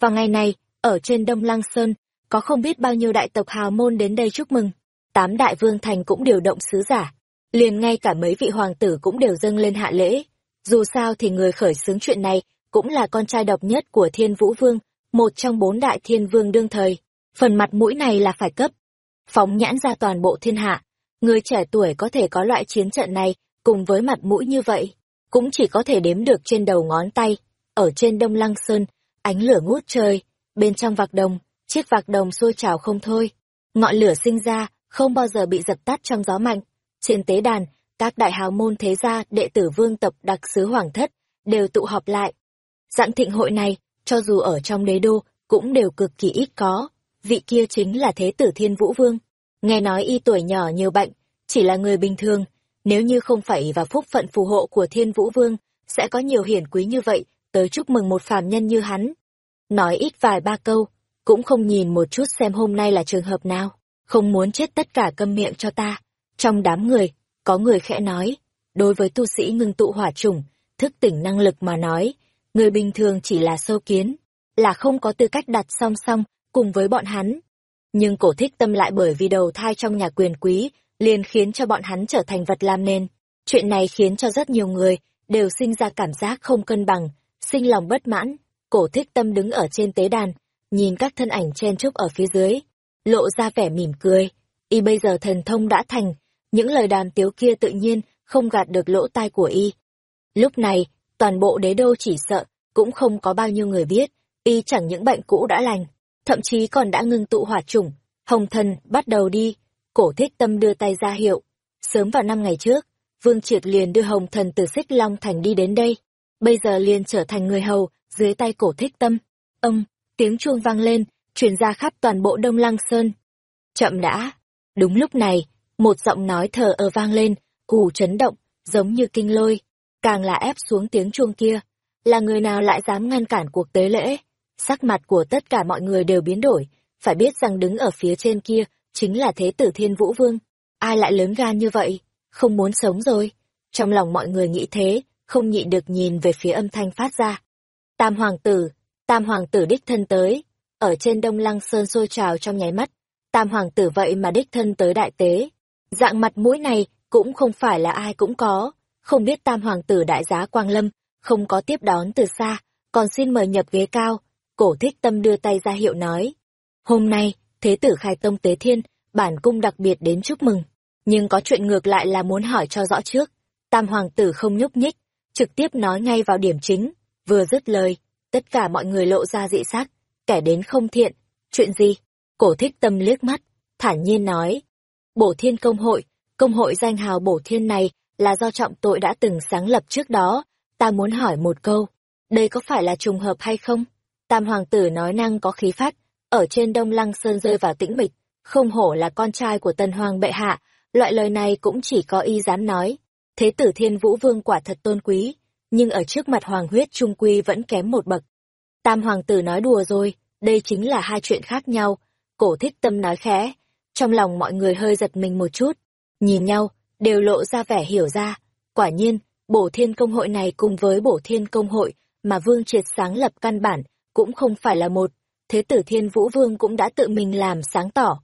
Vào ngày này, ở trên Đông Lăng Sơn, có không biết bao nhiêu đại tộc hào môn đến đây chúc mừng. Tám đại vương thành cũng điều động sứ giả. Liền ngay cả mấy vị hoàng tử cũng đều dâng lên hạ lễ. Dù sao thì người khởi xướng chuyện này cũng là con trai độc nhất của Thiên Vũ Vương, một trong bốn đại thiên vương đương thời. Phần mặt mũi này là phải cấp. Phóng nhãn ra toàn bộ thiên hạ, người trẻ tuổi có thể có loại chiến trận này, cùng với mặt mũi như vậy, cũng chỉ có thể đếm được trên đầu ngón tay. Ở trên Đông Lăng Sơn, ánh lửa ngút trời, bên trong vạc đồng, chiếc vạc đồng sôi trào không thôi. Ngọn lửa sinh ra, không bao giờ bị dập tắt trong gió mạnh. Trên tế đàn, các đại hào môn thế gia, đệ tử vương tộc đặc sứ hoàng thất, đều tụ họp lại. Dạng thịnh hội này, cho dù ở trong đế đô, cũng đều cực kỳ ít có. Vị kia chính là Thế tử Thiên Vũ Vương. Nghe nói y tuổi nhỏ nhiều bệnh, chỉ là người bình thường, nếu như không phải vào phúc phận phù hộ của Thiên Vũ Vương, sẽ có nhiều hiển quý như vậy, tới chúc mừng một phàm nhân như hắn. Nói ít vài ba câu, cũng không nhìn một chút xem hôm nay là trường hợp nào, không muốn chết tất cả câm miệng cho ta. Trong đám người, có người khẽ nói, đối với tu sĩ ngưng tụ hỏa chủng, thức tỉnh năng lực mà nói, người bình thường chỉ là sâu kiến, là không có tư cách đặt song song cùng với bọn hắn. Nhưng cổ thích tâm lại bởi vì đầu thai trong nhà quyền quý, liền khiến cho bọn hắn trở thành vật làm nên. Chuyện này khiến cho rất nhiều người đều sinh ra cảm giác không cân bằng, sinh lòng bất mãn. Cổ thích tâm đứng ở trên tế đàn, nhìn các thân ảnh chen chúc ở phía dưới, lộ ra vẻ mỉm cười. Y bây giờ thần thông đã thành, những lời đàm tiếu kia tự nhiên không gạt được lỗ tai của Y. Lúc này, toàn bộ đế đô chỉ sợ, cũng không có bao nhiêu người biết, Y chẳng những bệnh cũ đã lành, thậm chí còn đã ngưng tụ hỏa chủng. Hồng thần, bắt đầu đi. Cổ thích tâm đưa tay ra hiệu. Sớm vào năm ngày trước, Vương Triệt liền đưa Hồng thần từ Xích Long Thành đi đến đây. Bây giờ liền trở thành người hầu, dưới tay cổ thích tâm. Âm, tiếng chuông vang lên, truyền ra khắp toàn bộ Đông Lăng Sơn. Chậm đã. Đúng lúc này, một giọng nói thờ ơ vang lên, ủ chấn động, giống như kinh lôi. Càng là ép xuống tiếng chuông kia. Là người nào lại dám ngăn cản cuộc tế lễ? Sắc mặt của tất cả mọi người đều biến đổi, phải biết rằng đứng ở phía trên kia, chính là Thế tử Thiên Vũ Vương. Ai lại lớn gan như vậy? Không muốn sống rồi. Trong lòng mọi người nghĩ thế, không nhịn được nhìn về phía âm thanh phát ra. Tam hoàng tử, tam hoàng tử đích thân tới, ở trên đông lăng sơn sôi trào trong nháy mắt, tam hoàng tử vậy mà đích thân tới đại tế. Dạng mặt mũi này cũng không phải là ai cũng có, không biết tam hoàng tử đại giá Quang Lâm, không có tiếp đón từ xa, còn xin mời nhập ghế cao, cổ thích tâm đưa tay ra hiệu nói. Hôm nay, Thế tử khai tông tế thiên, bản cung đặc biệt đến chúc mừng, nhưng có chuyện ngược lại là muốn hỏi cho rõ trước. Tam hoàng tử không nhúc nhích, trực tiếp nói ngay vào điểm chính, vừa dứt lời, tất cả mọi người lộ ra dị sắc, kẻ đến không thiện, chuyện gì? Cổ thích tâm liếc mắt, thản nhiên nói. Bổ thiên công hội, công hội danh hào bổ thiên này là do trọng tội đã từng sáng lập trước đó, ta muốn hỏi một câu, đây có phải là trùng hợp hay không? Tam hoàng tử nói năng có khí phách, ở trên đông lăng sơn rơi vào tĩnh mịch, không hổ là con trai của tần hoàng bệ hạ, loại lời này cũng chỉ có y dám nói. Thế tử thiên vũ vương quả thật tôn quý, nhưng ở trước mặt hoàng huyết trung quy vẫn kém một bậc. Tam hoàng tử nói đùa rồi, đây chính là hai chuyện khác nhau, cổ thích tâm nói khẽ, trong lòng mọi người hơi giật mình một chút, nhìn nhau, đều lộ ra vẻ hiểu ra, quả nhiên, bổ thiên công hội này cùng với bổ thiên công hội mà vương triệt sáng lập căn bản, cũng không phải là một, thế tử thiên vũ vương cũng đã tự mình làm sáng tỏ.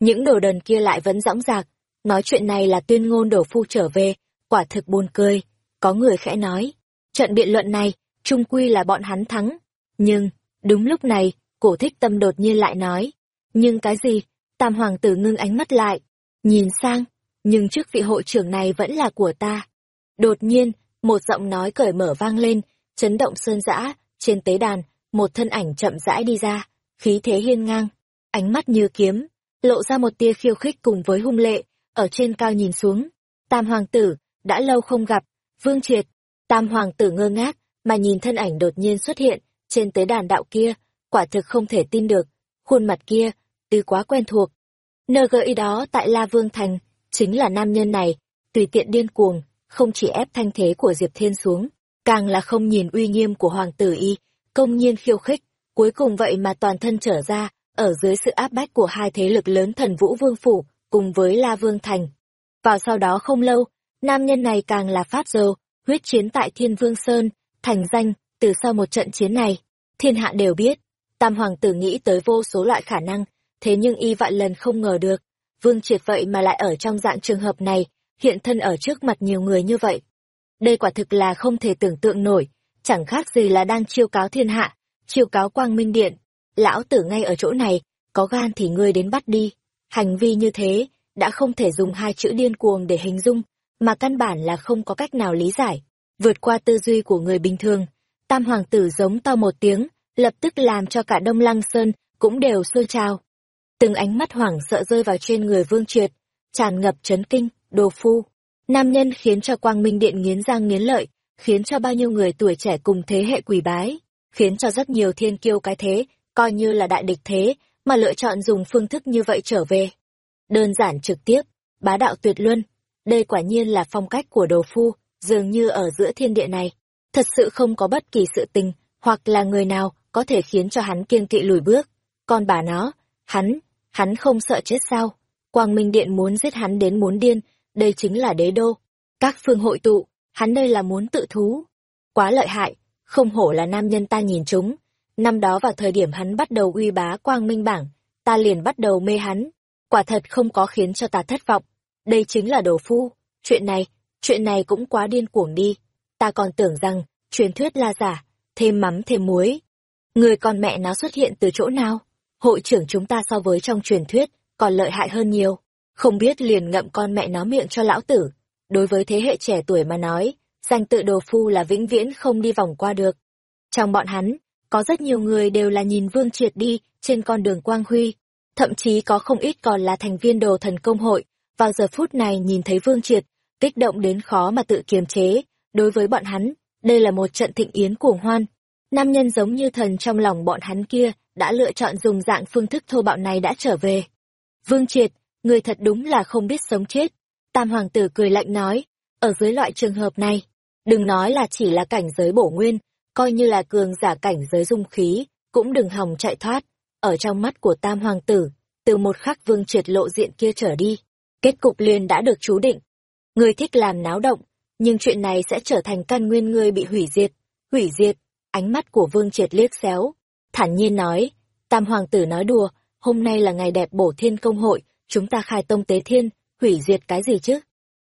Những đồ đần kia lại vẫn dõng dạc, nói chuyện này là tuyên ngôn đổ phu trở về, quả thực buồn cười, có người khẽ nói, trận biện luận này, trung quy là bọn hắn thắng, nhưng, đúng lúc này, cổ thích tâm đột nhiên lại nói, nhưng cái gì, tam hoàng tử ngưng ánh mắt lại, nhìn sang, nhưng trước vị hội trưởng này vẫn là của ta. Đột nhiên, một giọng nói cởi mở vang lên, chấn động sơn dã, trên tế đàn, một thân ảnh chậm rãi đi ra, khí thế hiên ngang, ánh mắt như kiếm, lộ ra một tia khiêu khích cùng với hung lệ, ở trên cao nhìn xuống. Tam hoàng tử, đã lâu không gặp, vương triệt, tam hoàng tử ngơ ngác, mà nhìn thân ảnh đột nhiên xuất hiện, trên tế đàn đạo kia, quả thực không thể tin được, khuôn mặt kia, từ quá quen thuộc. Nơ gợi đó tại La Vương Thành, chính là nam nhân này, tùy tiện điên cuồng, không chỉ ép thanh thế của Diệp Thiên xuống, càng là không nhìn uy nghiêm của hoàng tử y, công nhiên khiêu khích, cuối cùng vậy mà toàn thân trở ra, ở dưới sự áp bách của hai thế lực lớn thần vũ vương phủ, cùng với La Vương Thành. Vào sau đó không lâu, nam nhân này càng là phát dầu, huyết chiến tại Thiên Vương Sơn, thành danh, từ sau một trận chiến này, thiên hạ đều biết, Tam hoàng tử nghĩ tới vô số loại khả năng, thế nhưng y vạn lần không ngờ được. Vương triệt vậy mà lại ở trong dạng trường hợp này, hiện thân ở trước mặt nhiều người như vậy. Đây quả thực là không thể tưởng tượng nổi, chẳng khác gì là đang chiêu cáo thiên hạ, chiêu cáo quang minh điện. Lão tử ngay ở chỗ này, có gan thì ngươi đến bắt đi. Hành vi như thế, đã không thể dùng hai chữ điên cuồng để hình dung, mà căn bản là không có cách nào lý giải, vượt qua tư duy của người bình thường. Tam hoàng tử giống to một tiếng, lập tức làm cho cả Đông Lăng Sơn cũng đều sôi trào. Từng ánh mắt hoảng sợ rơi vào trên người Vương Triệt, tràn ngập chấn kinh, đồ phu. Nam nhân khiến cho Quang Minh Điện nghiến răng nghiến lợi, khiến cho bao nhiêu người tuổi trẻ cùng thế hệ quỳ bái, khiến cho rất nhiều thiên kiêu cái thế, coi như là đại địch thế, mà lựa chọn dùng phương thức như vậy trở về. Đơn giản trực tiếp, bá đạo tuyệt luân, đây quả nhiên là phong cách của đồ phu, dường như ở giữa thiên địa này. Thật sự không có bất kỳ sự tình, hoặc là người nào có thể khiến cho hắn kiên kỵ lùi bước. Còn bà nó, hắn, hắn không sợ chết sao? Quang Minh Điện muốn giết hắn đến muốn điên, đây chính là đế đô. Các phương hội tụ, hắn đây là muốn tự thú. Quá lợi hại, không hổ là nam nhân ta nhìn chúng. Năm đó vào thời điểm hắn bắt đầu uy bá Quang Minh Bảng, ta liền bắt đầu mê hắn. Quả thật không có khiến cho ta thất vọng. Đây chính là đồ phu. Chuyện này, chuyện này cũng quá điên cuồng đi. Ta còn tưởng rằng, truyền thuyết là giả, thêm mắm thêm muối. Người con mẹ nó xuất hiện từ chỗ nào? Hội trưởng chúng ta so với trong truyền thuyết, còn lợi hại hơn nhiều. Không biết liền ngậm con mẹ nó miệng cho lão tử. Đối với thế hệ trẻ tuổi mà nói, danh tự đồ phu là vĩnh viễn không đi vòng qua được. Trong bọn hắn, có rất nhiều người đều là nhìn Vương Triệt đi trên con đường quang huy. Thậm chí có không ít còn là thành viên đồ thần công hội, vào giờ phút này nhìn thấy Vương Triệt, kích động đến khó mà tự kiềm chế. Đối với bọn hắn, đây là một trận thịnh yến cuồng hoan. Nam nhân giống như thần trong lòng bọn hắn kia, đã lựa chọn dùng dạng phương thức thô bạo này đã trở về. Vương Triệt, người thật đúng là không biết sống chết. Tam hoàng tử cười lạnh nói, ở dưới loại trường hợp này, đừng nói là chỉ là cảnh giới bổ nguyên, coi như là cường giả cảnh giới dung khí, cũng đừng hòng chạy thoát. Ở trong mắt của tam hoàng tử, từ một khắc vương triệt lộ diện kia trở đi, kết cục liền đã được chú định. Người thích làm náo động, nhưng chuyện này sẽ trở thành căn nguyên ngươi bị hủy diệt. Hủy diệt, ánh mắt của vương triệt liếc xéo, thản nhiên nói, tam hoàng tử nói đùa, hôm nay là ngày đẹp bổ thiên công hội, chúng ta khai tông tế thiên, hủy diệt cái gì chứ?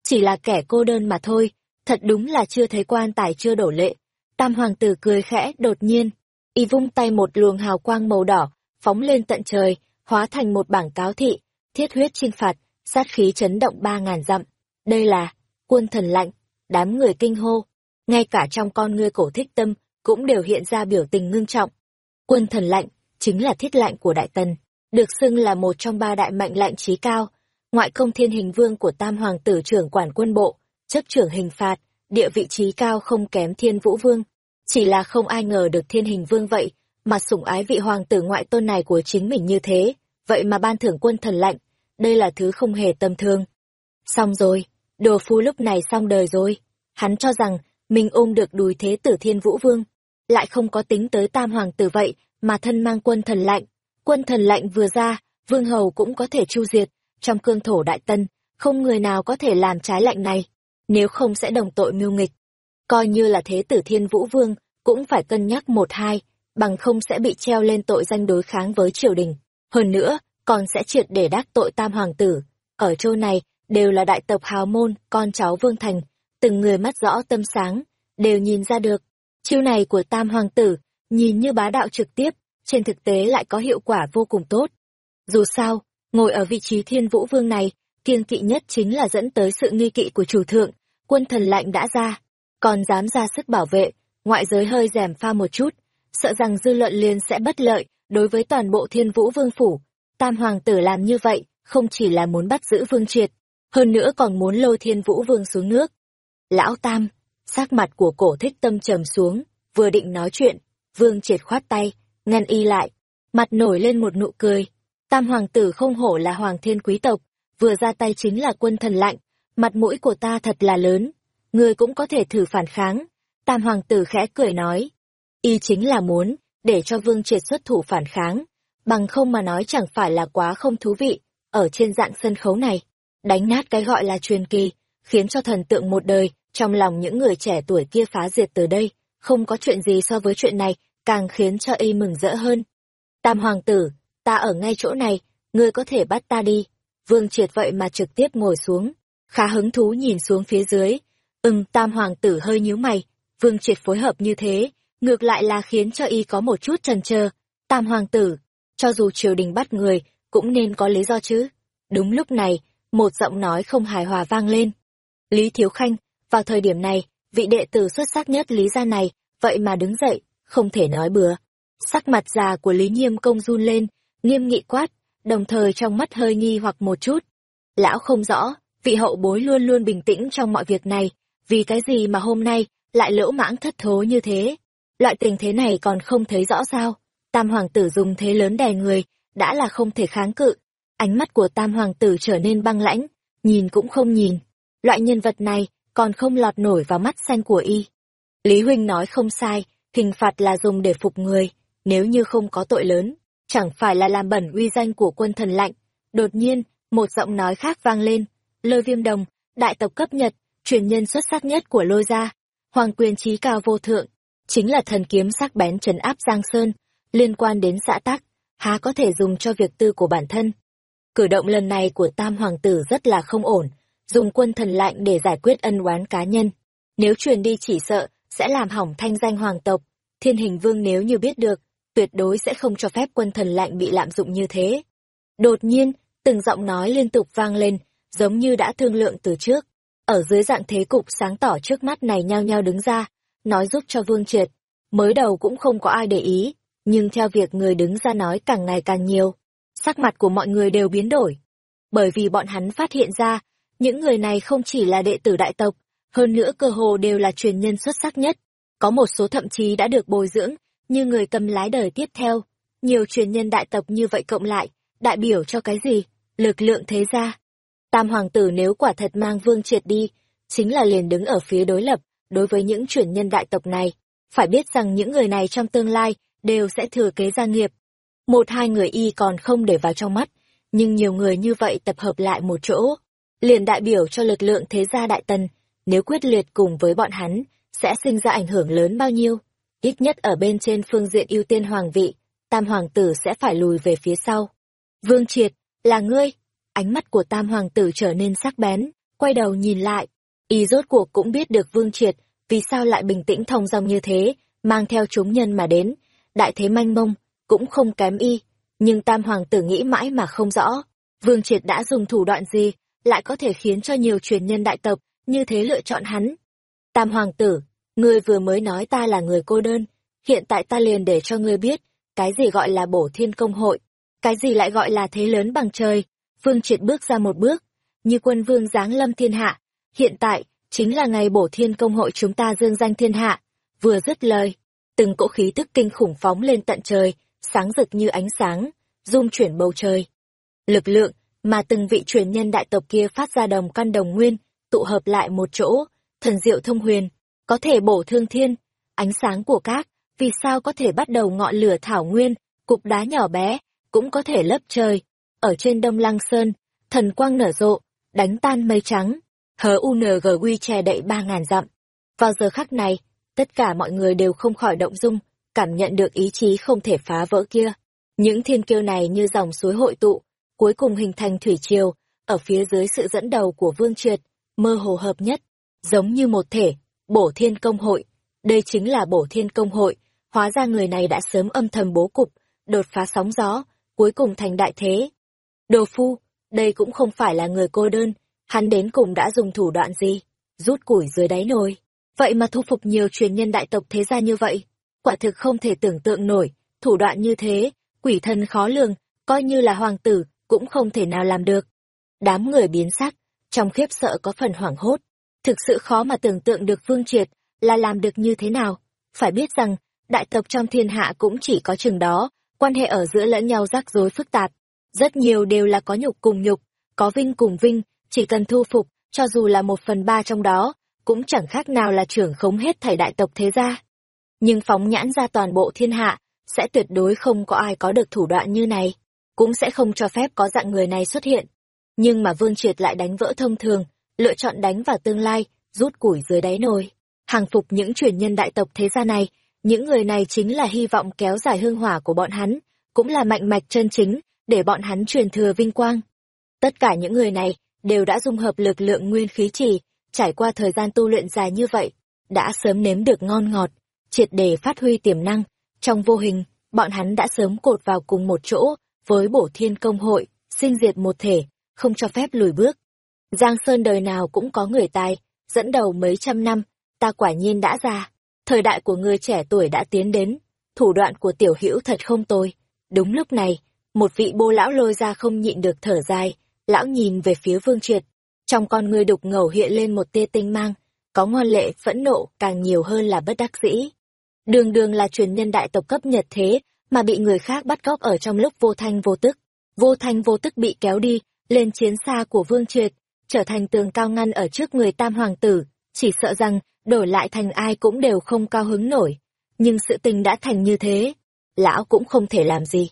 Chỉ là kẻ cô đơn mà thôi, thật đúng là chưa thấy quan tài chưa đổ lệ. Tam hoàng tử cười khẽ đột nhiên, y vung tay một luồng hào quang màu đỏ, phóng lên tận trời, hóa thành một bảng cáo thị, thiết huyết chinh phạt, sát khí chấn động ba ngàn dặm. Đây là, quân thần lạnh, đám người kinh hô. Ngay cả trong con ngươi cổ thích tâm, cũng đều hiện ra biểu tình ngưng trọng. Quân thần lạnh, chính là thiết lạnh của Đại Tần, được xưng là một trong ba đại mạnh lạnh trí cao, ngoại công thiên hình vương của tam hoàng tử trưởng quản quân bộ, chấp trưởng hình phạt, địa vị trí cao không kém thiên vũ vương. Chỉ là không ai ngờ được thiên hình vương vậy, mà sủng ái vị hoàng tử ngoại tôn này của chính mình như thế, vậy mà ban thưởng quân thần lạnh, đây là thứ không hề tầm thường. Xong rồi, đồ phu lúc này xong đời rồi, hắn cho rằng mình ôm được đùi thế tử thiên vũ vương, lại không có tính tới tam hoàng tử vậy, mà thân mang quân thần lạnh. Quân thần lạnh vừa ra, vương hầu cũng có thể chu diệt, trong cương thổ đại tân, không người nào có thể làm trái lệnh này, nếu không sẽ đồng tội mưu nghịch. Coi như là thế tử thiên vũ vương, cũng phải cân nhắc một hai, bằng không sẽ bị treo lên tội danh đối kháng với triều đình. Hơn nữa, còn sẽ triệt để đắc tội tam hoàng tử. Ở châu này, đều là đại tộc hào môn, con cháu vương thành, từng người mắt rõ tâm sáng, đều nhìn ra được. Chiêu này của tam hoàng tử, nhìn như bá đạo trực tiếp, trên thực tế lại có hiệu quả vô cùng tốt. Dù sao, ngồi ở vị trí thiên vũ vương này, kiêng kỵ nhất chính là dẫn tới sự nghi kỵ của chủ thượng, quân thần lạnh đã ra, còn dám ra sức bảo vệ, ngoại giới hơi rèm pha một chút, sợ rằng dư luận liền sẽ bất lợi đối với toàn bộ thiên vũ vương phủ. Tam hoàng tử làm như vậy, không chỉ là muốn bắt giữ vương triệt, hơn nữa còn muốn lôi thiên vũ vương xuống nước. Lão Tam, sắc mặt của cổ thích tâm trầm xuống, vừa định nói chuyện, vương triệt khoát tay, ngăn y lại, mặt nổi lên một nụ cười. Tam hoàng tử không hổ là hoàng thiên quý tộc, vừa ra tay chính là quân thần lạnh, mặt mũi của ta thật là lớn, ngươi cũng có thể thử phản kháng. Tam hoàng tử khẽ cười nói, y chính là muốn, để cho vương triệt xuất thủ phản kháng, bằng không mà nói chẳng phải là quá không thú vị, ở trên dạng sân khấu này, đánh nát cái gọi là truyền kỳ, khiến cho thần tượng một đời, trong lòng những người trẻ tuổi kia phá diệt từ đây, không có chuyện gì so với chuyện này, càng khiến cho y mừng rỡ hơn. Tam hoàng tử, ta ở ngay chỗ này, ngươi có thể bắt ta đi. Vương triệt vậy mà trực tiếp ngồi xuống, khá hứng thú nhìn xuống phía dưới. Ừm, tam hoàng tử hơi nhíu mày, vương triệt phối hợp như thế, ngược lại là khiến cho y có một chút chần chờ. Tam hoàng tử, cho dù triều đình bắt người, cũng nên có lý do chứ. Đúng lúc này, một giọng nói không hài hòa vang lên. Lý Thiếu Khanh, vào thời điểm này, vị đệ tử xuất sắc nhất Lý gia này, vậy mà đứng dậy, không thể nói bừa. Sắc mặt già của Lý Nhiêm công run lên, nghiêm nghị quát, đồng thời trong mắt hơi nghi hoặc một chút. Lão không rõ, vị hậu bối luôn luôn bình tĩnh trong mọi việc này, vì cái gì mà hôm nay lại lỗ mãng thất thố như thế. Loại tình thế này còn không thấy rõ sao. Tam hoàng tử dùng thế lớn đè người, đã là không thể kháng cự. Ánh mắt của tam hoàng tử trở nên băng lãnh, nhìn cũng không nhìn. Loại nhân vật này còn không lọt nổi vào mắt xanh của y. Lý Huynh nói không sai, hình phạt là dùng để phục người, nếu như không có tội lớn, chẳng phải là làm bẩn uy danh của quân thần lạnh. Đột nhiên, một giọng nói khác vang lên, lôi viêm đồng, đại tộc cấp nhật, truyền nhân xuất sắc nhất của lôi gia, hoàng quyền trí cao vô thượng, chính là thần kiếm sắc bén trấn áp Giang Sơn, liên quan đến xã tắc, há có thể dùng cho việc tư của bản thân. Cử động lần này của tam hoàng tử rất là không ổn, dùng quân thần lạnh để giải quyết ân oán cá nhân. Nếu truyền đi chỉ sợ, sẽ làm hỏng thanh danh hoàng tộc. Thiên hình vương nếu như biết được, tuyệt đối sẽ không cho phép quân thần lạnh bị lạm dụng như thế. Đột nhiên, từng giọng nói liên tục vang lên, giống như đã thương lượng từ trước. Ở dưới dạng thế cục sáng tỏ trước mắt này nhao nhao đứng ra, nói giúp cho Vương Triệt. Mới đầu cũng không có ai để ý, nhưng theo việc người đứng ra nói càng ngày càng nhiều, sắc mặt của mọi người đều biến đổi. Bởi vì bọn hắn phát hiện ra, những người này không chỉ là đệ tử đại tộc, hơn nữa cơ hồ đều là truyền nhân xuất sắc nhất. Có một số thậm chí đã được bồi dưỡng, như người cầm lái đời tiếp theo. Nhiều truyền nhân đại tộc như vậy cộng lại, đại biểu cho cái gì? Lực lượng thế gia. Tam hoàng tử nếu quả thật mang vương triệt đi, chính là liền đứng ở phía đối lập, đối với những truyền nhân đại tộc này. Phải biết rằng những người này trong tương lai, đều sẽ thừa kế gia nghiệp. Một hai người y còn không để vào trong mắt, nhưng nhiều người như vậy tập hợp lại một chỗ, liền đại biểu cho lực lượng thế gia đại tần, nếu quyết liệt cùng với bọn hắn, sẽ sinh ra ảnh hưởng lớn bao nhiêu. Ít nhất ở bên trên phương diện ưu tiên hoàng vị, tam hoàng tử sẽ phải lùi về phía sau. Vương Triệt, là ngươi. Ánh mắt của tam hoàng tử trở nên sắc bén, quay đầu nhìn lại. Y rốt cuộc cũng biết được Vương Triệt, vì sao lại bình tĩnh thông dong như thế, mang theo chúng nhân mà đến. Đại thế manh mông, cũng không kém y. Nhưng tam hoàng tử nghĩ mãi mà không rõ. Vương Triệt đã dùng thủ đoạn gì, lại có thể khiến cho nhiều truyền nhân đại tộc như thế lựa chọn hắn. Tam hoàng tử, ngươi vừa mới nói ta là người cô đơn, hiện tại ta liền để cho ngươi biết, cái gì gọi là bổ thiên công hội, cái gì lại gọi là thế lớn bằng trời. Vương triệt bước ra một bước, như quân vương giáng lâm thiên hạ, hiện tại, chính là ngày bổ thiên công hội chúng ta dương danh thiên hạ. Vừa dứt lời, từng cỗ khí tức kinh khủng phóng lên tận trời, sáng rực như ánh sáng, dung chuyển bầu trời. Lực lượng, mà từng vị truyền nhân đại tộc kia phát ra đồng căn đồng nguyên, tụ hợp lại một chỗ, thần diệu thông huyền, có thể bổ thương thiên, ánh sáng của các, vì sao có thể bắt đầu ngọn lửa thảo nguyên, cục đá nhỏ bé, cũng có thể lấp trời. Ở trên Đông Lăng Sơn, thần quang nở rộ, đánh tan mây trắng, hớ UNGW che đậy ba ngàn dặm. Vào giờ khắc này, tất cả mọi người đều không khỏi động dung, cảm nhận được ý chí không thể phá vỡ kia. Những thiên kiêu này như dòng suối hội tụ, cuối cùng hình thành thủy triều, ở phía dưới sự dẫn đầu của Vương Triệt, mơ hồ hợp nhất, giống như một thể, bổ thiên công hội. Đây chính là bổ thiên công hội, hóa ra người này đã sớm âm thầm bố cục, đột phá sóng gió, cuối cùng thành đại thế. Đồ phu, đây cũng không phải là người cô đơn, hắn đến cùng đã dùng thủ đoạn gì, rút củi dưới đáy nồi. Vậy mà thu phục nhiều truyền nhân đại tộc thế gia như vậy, quả thực không thể tưởng tượng nổi, thủ đoạn như thế, quỷ thần khó lường, coi như là hoàng tử, cũng không thể nào làm được. Đám người biến sắc, trong khiếp sợ có phần hoảng hốt. Thực sự khó mà tưởng tượng được Vương Triệt là làm được như thế nào. Phải biết rằng, đại tộc trong thiên hạ cũng chỉ có chừng đó, quan hệ ở giữa lẫn nhau rắc rối phức tạp. Rất nhiều đều là có nhục cùng nhục, có vinh cùng vinh, chỉ cần thu phục, cho dù là một phần ba trong đó, cũng chẳng khác nào là trưởng khống hết thảy đại tộc thế gia. Nhưng phóng nhãn ra toàn bộ thiên hạ, sẽ tuyệt đối không có ai có được thủ đoạn như này cũng sẽ không cho phép có dạng người này xuất hiện. Nhưng mà Vương Triệt lại đánh vỡ thông thường, lựa chọn đánh vào tương lai, rút củi dưới đáy nồi. Hàng phục những truyền nhân đại tộc thế gia này, những người này chính là hy vọng kéo dài hương hỏa của bọn hắn, cũng là mạnh mạch chân chính, để bọn hắn truyền thừa vinh quang. Tất cả những người này đều đã dung hợp lực lượng nguyên khí trì, trải qua thời gian tu luyện dài như vậy, đã sớm nếm được ngon ngọt, triệt để phát huy tiềm năng. Trong vô hình, bọn hắn đã sớm cột vào cùng một chỗ với bổ thiên công hội, sinh diệt một thể, không cho phép lùi bước. Giang Sơn đời nào cũng có người tài, dẫn đầu mấy trăm năm, ta quả nhiên đã ra. Thời đại của người trẻ tuổi đã tiến đến, thủ đoạn của tiểu hữu thật không tồi. Đúng lúc này, một vị bô lão lôi ra không nhịn được thở dài, lão nhìn về phía vương triệt. Trong con người đục ngầu hiện lên một tia tinh mang, có ngoan lệ, phẫn nộ, càng nhiều hơn là bất đắc dĩ. Đường đường là truyền nhân đại tộc cấp nhật thế, mà bị người khác bắt cóc ở trong lúc vô thanh vô tức. Vô thanh vô tức bị kéo đi, lên chiến xa của vương triệt, trở thành tường cao ngăn ở trước người tam hoàng tử, chỉ sợ rằng, đổi lại thành ai cũng đều không cao hứng nổi. Nhưng sự tình đã thành như thế, lão cũng không thể làm gì.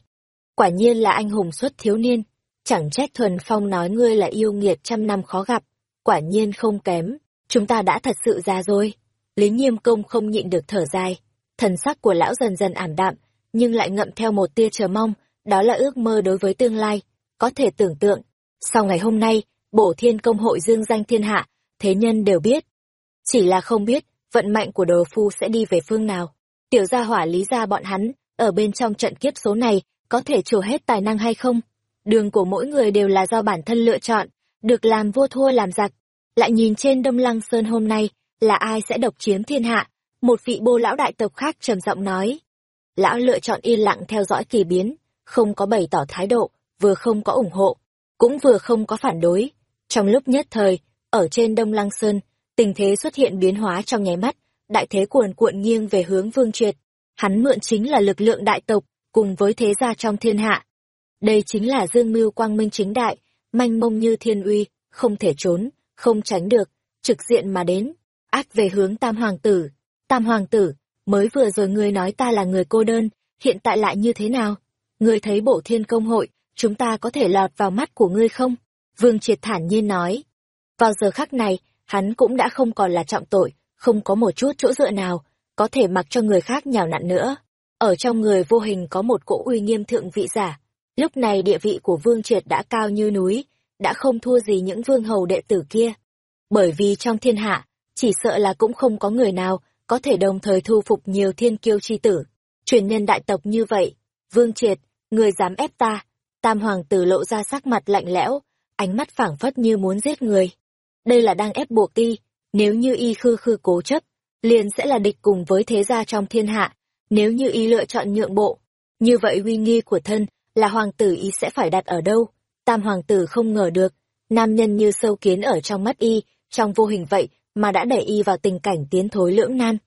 Quả nhiên là anh hùng xuất thiếu niên, chẳng trách thuần phong nói ngươi là yêu nghiệt trăm năm khó gặp, quả nhiên không kém, chúng ta đã thật sự ra rồi. Lý Nghiêm Công không nhịn được thở dài, thần sắc của lão dần dần ảm đạm, nhưng lại ngậm theo một tia chờ mong, đó là ước mơ đối với tương lai, có thể tưởng tượng. Sau ngày hôm nay, bổ thiên công hội dương danh thiên hạ, thế nhân đều biết. Chỉ là không biết, vận mệnh của đồ phu sẽ đi về phương nào. Tiểu gia hỏa lý ra bọn hắn, ở bên trong trận kiếp số này, có thể trổ hết tài năng hay không? Đường của mỗi người đều là do bản thân lựa chọn, được làm vua thua làm giặc. Lại nhìn trên Đông Lăng Sơn hôm nay, là ai sẽ độc chiếm thiên hạ? Một vị bô lão đại tộc khác trầm giọng nói. Lão lựa chọn yên lặng theo dõi kỳ biến, không có bày tỏ thái độ, vừa không có ủng hộ, cũng vừa không có phản đối. Trong lúc nhất thời, ở trên Đông Lăng Sơn, tình thế xuất hiện biến hóa trong nháy mắt, đại thế cuồn cuộn nghiêng về hướng Vương Triệt. Hắn mượn chính là lực lượng đại tộc, cùng với thế gia trong thiên hạ. Đây chính là dương mưu quang minh chính đại, manh mông như thiên uy, không thể trốn, không tránh được, trực diện mà đến, ác về hướng tam hoàng tử. Tam hoàng tử, mới vừa rồi ngươi nói ta là người cô đơn, hiện tại lại như thế nào? Ngươi thấy bộ thiên công hội, chúng ta có thể lọt vào mắt của ngươi không? Vương Triệt thản nhiên nói. Vào giờ khắc này, hắn cũng đã không còn là trọng tội, không có một chút chỗ dựa nào, có thể mặc cho người khác nhào nặn nữa. Ở trong người vô hình có một cỗ uy nghiêm thượng vị giả. Lúc này địa vị của Vương Triệt đã cao như núi, đã không thua gì những vương hầu đệ tử kia. Bởi vì trong thiên hạ, chỉ sợ là cũng không có người nào có thể đồng thời thu phục nhiều thiên kiêu chi tử. Truyền nhân đại tộc như vậy, Vương Triệt, người dám ép ta. Tam hoàng tử lộ ra sắc mặt lạnh lẽo, ánh mắt phảng phất như muốn giết người. Đây là đang ép buộc ti nếu như y khư khư cố chấp, liền sẽ là địch cùng với thế gia trong thiên hạ, nếu như y lựa chọn nhượng bộ. Như vậy uy nghi của thân là hoàng tử y sẽ phải đặt ở đâu? Tam hoàng tử không ngờ được, nam nhân như sâu kiến ở trong mắt y, trong vô hình vậy mà đã đẩy y vào tình cảnh tiến thối lưỡng nan.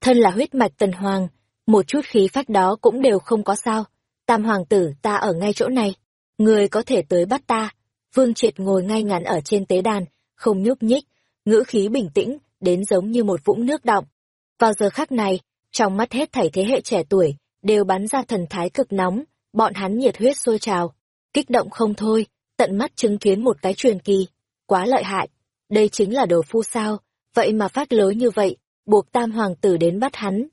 Thân là huyết mạch tần hoàng, một chút khí phách đó cũng đều không có sao. Tam hoàng tử ta ở ngay chỗ này, người có thể tới bắt ta. Vương Triệt ngồi ngay ngắn ở trên tế đàn, không nhúc nhích, ngữ khí bình tĩnh, đến giống như một vũng nước động. Vào giờ khắc này, trong mắt hết thảy thế hệ trẻ tuổi, đều bắn ra thần thái cực nóng, bọn hắn nhiệt huyết sôi trào, kích động không thôi, tận mắt chứng kiến một cái truyền kỳ, quá lợi hại. Đây chính là đồ phu sao, vậy mà phát lối như vậy, buộc tam hoàng tử đến bắt hắn.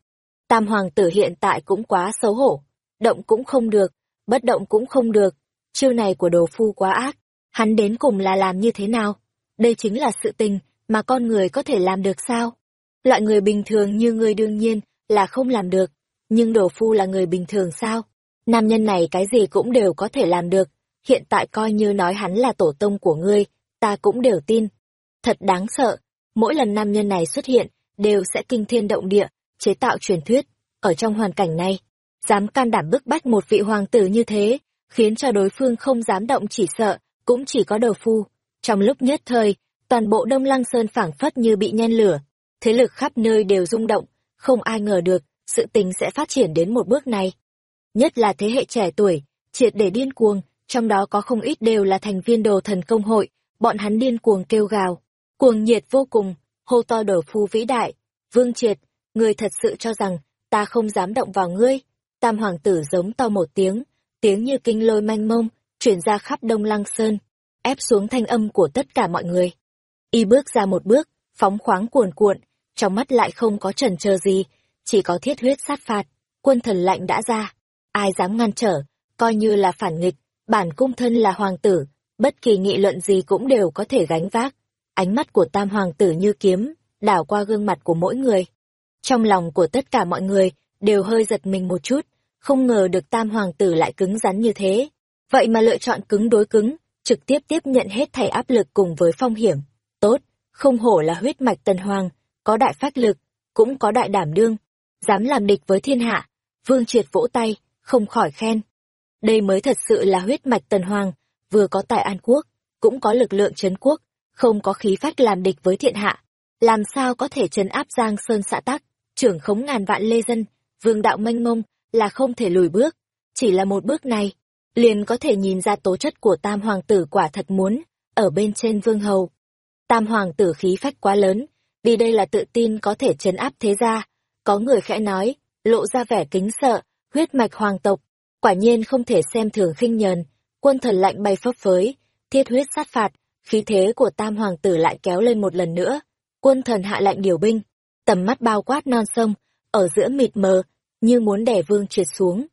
Tam hoàng tử hiện tại cũng quá xấu hổ, động cũng không được, bất động cũng không được, chiêu này của đồ phu quá ác, hắn đến cùng là làm như thế nào? Đây chính là sự tình mà con người có thể làm được sao? Loại người bình thường như người đương nhiên là không làm được, nhưng đồ phu là người bình thường sao? Nam nhân này cái gì cũng đều có thể làm được, hiện tại coi như nói hắn là tổ tông của ngươi, ta cũng đều tin. Thật đáng sợ, mỗi lần nam nhân này xuất hiện, đều sẽ kinh thiên động địa, chế tạo truyền thuyết. Ở trong hoàn cảnh này, dám can đảm bức bách một vị hoàng tử như thế, khiến cho đối phương không dám động chỉ sợ, cũng chỉ có đầu phu. Trong lúc nhất thời, toàn bộ Đông Lăng Sơn phảng phất như bị nhen lửa, thế lực khắp nơi đều rung động, không ai ngờ được, sự tình sẽ phát triển đến một bước này. Nhất là thế hệ trẻ tuổi, triệt để điên cuồng, trong đó có không ít đều là thành viên đồ thần công hội, bọn hắn điên cuồng kêu gào, cuồng nhiệt vô cùng, hô to đổ phu vĩ đại. Vương Triệt, người thật sự cho rằng, ta không dám động vào ngươi. Tam hoàng tử giống to một tiếng, tiếng như kinh lôi manh mông, chuyển ra khắp đông lăng sơn, ép xuống thanh âm của tất cả mọi người. Y bước ra một bước, phóng khoáng cuồn cuộn, trong mắt lại không có trần chờ gì, chỉ có thiết huyết sát phạt, quân thần lạnh đã ra. Ai dám ngăn trở, coi như là phản nghịch, bản cung thân là hoàng tử, bất kỳ nghị luận gì cũng đều có thể gánh vác. Ánh mắt của tam hoàng tử như kiếm, đảo qua gương mặt của mỗi người. Trong lòng của tất cả mọi người, đều hơi giật mình một chút, không ngờ được tam hoàng tử lại cứng rắn như thế. Vậy mà lựa chọn cứng đối cứng, trực tiếp tiếp nhận hết thảy áp lực cùng với phong hiểm. Tốt, không hổ là huyết mạch tần hoàng, có đại phát lực, cũng có đại đảm đương, dám làm địch với thiên hạ. Vương triệt vỗ tay, không khỏi khen. Đây mới thật sự là huyết mạch tần hoàng, vừa có tài an quốc, cũng có lực lượng chấn quốc, không có khí phách làm địch với thiện hạ. Làm sao có thể trấn áp Giang Sơn xã tắc, trưởng khống ngàn vạn lê dân, vương đạo mênh mông, là không thể lùi bước. Chỉ là một bước này, liền có thể nhìn ra tố chất của tam hoàng tử quả thật muốn, ở bên trên vương hầu. Tam hoàng tử khí phách quá lớn, vì đây là tự tin có thể trấn áp thế gia. Có người khẽ nói, lộ ra vẻ kính sợ, huyết mạch hoàng tộc, quả nhiên không thể xem thường khinh nhờn, quân thần lạnh bay phấp phới, thiết huyết sát phạt, khí thế của tam hoàng tử lại kéo lên một lần nữa. Quân thần hạ lạnh điều binh, tầm mắt bao quát non sông, ở giữa mịt mờ, như muốn đè vương triệt xuống.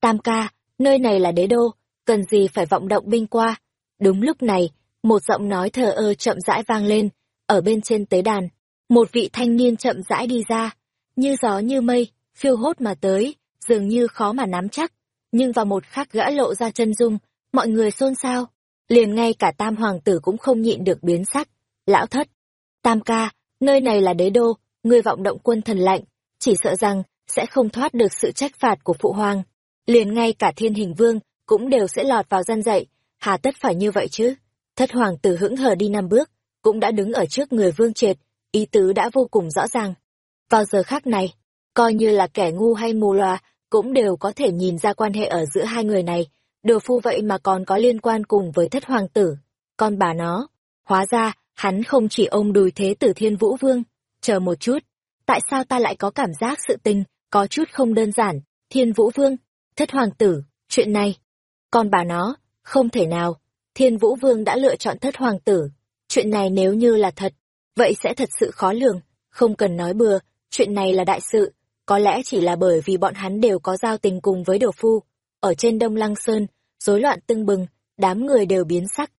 Tam ca, nơi này là đế đô, cần gì phải vọng động binh qua. Đúng lúc này, một giọng nói thờ ơ chậm rãi vang lên, ở bên trên tế đàn, một vị thanh niên chậm rãi đi ra, như gió như mây, phiêu hốt mà tới, dường như khó mà nắm chắc, nhưng vào một khắc gã lộ ra chân dung, mọi người xôn xao, liền ngay cả tam hoàng tử cũng không nhịn được biến sắc. Lão thất, tam ca, nơi này là đế đô, ngươi vọng động quân thần lạnh, chỉ sợ rằng sẽ không thoát được sự trách phạt của phụ hoàng. Liền ngay cả thiên hình vương cũng đều sẽ lọt vào gian dậy, hà tất phải như vậy chứ? Thất hoàng tử hững hờ đi năm bước, cũng đã đứng ở trước người vương triệt, ý tứ đã vô cùng rõ ràng. Vào giờ khác này, coi như là kẻ ngu hay mù loà, cũng đều có thể nhìn ra quan hệ ở giữa hai người này, đồ phu vậy mà còn có liên quan cùng với thất hoàng tử. Con bà nó, hóa ra, hắn không chỉ ôm đùi thế tử thiên vũ vương. Chờ một chút, tại sao ta lại có cảm giác sự tình, có chút không đơn giản, thiên vũ vương, thất hoàng tử, chuyện này. Con bà nó, không thể nào, thiên vũ vương đã lựa chọn thất hoàng tử. Chuyện này nếu như là thật, vậy sẽ thật sự khó lường, không cần nói bừa, chuyện này là đại sự, có lẽ chỉ là bởi vì bọn hắn đều có giao tình cùng với đồ phu. Ở trên Đông Lăng Sơn, rối loạn tưng bừng, đám người đều biến sắc.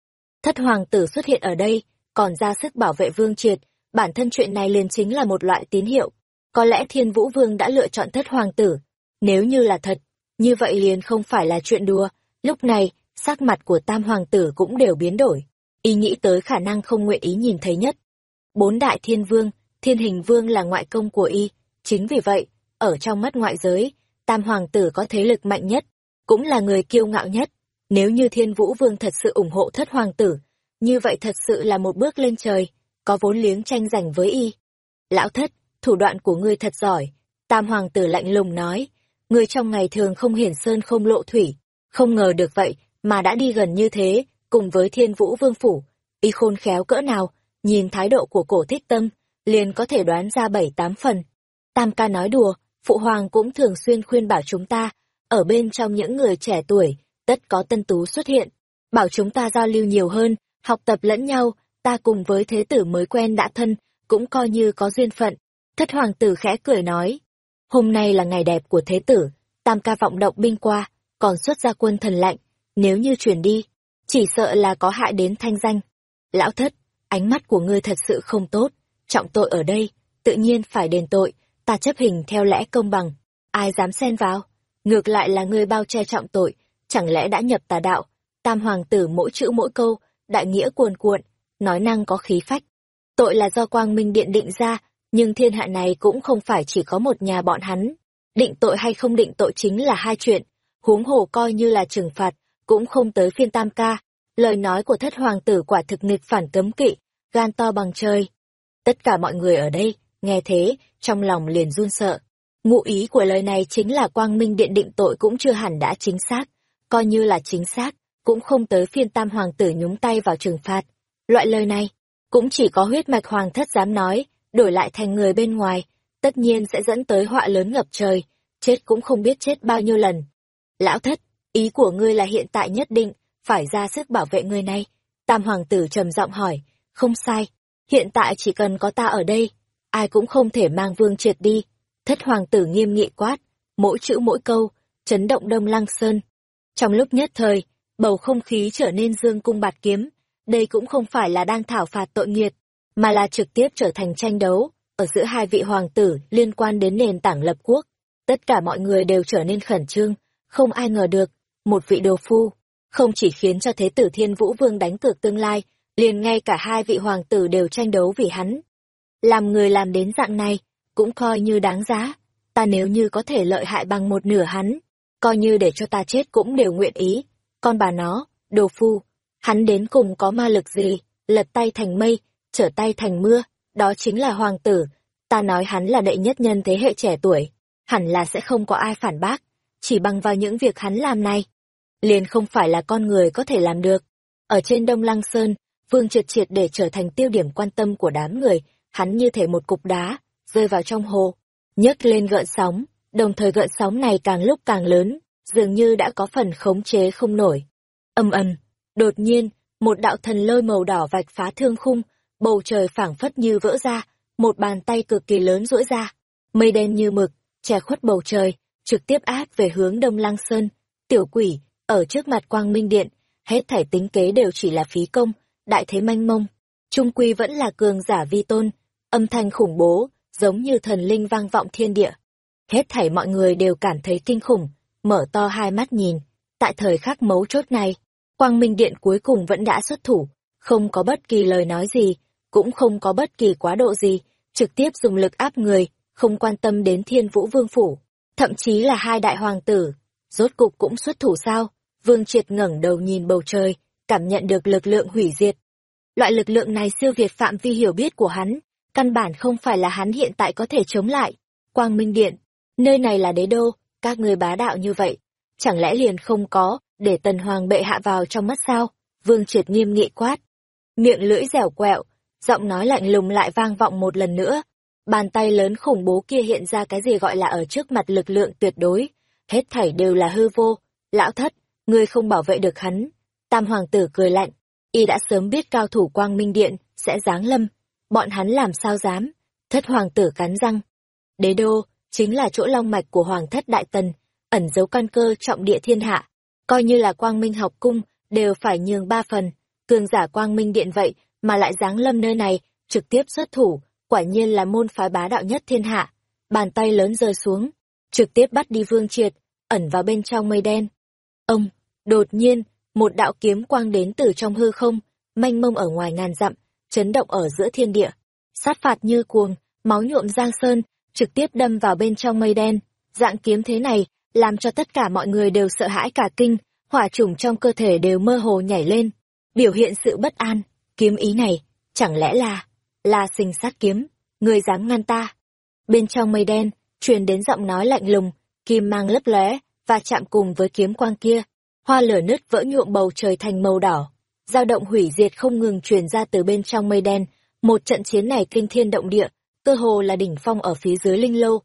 Thất hoàng tử xuất hiện ở đây, còn ra sức bảo vệ vương triệt, bản thân chuyện này liền chính là một loại tín hiệu. Có lẽ thiên vũ vương đã lựa chọn thất hoàng tử. Nếu như là thật, như vậy liền không phải là chuyện đùa. Lúc này, sắc mặt của tam hoàng tử cũng đều biến đổi. Ý nghĩ tới khả năng không nguyện ý nhìn thấy nhất. Bốn đại thiên vương, thiên hình vương là ngoại công của y. Chính vì vậy, ở trong mắt ngoại giới, tam hoàng tử có thế lực mạnh nhất, cũng là người kiêu ngạo nhất. Nếu như thiên vũ vương thật sự ủng hộ thất hoàng tử, như vậy thật sự là một bước lên trời, có vốn liếng tranh giành với y. Lão thất, thủ đoạn của ngươi thật giỏi, tam hoàng tử lạnh lùng nói, ngươi trong ngày thường không hiển sơn không lộ thủy, không ngờ được vậy mà đã đi gần như thế, cùng với thiên vũ vương phủ, y khôn khéo cỡ nào, nhìn thái độ của cổ thích tâm, liền có thể đoán ra bảy tám phần. Tam ca nói đùa, phụ hoàng cũng thường xuyên khuyên bảo chúng ta, ở bên trong những người trẻ tuổi, tất có tân tú xuất hiện, bảo chúng ta giao lưu nhiều hơn, học tập lẫn nhau, ta cùng với thế tử mới quen đã thân, cũng coi như có duyên phận. Thất hoàng tử khẽ cười nói, hôm nay là ngày đẹp của thế tử, tam ca vọng động binh qua, còn xuất ra quân thần lạnh, nếu như chuyển đi, chỉ sợ là có hại đến thanh danh. Lão thất, ánh mắt của ngươi thật sự không tốt, trọng tội ở đây, tự nhiên phải đền tội, ta chấp hình theo lẽ công bằng, ai dám xen vào, ngược lại là ngươi bao che trọng tội, chẳng lẽ đã nhập tà đạo, tam hoàng tử mỗi chữ mỗi câu, đại nghĩa cuồn cuộn, nói năng có khí phách. Tội là do quang minh điện định ra, nhưng thiên hạ này cũng không phải chỉ có một nhà bọn hắn. Định tội hay không định tội chính là hai chuyện, huống hồ coi như là trừng phạt, cũng không tới phiên tam ca. Lời nói của thất hoàng tử quả thực nghịch phản cấm kỵ, gan to bằng trời. Tất cả mọi người ở đây, nghe thế, trong lòng liền run sợ. Ngụ ý của lời này chính là quang minh điện định tội cũng chưa hẳn đã chính xác, coi như là chính xác, cũng không tới phiên tam hoàng tử nhúng tay vào trừng phạt. Loại lời này, cũng chỉ có huyết mạch hoàng thất dám nói, đổi lại thành người bên ngoài, tất nhiên sẽ dẫn tới họa lớn ngập trời, chết cũng không biết chết bao nhiêu lần. Lão thất, ý của ngươi là hiện tại nhất định, phải ra sức bảo vệ người này. Tam hoàng tử trầm giọng hỏi, không sai, hiện tại chỉ cần có ta ở đây, ai cũng không thể mang vương triệt đi. Thất hoàng tử nghiêm nghị quát, mỗi chữ mỗi câu, chấn động đông lăng sơn. Trong lúc nhất thời, bầu không khí trở nên dương cung bạt kiếm, đây cũng không phải là đang thảo phạt tội nghiệt, mà là trực tiếp trở thành tranh đấu ở giữa hai vị hoàng tử liên quan đến nền tảng lập quốc. Tất cả mọi người đều trở nên khẩn trương, không ai ngờ được, một vị đồ phu, không chỉ khiến cho thế tử thiên vũ vương đánh cược tương lai, liền ngay cả hai vị hoàng tử đều tranh đấu vì hắn. Làm người làm đến dạng này, cũng coi như đáng giá, ta nếu như có thể lợi hại bằng một nửa hắn, coi như để cho ta chết cũng đều nguyện ý. Con bà nó, đồ phu, hắn đến cùng có ma lực gì, lật tay thành mây, trở tay thành mưa, đó chính là hoàng tử, ta nói hắn là đệ nhất nhân thế hệ trẻ tuổi, hẳn là sẽ không có ai phản bác, chỉ bằng vào những việc hắn làm này. Liền không phải là con người có thể làm được. Ở trên Đông Lăng Sơn, Vương triệt triệt để trở thành tiêu điểm quan tâm của đám người, hắn như thể một cục đá, rơi vào trong hồ, nhấc lên gợn sóng, đồng thời gợn sóng này càng lúc càng lớn, dường như đã có phần khống chế không nổi. Âm ầm, đột nhiên, một đạo thần lôi màu đỏ vạch phá thương khung, bầu trời phảng phất như vỡ ra, một bàn tay cực kỳ lớn duỗi ra, mây đen như mực, che khuất bầu trời, trực tiếp áp về hướng Đông Lăng Sơn. Tiểu quỷ, ở trước mặt Quang Minh Điện, hết thảy tính kế đều chỉ là phí công, đại thế manh mông. Trung quy vẫn là cường giả vi tôn, âm thanh khủng bố, giống như thần linh vang vọng thiên địa. Hết thảy mọi người đều cảm thấy kinh khủng, mở to hai mắt nhìn. Tại thời khắc mấu chốt này, Quang Minh Điện cuối cùng vẫn đã xuất thủ, không có bất kỳ lời nói gì, cũng không có bất kỳ quá độ gì, trực tiếp dùng lực áp người, không quan tâm đến thiên vũ vương phủ, thậm chí là hai đại hoàng tử. Rốt cục cũng xuất thủ sao? Vương triệt ngẩng đầu nhìn bầu trời, cảm nhận được lực lượng hủy diệt. Loại lực lượng này siêu việt phạm vi hiểu biết của hắn, căn bản không phải là hắn hiện tại có thể chống lại. Quang Minh Điện, nơi này là đế đô, các người bá đạo như vậy, chẳng lẽ liền không có, để tần hoàng bệ hạ vào trong mắt sao? Vương triệt nghiêm nghị quát. Miệng lưỡi dẻo quẹo, giọng nói lạnh lùng lại vang vọng một lần nữa. Bàn tay lớn khủng bố kia hiện ra cái gì gọi là ở trước mặt lực lượng tuyệt đối. Hết thảy đều là hư vô. Lão thất, ngươi không bảo vệ được hắn. Tam hoàng tử cười lạnh. Y đã sớm biết cao thủ quang minh điện sẽ giáng lâm. Bọn hắn làm sao dám. Thất hoàng tử cắn răng. Đế đô, chính là chỗ long mạch của hoàng thất đại tần, ẩn giấu căn cơ trọng địa thiên hạ. Coi như là quang minh học cung, đều phải nhường ba phần. Cường giả quang minh điện vậy, mà lại giáng lâm nơi này, trực tiếp xuất thủ, quả nhiên là môn phái bá đạo nhất thiên hạ. Bàn tay lớn rơi xuống, trực tiếp bắt đi vương triệt, ẩn vào bên trong mây đen. Ông, đột nhiên, một đạo kiếm quang đến từ trong hư không, manh mông ở ngoài ngàn dặm, chấn động ở giữa thiên địa. Sát phạt như cuồng, máu nhuộm giang sơn, trực tiếp đâm vào bên trong mây đen. Dạng kiếm thế này, làm cho tất cả mọi người đều sợ hãi cả kinh, hỏa trùng trong cơ thể đều mơ hồ nhảy lên, biểu hiện sự bất an. Kiếm ý này, chẳng lẽ là, là sinh sát kiếm, người dám ngăn ta. Bên trong mây đen, truyền đến giọng nói lạnh lùng, kim mang lấp lóe và chạm cùng với kiếm quang kia. Hoa lửa nứt vỡ nhuộm bầu trời thành màu đỏ. dao động hủy diệt không ngừng truyền ra từ bên trong mây đen. Một trận chiến này kinh thiên động địa, cơ hồ là đỉnh phong ở phía dưới linh lô.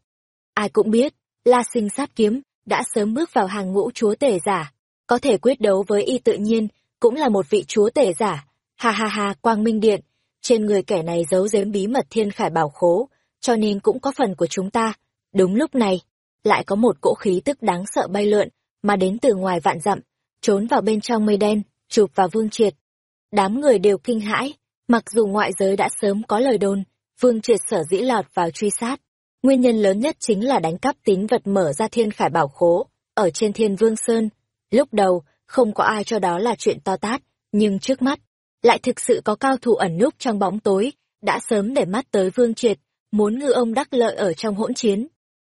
Ai cũng biết, La Sinh sát kiếm đã sớm bước vào hàng ngũ chúa tể giả, có thể quyết đấu với y tự nhiên, cũng là một vị chúa tể giả, Ha ha ha, quang minh điện, trên người kẻ này giấu giếm bí mật thiên khải bảo khố, cho nên cũng có phần của chúng ta. Đúng lúc này, lại có một cỗ khí tức đáng sợ bay lượn, mà đến từ ngoài vạn dặm, trốn vào bên trong mây đen, chụp vào vương triệt. Đám người đều kinh hãi, mặc dù ngoại giới đã sớm có lời đồn, vương triệt sở dĩ lọt vào truy sát. Nguyên nhân lớn nhất chính là đánh cắp tín vật mở ra thiên khải bảo khố, ở trên thiên vương sơn. Lúc đầu, không có ai cho đó là chuyện to tát, nhưng trước mắt, lại thực sự có cao thủ ẩn núp trong bóng tối, đã sớm để mắt tới Vương Triệt, muốn ngư ông đắc lợi ở trong hỗn chiến.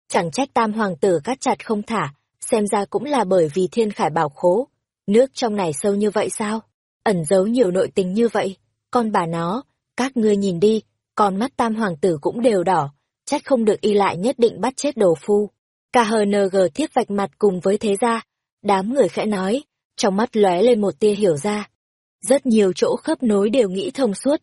Chẳng trách tam hoàng tử cắt chặt không thả, xem ra cũng là bởi vì thiên khải bảo khố. Nước trong này sâu như vậy sao? Ẩn giấu nhiều nội tình như vậy. Con bà nó, các ngươi nhìn đi, con mắt tam hoàng tử cũng đều đỏ, trách không được y lại nhất định bắt chết đồ phu. KHNG thiết vạch mặt cùng với thế gia, đám người khẽ nói, trong mắt lóe lên một tia hiểu ra. Rất nhiều chỗ khớp nối đều nghĩ thông suốt.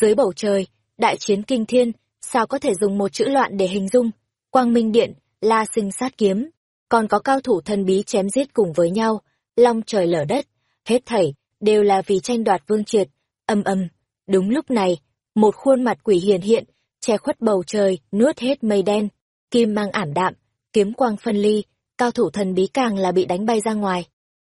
Dưới bầu trời, đại chiến kinh thiên, sao có thể dùng một chữ loạn để hình dung? Quang Minh Điện, La Sinh sát kiếm, còn có cao thủ thần bí chém giết cùng với nhau, long trời lở đất, hết thảy đều là vì tranh đoạt vương triệt. Âm âm, đúng lúc này, một khuôn mặt quỷ hiền hiện, che khuất bầu trời, nuốt hết mây đen, kim mang ảm đạm, kiếm quang phân ly, cao thủ thần bí càng là bị đánh bay ra ngoài.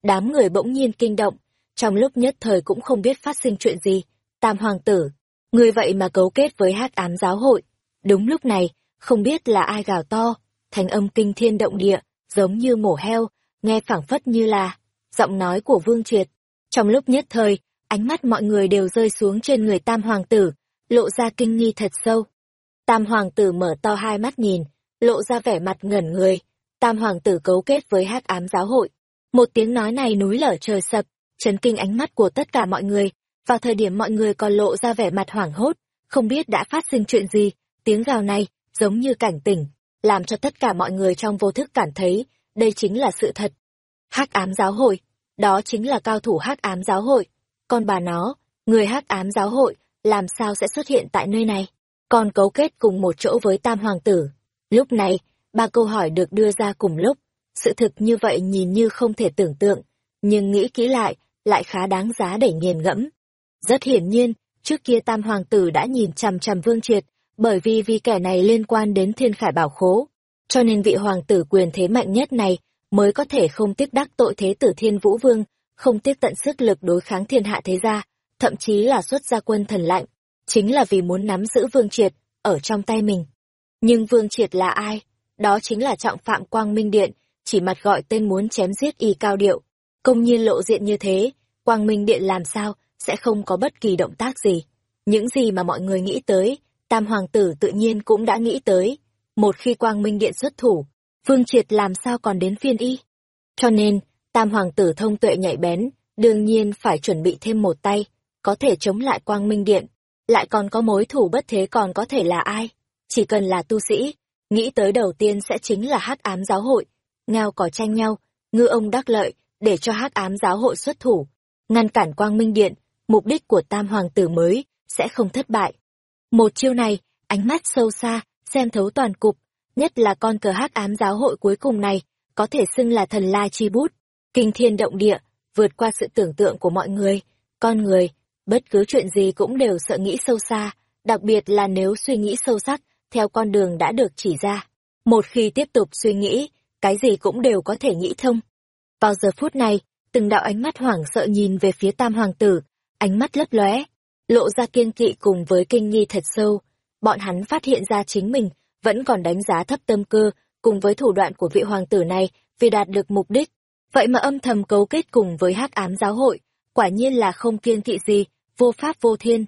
Đám người bỗng nhiên kinh động, trong lúc nhất thời cũng không biết phát sinh chuyện gì. Tam hoàng tử, người vậy mà cấu kết với hắc ám giáo hội. Đúng lúc này, không biết là ai gào to, thành âm kinh thiên động địa, giống như mổ heo, nghe phảng phất như là giọng nói của Vương Triệt. Trong lúc nhất thời, ánh mắt mọi người đều rơi xuống trên người Tam Hoàng tử, lộ ra kinh nghi thật sâu. Tam Hoàng tử mở to hai mắt nhìn, lộ ra vẻ mặt ngẩn người. Tam Hoàng tử cấu kết với hắc ám giáo hội. Một tiếng nói này núi lở trời sập, chấn kinh ánh mắt của tất cả mọi người. Vào thời điểm mọi người còn lộ ra vẻ mặt hoảng hốt, không biết đã phát sinh chuyện gì, tiếng gào này, giống như cảnh tỉnh, làm cho tất cả mọi người trong vô thức cảm thấy, đây chính là sự thật hắc ám giáo hội, đó chính là cao thủ hắc ám giáo hội. Con bà nó, người hắc ám giáo hội, làm sao sẽ xuất hiện tại nơi này? Còn cấu kết cùng một chỗ với tam hoàng tử. Lúc này, ba câu hỏi được đưa ra cùng lúc. Sự thực như vậy nhìn như không thể tưởng tượng, nhưng nghĩ kỹ lại, lại khá đáng giá để nghiền ngẫm. Rất hiển nhiên, trước kia tam hoàng tử đã nhìn chằm chằm vương triệt, bởi vì vì kẻ này liên quan đến thiên khải bảo khố. Cho nên vị hoàng tử quyền thế mạnh nhất này mới có thể không tiếc đắc tội thế tử thiên vũ vương, không tiếc tận sức lực đối kháng thiên hạ thế gia, thậm chí là xuất gia quân thần lạnh, chính là vì muốn nắm giữ vương triệt, ở trong tay mình. Nhưng vương triệt là ai? Đó chính là trọng phạm quang minh điện, chỉ mặt gọi tên muốn chém giết y cao điệu. Công nhiên lộ diện như thế, quang minh điện làm sao, sẽ không có bất kỳ động tác gì. Những gì mà mọi người nghĩ tới, tam hoàng tử tự nhiên cũng đã nghĩ tới. Một khi quang minh điện xuất thủ, vương triệt làm sao còn đến phiên y. Cho nên, tam hoàng tử thông tuệ nhạy bén, đương nhiên phải chuẩn bị thêm một tay, có thể chống lại quang minh điện. Lại còn có mối thủ bất thế còn có thể là ai? Chỉ cần là tu sĩ, nghĩ tới đầu tiên sẽ chính là hắc ám giáo hội. Ngao cỏ tranh nhau, ngư ông đắc lợi, để cho hắc ám giáo hội xuất thủ. Ngăn cản quang minh điện, mục đích của tam hoàng tử mới, sẽ không thất bại. Một chiêu này, ánh mắt sâu xa, xem thấu toàn cục, nhất là con cờ hắc ám giáo hội cuối cùng này, có thể xưng là thần la chi bút, kinh thiên động địa, vượt qua sự tưởng tượng của mọi người. Con người, bất cứ chuyện gì cũng đều sợ nghĩ sâu xa, đặc biệt là nếu suy nghĩ sâu sắc, theo con đường đã được chỉ ra. Một khi tiếp tục suy nghĩ, cái gì cũng đều có thể nghĩ thông. Vào giờ phút này, từng đạo ánh mắt hoảng sợ nhìn về phía tam hoàng tử, ánh mắt lấp lóe, lộ ra kiên kỵ cùng với kinh nghi thật sâu. Bọn hắn phát hiện ra chính mình vẫn còn đánh giá thấp tâm cơ cùng với thủ đoạn của vị hoàng tử này vì đạt được mục đích. Vậy mà âm thầm cấu kết cùng với hắc ám giáo hội, quả nhiên là không kiên kỵ gì, vô pháp vô thiên.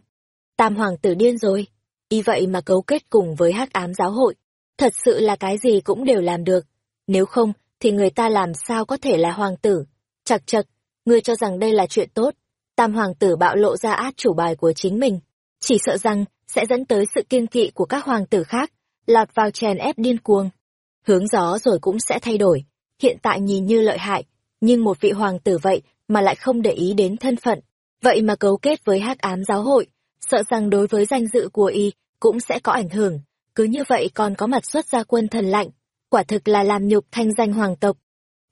Tam hoàng tử điên rồi, y vậy mà cấu kết cùng với hắc ám giáo hội, thật sự là cái gì cũng đều làm được. Nếu không, thì người ta làm sao có thể là hoàng tử? chặc chặc ngươi cho rằng đây là chuyện tốt. Tam hoàng tử bạo lộ ra át chủ bài của chính mình, chỉ sợ rằng sẽ dẫn tới sự kiên kỵ của các hoàng tử khác, lọt vào chèn ép điên cuồng. Hướng gió rồi cũng sẽ thay đổi, hiện tại nhìn như lợi hại, nhưng một vị hoàng tử vậy mà lại không để ý đến thân phận, vậy mà cấu kết với hắc ám giáo hội, sợ rằng đối với danh dự của y cũng sẽ có ảnh hưởng, cứ như vậy còn có mặt xuất ra quân thần lạnh, quả thực là làm nhục thanh danh hoàng tộc.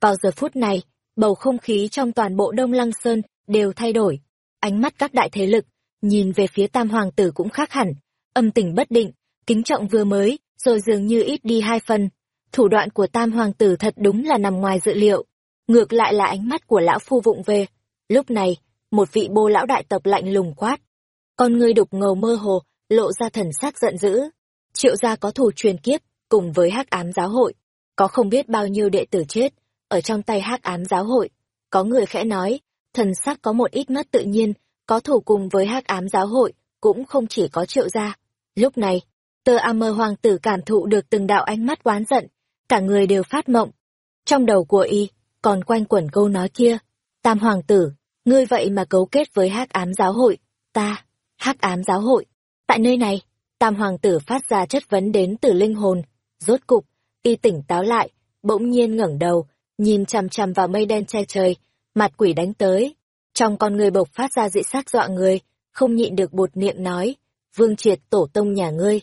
Vào giờ phút này, bầu không khí trong toàn bộ Đông Lăng Sơn đều thay đổi, ánh mắt các đại thế lực, nhìn về phía tam hoàng tử cũng khác hẳn, âm tình bất định, kính trọng vừa mới, rồi dường như ít đi hai phần. Thủ đoạn của tam hoàng tử thật đúng là nằm ngoài dự liệu. Ngược lại là ánh mắt của lão phu vụng về. Lúc này, một vị bô lão đại tộc lạnh lùng quát. Con ngươi đục ngầu mơ hồ, lộ ra thần sắc giận dữ. Triệu gia có thủ truyền kiếp, cùng với hắc ám giáo hội. Có không biết bao nhiêu đệ tử chết, ở trong tay hắc ám giáo hội. Có người khẽ nói, thần sắc có một ít mất tự nhiên, có thủ cùng với hắc ám giáo hội, cũng không chỉ có triệu gia. Lúc này, tơ a mơ hoàng tử cảm thụ được từng đạo ánh mắt oán giận, cả người đều phát mộng. Trong đầu của y, còn quanh quẩn câu nói kia, tam hoàng tử, ngươi vậy mà cấu kết với hắc ám giáo hội, ta, hắc ám giáo hội. Tại nơi này, tam hoàng tử phát ra chất vấn đến từ linh hồn, rốt cục, y tỉnh táo lại, bỗng nhiên ngẩng đầu, nhìn chằm chằm vào mây đen che trời, mặt quỷ đánh tới. Trong con người bộc phát ra dị sắc dọa người, không nhịn được bột niệm nói, vương triệt tổ tông nhà ngươi.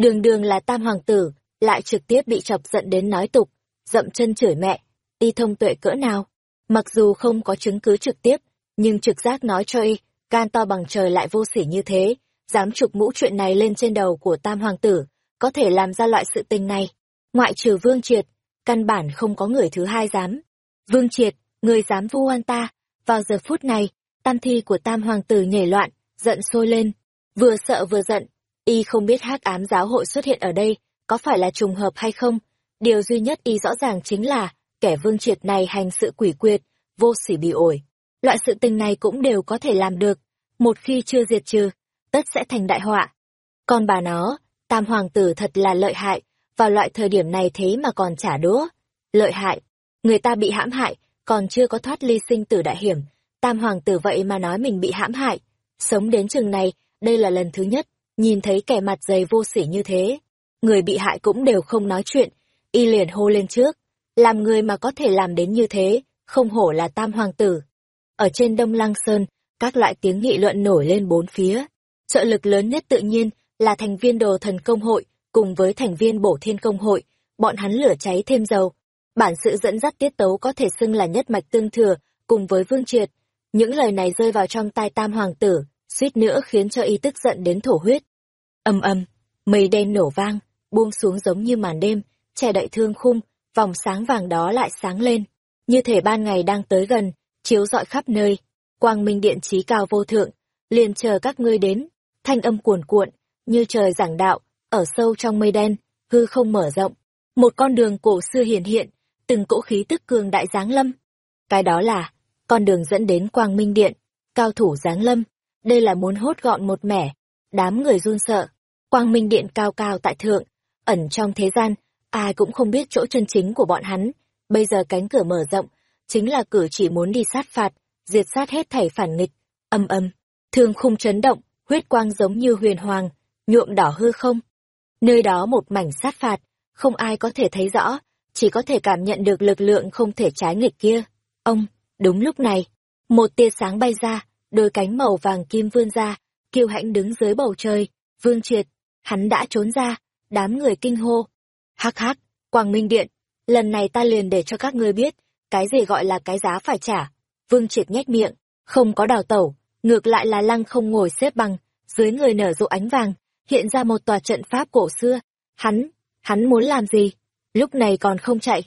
Đường đường là tam hoàng tử, lại trực tiếp bị chọc giận đến nói tục, dậm chân chửi mẹ, y thông tuệ cỡ nào. Mặc dù không có chứng cứ trực tiếp, nhưng trực giác nói cho y, gan to bằng trời lại vô sỉ như thế, dám trục mũ chuyện này lên trên đầu của tam hoàng tử, có thể làm ra loại sự tình này. Ngoại trừ vương triệt, căn bản không có người thứ hai dám. Vương triệt, người dám vu oan ta. Vào giờ phút này, tam thi của tam hoàng tử nhảy loạn, giận sôi lên. Vừa sợ vừa giận, y không biết hắc ám giáo hội xuất hiện ở đây, có phải là trùng hợp hay không. Điều duy nhất y rõ ràng chính là, kẻ vương triệt này hành sự quỷ quyệt, vô sỉ bị ổi. Loại sự tình này cũng đều có thể làm được, một khi chưa diệt trừ, tất sẽ thành đại họa. Còn bà nó, tam hoàng tử thật là lợi hại, vào loại thời điểm này thế mà còn trả đũa. Lợi hại, người ta bị hãm hại, còn chưa có thoát ly sinh tử đại hiểm, tam hoàng tử vậy mà nói mình bị hãm hại. Sống đến chừng này, đây là lần thứ nhất, nhìn thấy kẻ mặt dày vô sỉ như thế. Người bị hại cũng đều không nói chuyện, y liền hô lên trước. Làm người mà có thể làm đến như thế, không hổ là tam hoàng tử. Ở trên Đông Lăng Sơn, các loại tiếng nghị luận nổi lên bốn phía. Trợ lực lớn nhất tự nhiên là thành viên đồ thần công hội, cùng với thành viên bổ thiên công hội, bọn hắn lửa cháy thêm dầu. Bản sự dẫn dắt tiết tấu có thể xưng là nhất mạch tương thừa, cùng với vương triệt. Những lời này rơi vào trong tai tam hoàng tử, suýt nữa khiến cho y tức giận đến thổ huyết. Âm âm, mây đen nổ vang, buông xuống giống như màn đêm, che đậy thương khung, vòng sáng vàng đó lại sáng lên, như thể ban ngày đang tới gần, chiếu rọi khắp nơi. Quang minh điện trí cao vô thượng, liền chờ các ngươi đến, thanh âm cuồn cuộn, như trời giảng đạo, ở sâu trong mây đen, hư không mở rộng. Một con đường cổ xưa hiển hiện, từng cỗ khí tức cường đại giáng lâm. Cái đó là, con đường dẫn đến quang minh điện, cao thủ giáng lâm, đây là muốn hốt gọn một mẻ. Đám người run sợ, quang minh điện cao cao tại thượng, ẩn trong thế gian, ai cũng không biết chỗ chân chính của bọn hắn. Bây giờ cánh cửa mở rộng, chính là cử chỉ muốn đi sát phạt, diệt sát hết thảy phản nghịch. Âm âm, thương khung chấn động, huyết quang giống như huyền hoàng, nhuộm đỏ hư không. Nơi đó một mảnh sát phạt, không ai có thể thấy rõ, chỉ có thể cảm nhận được lực lượng không thể trái nghịch kia. Ông, đúng lúc này, một tia sáng bay ra, đôi cánh màu vàng kim vươn ra, kiêu hãnh đứng dưới bầu trời, vương triệt, hắn đã trốn ra, đám người kinh hô. Hắc hắc, Quang Minh Điện, lần này ta liền để cho các ngươi biết, cái gì gọi là cái giá phải trả. Vương triệt nhếch miệng, không có đào tẩu, ngược lại là lăng không ngồi xếp bằng, dưới người nở rộ ánh vàng, hiện ra một tòa trận pháp cổ xưa. Hắn, hắn muốn làm gì? Lúc này còn không chạy.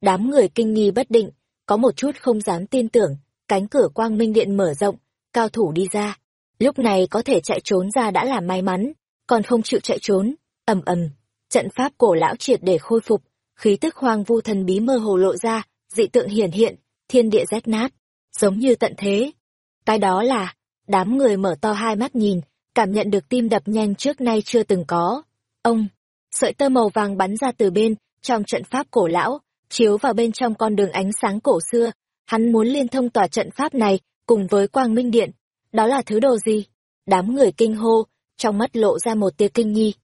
Đám người kinh nghi bất định, có một chút không dám tin tưởng, cánh cửa quang minh điện mở rộng, cao thủ đi ra. Lúc này có thể chạy trốn ra đã là may mắn, còn không chịu chạy trốn, ầm ầm, trận pháp cổ lão triệt để khôi phục, khí tức hoang vu thần bí mơ hồ lộ ra, dị tượng hiển hiện, thiên địa rách nát, giống như tận thế. Cái đó là, đám người mở to hai mắt nhìn, cảm nhận được tim đập nhanh trước nay chưa từng có. Ông, sợi tơ màu vàng bắn ra từ bên, trong trận pháp cổ lão, chiếu vào bên trong con đường ánh sáng cổ xưa. Hắn muốn liên thông tòa trận pháp này, cùng với quang minh điện. Đó là thứ đồ gì? Đám người kinh hô, trong mắt lộ ra một tia kinh nghi.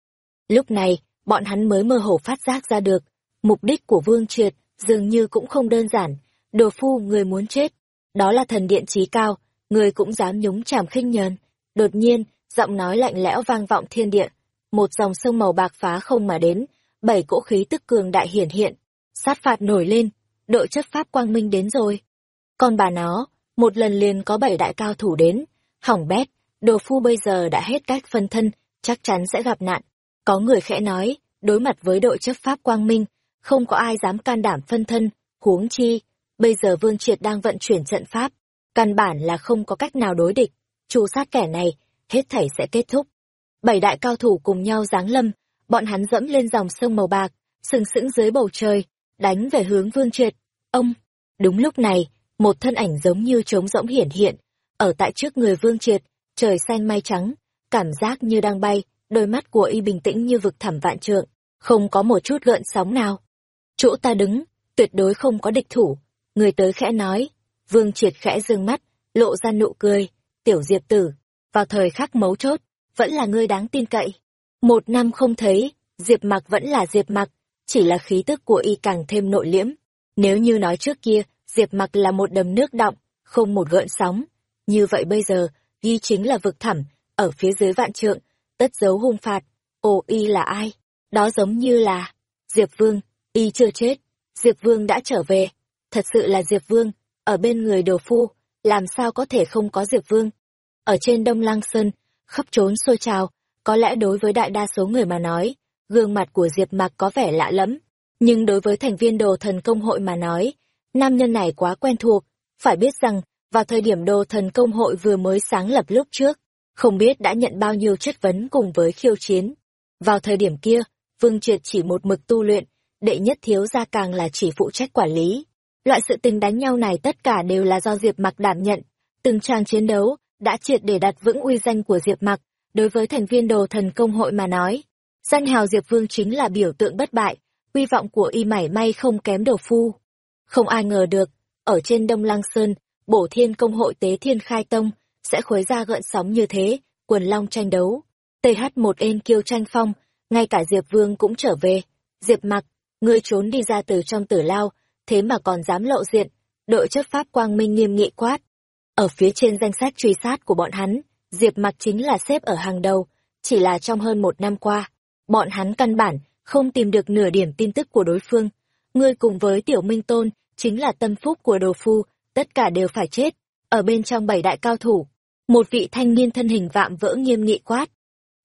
Lúc này, bọn hắn mới mơ hồ phát giác ra được. Mục đích của Vương Triệt dường như cũng không đơn giản. Đồ phu người muốn chết. Đó là thần điện trí cao, người cũng dám nhúng chàm khinh nhờn. Đột nhiên, giọng nói lạnh lẽo vang vọng thiên địa. Một dòng sông màu bạc phá không mà đến, bảy cỗ khí tức cường đại hiển hiện. Sát phạt nổi lên, đội chấp pháp quang minh đến rồi. Còn bà nó, một lần liền có bảy đại cao thủ đến, hỏng bét, đồ phu bây giờ đã hết cách phân thân, chắc chắn sẽ gặp nạn. Có người khẽ nói, đối mặt với đội chấp pháp quang minh, không có ai dám can đảm phân thân, huống chi, bây giờ Vương Triệt đang vận chuyển trận pháp, căn bản là không có cách nào đối địch, trù sát kẻ này, hết thảy sẽ kết thúc. Bảy đại cao thủ cùng nhau giáng lâm, bọn hắn dẫm lên dòng sông màu bạc, sừng sững dưới bầu trời, đánh về hướng Vương Triệt. Ông, đúng lúc này, một thân ảnh giống như trống rỗng hiển hiện, ở tại trước người Vương Triệt, trời xanh mây trắng, cảm giác như đang bay, đôi mắt của y bình tĩnh như vực thẳm vạn trượng, không có một chút gợn sóng nào. Chỗ ta đứng, tuyệt đối không có địch thủ, người tới khẽ nói, Vương Triệt khẽ dương mắt, lộ ra nụ cười, tiểu diệp tử, vào thời khắc mấu chốt, vẫn là ngươi đáng tin cậy. Một năm không thấy, diệp mặc vẫn là diệp mặc, chỉ là khí tức của y càng thêm nội liễm. Nếu như nói trước kia, diệp mặc là một đầm nước động, không một gợn sóng. Như vậy bây giờ, y chính là vực thẳm, ở phía dưới vạn trượng, tất dấu hung phạt. Ồ y là ai? Đó giống như là... Diệp Vương, y chưa chết. Diệp Vương đã trở về. Thật sự là Diệp Vương, ở bên người đồ phu, làm sao có thể không có Diệp Vương? Ở trên Đông Lăng Sơn, khắp trốn xôi trào, có lẽ đối với đại đa số người mà nói, gương mặt của Diệp Mạc có vẻ lạ lẫm, nhưng đối với thành viên đồ thần công hội mà nói, Nam nhân này quá quen thuộc, phải biết rằng, vào thời điểm đồ thần công hội vừa mới sáng lập lúc trước, không biết đã nhận bao nhiêu chất vấn cùng với khiêu chiến. Vào thời điểm kia, Vương Triệt chỉ một mực tu luyện, đệ nhất thiếu gia càng là chỉ phụ trách quản lý. Loại sự tình đánh nhau này tất cả đều là do Diệp Mặc đảm nhận. Từng trang chiến đấu đã triệt để đặt vững uy danh của Diệp Mặc, đối với thành viên đồ thần công hội mà nói. Danh hào Diệp Vương chính là biểu tượng bất bại, uy vọng của y mảy may không kém đồ phu. Không ai ngờ được, ở trên Đông Lăng Sơn, bổ thiên công hội tế thiên khai tông, sẽ khuấy ra gợn sóng như thế, quần long tranh đấu. th một ên kiêu tranh phong, ngay cả Diệp Vương cũng trở về. Diệp mặc, ngươi trốn đi ra từ trong tử lao, thế mà còn dám lộ diện, đội chấp pháp quang minh nghiêm nghị quát. Ở phía trên danh sách truy sát của bọn hắn, Diệp mặc chính là xếp ở hàng đầu, chỉ là trong hơn một năm qua, bọn hắn căn bản không tìm được nửa điểm tin tức của đối phương. Ngươi cùng với Tiểu Minh Tôn, chính là tâm phúc của đồ phu, tất cả đều phải chết. Ở bên trong bảy đại cao thủ, một vị thanh niên thân hình vạm vỡ nghiêm nghị quát.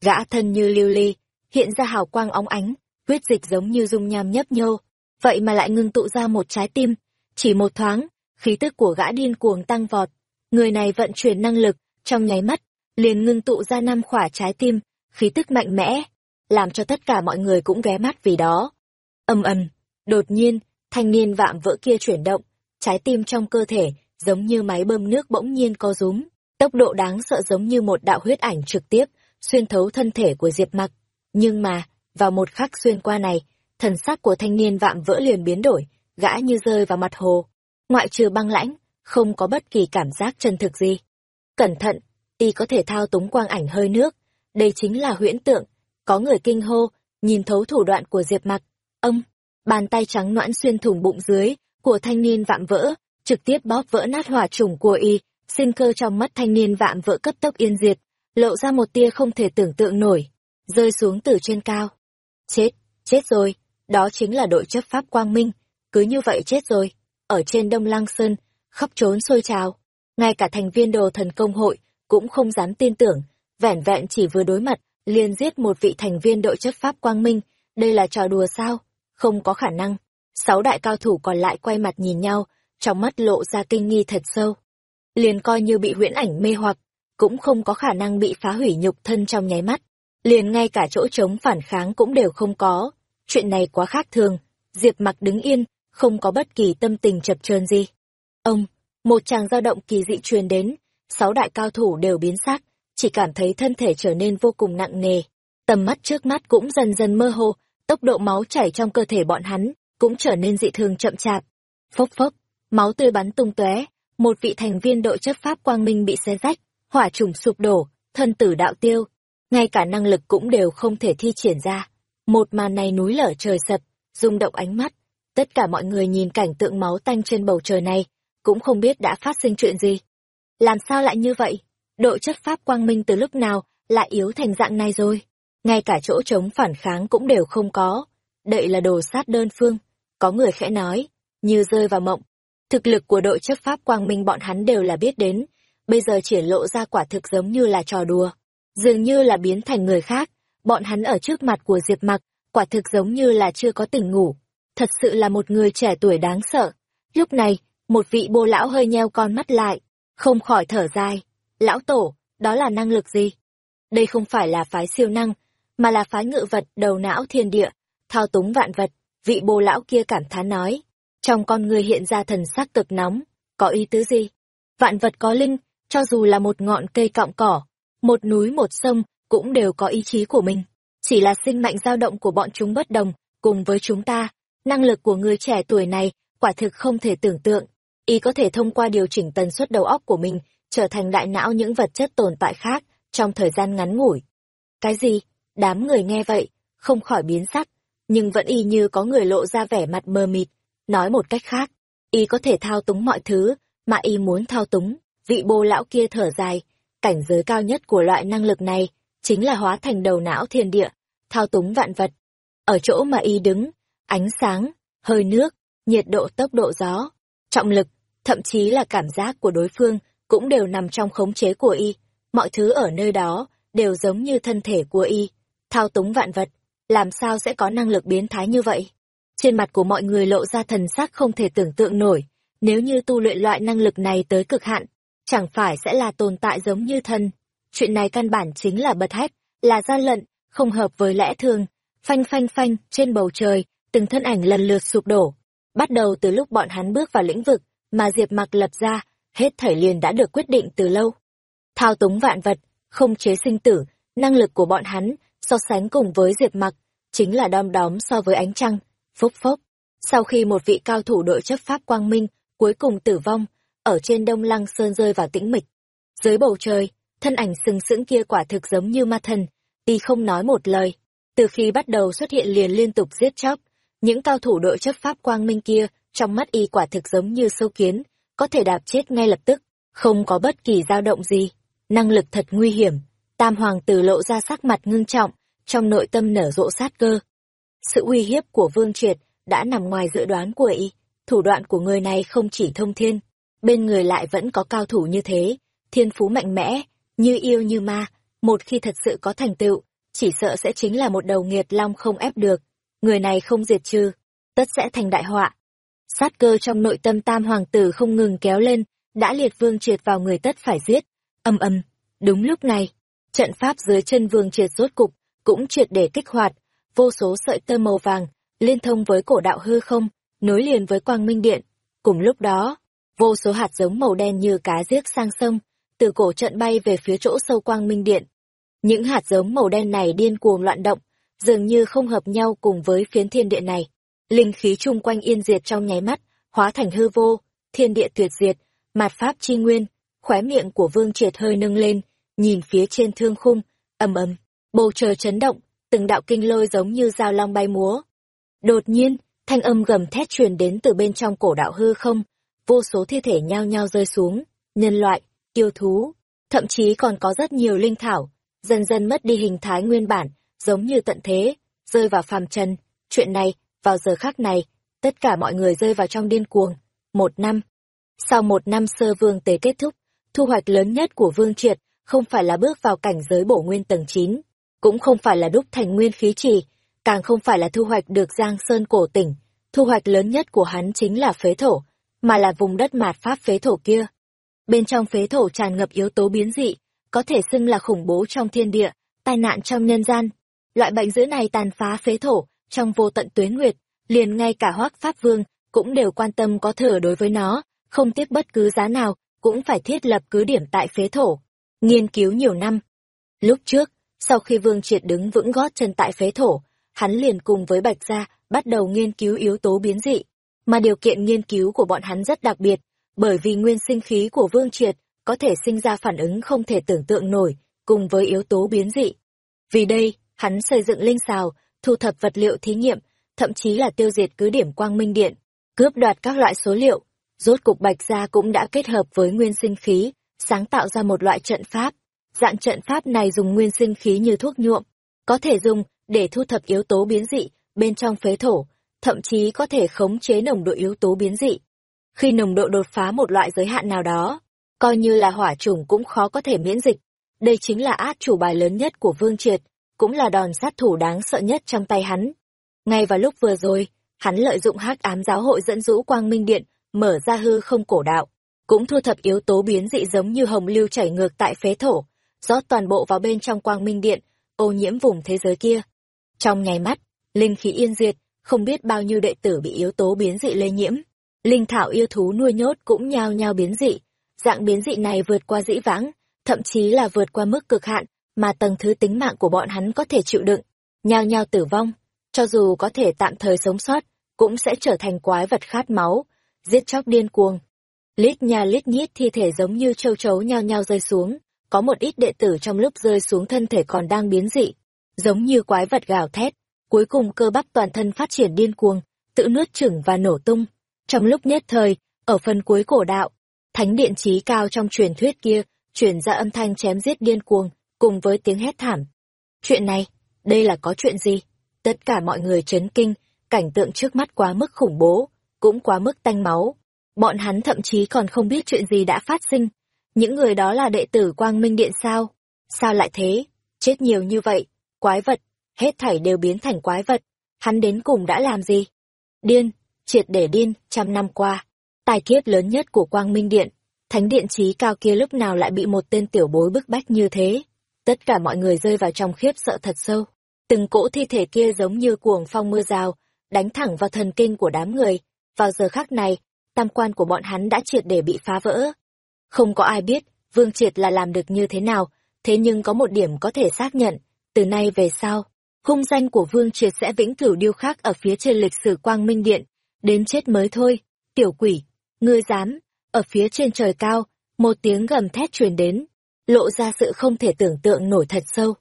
Gã thân như lưu ly, hiện ra hào quang óng ánh, huyết dịch giống như dung nham nhấp nhô, vậy mà lại ngưng tụ ra một trái tim. Chỉ một thoáng, khí tức của gã điên cuồng tăng vọt. Người này vận chuyển năng lực, trong nháy mắt, liền ngưng tụ ra năm khỏa trái tim, khí tức mạnh mẽ, làm cho tất cả mọi người cũng ghé mắt vì đó. Âm ầm, đột nhiên, thanh niên vạm vỡ kia chuyển động, trái tim trong cơ thể, giống như máy bơm nước bỗng nhiên co rúm, tốc độ đáng sợ giống như một đạo huyết ảnh trực tiếp, xuyên thấu thân thể của Diệp Mặc. Nhưng mà, vào một khắc xuyên qua này, thần sắc của thanh niên vạm vỡ liền biến đổi, gã như rơi vào mặt hồ. Ngoại trừ băng lãnh, không có bất kỳ cảm giác chân thực gì. Cẩn thận, y có thể thao túng quang ảnh hơi nước, đây chính là huyễn tượng. Có người kinh hô, nhìn thấu thủ đoạn của Diệp Mặc. Ông, bàn tay trắng noãn xuyên thủng bụng dưới của thanh niên vạm vỡ, trực tiếp bóp vỡ nát hỏa trùng của y, sinh cơ trong mắt thanh niên vạm vỡ cấp tốc yên diệt, lộ ra một tia không thể tưởng tượng nổi, rơi xuống từ trên cao. Chết, chết rồi, đó chính là đội chấp pháp quang minh, cứ như vậy chết rồi, ở trên Đông Lăng Sơn, khóc trốn sôi trào. Ngay cả thành viên đồ thần công hội cũng không dám tin tưởng, vẻn vẹn chỉ vừa đối mặt, liền giết một vị thành viên đội chấp pháp quang minh, đây là trò đùa sao? Không có khả năng. Sáu đại cao thủ còn lại quay mặt nhìn nhau, trong mắt lộ ra kinh nghi thật sâu. Liền coi như bị huyễn ảnh mê hoặc, cũng không có khả năng bị phá hủy nhục thân trong nháy mắt. Liền ngay cả chỗ trống phản kháng cũng đều không có. Chuyện này quá khác thường. Diệp mặc đứng yên, không có bất kỳ tâm tình chập chờn gì. Ông, một chàng dao động kỳ dị truyền đến, sáu đại cao thủ đều biến sắc, chỉ cảm thấy thân thể trở nên vô cùng nặng nề. Tầm mắt trước mắt cũng dần dần mơ hồ, tốc độ máu chảy trong cơ thể bọn hắn cũng trở nên dị thường chậm chạp. Phốc phốc, máu tươi bắn tung tóe, một vị thành viên đội chấp pháp quang minh bị xé rách, hỏa trùng sụp đổ, thân tử đạo tiêu, ngay cả năng lực cũng đều không thể thi triển ra. Một màn này núi lở trời sập, rung động ánh mắt, tất cả mọi người nhìn cảnh tượng máu tanh trên bầu trời này, cũng không biết đã phát sinh chuyện gì. Làm sao lại như vậy? Đội chấp pháp quang minh từ lúc nào lại yếu thành dạng này rồi? Ngay cả chỗ chống phản kháng cũng đều không có. Đậy là đồ sát đơn phương. Có người khẽ nói, như rơi vào mộng. Thực lực của đội chấp pháp quang minh bọn hắn đều là biết đến, bây giờ triển lộ ra quả thực giống như là trò đùa. Dường như là biến thành người khác, bọn hắn ở trước mặt của Diệp Mặc, quả thực giống như là chưa có tỉnh ngủ. Thật sự là một người trẻ tuổi đáng sợ. Lúc này, một vị bô lão hơi nheo con mắt lại, không khỏi thở dài. Lão tổ, đó là năng lực gì? Đây không phải là phái siêu năng, mà là phái ngự vật đầu não thiên địa, thao túng vạn vật, vị bồ lão kia cảm thán nói. Trong con người hiện ra thần sắc cực nóng, có ý tứ gì? Vạn vật có linh, cho dù là một ngọn cây cọng cỏ, một núi một sông, cũng đều có ý chí của mình. Chỉ là sinh mạnh dao động của bọn chúng bất đồng, cùng với chúng ta, năng lực của người trẻ tuổi này quả thực không thể tưởng tượng. Y có thể thông qua điều chỉnh tần suất đầu óc của mình, trở thành đại não những vật chất tồn tại khác, trong thời gian ngắn ngủi. Cái gì? Đám người nghe vậy, không khỏi biến sắc, nhưng vẫn y như có người lộ ra vẻ mặt mờ mịt, nói một cách khác, y có thể thao túng mọi thứ, mà y muốn thao túng, vị bô lão kia thở dài, cảnh giới cao nhất của loại năng lực này, chính là hóa thành đầu não thiên địa, thao túng vạn vật. Ở chỗ mà y đứng, ánh sáng, hơi nước, nhiệt độ tốc độ gió, trọng lực, thậm chí là cảm giác của đối phương, cũng đều nằm trong khống chế của y. Mọi thứ ở nơi đó, đều giống như thân thể của y thao túng vạn vật, làm sao sẽ có năng lực biến thái như vậy? Trên mặt của mọi người lộ ra thần sắc không thể tưởng tượng nổi, nếu như tu luyện loại năng lực này tới cực hạn, chẳng phải sẽ là tồn tại giống như thần. Chuyện này căn bản chính là bật hét, là gian lận, không hợp với lẽ thường. Phanh phanh phanh, trên bầu trời, từng thân ảnh lần lượt sụp đổ. Bắt đầu từ lúc bọn hắn bước vào lĩnh vực, mà Diệp Mặc lập ra, hết thảy liền đã được quyết định từ lâu. Thao túng vạn vật, không chế sinh tử, năng lực của bọn hắn, so sánh cùng với Diệp Mặc, chính là đom đóm so với ánh trăng, phốc phốc. Sau khi một vị cao thủ đội chấp pháp quang minh, cuối cùng tử vong, ở trên đông lăng sơn rơi vào tĩnh mịch. Dưới bầu trời, thân ảnh sừng sững kia quả thực giống như ma thần, y không nói một lời. Từ khi bắt đầu xuất hiện liền liên tục giết chóc, những cao thủ đội chấp pháp quang minh kia, trong mắt y quả thực giống như sâu kiến, có thể đạp chết ngay lập tức, không có bất kỳ dao động gì. Năng lực thật nguy hiểm, tam hoàng tử lộ ra sắc mặt ngưng trọng, trong nội tâm nở rộ sát cơ. Sự uy hiếp của Vương Triệt đã nằm ngoài dự đoán của y, thủ đoạn của người này không chỉ thông thiên, bên người lại vẫn có cao thủ như thế, thiên phú mạnh mẽ, như yêu như ma, một khi thật sự có thành tựu, chỉ sợ sẽ chính là một đầu nghiệt long không ép được, người này không diệt trừ, tất sẽ thành đại họa. Sát cơ trong nội tâm tam hoàng tử không ngừng kéo lên, đã liệt vương triệt vào người tất phải giết, âm âm, đúng lúc này, trận pháp dưới chân vương triệt rốt cục, cũng triệt để kích hoạt, vô số sợi tơ màu vàng, liên thông với cổ đạo hư không, nối liền với quang minh điện. Cùng lúc đó, vô số hạt giống màu đen như cá giếc sang sông, từ cổ trận bay về phía chỗ sâu quang minh điện. Những hạt giống màu đen này điên cuồng loạn động, dường như không hợp nhau cùng với phiến thiên địa này. Linh khí chung quanh yên diệt trong nháy mắt, hóa thành hư vô, thiên địa tuyệt diệt, mạt pháp chi nguyên, khóe miệng của vương triệt hơi nâng lên, nhìn phía trên thương khung, ầm ầm, bầu trời chấn động, từng đạo kinh lôi giống như dao long bay múa. Đột nhiên, thanh âm gầm thét truyền đến từ bên trong cổ đạo hư không, vô số thi thể nhao nhao rơi xuống, nhân loại, yêu thú, thậm chí còn có rất nhiều linh thảo, dần dần mất đi hình thái nguyên bản, giống như tận thế, rơi vào phàm trần. Chuyện này, vào giờ khác này, tất cả mọi người rơi vào trong điên cuồng. Một năm. Sau một năm sơ vương tế kết thúc, thu hoạch lớn nhất của vương triệt không phải là bước vào cảnh giới bổ nguyên tầng 9, cũng không phải là đúc thành nguyên khí trì, càng không phải là thu hoạch được Giang Sơn cổ tỉnh, thu hoạch lớn nhất của hắn chính là phế thổ, mà là vùng đất mạt pháp phế thổ kia. Bên trong phế thổ tràn ngập yếu tố biến dị, có thể xưng là khủng bố trong thiên địa, tai nạn trong nhân gian. Loại bệnh dữ này tàn phá phế thổ, trong vô tận tuyến nguyệt, liền ngay cả hoác pháp vương cũng đều quan tâm có thừa đối với nó, không tiếp bất cứ giá nào, cũng phải thiết lập cứ điểm tại phế thổ. Nghiên cứu nhiều năm. Lúc trước, sau khi vương triệt đứng vững gót chân tại phế thổ, hắn liền cùng với Bạch Gia bắt đầu nghiên cứu yếu tố biến dị. Mà điều kiện nghiên cứu của bọn hắn rất đặc biệt, bởi vì nguyên sinh khí của Vương Triệt có thể sinh ra phản ứng không thể tưởng tượng nổi, cùng với yếu tố biến dị. Vì đây, hắn xây dựng linh xào, thu thập vật liệu thí nghiệm, thậm chí là tiêu diệt cứ điểm quang minh điện, cướp đoạt các loại số liệu. Rốt cục Bạch Gia cũng đã kết hợp với nguyên sinh khí, sáng tạo ra một loại trận pháp. Dạng trận pháp này dùng nguyên sinh khí như thuốc nhuộm, có thể dùng để thu thập yếu tố biến dị bên trong phế thổ, thậm chí có thể khống chế nồng độ yếu tố biến dị. Khi nồng độ đột phá một loại giới hạn nào đó, coi như là hỏa chủng cũng khó có thể miễn dịch. Đây chính là át chủ bài lớn nhất của Vương Triệt, cũng là đòn sát thủ đáng sợ nhất trong tay hắn. Ngay vào lúc vừa rồi, hắn lợi dụng hắc ám giáo hội dẫn dũ quang minh điện, mở ra hư không cổ đạo, cũng thu thập yếu tố biến dị giống như hồng lưu chảy ngược tại phế thổ, rót toàn bộ vào bên trong quang minh điện, ô nhiễm vùng thế giới kia. Trong nháy mắt, linh khí yên diệt, không biết bao nhiêu đệ tử bị yếu tố biến dị lây nhiễm. Linh thảo yêu thú nuôi nhốt cũng nhao nhao biến dị. Dạng biến dị này vượt qua dĩ vãng, thậm chí là vượt qua mức cực hạn mà tầng thứ tính mạng của bọn hắn có thể chịu đựng. Nhao nhao tử vong, cho dù có thể tạm thời sống sót, cũng sẽ trở thành quái vật khát máu, giết chóc điên cuồng. Lít nha lít nhít thi thể giống như châu chấu nhao nhao rơi xuống, có một ít đệ tử trong lúc rơi xuống thân thể còn đang biến dị, giống như quái vật gào thét, cuối cùng cơ bắp toàn thân phát triển điên cuồng, tự nuốt chửng và nổ tung. Trong lúc nhất thời, ở phần cuối cổ đạo, thánh điện trí cao trong truyền thuyết kia, truyền ra âm thanh chém giết điên cuồng, cùng với tiếng hét thảm. Chuyện này, đây là có chuyện gì? Tất cả mọi người chấn kinh, cảnh tượng trước mắt quá mức khủng bố, cũng quá mức tanh máu. Bọn hắn thậm chí còn không biết chuyện gì đã phát sinh. Những người đó là đệ tử Quang Minh Điện sao? Sao lại thế? Chết nhiều như vậy, quái vật, hết thảy đều biến thành quái vật. Hắn đến cùng đã làm gì? Điên, triệt để điên, trăm năm qua. tài kiếp lớn nhất của quang minh điện thánh điện trí cao kia lúc nào lại bị một tên tiểu bối bức bách như thế tất cả mọi người rơi vào trong khiếp sợ thật sâu từng cỗ thi thể kia giống như cuồng phong mưa rào đánh thẳng vào thần kinh của đám người vào giờ khắc này tam quan của bọn hắn đã triệt để bị phá vỡ không có ai biết vương triệt là làm được như thế nào, thế nhưng có một điểm có thể xác nhận, từ nay về sau, hung danh của vương triệt sẽ vĩnh cửu điêu khắc ở phía trên lịch sử quang minh điện, đến chết mới thôi. Tiểu quỷ, ngươi dám, ở phía trên trời cao, một tiếng gầm thét truyền đến, lộ ra sự không thể tưởng tượng nổi thật sâu.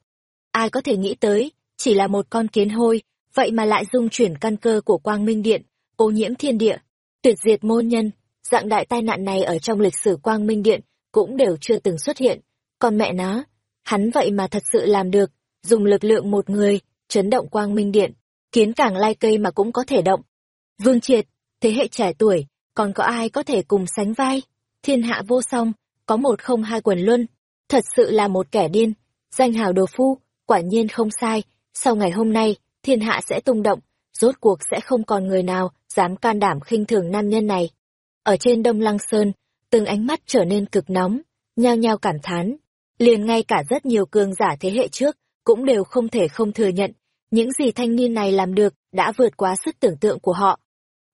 Ai có thể nghĩ tới, chỉ là một con kiến hôi, vậy mà lại dung chuyển căn cơ của quang minh điện, ô nhiễm thiên địa, tuyệt diệt môn nhân dạng đại tai nạn này ở trong lịch sử quang minh điện cũng đều chưa từng xuất hiện. Còn mẹ nó, hắn vậy mà thật sự làm được, dùng lực lượng một người, chấn động quang minh điện kiến cảng lai cây mà cũng có thể động. Vương triệt, thế hệ trẻ tuổi, còn có ai có thể cùng sánh vai? Thiên hạ vô song, có một không hai quần luân, thật sự là một kẻ điên. Danh hào đồ phu, quả nhiên không sai. Sau ngày hôm nay, thiên hạ sẽ tung động, rốt cuộc sẽ không còn người nào dám can đảm khinh thường nam nhân này ở trên đông lăng sơn, từng ánh mắt trở nên cực nóng, nhao nhao cảm thán. Liền ngay cả rất nhiều cường giả thế hệ trước cũng đều không thể không thừa nhận, những gì thanh niên này làm được đã vượt quá sức tưởng tượng của họ.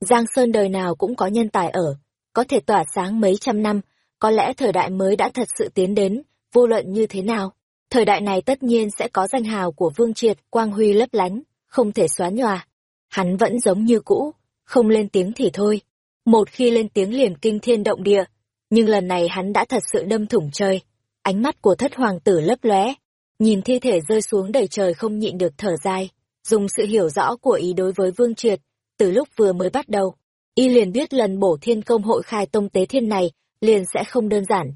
Giang sơn đời nào cũng có nhân tài ở, có thể tỏa sáng mấy trăm năm, có lẽ thời đại mới đã thật sự tiến đến, vô luận như thế nào. Thời đại này tất nhiên sẽ có danh hào của vương triệt, quang huy lấp lánh, không thể xóa nhòa. Hắn vẫn giống như cũ, không lên tiếng thì thôi một khi lên tiếng liền kinh thiên động địa. Nhưng lần này hắn đã thật sự đâm thủng trời. Ánh mắt của thất hoàng tử lấp lóe. Nhìn thi thể rơi xuống đầy trời không nhịn được thở dài. Dùng sự hiểu rõ của ý đối với vương triệt, từ lúc vừa mới bắt đầu. Y liền biết lần bổ thiên công hội khai tông tế thiên này liền sẽ không đơn giản.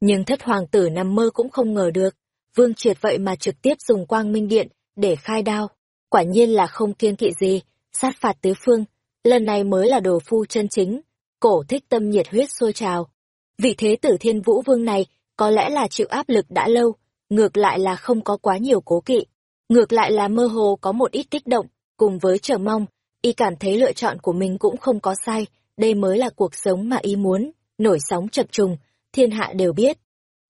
Nhưng thất hoàng tử nằm mơ cũng không ngờ được. Vương triệt vậy mà trực tiếp dùng quang minh điện để khai đao. Quả nhiên là không kiên kỵ gì. Sát phạt tứ phương lần này mới là đồ phu chân chính, cổ thích tâm nhiệt huyết sôi trào. Vị thế tử thiên vũ vương này, có lẽ là chịu áp lực đã lâu, ngược lại là không có quá nhiều cố kỵ. Ngược lại là mơ hồ có một ít kích động, cùng với chờ mong, y cảm thấy lựa chọn của mình cũng không có sai, đây mới là cuộc sống mà y muốn, nổi sóng chập trùng, thiên hạ đều biết.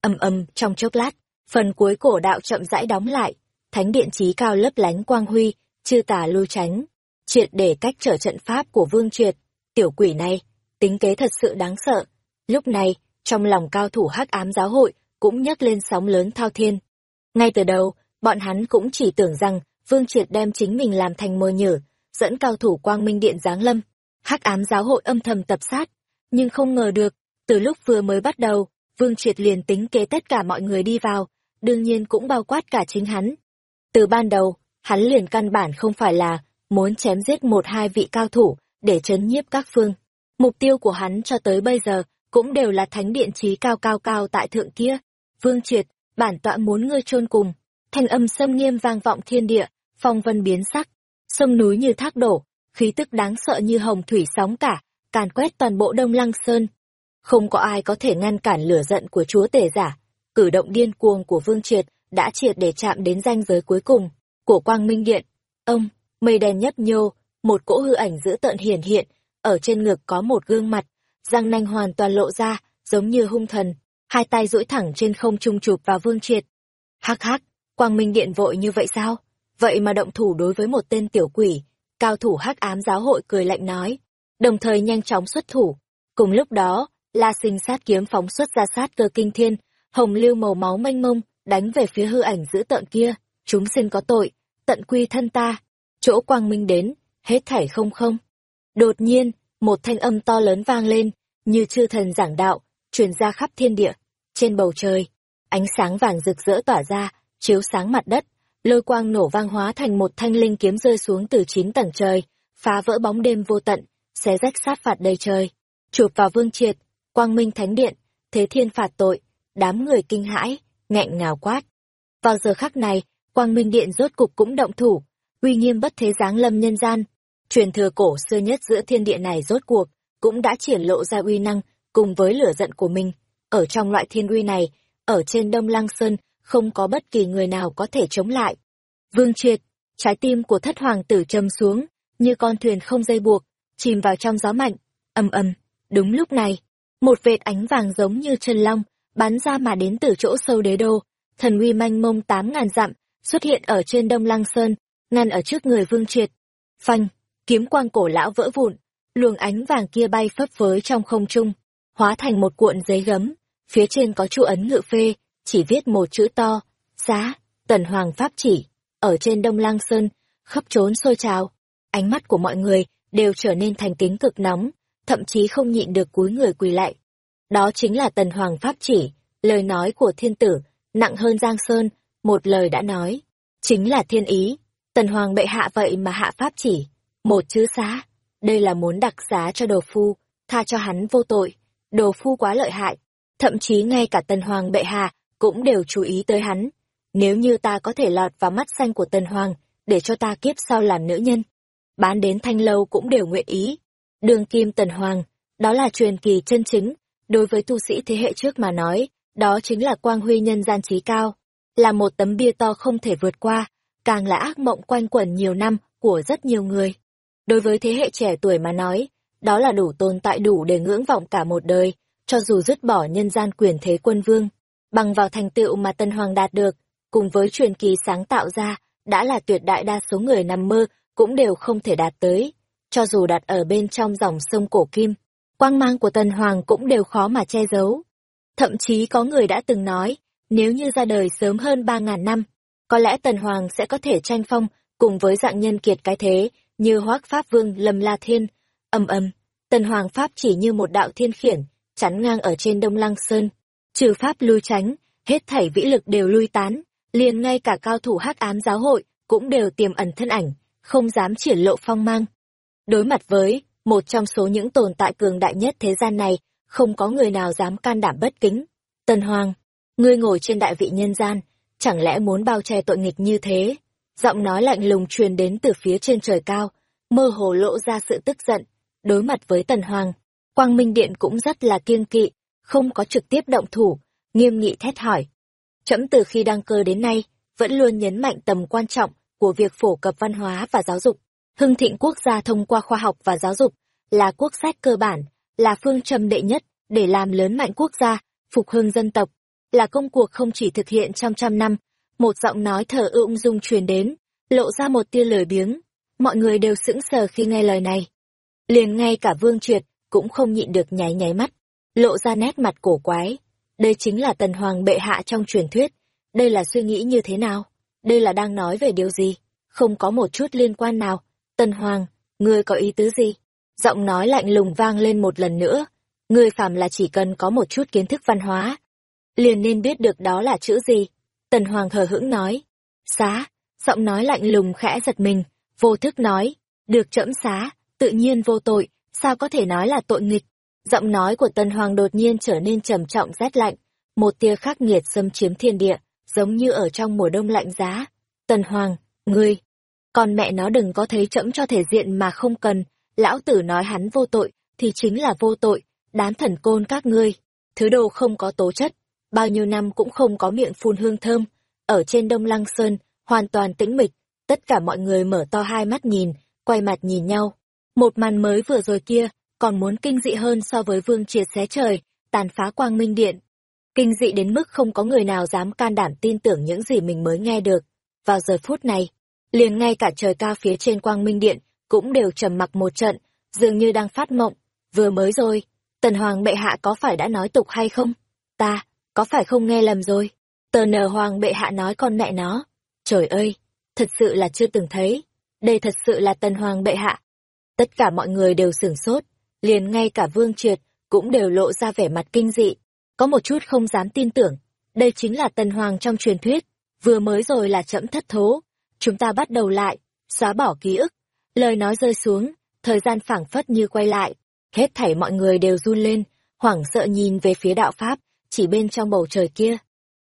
Ầm ầm, trong chốc lát, phần cuối cổ đạo chậm rãi đóng lại, thánh điện trí cao lấp lánh quang huy, chư tả lưu tránh triệt để cách trở trận pháp của vương triệt. Tiểu quỷ này, tính kế thật sự đáng sợ. Lúc này, trong lòng cao thủ hắc ám giáo hội cũng nhấc lên sóng lớn thao thiên. Ngay từ đầu, bọn hắn cũng chỉ tưởng rằng vương triệt đem chính mình làm thành mồi nhử, dẫn cao thủ quang minh điện giáng lâm. Hắc ám giáo hội âm thầm tập sát, nhưng không ngờ được, từ lúc vừa mới bắt đầu, vương triệt liền tính kế tất cả mọi người đi vào, đương nhiên cũng bao quát cả chính hắn. Từ ban đầu, hắn liền căn bản không phải là muốn chém giết một hai vị cao thủ để chấn nhiếp các phương mục tiêu của hắn cho tới bây giờ cũng đều là thánh điện trí cao cao cao tại thượng kia vương triệt bản tọa muốn ngươi chôn cùng thanh âm sâm nghiêm vang vọng thiên địa phong vân biến sắc sông núi như thác đổ, khí tức đáng sợ như hồng thủy sóng cả, càn quét toàn bộ Đông Lăng Sơn. Không có ai có thể ngăn cản lửa giận của chúa tể giả. Cử động điên cuồng của Vương Triệt đã triệt để chạm đến ranh giới cuối cùng của Quang Minh Điện. Ông, mây đen nhấp nhô, một cỗ hư ảnh dữ tợn hiển hiện, ở trên ngực có một gương mặt, răng nanh hoàn toàn lộ ra, giống như hung thần, hai tay duỗi thẳng trên không trung chụp vào Vương Triệt. Hắc hắc, Quang Minh Điện vội như vậy sao? vậy mà động thủ đối với một tên tiểu quỷ cao thủ hắc ám giáo hội cười lạnh nói đồng thời nhanh chóng xuất thủ cùng lúc đó la sinh sát kiếm phóng xuất ra sát cơ kinh thiên hồng lưu màu máu mênh mông đánh về phía hư ảnh dữ tợn kia chúng sinh có tội tận quy thân ta chỗ quang minh đến hết thảy không không. Đột nhiên một thanh âm to lớn vang lên như chư thần giảng đạo truyền ra khắp thiên địa trên bầu trời. Ánh sáng vàng rực rỡ tỏa ra chiếu sáng mặt đất lôi quang nổ vang hóa thành một thanh linh kiếm rơi xuống từ chín tầng trời, phá vỡ bóng đêm vô tận, xé rách sát phạt đầy trời, chụp vào vương triệt, quang minh thánh điện, thế thiên phạt tội, đám người kinh hãi, nghẹn ngào quát. Vào giờ khắc này, quang minh điện rốt cục cũng động thủ, uy nghiêm bất thế giáng lâm nhân gian, truyền thừa cổ xưa nhất giữa thiên địa này rốt cuộc, cũng đã triển lộ ra uy năng, cùng với lửa giận của mình. Ở trong loại thiên uy này, ở trên Đông Lăng Sơn, không có bất kỳ người nào có thể chống lại. Vương triệt, trái tim của thất hoàng tử châm xuống, như con thuyền không dây buộc, chìm vào trong gió mạnh, ầm ầm, Đúng lúc này, một vệt ánh vàng giống như chân long, bắn ra mà đến từ chỗ sâu đế đô, thần uy manh mông tám ngàn dặm, xuất hiện ở trên đông lăng sơn, ngăn ở trước người vương triệt. Phanh, kiếm quang cổ lão vỡ vụn, luồng ánh vàng kia bay phấp phới trong không trung, hóa thành một cuộn giấy gấm, phía trên có chu ấn ngự phê, chỉ viết một chữ to, giá, tần hoàng pháp chỉ, ở trên đông lang sơn, khắp trốn sôi trào. Ánh mắt của mọi người đều trở nên thành kính cực nóng, thậm chí không nhịn được cúi người quỳ lại. Đó chính là tần hoàng pháp chỉ, lời nói của thiên tử, nặng hơn Giang Sơn, một lời đã nói. Chính là thiên ý, tần hoàng bệ hạ vậy mà hạ pháp chỉ, một chữ xá. Đây là muốn đặc giá cho đồ phu, tha cho hắn vô tội. Đồ phu quá lợi hại, thậm chí ngay cả tần hoàng bệ hạ cũng đều chú ý tới hắn. Nếu như ta có thể lọt vào mắt xanh của tần hoàng, để cho ta kiếp sau làm nữ nhân. Bán đến thanh lâu cũng đều nguyện ý. Đường kim tần hoàng, đó là truyền kỳ chân chính, đối với tu sĩ thế hệ trước mà nói, đó chính là quang huy nhân gian trí cao, là một tấm bia to không thể vượt qua, càng là ác mộng quanh quẩn nhiều năm của rất nhiều người. Đối với thế hệ trẻ tuổi mà nói, đó là đủ tồn tại đủ để ngưỡng vọng cả một đời, cho dù dứt bỏ nhân gian quyền thế quân vương, bằng vào thành tựu mà Tân Hoàng đạt được, cùng với truyền kỳ sáng tạo ra, đã là tuyệt đại đa số người nằm mơ cũng đều không thể đạt tới, cho dù đặt ở bên trong dòng sông cổ kim, quang mang của Tân Hoàng cũng đều khó mà che giấu. Thậm chí có người đã từng nói, nếu như ra đời sớm hơn ba ngàn năm, có lẽ Tần Hoàng sẽ có thể tranh phong cùng với dạng nhân kiệt cái thế như Hoác Pháp Vương Lâm La Thiên. Âm âm, Tần Hoàng Pháp chỉ như một đạo thiên khiển, chắn ngang ở trên Đông Lăng Sơn. Trừ Pháp lui tránh, hết thảy vĩ lực đều lui tán, liền ngay cả cao thủ hắc ám giáo hội cũng đều tiềm ẩn thân ảnh, không dám triển lộ phong mang. Đối mặt với một trong số những tồn tại cường đại nhất thế gian này, không có người nào dám can đảm bất kính. Tần Hoàng, ngươi ngồi trên đại vị nhân gian, chẳng lẽ muốn bao che tội nghịch như thế? Giọng nói lạnh lùng truyền đến từ phía trên trời cao, mơ hồ lộ ra sự tức giận. Đối mặt với Tần Hoàng, Quang Minh Điện cũng rất là kiêng kỵ, không có trực tiếp động thủ, nghiêm nghị thét hỏi. Chấm từ khi đăng cơ đến nay, vẫn luôn nhấn mạnh tầm quan trọng của việc phổ cập văn hóa và giáo dục. Hưng thịnh quốc gia thông qua khoa học và giáo dục là quốc sách cơ bản, là phương châm đệ nhất để làm lớn mạnh quốc gia, phục hưng dân tộc, là công cuộc không chỉ thực hiện trong trăm năm. Một giọng nói thở ung dung truyền đến, lộ ra một tia lời biếng. Mọi người đều sững sờ khi nghe lời này. Liền ngay cả Vương Triệt cũng không nhịn được nháy nháy mắt, lộ ra nét mặt cổ quái. Đây chính là tần hoàng bệ hạ trong truyền thuyết. Đây là suy nghĩ như thế nào? Đây là đang nói về điều gì? Không có một chút liên quan nào. Tần hoàng, ngươi có ý tứ gì? Giọng nói lạnh lùng vang lên một lần nữa. Ngươi phàm là chỉ cần có một chút kiến thức văn hóa, liền nên biết được đó là chữ gì. Tần hoàng hờ hững nói. Xá, giọng nói lạnh lùng khẽ giật mình, vô thức nói. Được trẫm xá, tự nhiên vô tội, sao có thể nói là tội nghịch? Giọng nói của Tần Hoàng đột nhiên trở nên trầm trọng rét lạnh, một tia khắc nghiệt xâm chiếm thiên địa, giống như ở trong mùa đông lạnh giá. Tần Hoàng, ngươi, còn mẹ nó đừng có thấy chậm cho thể diện mà không cần, lão tử nói hắn vô tội, thì chính là vô tội, đám thần côn các ngươi, thứ đồ không có tố chất, bao nhiêu năm cũng không có miệng phun hương thơm, ở trên Đông Lăng Sơn, hoàn toàn tĩnh mịch, tất cả mọi người mở to hai mắt nhìn, quay mặt nhìn nhau. Một màn mới vừa rồi kia, còn muốn kinh dị hơn so với vương triệt xé trời, tàn phá quang minh điện. Kinh dị đến mức không có người nào dám can đảm tin tưởng những gì mình mới nghe được. Vào giờ phút này, liền ngay cả trời cao phía trên quang minh điện, cũng đều trầm mặc một trận, dường như đang phát mộng. Vừa mới rồi, tần hoàng bệ hạ có phải đã nói tục hay không? Ta, có phải không nghe lầm rồi? Tờ nờ hoàng bệ hạ nói con mẹ nó. Trời ơi, thật sự là chưa từng thấy. Đây thật sự là tần hoàng bệ hạ. Tất cả mọi người đều sửng sốt, liền ngay cả Vương Triệt cũng đều lộ ra vẻ mặt kinh dị, có một chút không dám tin tưởng. Đây chính là Tần Hoàng trong truyền thuyết, vừa mới rồi là chậm thất thố. Chúng ta bắt đầu lại, xóa bỏ ký ức. Lời nói rơi xuống, thời gian phảng phất như quay lại. Hết thảy mọi người đều run lên, hoảng sợ nhìn về phía đạo Pháp, chỉ bên trong bầu trời kia.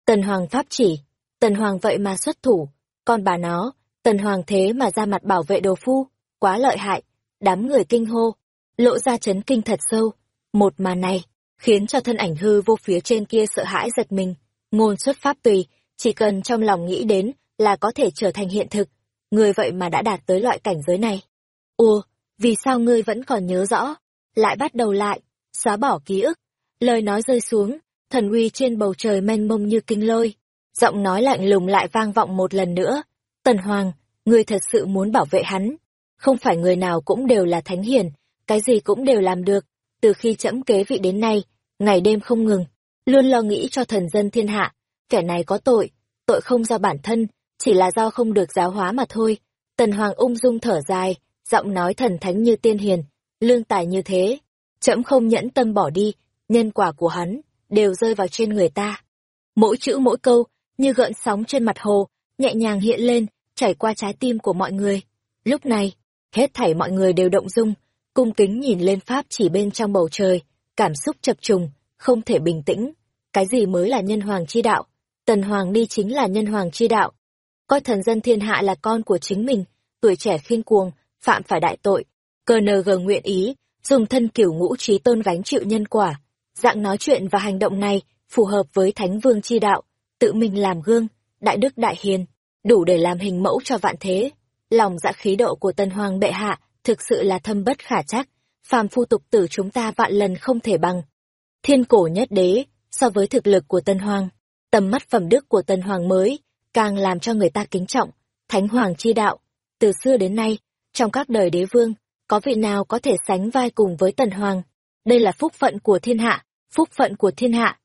Tần Hoàng Pháp chỉ, Tần Hoàng vậy mà xuất thủ, còn bà nó, Tần Hoàng thế mà ra mặt bảo vệ đồ phu, quá lợi hại, đám người kinh hô, lộ ra chấn kinh thật sâu. Một màn này, khiến cho thân ảnh hư vô phía trên kia sợ hãi giật mình. Ngôn xuất pháp tùy, chỉ cần trong lòng nghĩ đến là có thể trở thành hiện thực. Người vậy mà đã đạt tới loại cảnh giới này. Ồ, vì sao ngươi vẫn còn nhớ rõ? Lại bắt đầu lại. xóa bỏ ký ức. Lời nói rơi xuống, thần uy trên bầu trời mênh mông như kinh lôi. Giọng nói lạnh lùng lại vang vọng một lần nữa. Tần Hoàng, ngươi thật sự muốn bảo vệ hắn. Không phải người nào cũng đều là thánh hiền, cái gì cũng đều làm được. Từ khi chẫm kế vị đến nay, ngày đêm không ngừng, luôn lo nghĩ cho thần dân thiên hạ. Kẻ này có tội, tội không do bản thân, chỉ là do không được giáo hóa mà thôi. Tần Hoàng ung dung thở dài, giọng nói thần thánh như tiên hiền, lương tài như thế. chậm không nhẫn tâm bỏ đi, nhân quả của hắn, đều rơi vào trên người ta. Mỗi chữ mỗi câu, như gợn sóng trên mặt hồ, nhẹ nhàng hiện lên, chảy qua trái tim của mọi người. Lúc này, hết thảy mọi người đều động dung, cung kính nhìn lên pháp chỉ bên trong bầu trời, cảm xúc chập trùng, không thể bình tĩnh. Cái gì mới là nhân hoàng chi đạo? Tần hoàng đi chính là nhân hoàng chi đạo. Coi thần dân thiên hạ là con của chính mình, tuổi trẻ khiên cuồng, phạm phải đại tội. Cờ nờ gờ nguyện ý, dùng thân kiểu ngũ trí tôn gánh chịu nhân quả. Dạng nói chuyện và hành động này phù hợp với thánh vương chi đạo, tự mình làm gương, đại đức đại hiền, đủ để làm hình mẫu cho vạn thế. Lòng dạ khí độ của tân hoàng bệ hạ thực sự là thâm bất khả chắc, phàm phu tục tử chúng ta vạn lần không thể bằng. Thiên cổ nhất đế, so với thực lực của tân hoàng, tầm mắt phẩm đức của tân hoàng mới, càng làm cho người ta kính trọng, thánh hoàng chi đạo. Từ xưa đến nay, trong các đời đế vương, có vị nào có thể sánh vai cùng với tần hoàng. Đây là phúc phận của thiên hạ, phúc phận của thiên hạ.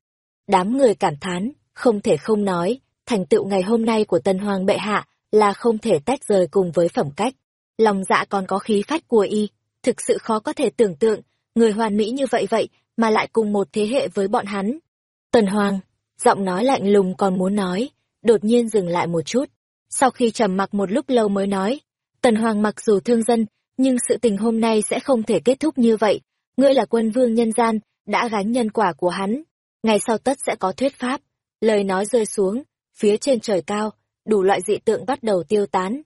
Đám người cảm thán, không thể không nói, thành tựu ngày hôm nay của tần hoàng bệ hạ là không thể tách rời cùng với phẩm cách. Lòng dạ còn có khí phách của y, thực sự khó có thể tưởng tượng, người hoàn mỹ như vậy vậy mà lại cùng một thế hệ với bọn hắn. Tần Hoàng, giọng nói lạnh lùng còn muốn nói, đột nhiên dừng lại một chút. Sau khi trầm mặc một lúc lâu mới nói, Tần Hoàng mặc dù thương dân, nhưng sự tình hôm nay sẽ không thể kết thúc như vậy. Ngươi là quân vương nhân gian, đã gánh nhân quả của hắn. Ngày sau tất sẽ có thuyết pháp. Lời nói rơi xuống, phía trên trời cao, đủ loại dị tượng bắt đầu tiêu tán.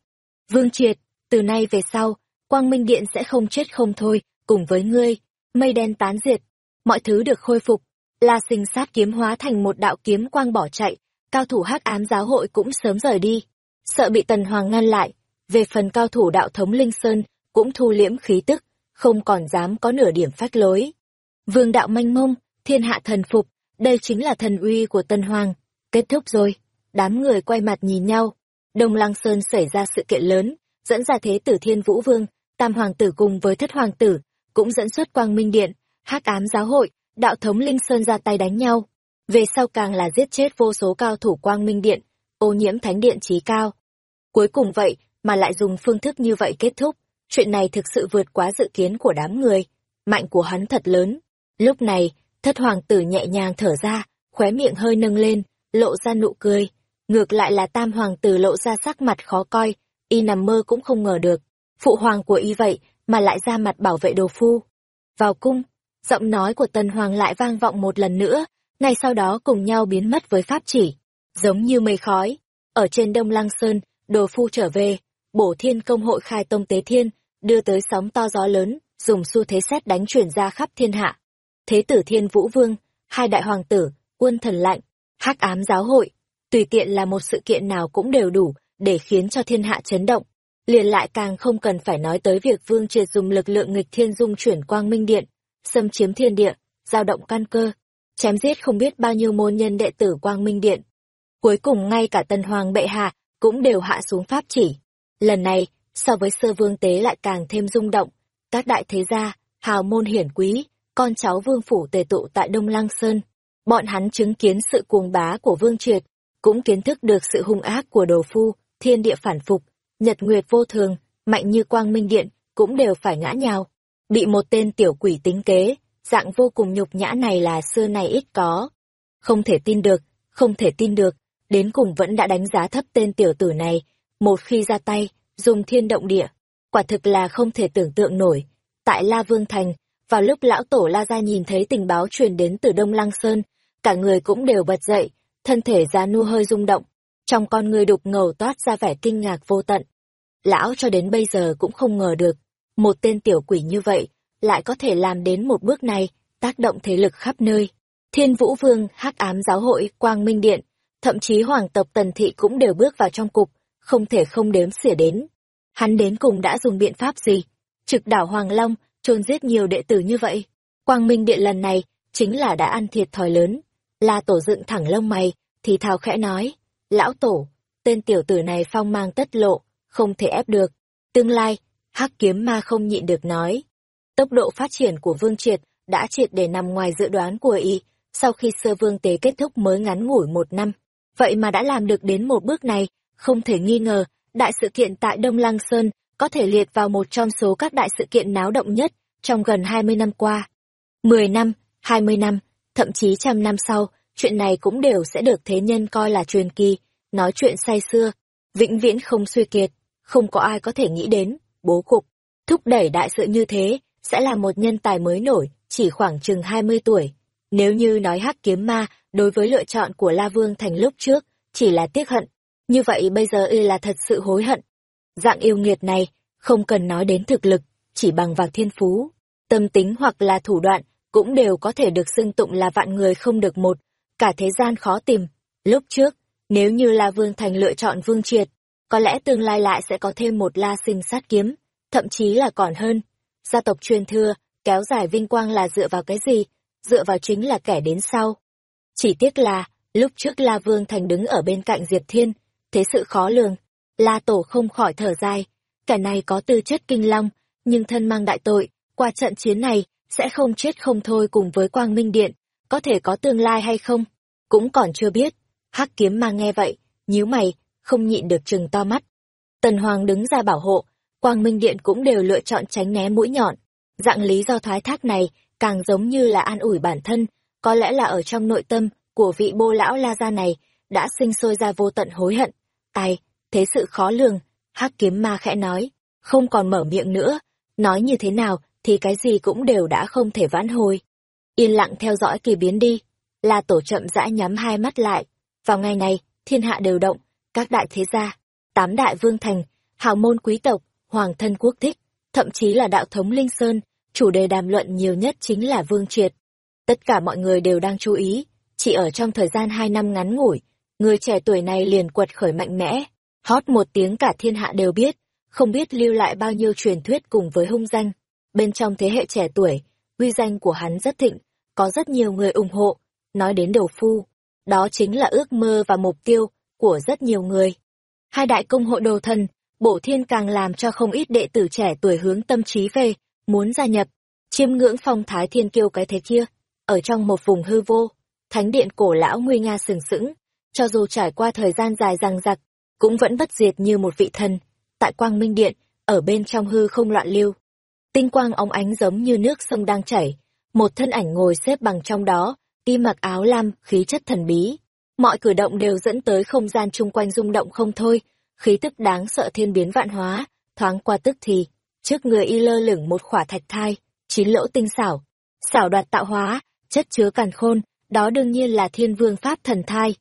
Vương Triệt, từ nay về sau, Quang Minh Điện sẽ không chết không thôi, cùng với ngươi, mây đen tán diệt, mọi thứ được khôi phục. La sinh sát kiếm hóa thành một đạo kiếm quang bỏ chạy, cao thủ hắc ám giáo hội cũng sớm rời đi. Sợ bị Tần Hoàng ngăn lại, về phần cao thủ đạo thống Linh Sơn, cũng thu liễm khí tức, không còn dám có nửa điểm phách lối. Vương đạo manh mông, thiên hạ thần phục, đây chính là thần uy của Tân Hoàng. Kết thúc rồi, đám người quay mặt nhìn nhau. Đông Lăng Sơn xảy ra sự kiện lớn, dẫn ra thế tử Thiên Vũ Vương, Tam Hoàng tử cùng với Thất Hoàng tử, cũng dẫn xuất Quang Minh Điện, hắc ám giáo hội, đạo thống Linh Sơn ra tay đánh nhau. Về sau càng là giết chết vô số cao thủ Quang Minh Điện, ô nhiễm Thánh Điện trí cao. Cuối cùng vậy, mà lại dùng phương thức như vậy kết thúc, chuyện này thực sự vượt quá dự kiến của đám người. Mạnh của hắn thật lớn. Lúc này, thất hoàng tử nhẹ nhàng thở ra, khóe miệng hơi nâng lên, lộ ra nụ cười. Ngược lại là tam hoàng tử lộ ra sắc mặt khó coi, y nằm mơ cũng không ngờ được. Phụ hoàng của y vậy, mà lại ra mặt bảo vệ đồ phu. Vào cung, giọng nói của tần hoàng lại vang vọng một lần nữa, ngay sau đó cùng nhau biến mất với pháp chỉ. Giống như mây khói, ở trên đông lăng sơn, đồ phu trở về, bổ thiên công hội khai tông tế thiên, đưa tới sóng to gió lớn, dùng xu thế xét đánh chuyển ra khắp thiên hạ. Thế tử thiên vũ vương, hai đại hoàng tử, quân thần lạnh, hắc ám giáo hội, tùy tiện là một sự kiện nào cũng đều đủ để khiến cho thiên hạ chấn động. Liền lại càng không cần phải nói tới việc vương triệt dùng lực lượng nghịch thiên dung chuyển quang minh điện, xâm chiếm thiên địa, giao động căn cơ, chém giết không biết bao nhiêu môn nhân đệ tử quang minh điện. Cuối cùng ngay cả tân hoàng bệ hạ cũng đều hạ xuống pháp chỉ. Lần này, so với sơ vương tế lại càng thêm rung động, các đại thế gia, hào môn hiển quý, con cháu vương phủ tề tụ tại Đông Lăng Sơn. Bọn hắn chứng kiến sự cuồng bá của vương triệt, cũng kiến thức được sự hung ác của đồ phu, thiên địa phản phục, nhật nguyệt vô thường, mạnh như quang minh điện, cũng đều phải ngã nhào. Bị một tên tiểu quỷ tính kế, dạng vô cùng nhục nhã này là xưa này ít có. Không thể tin được, không thể tin được, đến cùng vẫn đã đánh giá thấp tên tiểu tử này, một khi ra tay, dùng thiên động địa, quả thực là không thể tưởng tượng nổi. Tại La Vương Thành, vào lúc lão tổ La Gia nhìn thấy tình báo truyền đến từ Đông Lăng Sơn, cả người cũng đều bật dậy, thân thể già nu hơi rung động, trong con người đục ngầu toát ra vẻ kinh ngạc vô tận. Lão cho đến bây giờ cũng không ngờ được, một tên tiểu quỷ như vậy, lại có thể làm đến một bước này, tác động thế lực khắp nơi. Thiên Vũ Vương, Hắc Ám Giáo hội, Quang Minh Điện, thậm chí hoàng tộc Tần Thị cũng đều bước vào trong cục, không thể không đếm xỉa đến. Hắn đến cùng đã dùng biện pháp gì? Trực đảo Hoàng Long, chôn giết nhiều đệ tử như vậy. Quang Minh Điện lần này chính là đã ăn thiệt thòi lớn. La Tổ dựng thẳng lông mày, thì thào khẽ nói, lão Tổ, tên tiểu tử này phong mang tất lộ, không thể ép được. Tương lai, hắc kiếm ma không nhịn được nói. Tốc độ phát triển của Vương Triệt đã triệt để nằm ngoài dự đoán của y, sau khi sơ vương tế kết thúc mới ngắn ngủi một năm. Vậy mà đã làm được đến một bước này, không thể nghi ngờ, đại sự kiện tại Đông Lăng Sơn có thể liệt vào một trong số các đại sự kiện náo động nhất trong gần 20 năm qua. 10 năm, 20 năm, thậm chí trăm năm sau, chuyện này cũng đều sẽ được thế nhân coi là truyền kỳ, nói chuyện say xưa, vĩnh viễn không suy kiệt, không có ai có thể nghĩ đến, bố cục, thúc đẩy đại sự như thế, sẽ là một nhân tài mới nổi, chỉ khoảng chừng 20 tuổi. Nếu như nói hắc kiếm ma đối với lựa chọn của La Vương Thành lúc trước, chỉ là tiếc hận, như vậy bây giờ y là thật sự hối hận. Dạng yêu nghiệt này, không cần nói đến thực lực, chỉ bằng vào thiên phú, tâm tính hoặc là thủ đoạn, cũng đều có thể được xưng tụng là vạn người không được một, cả thế gian khó tìm. Lúc trước, nếu như La Vương Thành lựa chọn Vương Triệt, có lẽ tương lai lại sẽ có thêm một La Sinh sát kiếm, thậm chí là còn hơn. Gia tộc truyền thừa, kéo dài vinh quang là dựa vào cái gì? Dựa vào chính là kẻ đến sau. Chỉ tiếc là, lúc trước La Vương Thành đứng ở bên cạnh Diệp Thiên, thế sự khó lường. La Tổ không khỏi thở dài, kẻ này có tư chất kinh long, nhưng thân mang đại tội, qua trận chiến này, sẽ không chết không thôi cùng với Quang Minh Điện, có thể có tương lai hay không, cũng còn chưa biết. Hắc kiếm mang nghe vậy, nhíu mày, không nhịn được trừng to mắt. Tần Hoàng đứng ra bảo hộ, Quang Minh Điện cũng đều lựa chọn tránh né mũi nhọn. Dạng lý do thoái thác này càng giống như là an ủi bản thân, có lẽ là ở trong nội tâm của vị bô lão la gia này đã sinh sôi ra vô tận hối hận. Tài, thế sự khó lường, hắc kiếm ma khẽ nói, không còn mở miệng nữa, nói như thế nào thì cái gì cũng đều đã không thể vãn hồi. Yên lặng theo dõi kỳ biến đi, La Tổ chậm rãi nhắm hai mắt lại. Vào ngày này, thiên hạ đều động, các đại thế gia, tám đại vương thành, hào môn quý tộc, hoàng thân quốc thích, thậm chí là đạo thống Linh Sơn, chủ đề đàm luận nhiều nhất chính là Vương Triệt. Tất cả mọi người đều đang chú ý, chỉ ở trong thời gian hai năm ngắn ngủi, người trẻ tuổi này liền quật khởi mạnh mẽ, hót một tiếng cả thiên hạ đều biết, không biết lưu lại bao nhiêu truyền thuyết cùng với hung danh. Bên trong thế hệ trẻ tuổi, uy danh của hắn rất thịnh, có rất nhiều người ủng hộ, nói đến đầu phu, đó chính là ước mơ và mục tiêu của rất nhiều người. Hai đại công hội đồ thần, bổ thiên càng làm cho không ít đệ tử trẻ tuổi hướng tâm trí về, muốn gia nhập, chiêm ngưỡng phong thái thiên kiêu cái thế kia, ở trong một vùng hư vô, thánh điện cổ lão nguy nga sừng sững, cho dù trải qua thời gian dài rằng giặc, cũng vẫn bất diệt như một vị thần. Tại quang minh điện, ở bên trong hư không loạn lưu, tinh quang óng ánh giống như nước sông đang chảy, một thân ảnh ngồi xếp bằng trong đó, y mặc áo lam, khí chất thần bí. Mọi cử động đều dẫn tới không gian chung quanh rung động không thôi, khí tức đáng sợ thiên biến vạn hóa, thoáng qua tức thì, trước người y lơ lửng một khỏa thạch thai, chín lỗ tinh xảo, xảo đoạt tạo hóa, chất chứa càn khôn, đó đương nhiên là thiên vương pháp thần thai.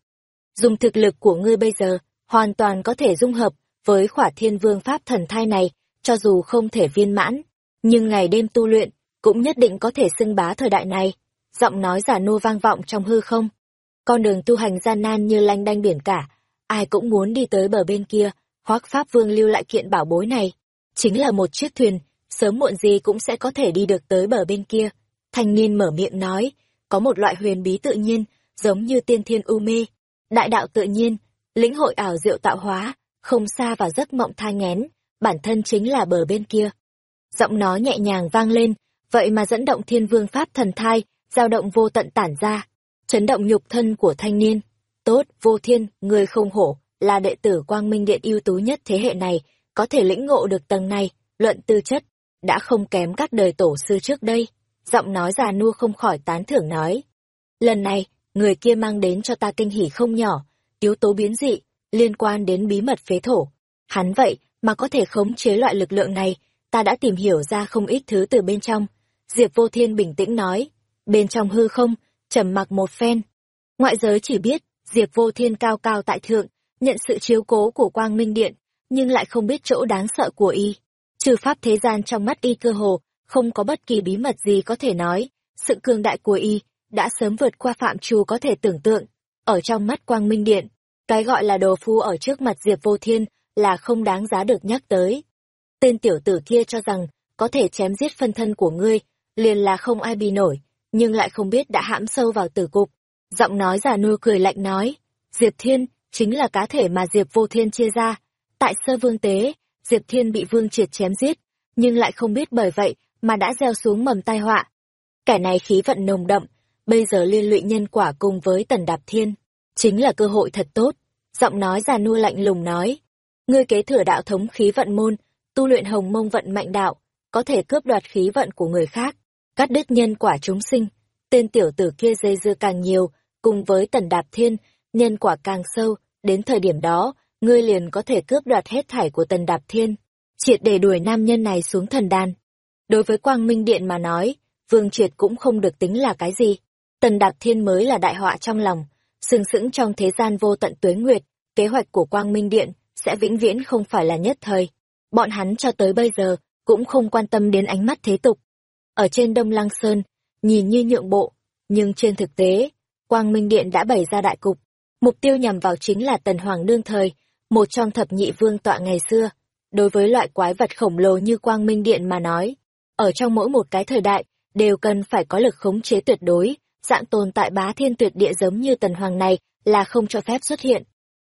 Dùng thực lực của ngươi bây giờ, hoàn toàn có thể dung hợp với khỏa thiên vương pháp thần thai này, cho dù không thể viên mãn, nhưng ngày đêm tu luyện, cũng nhất định có thể xưng bá thời đại này. Giọng nói giả nô vang vọng trong hư không. Con đường tu hành gian nan như lanh đanh biển cả, ai cũng muốn đi tới bờ bên kia, hoác pháp vương lưu lại kiện bảo bối này. Chính là một chiếc thuyền, sớm muộn gì cũng sẽ có thể đi được tới bờ bên kia. Thanh niên mở miệng nói, có một loại huyền bí tự nhiên, giống như tiên thiên u mê, đại đạo tự nhiên, lĩnh hội ảo diệu tạo hóa, không xa và giấc mộng thai nghén, bản thân chính là bờ bên kia. Giọng nói nhẹ nhàng vang lên, vậy mà dẫn động thiên vương pháp thần thai, dao động vô tận tản ra, chấn động nhục thân của thanh niên. Tốt, vô thiên, người không hổ, là đệ tử quang minh điện ưu tú nhất thế hệ này, có thể lĩnh ngộ được tầng này, luận tư chất, đã không kém các đời tổ sư trước đây. Giọng nói già nua không khỏi tán thưởng nói. Lần này, người kia mang đến cho ta kinh hỉ không nhỏ, yếu tố biến dị, liên quan đến bí mật phế thổ. Hắn vậy mà có thể khống chế loại lực lượng này, ta đã tìm hiểu ra không ít thứ từ bên trong. Diệp Vô Thiên bình tĩnh nói, bên trong hư không, trầm mặc một phen. Ngoại giới chỉ biết, Diệp Vô Thiên cao cao tại thượng, nhận sự chiếu cố của Quang Minh Điện, nhưng lại không biết chỗ đáng sợ của y. Trừ pháp thế gian trong mắt y cơ hồ, không có bất kỳ bí mật gì có thể nói, sự cường đại của y đã sớm vượt qua phạm trù có thể tưởng tượng. Ở trong mắt Quang Minh Điện, cái gọi là đồ phu ở trước mặt Diệp Vô Thiên là không đáng giá được nhắc tới. Tên tiểu tử kia cho rằng có thể chém giết phân thân của ngươi liền là không ai bì nổi, nhưng lại không biết đã hãm sâu vào tử cục. Giọng nói già nua cười lạnh nói, Diệp Thiên, chính là cá thể mà Diệp Vô Thiên chia ra. Tại sơ vương tế, Diệp Thiên bị vương triệt chém giết, nhưng lại không biết bởi vậy mà đã gieo xuống mầm tai họa. Kẻ này khí vận nồng đậm, bây giờ liên lụy nhân quả cùng với tần đạp thiên, chính là cơ hội thật tốt. Giọng nói già nua lạnh lùng nói, ngươi kế thừa đạo thống khí vận môn, tu luyện hồng mông vận mạnh đạo, có thể cướp đoạt khí vận của người khác, cắt đứt nhân quả chúng sinh. Tên tiểu tử kia dây dưa càng nhiều, cùng với tần đạp thiên, nhân quả càng sâu, đến thời điểm đó, ngươi liền có thể cướp đoạt hết thảy của tần đạp thiên, triệt để đuổi nam nhân này xuống thần đàn. Đối với Quang Minh Điện mà nói, Vương Triệt cũng không được tính là cái gì. Tần Đạc Thiên mới là đại họa trong lòng, sừng sững trong thế gian vô tận tuế nguyệt, kế hoạch của Quang Minh Điện sẽ vĩnh viễn không phải là nhất thời. Bọn hắn cho tới bây giờ cũng không quan tâm đến ánh mắt thế tục. Ở trên Đông Lăng Sơn, nhìn như nhượng bộ, nhưng trên thực tế, Quang Minh Điện đã bày ra đại cục. Mục tiêu nhằm vào chính là Tần Hoàng đương thời, một trong thập nhị vương tọa ngày xưa. Đối với loại quái vật khổng lồ như Quang Minh Điện mà nói, ở trong mỗi một cái thời đại, đều cần phải có lực khống chế tuyệt đối, dạng tồn tại bá thiên tuyệt địa giống như Tần Hoàng này là không cho phép xuất hiện.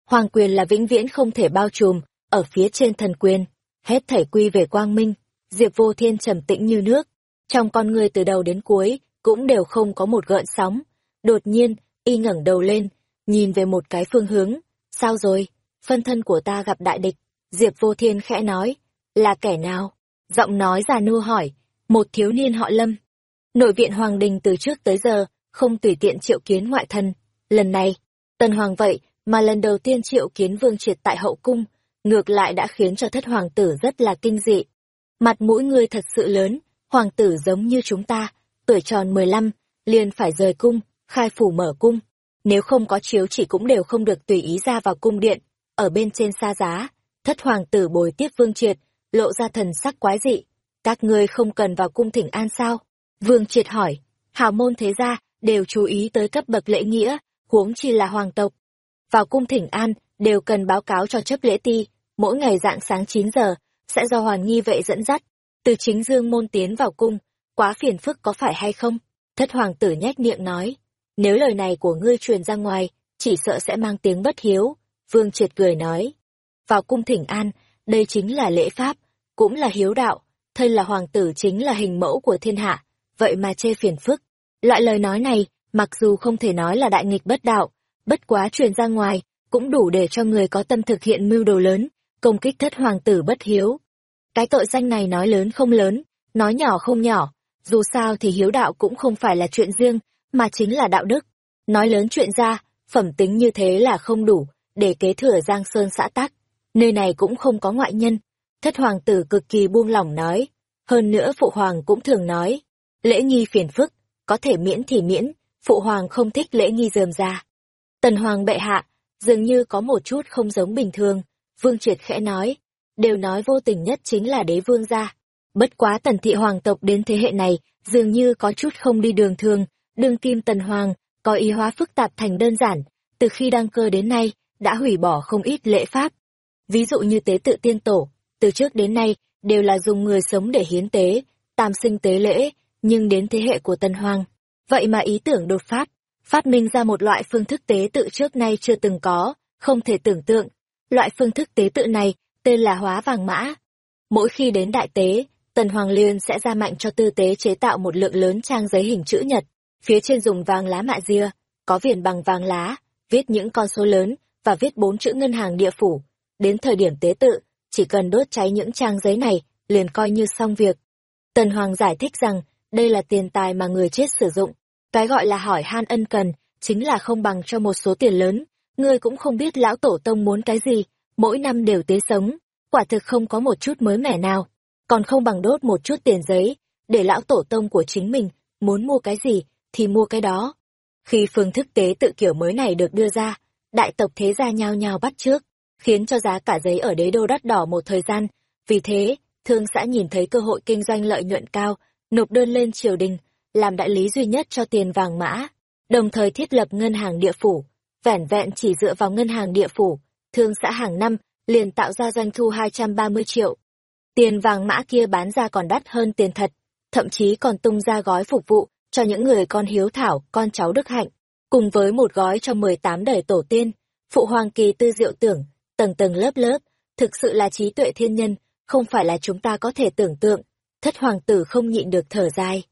Hoàng quyền là vĩnh viễn không thể bao trùm, ở phía trên thần quyền, hết thảy quy về quang minh, Diệp Vô Thiên trầm tĩnh như nước, trong con người từ đầu đến cuối, cũng đều không có một gợn sóng. Đột nhiên, y ngẩng đầu lên, nhìn về một cái phương hướng, sao rồi, phân thân của ta gặp đại địch, Diệp Vô Thiên khẽ nói, là kẻ nào? Giọng nói già nua hỏi, một thiếu niên họ Lâm. Nội viện Hoàng Đình từ trước tới giờ, không tùy tiện triệu kiến ngoại thân. Lần này, Tần Hoàng vậy mà lần đầu tiên triệu kiến Vương Triệt tại hậu cung, ngược lại đã khiến cho thất hoàng tử rất là kinh dị. Mặt mũi ngươi thật sự lớn, hoàng tử giống như chúng ta, tuổi tròn 15, liền phải rời cung, khai phủ mở cung. Nếu không có chiếu chỉ cũng đều không được tùy ý ra vào cung điện, ở bên trên xa giá. Thất hoàng tử bồi tiếp Vương Triệt, lộ ra thần sắc quái dị. Các ngươi không cần vào cung thỉnh an sao? Vương Triệt hỏi, hào môn thế gia đều chú ý tới cấp bậc lễ nghĩa, huống chi là hoàng tộc. Vào cung thỉnh an, đều cần báo cáo cho chấp lễ ti, mỗi ngày dạng sáng 9 giờ, sẽ do hoàn nghi vệ dẫn dắt, từ chính dương môn tiến vào cung, quá phiền phức có phải hay không? Thất hoàng tử nhếch miệng nói, nếu lời này của ngươi truyền ra ngoài, chỉ sợ sẽ mang tiếng bất hiếu. Vương triệt cười nói, vào cung thỉnh an, đây chính là lễ pháp, cũng là hiếu đạo, thân là hoàng tử chính là hình mẫu của thiên hạ, vậy mà chê phiền phức. Loại lời nói này, mặc dù không thể nói là đại nghịch bất đạo, bất quá truyền ra ngoài, cũng đủ để cho người có tâm thực hiện mưu đồ lớn, công kích thất hoàng tử bất hiếu. Cái tội danh này nói lớn không lớn, nói nhỏ không nhỏ, dù sao thì hiếu đạo cũng không phải là chuyện riêng, mà chính là đạo đức. Nói lớn chuyện ra, phẩm tính như thế là không đủ, để kế thừa Giang Sơn xã tắc. Nơi này cũng không có ngoại nhân. Thất hoàng tử cực kỳ buông lỏng nói. Hơn nữa phụ hoàng cũng thường nói. Lễ nghi phiền phức, có thể miễn thì miễn, phụ hoàng không thích lễ nghi dườm ra. Tần hoàng bệ hạ, dường như có một chút không giống bình thường, vương triệt khẽ nói, đều nói vô tình nhất chính là đế vương gia. Bất quá tần thị hoàng tộc đến thế hệ này, dường như có chút không đi đường thường, đương kim tần hoàng, có ý hóa phức tạp thành đơn giản, từ khi đăng cơ đến nay, đã hủy bỏ không ít lễ pháp. Ví dụ như tế tự tiên tổ, từ trước đến nay, đều là dùng người sống để hiến tế, tam sinh tế lễ, nhưng đến thế hệ của tần hoàng, vậy mà ý tưởng đột phát, phát minh ra một loại phương thức tế tự trước nay chưa từng có, không thể tưởng tượng. Loại phương thức tế tự này tên là hóa vàng mã. Mỗi khi đến đại tế, Tần Hoàng Liên sẽ ra mạnh cho tư tế chế tạo một lượng lớn trang giấy hình chữ nhật, phía trên dùng vàng lá mạ ria, có viền bằng vàng lá, viết những con số lớn và viết bốn chữ ngân hàng địa phủ. Đến thời điểm tế tự, chỉ cần đốt cháy những trang giấy này, liền coi như xong việc. Tần Hoàng giải thích rằng, đây là tiền tài mà người chết sử dụng, cái gọi là hỏi han ân cần, chính là không bằng cho một số tiền lớn. Ngươi cũng không biết lão tổ tông muốn cái gì, mỗi năm đều tế sống, quả thực không có một chút mới mẻ nào. Còn không bằng đốt một chút tiền giấy, để lão tổ tông của chính mình, muốn mua cái gì, thì mua cái đó. Khi phương thức tế tự kiểu mới này được đưa ra, đại tộc thế gia nhao nhao bắt trước, khiến cho giá cả giấy ở đế đô đắt đỏ một thời gian. Vì thế, thương xã nhìn thấy cơ hội kinh doanh lợi nhuận cao, nộp đơn lên triều đình, làm đại lý duy nhất cho tiền vàng mã, đồng thời thiết lập ngân hàng địa phủ. Vẻn vẹn chỉ dựa vào ngân hàng địa phủ, thương xã hàng năm liền tạo ra doanh thu 230 triệu. Tiền vàng mã kia bán ra còn đắt hơn tiền thật. thậm chí còn tung ra gói phục vụ cho những người con hiếu thảo, con cháu đức hạnh, cùng với một gói cho 18 đời tổ tiên. Phụ hoàng kỳ tư diệu tưởng, tầng tầng lớp lớp, thực sự là trí tuệ thiên nhân, không phải là chúng ta có thể tưởng tượng. Thất hoàng tử không nhịn được thở dài.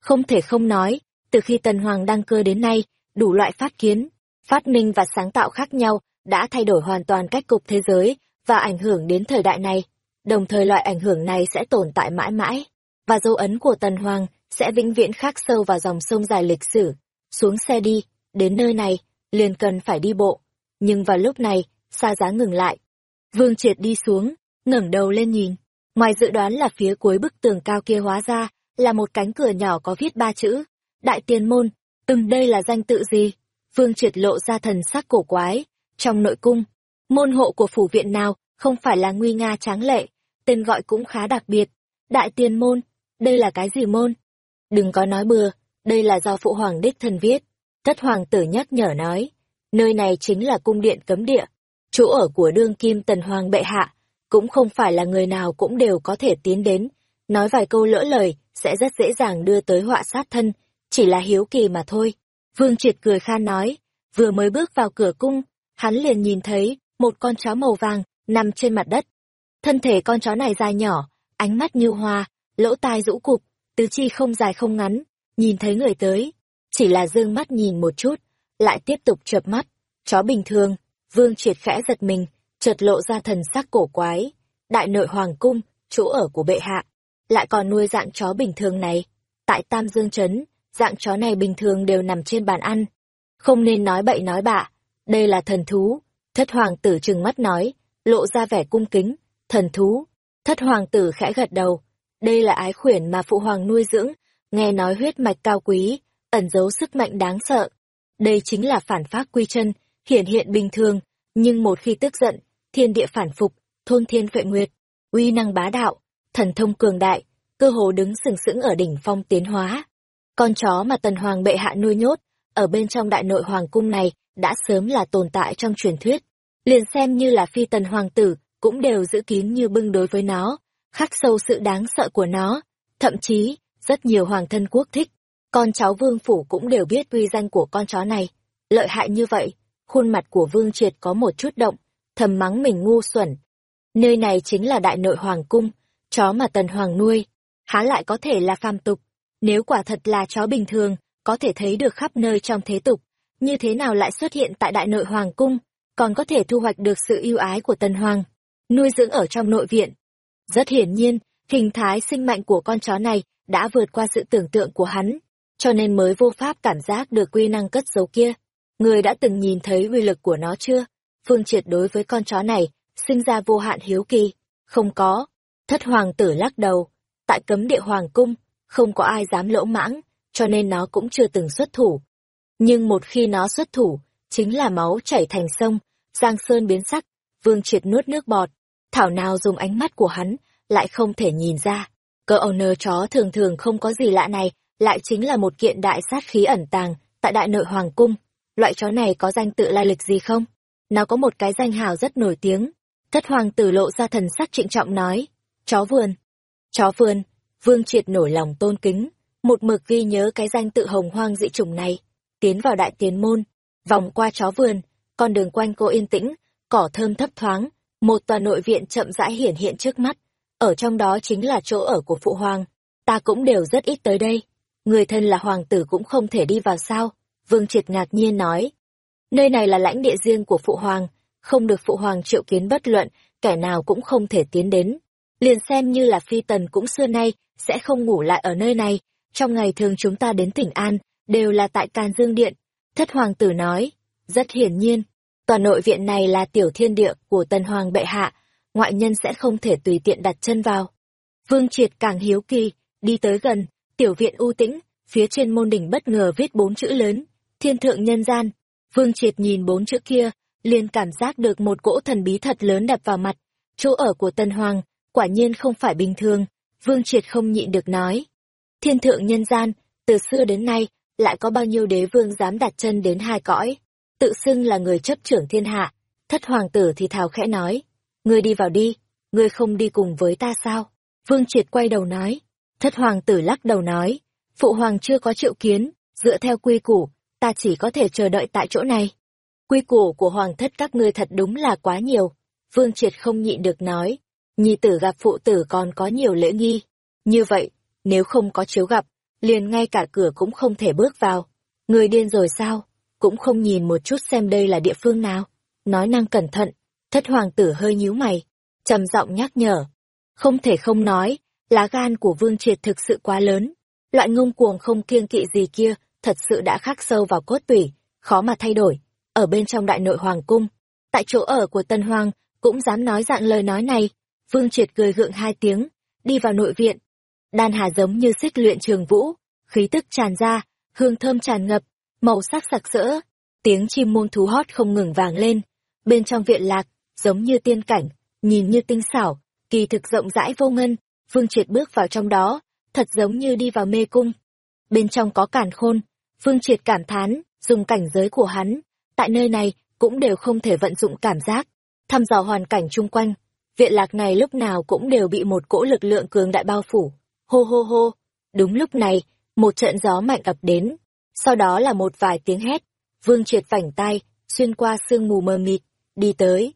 Không thể không nói, từ khi tần hoàng đăng cơ đến nay, đủ loại phát kiến, phát minh và sáng tạo khác nhau đã thay đổi hoàn toàn cách cục thế giới và ảnh hưởng đến thời đại này. Đồng thời loại ảnh hưởng này sẽ tồn tại mãi mãi, và dấu ấn của tần hoàng sẽ vĩnh viễn khắc sâu vào dòng sông dài lịch sử. Xuống xe đi, đến nơi này, liền cần phải đi bộ. Nhưng vào lúc này, xa giá ngừng lại. Vương triệt đi xuống, ngẩng đầu lên nhìn. Ngoài dự đoán là phía cuối bức tường cao kia hóa ra, là một cánh cửa nhỏ có viết ba chữ. Đại tiền môn, từng đây là danh tự gì? Vương triệt lộ ra thần sắc cổ quái. Trong nội cung, môn hộ của phủ viện nào không phải là nguy nga tráng lệ, tên gọi cũng khá đặc biệt. Đại tiền môn, đây là cái gì môn? Đừng có nói bừa, đây là do phụ hoàng đích thân viết. Thất hoàng tử nhắc nhở nói, nơi này chính là cung điện cấm địa, chỗ ở của đương kim tần hoàng bệ hạ, cũng không phải là người nào cũng đều có thể tiến đến, nói vài câu lỡ lời sẽ rất dễ dàng đưa tới họa sát thân, chỉ là hiếu kỳ mà thôi. Vương Triệt cười khan nói, vừa mới bước vào cửa cung, hắn liền nhìn thấy một con chó màu vàng nằm trên mặt đất. Thân thể con chó này dài nhỏ, ánh mắt như hoa, lỗ tai rũ cụp, tứ chi không dài không ngắn, nhìn thấy người tới, chỉ là dương mắt nhìn một chút, lại tiếp tục chợp mắt, chó bình thường, vương triệt khẽ giật mình, chợt lộ ra thần sắc cổ quái, đại nội hoàng cung, chỗ ở của bệ hạ, lại còn nuôi dạng chó bình thường này, tại Tam Dương Trấn, dạng chó này bình thường đều nằm trên bàn ăn, không nên nói bậy nói bạ, đây là thần thú, thất hoàng tử trừng mắt nói, lộ ra vẻ cung kính, thần thú, thất hoàng tử khẽ gật đầu, đây là ái khuyển mà phụ hoàng nuôi dưỡng, nghe nói huyết mạch cao quý, ẩn giấu sức mạnh đáng sợ. Đây chính là phản phát quy chân, hiển hiện bình thường, nhưng một khi tức giận, thiên địa phản phục, thôn thiên vệ nguyệt, uy năng bá đạo, thần thông cường đại, cơ hồ đứng sừng sững ở đỉnh phong tiến hóa. Con chó mà tần hoàng bệ hạ nuôi nhốt, ở bên trong đại nội hoàng cung này, đã sớm là tồn tại trong truyền thuyết. Liền xem như là phi tần hoàng tử, cũng đều giữ kín như bưng đối với nó, khắc sâu sự đáng sợ của nó. Thậm chí, rất nhiều hoàng thân quốc thích, con cháu vương phủ cũng đều biết uy danh của con chó này. Lợi hại như vậy, khuôn mặt của vương triệt có một chút động, thầm mắng mình ngu xuẩn. Nơi này chính là đại nội hoàng cung, chó mà tần hoàng nuôi, há lại có thể là phàm tục. Nếu quả thật là chó bình thường, có thể thấy được khắp nơi trong thế tục, như thế nào lại xuất hiện tại đại nội hoàng cung, còn có thể thu hoạch được sự yêu ái của tần hoàng, nuôi dưỡng ở trong nội viện, rất hiển nhiên, hình thái sinh mạnh của con chó này đã vượt qua sự tưởng tượng của hắn, cho nên mới vô pháp cảm giác được quy năng cất giấu kia. Người đã từng nhìn thấy uy lực của nó chưa? Phương Triệt đối với con chó này, sinh ra vô hạn hiếu kỳ. Không có. Thất hoàng tử lắc đầu. Tại cấm địa hoàng cung, không có ai dám lỗ mãng, cho nên nó cũng chưa từng xuất thủ. Nhưng một khi nó xuất thủ, chính là máu chảy thành sông, giang sơn biến sắc, vương triệt nuốt nước bọt, thảo nào dùng ánh mắt của hắn, lại không thể nhìn ra. Cơ owner chó thường thường không có gì lạ này, lại chính là một kiện đại sát khí ẩn tàng, tại đại nội hoàng cung. Loại chó này có danh tự lai lịch gì không? Nó có một cái danh hào rất nổi tiếng. Thất hoàng tử lộ ra thần sắc trịnh trọng nói. Chó vườn. Chó vườn. Vương triệt nổi lòng tôn kính. Một mực ghi nhớ cái danh tự hồng hoang dị chủng này. Tiến vào đại tiến môn. Vòng qua chó vườn. Con đường quanh cô yên tĩnh. Cỏ thơm thấp thoáng một tòa nội viện chậm rãi hiển hiện trước mắt, ở trong đó chính là chỗ ở của phụ hoàng, ta cũng đều rất ít tới đây, người thân là hoàng tử cũng không thể đi vào sao, Vương Triệt ngạc nhiên nói. Nơi này là lãnh địa riêng của phụ hoàng, không được phụ hoàng triệu kiến bất luận, kẻ nào cũng không thể tiến đến. Liền xem như là phi tần cũng xưa nay, sẽ không ngủ lại ở nơi này, trong ngày thường chúng ta đến tỉnh An, đều là tại can Dương Điện. Thất hoàng tử nói, rất hiển nhiên, Tòa nội viện này là tiểu thiên địa của tần hoàng bệ hạ, ngoại nhân sẽ không thể tùy tiện đặt chân vào. Vương Triệt càng hiếu kỳ, đi tới gần, tiểu viện u tĩnh, phía trên môn đỉnh bất ngờ viết bốn chữ lớn, thiên thượng nhân gian. Vương Triệt nhìn bốn chữ kia, liền cảm giác được một cỗ thần bí thật lớn đập vào mặt. Chỗ ở của Tân Hoàng, quả nhiên không phải bình thường, Vương Triệt không nhịn được nói. Thiên thượng nhân gian, từ xưa đến nay, lại có bao nhiêu đế vương dám đặt chân đến hai cõi tự xưng là người chấp trưởng thiên hạ. Thất hoàng tử thì thào khẽ nói, ngươi đi vào đi, ngươi không đi cùng với ta sao? Vương Triệt quay đầu nói, Thất hoàng tử lắc đầu nói, phụ hoàng chưa có triệu kiến, dựa theo quy củ, ta chỉ có thể chờ đợi tại chỗ này. Quy củ của hoàng thất các ngươi thật đúng là quá nhiều. Vương Triệt không nhịn được nói, nhi tử gặp phụ tử còn có nhiều lễ nghi. Như vậy, nếu không có chiếu gặp, liền ngay cả cửa cũng không thể bước vào. Người điên rồi sao? Cũng không nhìn một chút xem đây là địa phương nào. Nói năng cẩn thận, thất hoàng tử hơi nhíu mày, trầm giọng nhắc nhở. Không thể không nói, lá gan của Vương Triệt thực sự quá lớn. Loại ngông cuồng không kiêng kỵ gì kia, thật sự đã khắc sâu vào cốt tủy, khó mà thay đổi. Ở bên trong đại nội hoàng cung, tại chỗ ở của Tân Hoàng, cũng dám nói dạng lời nói này. Vương Triệt cười gượng hai tiếng, đi vào nội viện. Đan hà giống như xích luyện trường vũ, khí tức tràn ra, hương thơm tràn ngập, màu sắc sặc sỡ, tiếng chim muông thú hót không ngừng vàng lên. Bên trong viện lạc, giống như tiên cảnh, nhìn như tinh xảo, kỳ thực rộng rãi vô ngân, Vương Triệt bước vào trong đó, thật giống như đi vào mê cung. Bên trong có cản khôn, Vương Triệt cảm thán, dùng cảnh giới của hắn, tại nơi này cũng đều không thể vận dụng cảm giác, thăm dò hoàn cảnh chung quanh. Viện lạc này lúc nào cũng đều bị một cỗ lực lượng cường đại bao phủ. Hô hô hô, đúng lúc này, một trận gió mạnh ập đến, sau đó là một vài tiếng hét. Vương Triệt vảnh tay, xuyên qua sương mù mờ mịt, đi tới.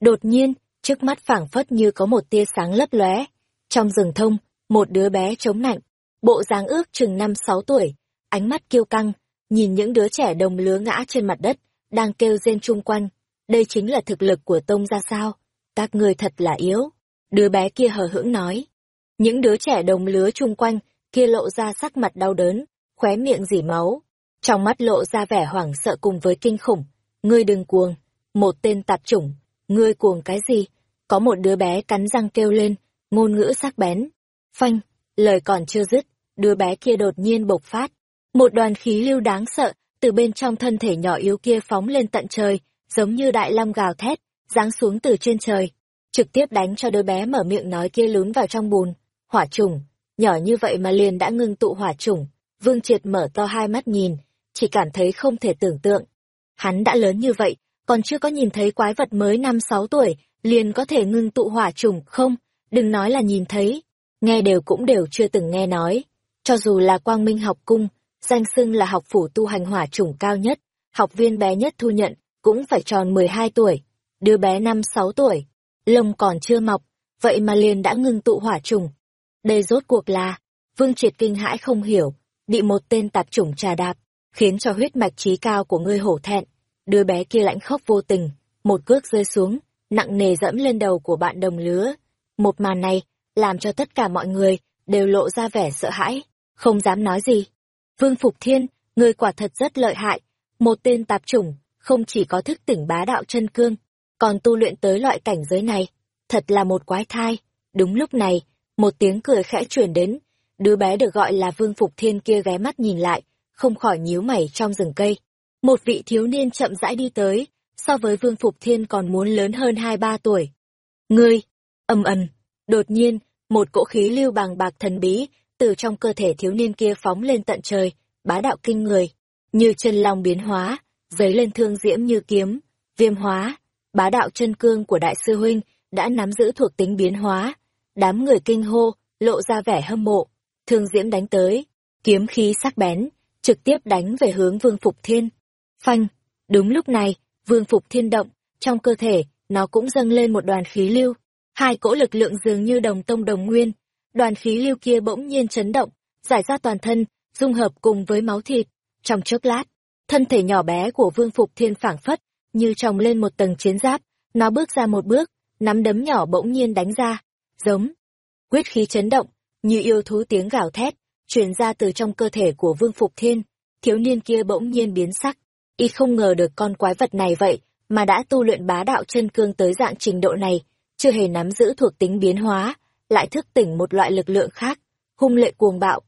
Đột nhiên, trước mắt phảng phất như có một tia sáng lấp lóe. Trong rừng thông, một đứa bé chống nạnh, bộ dáng ước chừng năm sáu tuổi, ánh mắt kiêu căng, nhìn những đứa trẻ đồng lứa ngã trên mặt đất, đang kêu rên chung quanh. Đây chính là thực lực của tông ra sao? Các người thật là yếu. Đứa bé kia hờ hững nói. Những đứa trẻ đồng lứa chung quanh, kia lộ ra sắc mặt đau đớn, khóe miệng dỉ máu. Trong mắt lộ ra vẻ hoảng sợ cùng với kinh khủng. Ngươi đừng cuồng. Một tên tạp chủng. Ngươi cuồng cái gì? Có một đứa bé cắn răng kêu lên, ngôn ngữ sắc bén. Phanh, lời còn chưa dứt, đứa bé kia đột nhiên bộc phát. Một đoàn khí lưu đáng sợ, từ bên trong thân thể nhỏ yếu kia phóng lên tận trời, giống như đại long gào thét, giáng xuống từ trên trời, trực tiếp đánh cho đứa bé mở miệng nói kia lún vào trong bùn. Hỏa trùng, nhỏ như vậy mà liền đã ngưng tụ hỏa trùng. Vương Triệt mở to hai mắt nhìn, chỉ cảm thấy không thể tưởng tượng. Hắn đã lớn như vậy, còn chưa có nhìn thấy quái vật mới năm sáu tuổi, liền có thể ngưng tụ hỏa trùng không, đừng nói là nhìn thấy, nghe đều cũng đều chưa từng nghe nói. Cho dù là quang minh học cung, danh xưng là học phủ tu hành hỏa chủng cao nhất, học viên bé nhất thu nhận, cũng phải tròn 12 tuổi, đứa bé 5-6 tuổi, lông còn chưa mọc, vậy mà liền đã ngưng tụ hỏa trùng. Đây rốt cuộc là, Vương Triệt kinh hãi không hiểu, bị một tên tạp chủng trà đạp, khiến cho huyết mạch trí cao của ngươi hổ thẹn. Đứa bé kia lãnh khóc vô tình, một cước rơi xuống, nặng nề dẫm lên đầu của bạn đồng lứa. Một màn này, làm cho tất cả mọi người đều lộ ra vẻ sợ hãi, không dám nói gì. Vương Phục Thiên, người quả thật rất lợi hại, một tên tạp chủng, không chỉ có thức tỉnh bá đạo chân cương, còn tu luyện tới loại cảnh giới này, thật là một quái thai. Đúng lúc này, một tiếng cười khẽ truyền đến, đứa bé được gọi là Vương Phục Thiên kia ghé mắt nhìn lại, không khỏi nhíu mày trong rừng cây. Một vị thiếu niên chậm rãi đi tới, so với Vương Phục Thiên còn muốn lớn hơn hai ba tuổi. Ngươi, ầm ầm, đột nhiên, một cỗ khí lưu bằng bạc thần bí từ trong cơ thể thiếu niên kia phóng lên tận trời, bá đạo kinh người, như chân long biến hóa, giấy lên thương diễm như kiếm, viêm hóa, bá đạo chân cương của đại sư huynh đã nắm giữ thuộc tính biến hóa, đám người kinh hô, lộ ra vẻ hâm mộ, thương diễm đánh tới, kiếm khí sắc bén, trực tiếp đánh về hướng Vương Phục Thiên. Phanh, đúng lúc này, Vương Phục Thiên động, trong cơ thể, nó cũng dâng lên một đoàn khí lưu, hai cỗ lực lượng dường như đồng tông đồng nguyên, đoàn khí lưu kia bỗng nhiên chấn động, giải ra toàn thân, dung hợp cùng với máu thịt. Trong chốc lát, thân thể nhỏ bé của Vương Phục Thiên phảng phất, như trồng lên một tầng chiến giáp, nó bước ra một bước, nắm đấm nhỏ bỗng nhiên đánh ra, giống. Quyết khí chấn động, như yêu thú tiếng gào thét, truyền ra từ trong cơ thể của Vương Phục Thiên, thiếu niên kia bỗng nhiên biến sắc, y không ngờ được con quái vật này vậy, mà đã tu luyện bá đạo chân cương tới dạng trình độ này, chưa hề nắm giữ thuộc tính biến hóa, lại thức tỉnh một loại lực lượng khác, hung lệ cuồng bạo.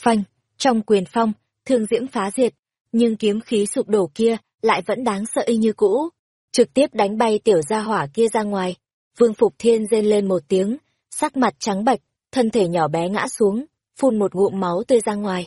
Phanh, trong quyền phong, thương diễm phá diệt, nhưng kiếm khí sụp đổ kia lại vẫn đáng sợ y như cũ, trực tiếp đánh bay tiểu gia hỏa kia ra ngoài. Vương Phục Thiên rên lên một tiếng, sắc mặt trắng bạch, thân thể nhỏ bé ngã xuống, phun một ngụm máu tươi ra ngoài.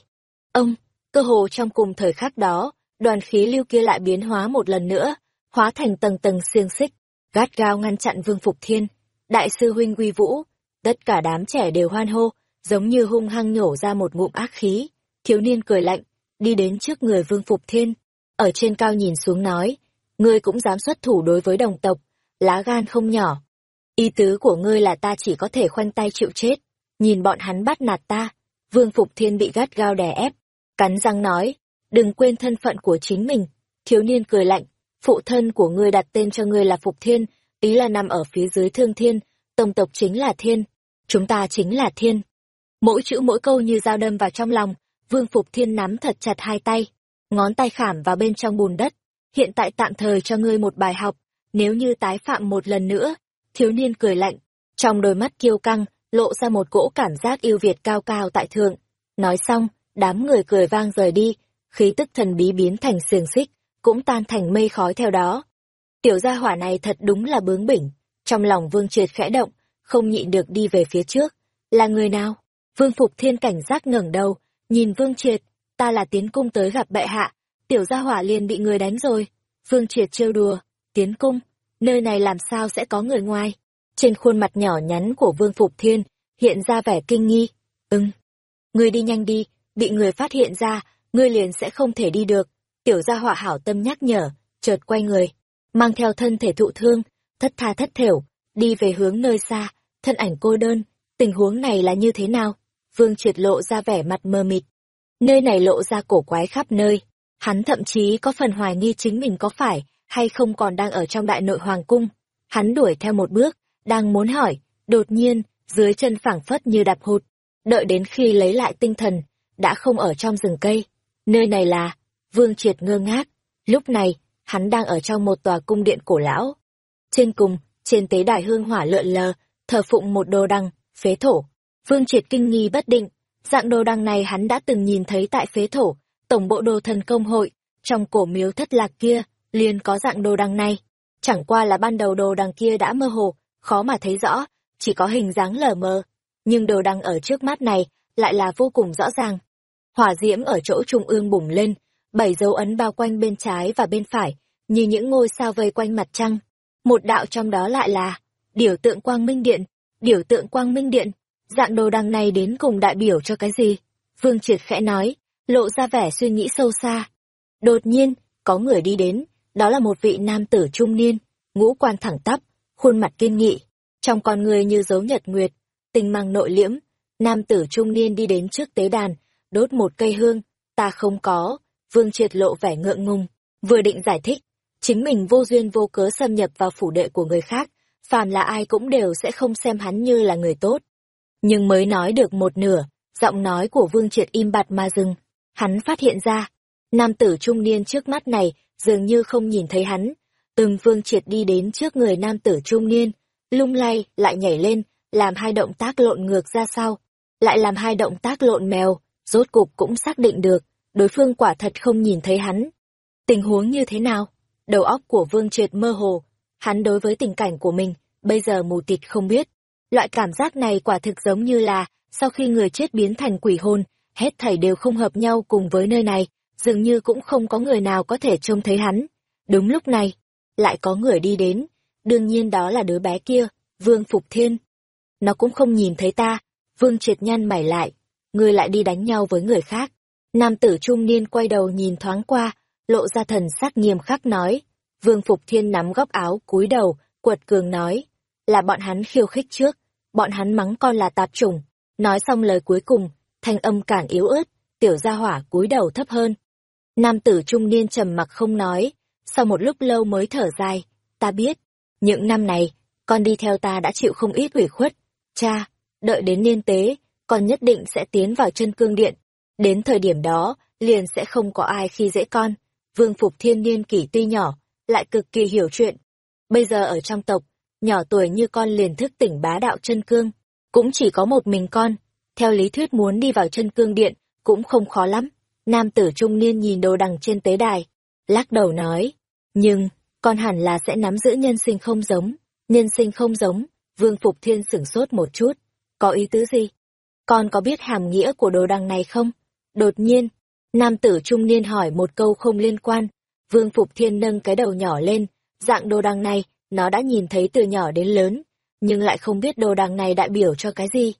Ông, cơ hồ trong cùng thời khắc đó, đoàn khí lưu kia lại biến hóa một lần nữa, hóa thành tầng tầng xiềng xích, gắt gao ngăn chặn Vương Phục Thiên. Đại sư huynh Quy Vũ, tất cả đám trẻ đều hoan hô, giống như hung hăng nhổ ra một ngụm ác khí. Thiếu niên cười lạnh, đi đến trước người Vương Phục Thiên, ở trên cao nhìn xuống nói, ngươi cũng dám xuất thủ đối với đồng tộc, lá gan không nhỏ. Ý tứ của ngươi là ta chỉ có thể khoanh tay chịu chết, nhìn bọn hắn bắt nạt ta. Vương Phục Thiên bị gắt gao đè ép, cắn răng nói, đừng quên thân phận của chính mình. Thiếu niên cười lạnh, phụ thân của ngươi đặt tên cho ngươi là Phục Thiên, ý là nằm ở phía dưới thương thiên, tổng tộc chính là thiên, chúng ta chính là thiên. Mỗi chữ mỗi câu như dao đâm vào trong lòng, Vương Phục Thiên nắm thật chặt hai tay, ngón tay khảm vào bên trong bùn đất. Hiện tại tạm thời cho ngươi một bài học, nếu như tái phạm một lần nữa, thiếu niên cười lạnh, trong đôi mắt kiêu căng, lộ ra một cỗ cảm giác yêu Việt cao cao tại thượng. Nói xong, đám người cười vang rời đi, khí tức thần bí biến thành xiềng xích, cũng tan thành mây khói theo đó. Tiểu gia hỏa này thật đúng là bướng bỉnh, trong lòng Vương Triệt khẽ động, không nhịn được đi về phía trước. Là người nào? Vương Phục Thiên cảnh giác ngẩng đầu, nhìn Vương Triệt, ta là tiến cung tới gặp bệ hạ, tiểu gia hỏa liền bị người đánh rồi. Vương Triệt trêu đùa, tiến cung, nơi này làm sao sẽ có người ngoài? Trên khuôn mặt nhỏ nhắn của Vương Phục Thiên, hiện ra vẻ kinh nghi. Ừm, ngươi đi nhanh đi, bị người phát hiện ra, ngươi liền sẽ không thể đi được. Tiểu gia hỏa hảo tâm nhắc nhở, chợt quay người, mang theo thân thể thụ thương, thất tha thất thểu, đi về hướng nơi xa, thân ảnh cô đơn, tình huống này là như thế nào? Vương Triệt lộ ra vẻ mặt mờ mịt. Nơi này lộ ra cổ quái khắp nơi, hắn thậm chí có phần hoài nghi chính mình có phải hay không còn đang ở trong đại nội hoàng cung. Hắn đuổi theo một bước, đang muốn hỏi, đột nhiên, dưới chân phảng phất như đạp hụt, đợi đến khi lấy lại tinh thần, đã không ở trong rừng cây. Nơi này là, Vương Triệt ngơ ngác, lúc này, hắn đang ở trong một tòa cung điện cổ lão. Trên cùng, trên tế đài hương hỏa lượn lờ, thờ phụng một đồ đằng phế thổ. Vương Triệt kinh nghi bất định, dạng đồ đằng này hắn đã từng nhìn thấy tại phế thổ, tổng bộ đồ thần công hội, trong cổ miếu thất lạc kia, liền có dạng đồ đằng này. Chẳng qua là ban đầu đồ đằng kia đã mơ hồ, khó mà thấy rõ, chỉ có hình dáng lờ mờ. Nhưng đồ đằng ở trước mắt này, lại là vô cùng rõ ràng. Hỏa diễm ở chỗ trung ương bùng lên, bảy dấu ấn bao quanh bên trái và bên phải, như những ngôi sao vây quanh mặt trăng. Một đạo trong đó lại là Điểu tượng quang minh điện, điểu tượng quang minh điện. Dạng đồ đằng này đến cùng đại biểu cho cái gì? Vương Triệt khẽ nói, lộ ra vẻ suy nghĩ sâu xa. Đột nhiên, có người đi đến, đó là một vị nam tử trung niên, ngũ quan thẳng tắp, khuôn mặt kiên nghị, trong con người như dấu nhật nguyệt, tình mang nội liễm. Nam tử trung niên đi đến trước tế đàn, đốt một cây hương, ta không có, Vương Triệt lộ vẻ ngượng ngùng, vừa định giải thích, chính mình vô duyên vô cớ xâm nhập vào phủ đệ của người khác, phàm là ai cũng đều sẽ không xem hắn như là người tốt. Nhưng mới nói được một nửa, giọng nói của Vương Triệt im bặt mà dừng. Hắn phát hiện ra, nam tử trung niên trước mắt này dường như không nhìn thấy hắn. Từng Vương Triệt đi đến trước người nam tử trung niên, lung lay, lại nhảy lên, làm hai động tác lộn ngược ra sau, lại làm hai động tác lộn mèo, rốt cục cũng xác định được, đối phương quả thật không nhìn thấy hắn. Tình huống như thế nào? Đầu óc của Vương Triệt mơ hồ, hắn đối với tình cảnh của mình, bây giờ mù tịt không biết. Loại cảm giác này quả thực giống như là, sau khi người chết biến thành quỷ hồn, hết thảy đều không hợp nhau cùng với nơi này, dường như cũng không có người nào có thể trông thấy hắn. Đúng lúc này, lại có người đi đến, đương nhiên đó là đứa bé kia, Vương Phục Thiên. Nó cũng không nhìn thấy ta, Vương Triệt nhăn mày lại, ngươi lại đi đánh nhau với người khác. Nam tử trung niên quay đầu nhìn thoáng qua, lộ ra thần sắc nghiêm khắc nói. Vương Phục Thiên nắm góc áo cúi đầu, quật cường nói. Là bọn hắn khiêu khích trước, bọn hắn mắng con là tạp trùng. Nói xong lời cuối cùng, thanh âm càng yếu ớt, tiểu gia hỏa cúi đầu thấp hơn. Nam tử trung niên trầm mặc không nói, sau một lúc lâu mới thở dài, ta biết, những năm này, con đi theo ta đã chịu không ít ủy khuất. Cha, đợi đến niên tế, con nhất định sẽ tiến vào chân cương điện. Đến thời điểm đó, liền sẽ không có ai khi dễ con. Vương Phục Thiên niên kỷ tuy nhỏ, lại cực kỳ hiểu chuyện. Bây giờ ở trong tộc, nhỏ tuổi như con liền thức tỉnh bá đạo chân cương, cũng chỉ có một mình con. Theo lý thuyết muốn đi vào chân cương điện, cũng không khó lắm. Nam tử trung niên nhìn đồ đằng trên tế đài, lắc đầu nói, nhưng, con hẳn là sẽ nắm giữ nhân sinh không giống, nhân sinh không giống, Vương Phục Thiên sửng sốt một chút, có ý tứ gì? Con có biết hàm nghĩa của đồ đằng này không? Đột nhiên, nam tử trung niên hỏi một câu không liên quan, Vương Phục Thiên nâng cái đầu nhỏ lên, dạng đồ đằng này, nó đã nhìn thấy từ nhỏ đến lớn, nhưng lại không biết đồ đằng này đại biểu cho cái gì.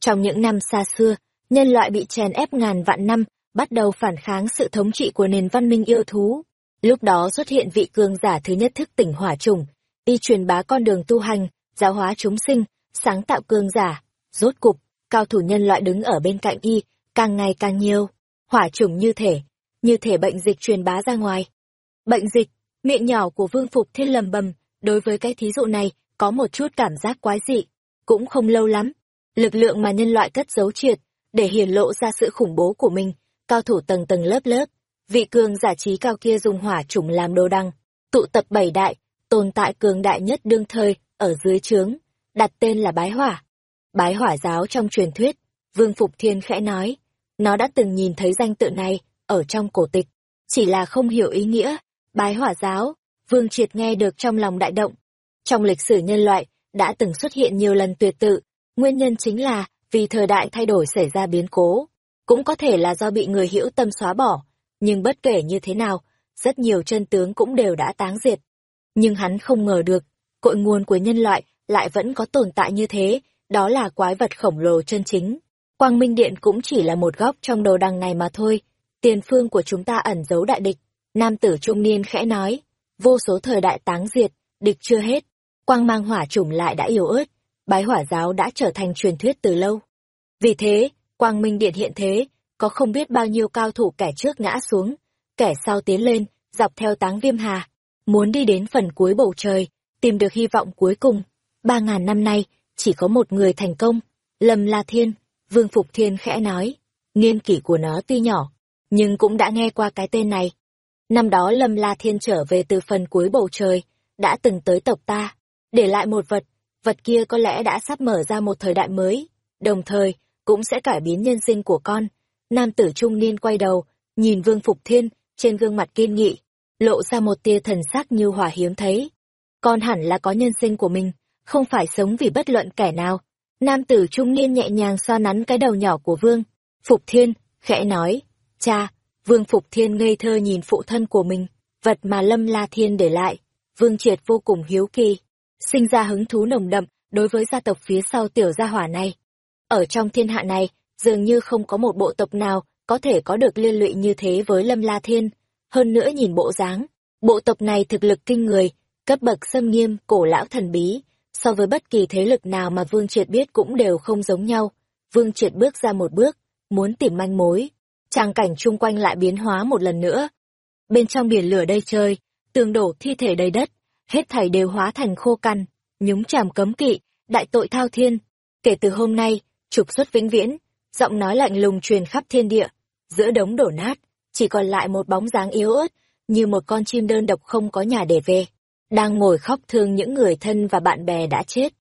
Trong những năm xa xưa, nhân loại bị chèn ép ngàn vạn năm, bắt đầu phản kháng sự thống trị của nền văn minh yêu thú. Lúc đó xuất hiện vị cường giả thứ nhất thức tỉnh hỏa trùng, y truyền bá con đường tu hành, giáo hóa chúng sinh, sáng tạo cường giả. Rốt cục, cao thủ nhân loại đứng ở bên cạnh y, càng ngày càng nhiều. Hỏa trùng như thể, như thể bệnh dịch truyền bá ra ngoài. Bệnh dịch, miệng nhỏ của Vương Phục Thiên lầm bầm, đối với cái thí dụ này, có một chút cảm giác quái dị. Cũng không lâu lắm, lực lượng mà nhân loại cất giấu triệt, để hiển lộ ra sự khủng bố của mình, cao thủ tầng tầng lớp lớp. Vị cường giả trí cao kia dùng hỏa trùng làm đồ đăng, tụ tập bảy đại, tồn tại cường đại nhất đương thời, ở dưới trướng, đặt tên là bái hỏa. Bái hỏa giáo trong truyền thuyết, Vương Phục Thiên khẽ nói, nó đã từng nhìn thấy danh tự này, ở trong cổ tịch, chỉ là không hiểu ý nghĩa, bái hỏa giáo, Vương Triệt nghe được trong lòng đại động. Trong lịch sử nhân loại, đã từng xuất hiện nhiều lần tuyệt tự, nguyên nhân chính là vì thời đại thay đổi xảy ra biến cố, cũng có thể là do bị người hữu tâm xóa bỏ, nhưng bất kể như thế nào, rất nhiều chân tướng cũng đều đã táng diệt. Nhưng hắn không ngờ được, cội nguồn của nhân loại lại vẫn có tồn tại như thế, đó là quái vật khổng lồ chân chính. Quang Minh Điện cũng chỉ là một góc trong đồ đằng này mà thôi, tiền phương của chúng ta ẩn giấu đại địch. Nam tử trung niên khẽ nói, vô số thời đại táng diệt, địch chưa hết, quang mang hỏa chủng lại đã yếu ớt, bái hỏa giáo đã trở thành truyền thuyết từ lâu. Vì thế, quang minh điện hiện thế, có không biết bao nhiêu cao thủ kẻ trước ngã xuống, kẻ sau tiến lên, dọc theo táng viêm hà, muốn đi đến phần cuối bầu trời, tìm được hy vọng cuối cùng. Ba ngàn năm nay, chỉ có một người thành công, Lâm La Thiên, Vương Phục Thiên khẽ nói, niên kỷ của nó tuy nhỏ, nhưng cũng đã nghe qua cái tên này. Năm đó Lâm La Thiên trở về từ phần cuối bầu trời, đã từng tới tộc ta, để lại một vật, vật kia có lẽ đã sắp mở ra một thời đại mới, đồng thời cũng sẽ cải biến nhân sinh của con. Nam tử trung niên quay đầu, nhìn Vương Phục Thiên, trên gương mặt kiên nghị, lộ ra một tia thần sắc như hỏa hiếm thấy. Con hẳn là có nhân sinh của mình, không phải sống vì bất luận kẻ nào. Nam tử trung niên nhẹ nhàng xoa nắn cái đầu nhỏ của Vương. Phục Thiên, khẽ nói, cha, Vương Phục Thiên ngây thơ nhìn phụ thân của mình, vật mà Lâm La Thiên để lại. Vương Triệt vô cùng hiếu kỳ, sinh ra hứng thú nồng đậm đối với gia tộc phía sau tiểu gia hỏa này. Ở trong thiên hạ này, dường như không có một bộ tộc nào có thể có được liên lụy như thế với Lâm La Thiên. Hơn nữa nhìn bộ dáng, bộ tộc này thực lực kinh người, cấp bậc xâm nghiêm, cổ lão thần bí, so với bất kỳ thế lực nào mà Vương Triệt biết cũng đều không giống nhau. Vương Triệt bước ra một bước, muốn tìm manh mối. Tràng cảnh chung quanh lại biến hóa một lần nữa. Bên trong biển lửa đây chơi, tường đổ thi thể đầy đất, hết thảy đều hóa thành khô cằn, nhúng chàm cấm kỵ, đại tội thao thiên. Kể từ hôm nay, trục xuất vĩnh viễn, giọng nói lạnh lùng truyền khắp thiên địa, giữa đống đổ nát, chỉ còn lại một bóng dáng yếu ớt, như một con chim đơn độc không có nhà để về, đang ngồi khóc thương những người thân và bạn bè đã chết.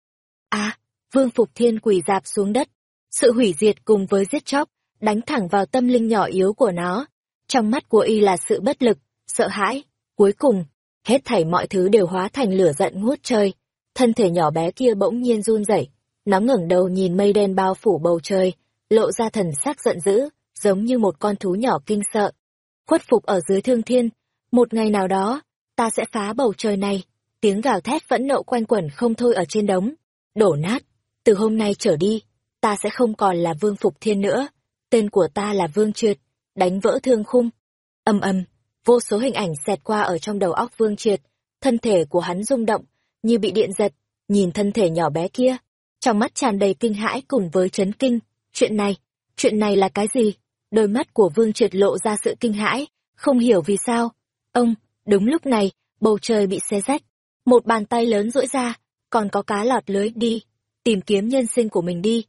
A, Vương Phục Thiên quỳ dạp xuống đất, sự hủy diệt cùng với giết chóc, đánh thẳng vào tâm linh nhỏ yếu của nó. Trong mắt của y là sự bất lực, sợ hãi, cuối cùng, hết thảy mọi thứ đều hóa thành lửa giận ngút trời. Thân thể nhỏ bé kia bỗng nhiên run rẩy, nó ngẩng đầu nhìn mây đen bao phủ bầu trời, lộ ra thần sắc giận dữ, giống như một con thú nhỏ kinh sợ. Khuất phục ở dưới thương thiên, một ngày nào đó, ta sẽ phá bầu trời này. Tiếng gào thét phẫn nộ quanh quẩn không thôi ở trên đống, đổ nát. Từ hôm nay trở đi, ta sẽ không còn là vương phục thiên nữa. Tên của ta là Vương Triệt, đánh vỡ thương khung. Âm âm, vô số hình ảnh xẹt qua ở trong đầu óc Vương Triệt, thân thể của hắn rung động, như bị điện giật, nhìn thân thể nhỏ bé kia, trong mắt tràn đầy kinh hãi cùng với chấn kinh. Chuyện này, chuyện này là cái gì? Đôi mắt của Vương Triệt lộ ra sự kinh hãi, không hiểu vì sao. Ông, đúng lúc này, bầu trời bị xé rách, một bàn tay lớn duỗi ra, còn có cá lọt lưới đi, tìm kiếm nhân sinh của mình đi.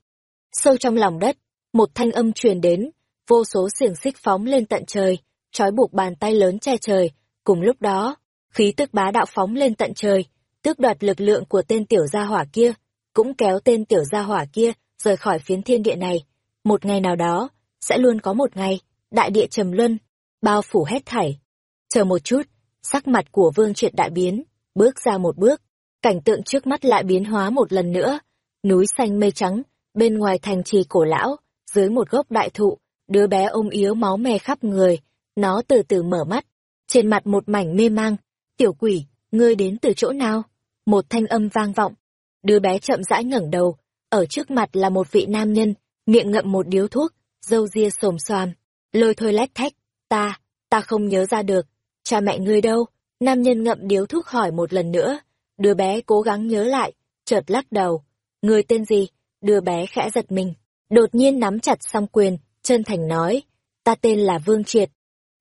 Sâu trong lòng đất, một thanh âm truyền đến, vô số xiềng xích phóng lên tận trời, trói buộc bàn tay lớn che trời, cùng lúc đó, khí tức bá đạo phóng lên tận trời, tước đoạt lực lượng của tên tiểu gia hỏa kia, cũng kéo tên tiểu gia hỏa kia rời khỏi phiến thiên địa này. Một ngày nào đó, sẽ luôn có một ngày, đại địa trầm luân, bao phủ hết thảy. Chờ một chút, sắc mặt của vương triệt đại biến, bước ra một bước, cảnh tượng trước mắt lại biến hóa một lần nữa, núi xanh mây trắng, bên ngoài thành trì cổ lão, dưới một gốc đại thụ, đứa bé ôm yếu máu me khắp người, nó từ từ mở mắt, trên mặt một mảnh mê mang, tiểu quỷ, ngươi đến từ chỗ nào? Một thanh âm vang vọng, đứa bé chậm rãi ngẩng đầu, ở trước mặt là một vị nam nhân, miệng ngậm một điếu thuốc, râu ria xồm xoàm, lôi thôi lách thách, ta, ta không nhớ ra được, cha mẹ ngươi đâu? Nam nhân ngậm điếu thuốc hỏi một lần nữa, đứa bé cố gắng nhớ lại, chợt lắc đầu, người tên gì? Đứa bé khẽ giật mình, đột nhiên nắm chặt song quyền, chân thành nói, ta tên là Vương Triệt.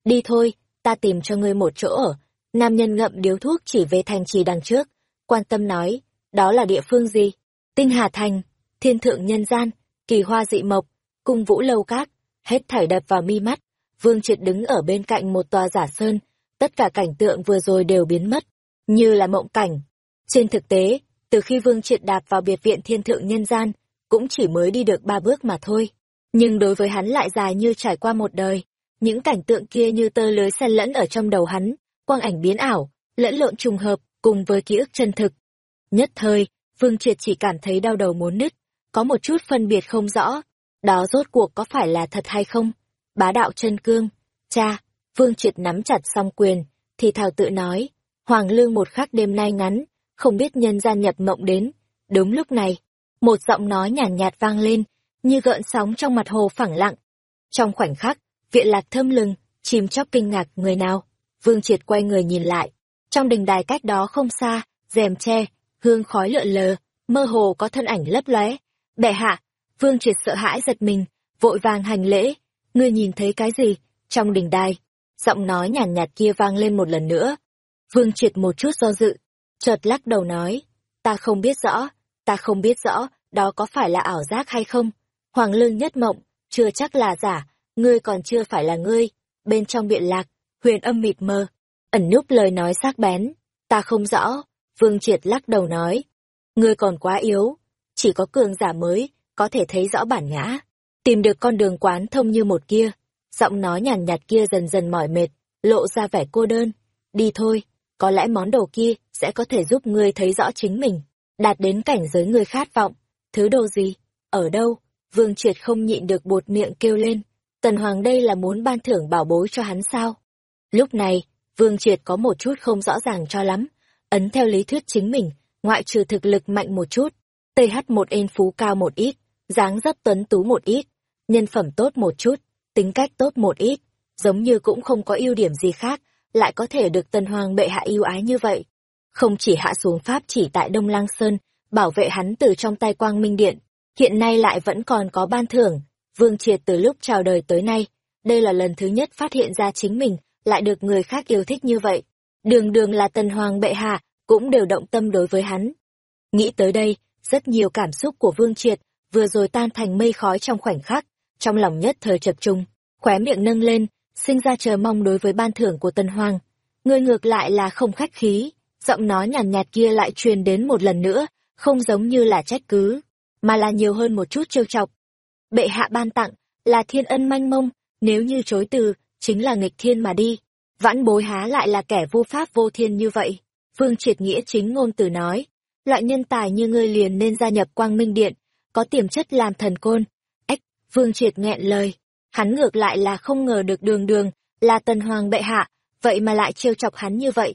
Đi thôi, ta tìm cho ngươi một chỗ ở. Nam nhân ngậm điếu thuốc chỉ về thành trì đằng trước, quan tâm nói, đó là địa phương gì? Tinh Hà Thành, Thiên Thượng Nhân Gian, Kỳ Hoa Dị Mộc, Cung Vũ Lâu Cát, hết thảy đập vào mi mắt. Vương Triệt đứng ở bên cạnh một tòa giả sơn, tất cả cảnh tượng vừa rồi đều biến mất, như là mộng cảnh. Trên thực tế, từ khi Vương Triệt đạp vào biệt viện Thiên Thượng Nhân Gian, cũng chỉ mới đi được ba bước mà thôi. Nhưng đối với hắn lại dài như trải qua một đời, những cảnh tượng kia như tơ lưới xen lẫn ở trong đầu hắn, quang ảnh biến ảo, lẫn lộn trùng hợp, cùng với ký ức chân thực. Nhất thời, Vương Triệt chỉ cảm thấy đau đầu muốn nứt, có một chút phân biệt không rõ. Đó rốt cuộc có phải là thật hay không? Bá đạo chân cương. Cha, Vương Triệt nắm chặt song quyền, thì thào tự nói. Hoàng lương một khắc đêm nay ngắn, không biết nhân gian nhập mộng đến. Đúng lúc này, một giọng nói nhàn nhạt, nhạt vang lên, như gợn sóng trong mặt hồ phẳng lặng. Trong khoảnh khắc, viện lạc thơm lừng, chìm chóc kinh ngạc người nào. Vương Triệt quay người nhìn lại. Trong đình đài cách đó không xa, rèm tre, hương khói lượn lờ, mơ hồ có thân ảnh lấp lóe. Bệ hạ, Vương Triệt sợ hãi giật mình, vội vàng hành lễ. Ngươi nhìn thấy cái gì? Trong đình đài, giọng nói nhàn nhạt, nhạt kia vang lên một lần nữa. Vương Triệt một chút do dự, chợt lắc đầu nói, ta không biết rõ, ta không biết rõ, đó có phải là ảo giác hay không? Hoàng lương nhất mộng, chưa chắc là giả, ngươi còn chưa phải là ngươi. Bên trong biện lạc, huyền âm mịt mờ, ẩn núp lời nói sắc bén. Ta không rõ, Vương Triệt lắc đầu nói. Ngươi còn quá yếu, chỉ có cường giả mới, có thể thấy rõ bản ngã. Tìm được con đường quán thông như một kia. Giọng nói nhàn nhạt kia dần dần mỏi mệt, lộ ra vẻ cô đơn. Đi thôi, có lẽ món đồ kia sẽ có thể giúp ngươi thấy rõ chính mình, đạt đến cảnh giới ngươi khát vọng. Thứ đồ gì? Ở đâu? Vương Triệt không nhịn được bột miệng kêu lên. Tần Hoàng đây là muốn ban thưởng bảo bối cho hắn sao? Lúc này, Vương Triệt có một chút không rõ ràng cho lắm. Ấn theo lý thuyết chính mình, ngoại trừ thực lực mạnh một chút, TH một ên phú cao một ít, dáng dấp tuấn tú một ít, nhân phẩm tốt một chút, tính cách tốt một ít, giống như cũng không có ưu điểm gì khác, lại có thể được tân Hoàng bệ hạ yêu ái như vậy. Không chỉ hạ xuống pháp chỉ tại Đông Lăng Sơn, bảo vệ hắn từ trong tay Quang Minh Điện, hiện nay lại vẫn còn có ban thưởng. Vương Triệt từ lúc chào đời tới nay, đây là lần thứ nhất phát hiện ra chính mình lại được người khác yêu thích như vậy. Đường đường là tân Hoàng bệ hạ, cũng đều động tâm đối với hắn. Nghĩ tới đây, rất nhiều cảm xúc của Vương Triệt vừa rồi tan thành mây khói trong khoảnh khắc, trong lòng nhất thời chập trung, khóe miệng nâng lên, sinh ra chờ mong đối với ban thưởng của tân Hoàng. Người ngược lại là không khách khí, giọng nói nhàn nhạt, nhạt kia lại truyền đến một lần nữa, không giống như là trách cứ, mà là nhiều hơn một chút trêu chọc. Bệ hạ ban tặng, là thiên ân manh mông, nếu như chối từ, chính là nghịch thiên mà đi. Vãn bối há lại là kẻ vô pháp vô thiên như vậy. Vương triệt nghĩa chính ngôn từ nói, loại nhân tài như ngươi liền nên gia nhập quang minh điện, có tiềm chất làm thần côn. Vương triệt nghẹn lời, hắn ngược lại là không ngờ được đường đường, là tần hoàng bệ hạ, vậy mà lại trêu chọc hắn như vậy.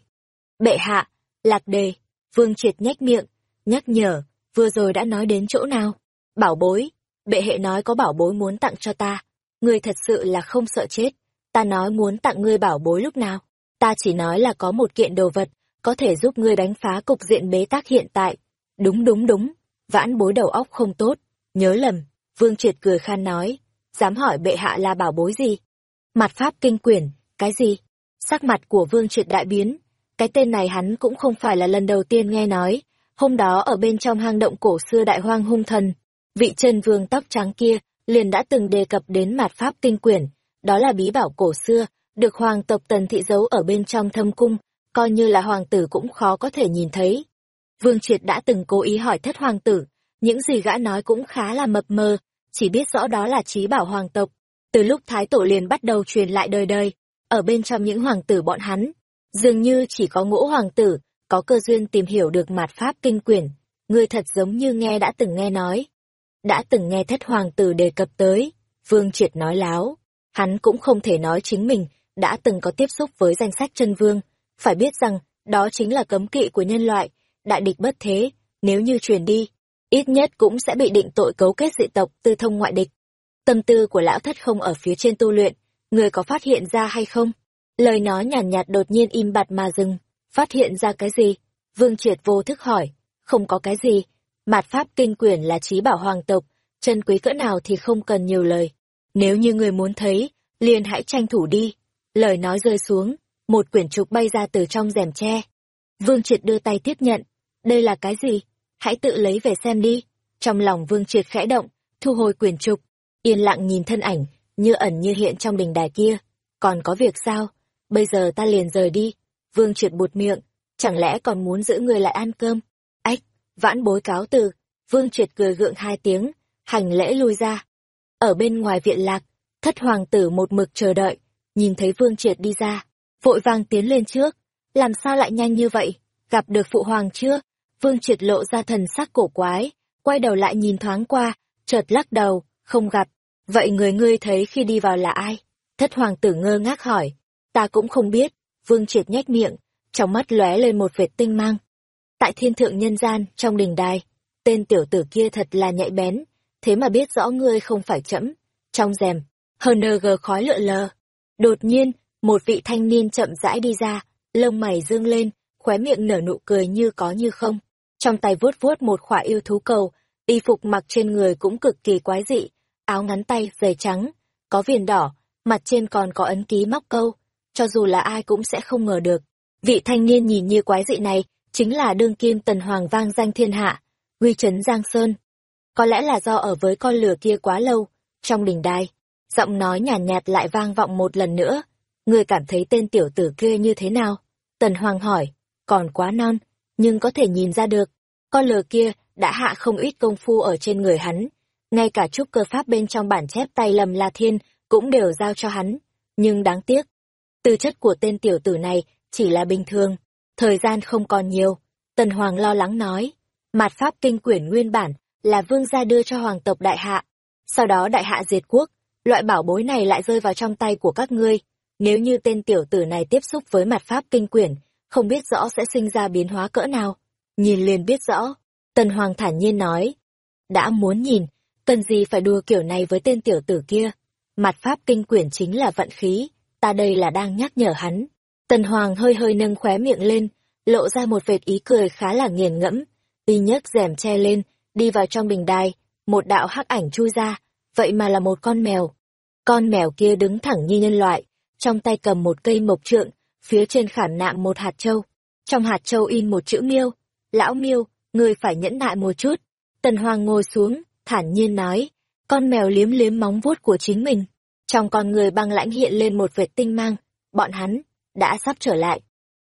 Bệ hạ, lạc đề, vương triệt nhếch miệng, nhắc nhở, vừa rồi đã nói đến chỗ nào? Bảo bối, bệ hệ nói có bảo bối muốn tặng cho ta, ngươi thật sự là không sợ chết. Ta nói muốn tặng ngươi bảo bối lúc nào? Ta chỉ nói là có một kiện đồ vật, có thể giúp ngươi đánh phá cục diện bế tắc hiện tại. Đúng đúng đúng, vãn bối đầu óc không tốt, nhớ lầm, Vương Triệt cười khan nói, dám hỏi bệ hạ là bảo bối gì? Mặt pháp kinh quyển, cái gì? Sắc mặt của Vương Triệt đại biến, cái tên này hắn cũng không phải là lần đầu tiên nghe nói, hôm đó ở bên trong hang động cổ xưa đại hoang hung thần, vị chân vương tóc trắng kia liền đã từng đề cập đến mặt pháp kinh quyển, đó là bí bảo cổ xưa, được hoàng tộc tần thị giấu ở bên trong thâm cung, coi như là hoàng tử cũng khó có thể nhìn thấy. Vương Triệt đã từng cố ý hỏi thất hoàng tử, những gì gã nói cũng khá là mập mờ, chỉ biết rõ đó là trí bảo hoàng tộc. Từ lúc Thái Tổ liền bắt đầu truyền lại đời đời, ở bên trong những hoàng tử bọn hắn, dường như chỉ có ngũ hoàng tử, có cơ duyên tìm hiểu được mạt pháp kinh quyển. người thật giống như nghe đã từng nghe nói. Đã từng nghe thất hoàng tử đề cập tới, Vương Triệt nói láo. Hắn cũng không thể nói chính mình đã từng có tiếp xúc với danh sách chân vương, phải biết rằng, đó chính là cấm kỵ của nhân loại, đại địch bất thế, nếu như truyền đi, ít nhất cũng sẽ bị định tội cấu kết dị tộc tư thông ngoại địch. Tâm tư của lão thất không ở phía trên tu luyện, người có phát hiện ra hay không? Lời nói nhàn nhạt, nhạt đột nhiên im bặt mà dừng. Phát hiện ra cái gì? Vương Triệt vô thức hỏi. Không có cái gì. Mạt Pháp kinh quyển là trí bảo hoàng tộc, chân quý cỡ nào thì không cần nhiều lời. Nếu như người muốn thấy, liền hãy tranh thủ đi. Lời nói rơi xuống, một quyển trục bay ra từ trong rèm tre. Vương Triệt đưa tay tiếp nhận. Đây là cái gì? Hãy tự lấy về xem đi. Trong lòng Vương Triệt khẽ động, thu hồi quyền trục, yên lặng nhìn thân ảnh, như ẩn như hiện trong đình đài kia. Còn có việc sao? Bây giờ ta liền rời đi. Vương Triệt bụt miệng, chẳng lẽ còn muốn giữ người lại ăn cơm? Ách, vãn bối cáo từ. Vương Triệt cười gượng hai tiếng, hành lễ lui ra. Ở bên ngoài viện lạc, thất hoàng tử một mực chờ đợi, nhìn thấy Vương Triệt đi ra, vội vàng tiến lên trước. Làm sao lại nhanh như vậy? Gặp được phụ hoàng chưa? Vương Triệt lộ ra thần sắc cổ quái, quay đầu lại nhìn thoáng qua, chợt lắc đầu, không gặp. Vậy người ngươi thấy khi đi vào là ai? Thất hoàng tử ngơ ngác hỏi. Ta cũng không biết. Vương Triệt nhếch miệng, trong mắt lóe lên một vệt tinh mang. Tại thiên thượng nhân gian, trong đình đài, tên tiểu tử kia thật là nhạy bén, thế mà biết rõ ngươi không phải chẫm. Trong rèm, HNG khói lượn lờ. Đột nhiên, một vị thanh niên chậm rãi đi ra, lông mày dương lên, khóe miệng nở nụ cười như có như không. Trong tay vuốt vuốt một khỏa yêu thú cầu, y phục mặc trên người cũng cực kỳ quái dị, áo ngắn tay, giày trắng, có viền đỏ, mặt trên còn có ấn ký móc câu, cho dù là ai cũng sẽ không ngờ được. Vị thanh niên nhìn như quái dị này, chính là đương kim tần hoàng vang danh thiên hạ, uy trấn Giang Sơn. Có lẽ là do ở với con lửa kia quá lâu, trong đỉnh đài, giọng nói nhàn nhạt, nhạt lại vang vọng một lần nữa. Người cảm thấy tên tiểu tử kia như thế nào? Tần Hoàng hỏi, còn quá non, nhưng có thể nhìn ra được. Con lừa kia đã hạ không ít công phu ở trên người hắn. Ngay cả chút cơ pháp bên trong bản chép tay lầm La Thiên cũng đều giao cho hắn. Nhưng đáng tiếc, tư chất của tên tiểu tử này chỉ là bình thường. Thời gian không còn nhiều. Tần Hoàng lo lắng nói. Mạt pháp kinh quyển nguyên bản là vương gia đưa cho hoàng tộc đại hạ. Sau đó đại hạ diệt quốc, loại bảo bối này lại rơi vào trong tay của các ngươi. Nếu như tên tiểu tử này tiếp xúc với mặt pháp kinh quyển, không biết rõ sẽ sinh ra biến hóa cỡ nào. Nhìn liền biết rõ. Tần Hoàng thản nhiên nói. Đã muốn nhìn, cần gì phải đùa kiểu này với tên tiểu tử kia. Mặt pháp kinh quyển chính là vận khí, ta đây là đang nhắc nhở hắn. Tần Hoàng hơi hơi nâng khóe miệng lên, lộ ra một vệt ý cười khá là nghiền ngẫm. Y nhấc rèm che lên, đi vào trong bình đài, một đạo hắc ảnh chui ra, vậy mà là một con mèo. Con mèo kia đứng thẳng như nhân loại, trong tay cầm một cây mộc trượng, phía trên khảm nạm một hạt châu. Trong hạt châu in một chữ miêu. Lão miêu, ngươi phải nhẫn nại một chút. Tần Hoàng ngồi xuống, thản nhiên nói, con mèo liếm liếm móng vuốt của chính mình. Trong con người băng lãnh hiện lên một vệt tinh mang, bọn hắn, đã sắp trở lại.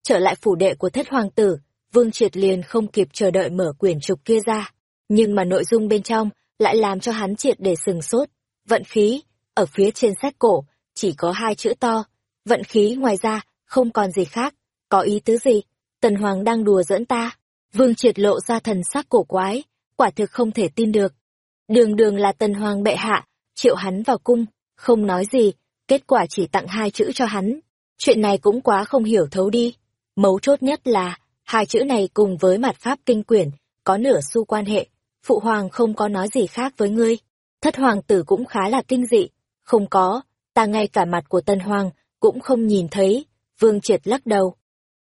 Trở lại phủ đệ của thất hoàng tử, Vương Triệt liền không kịp chờ đợi mở quyển trục kia ra. Nhưng mà nội dung bên trong lại làm cho hắn triệt để sừng sốt. Vận khí, ở phía trên sách cổ, chỉ có hai chữ to. Vận khí ngoài ra, không còn gì khác. Có ý tứ gì? Tần Hoàng đang đùa dẫn ta. Vương triệt lộ ra thần sắc cổ quái, quả thực không thể tin được. Đường đường là Tần Hoàng bệ hạ, triệu hắn vào cung, không nói gì, kết quả chỉ tặng hai chữ cho hắn. Chuyện này cũng quá không hiểu thấu đi. Mấu chốt nhất là, hai chữ này cùng với mặt pháp kinh quyển, có nửa xu quan hệ. Phụ hoàng không có nói gì khác với ngươi. Thất hoàng tử cũng khá là kinh dị. Không có, ta ngay cả mặt của tân hoàng, cũng không nhìn thấy. Vương triệt lắc đầu.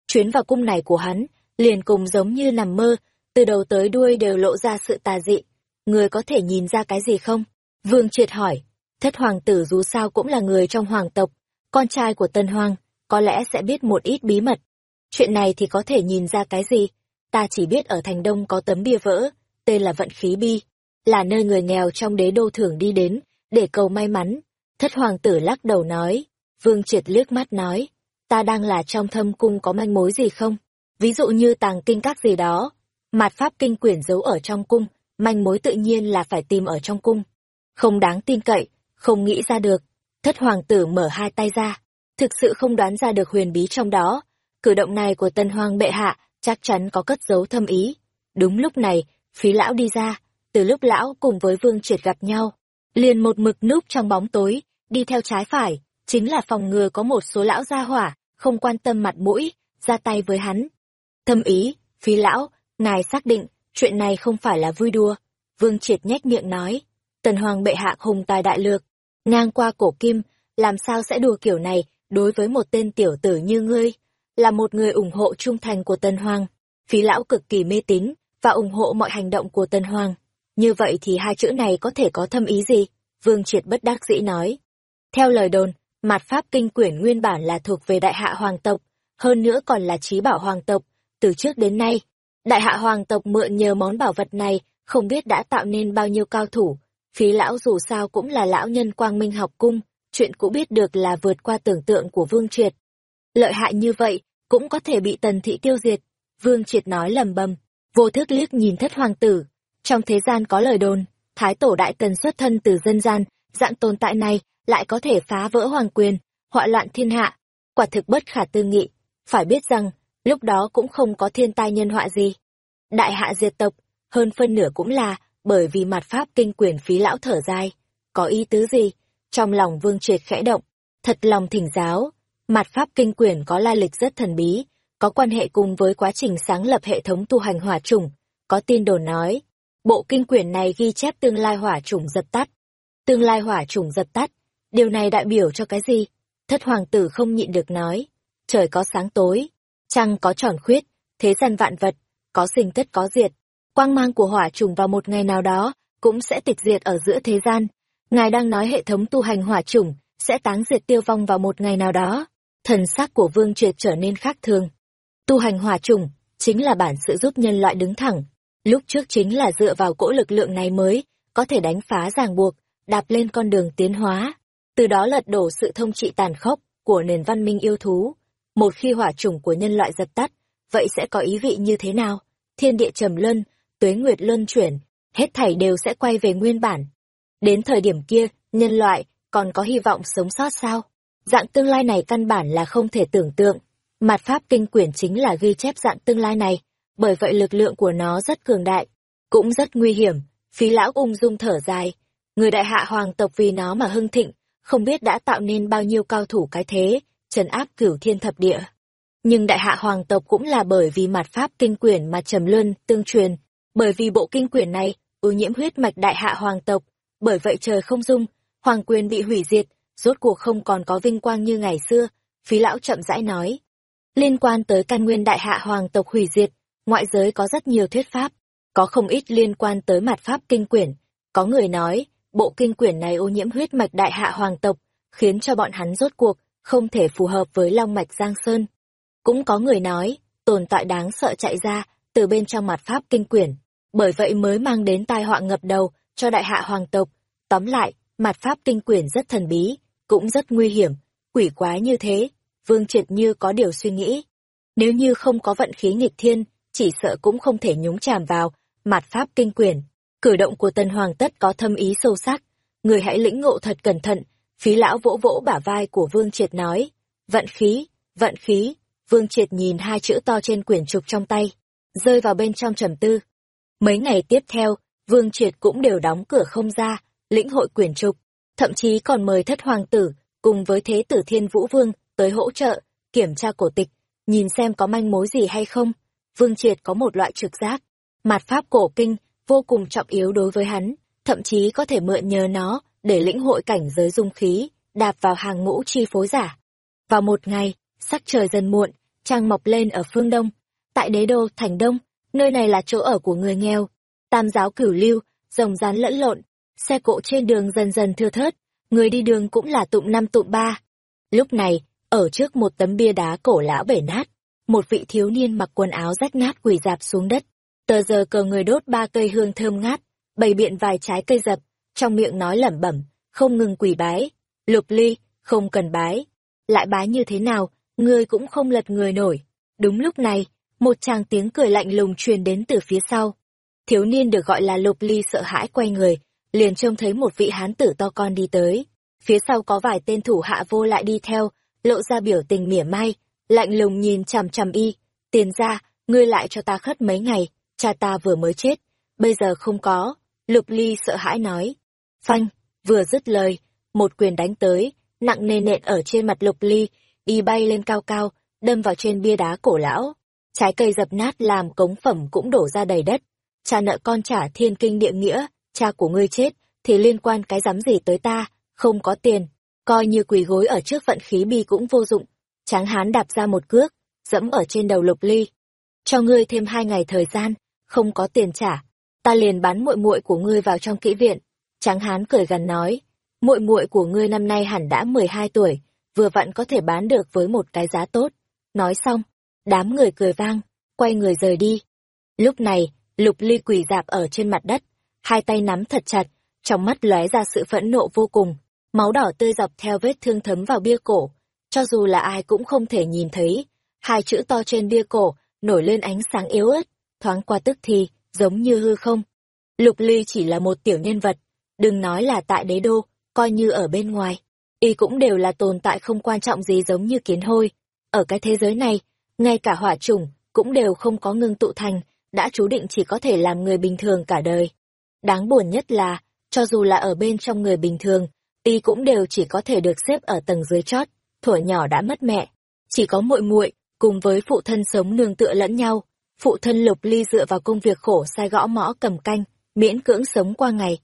Chuyến vào cung này của hắn, liền cùng giống như nằm mơ, từ đầu tới đuôi đều lộ ra sự tà dị. Người có thể nhìn ra cái gì không? Vương triệt hỏi. Thất hoàng tử dù sao cũng là người trong hoàng tộc, con trai của tân hoàng, có lẽ sẽ biết một ít bí mật. Chuyện này thì có thể nhìn ra cái gì? Ta chỉ biết ở thành đông có tấm bia vỡ, tên là Vận Khí Bi, là nơi người nghèo trong đế đô thường đi đến, để cầu may mắn. Thất hoàng tử lắc đầu nói, Vương Triệt liếc mắt nói, ta đang là trong thâm cung có manh mối gì không? Ví dụ như tàng kinh các gì đó, mạt pháp kinh quyển giấu ở trong cung, manh mối tự nhiên là phải tìm ở trong cung. Không đáng tin cậy, không nghĩ ra được. Thất hoàng tử mở hai tay ra, thực sự không đoán ra được huyền bí trong đó. Cử động này của tân hoàng bệ hạ chắc chắn có cất giấu thâm ý. Đúng lúc này, phí lão đi ra, từ lúc lão cùng với vương triệt gặp nhau, liền một mực núp trong bóng tối, đi theo trái phải, chính là phòng ngừa có một số lão gia hỏa, không quan tâm mặt mũi, ra tay với hắn. Thâm ý, phí lão, ngài xác định, chuyện này không phải là vui đùa. Vương triệt nhếch miệng nói, tần hoàng bệ hạ hùng tài đại lược, ngang qua cổ kim, làm sao sẽ đùa kiểu này đối với một tên tiểu tử như ngươi, là một người ủng hộ trung thành của tần hoàng. Phí lão cực kỳ mê tín và ủng hộ mọi hành động của tần hoàng. Như vậy thì hai chữ này có thể có thâm ý gì? Vương Triệt bất đắc dĩ nói. Theo lời đồn, mặt pháp kinh quyển nguyên bản là thuộc về đại hạ hoàng tộc, hơn nữa còn là trí bảo hoàng tộc, từ trước đến nay. Đại hạ hoàng tộc mượn nhờ món bảo vật này, không biết đã tạo nên bao nhiêu cao thủ. Phí lão dù sao cũng là lão nhân quang minh học cung, chuyện cũng biết được là vượt qua tưởng tượng của Vương Triệt. Lợi hại như vậy, cũng có thể bị tần thị tiêu diệt. Vương Triệt nói lầm bầm, vô thức liếc nhìn thất hoàng tử. Trong thế gian có lời đồn, Thái tổ đại tần xuất thân từ dân gian, dạng tồn tại này lại có thể phá vỡ hoàng quyền, họa loạn thiên hạ. Quả thực bất khả tư nghị. Phải biết rằng, lúc đó cũng không có thiên tai nhân họa gì. Đại hạ diệt tộc, hơn phân nửa cũng là bởi vì mặt pháp kinh quyền phí lão thở dài. Có ý tứ gì? Trong lòng vương triệt khẽ động, thật lòng thỉnh giáo. Mặt pháp kinh quyền có lai lịch rất thần bí, có quan hệ cùng với quá trình sáng lập hệ thống tu hành hỏa chủng. Có tin đồn nói, bộ kinh quyển này ghi chép tương lai hỏa chủng dập tắt. Tương lai hỏa chủng dập tắt, điều này đại biểu cho cái gì? Thất hoàng tử không nhịn được nói, trời có sáng tối, trăng có tròn khuyết, thế gian vạn vật, có sinh tất có diệt. Quang mang của hỏa trùng vào một ngày nào đó, cũng sẽ tịch diệt ở giữa thế gian. Ngài đang nói hệ thống tu hành hỏa trùng sẽ táng diệt tiêu vong vào một ngày nào đó. Thần sắc của vương triệt trở nên khác thường. Tu hành hỏa trùng chính là bản sự giúp nhân loại đứng thẳng. Lúc trước chính là dựa vào cỗ lực lượng này mới, có thể đánh phá ràng buộc, đạp lên con đường tiến hóa. Từ đó lật đổ sự thông trị tàn khốc của nền văn minh yêu thú. Một khi hỏa chủng của nhân loại dập tắt, vậy sẽ có ý vị như thế nào? Thiên địa trầm luân, tuế nguyệt luân chuyển, hết thảy đều sẽ quay về nguyên bản. Đến thời điểm kia, nhân loại còn có hy vọng sống sót sao? Dạng tương lai này căn bản là không thể tưởng tượng. Mặt pháp kinh quyển chính là ghi chép dạng tương lai này, bởi vậy lực lượng của nó rất cường đại, cũng rất nguy hiểm. Phí lão ung dung thở dài, người đại hạ hoàng tộc vì nó mà hưng thịnh, không biết đã tạo nên bao nhiêu cao thủ cái thế, trấn áp cửu thiên thập địa. Nhưng đại hạ hoàng tộc cũng là bởi vì mặt pháp kinh quyển mà trầm luân, tương truyền, bởi vì bộ kinh quyển này, ô nhiễm huyết mạch đại hạ hoàng tộc, bởi vậy trời không dung, hoàng quyền bị hủy diệt, rốt cuộc không còn có vinh quang như ngày xưa, phí lão chậm rãi nói. Liên quan tới căn nguyên đại hạ hoàng tộc hủy diệt, ngoại giới có rất nhiều thuyết pháp, có không ít liên quan tới mặt pháp kinh quyển, có người nói, bộ kinh quyển này ô nhiễm huyết mạch đại hạ hoàng tộc, khiến cho bọn hắn rốt cuộc không thể phù hợp với long mạch Giang Sơn. Cũng có người nói, tồn tại đáng sợ chạy ra từ bên trong mặt pháp kinh quyển, bởi vậy mới mang đến tai họa ngập đầu cho đại hạ hoàng tộc. Tóm lại, mặt pháp kinh quyển rất thần bí, cũng rất nguy hiểm, quỷ quái như thế, Vương Triệt Như có điều suy nghĩ. Nếu như không có vận khí nghịch thiên, chỉ sợ cũng không thể nhúng chàm vào mặt pháp kinh quyển. Cử động của Tân Hoàng tất có thâm ý sâu sắc, người hãy lĩnh ngộ thật cẩn thận, phí lão vỗ vỗ bả vai của Vương Triệt nói, vận khí, vận khí, Vương Triệt nhìn hai chữ to trên quyển trục trong tay, rơi vào bên trong trầm tư. Mấy ngày tiếp theo, Vương Triệt cũng đều đóng cửa không ra, lĩnh hội quyển trục, thậm chí còn mời thất hoàng tử, cùng với thế tử thiên vũ vương, tới hỗ trợ, kiểm tra cổ tịch, nhìn xem có manh mối gì hay không. Vương Triệt có một loại trực giác, mặt pháp cổ kinh, vô cùng trọng yếu đối với hắn, thậm chí có thể mượn nhờ nó để lĩnh hội cảnh giới dung khí, đạp vào hàng ngũ chi phối giả. Vào một ngày, sắc trời dần muộn, trăng mọc lên ở phương đông, tại đế đô thành đông, nơi này là chỗ ở của người nghèo. Tam giáo cửu lưu, rồng rắn lẫn lộn, xe cộ trên đường dần dần thưa thớt, người đi đường cũng là tụm năm tụm ba. Lúc này, ở trước một tấm bia đá cổ lão bể nát, một vị thiếu niên mặc quần áo rách nát quỳ dạp xuống đất. Tờ giờ cờ người đốt ba cây hương thơm ngát, bày biện vài trái cây dập, trong miệng nói lẩm bẩm, không ngừng quỳ bái. Lục ly, không cần bái. Lại bái như thế nào, ngươi cũng không lật người nổi. Đúng lúc này, một chàng tiếng cười lạnh lùng truyền đến từ phía sau. Thiếu niên được gọi là lục ly sợ hãi quay người, liền trông thấy một vị hán tử to con đi tới. Phía sau có vài tên thủ hạ vô lại đi theo, lộ ra biểu tình mỉa mai, lạnh lùng nhìn chằm chằm y. Tiền ra, ngươi lại cho ta khất mấy ngày, cha ta vừa mới chết, bây giờ không có. Lục ly sợ hãi nói. Phanh, vừa dứt lời, một quyền đánh tới, nặng nề nện ở trên mặt lục ly, đi bay lên cao cao, đâm vào trên bia đá cổ lão. Trái cây dập nát làm cống phẩm cũng đổ ra đầy đất. Cha nợ con trả thiên kinh địa nghĩa, cha của ngươi chết, thì liên quan cái dám gì tới ta, không có tiền, coi như quỳ gối ở trước vận khí bi cũng vô dụng. Tráng hán đạp ra một cước, dẫm ở trên đầu lục ly. Cho ngươi thêm hai ngày thời gian, không có tiền trả, ta liền bán muội muội của ngươi vào trong kỹ viện. Tráng hán cười gần nói, muội muội của ngươi năm nay hẳn đã 12 tuổi, vừa vặn có thể bán được với một cái giá tốt. Nói xong, đám người cười vang, quay người rời đi. Lúc này, lục ly quỳ dạp ở trên mặt đất, hai tay nắm thật chặt, trong mắt lóe ra sự phẫn nộ vô cùng, máu đỏ tươi dọc theo vết thương thấm vào bia cổ, cho dù là ai cũng không thể nhìn thấy. Hai chữ to trên bia cổ, nổi lên ánh sáng yếu ớt, thoáng qua tức thì, giống như hư không. Lục Ly chỉ là một tiểu nhân vật, đừng nói là tại đế đô, coi như ở bên ngoài. Y cũng đều là tồn tại không quan trọng gì giống như kiến hôi. Ở cái thế giới này, ngay cả hỏa chủng cũng đều không có ngưng tụ thành, đã chú định chỉ có thể làm người bình thường cả đời. Đáng buồn nhất là, cho dù là ở bên trong người bình thường, y cũng đều chỉ có thể được xếp ở tầng dưới chót, thuở nhỏ đã mất mẹ, chỉ có muội muội cùng với phụ thân sống nương tựa lẫn nhau. Phụ thân Lục Ly dựa vào công việc khổ sai gõ mõ cầm canh, miễn cưỡng sống qua ngày.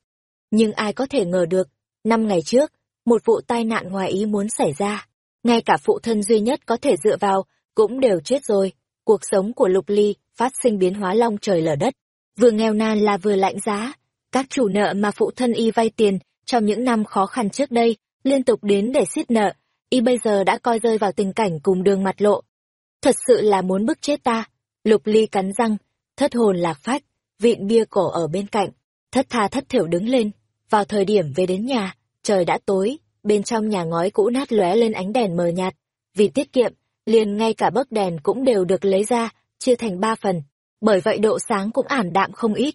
Nhưng ai có thể ngờ được, năm ngày trước, một vụ tai nạn ngoài ý muốn xảy ra. Ngay cả phụ thân duy nhất có thể dựa vào, cũng đều chết rồi. Cuộc sống của Lục Ly phát sinh biến hóa long trời lở đất. Vừa nghèo nàn là vừa lạnh giá. Các chủ nợ mà phụ thân y vay tiền trong những năm khó khăn trước đây, liên tục đến để xiết nợ, y bây giờ đã coi rơi vào tình cảnh cùng đường mặt lộ. Thật sự là muốn bức chết ta. Lục Ly cắn răng, thất hồn lạc phách, vịn bia cổ ở bên cạnh, thất tha thất thiểu đứng lên. Vào thời điểm về đến nhà, trời đã tối, bên trong nhà ngói cũ nát lóe lên ánh đèn mờ nhạt. Vì tiết kiệm, liền ngay cả bấc đèn cũng đều được lấy ra, chia thành ba phần. Bởi vậy độ sáng cũng ảm đạm không ít.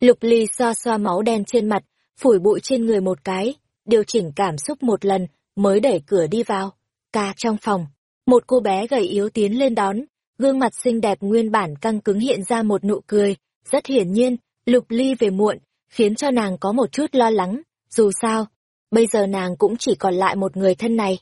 Lục Ly xoa xoa máu đen trên mặt, phủi bụi trên người một cái, điều chỉnh cảm xúc một lần, mới đẩy cửa đi vào. Ca trong phòng, một cô bé gầy yếu tiến lên đón, gương mặt xinh đẹp nguyên bản căng cứng hiện ra một nụ cười, rất hiển nhiên, Lục Ly về muộn, khiến cho nàng có một chút lo lắng, dù sao, bây giờ nàng cũng chỉ còn lại một người thân này.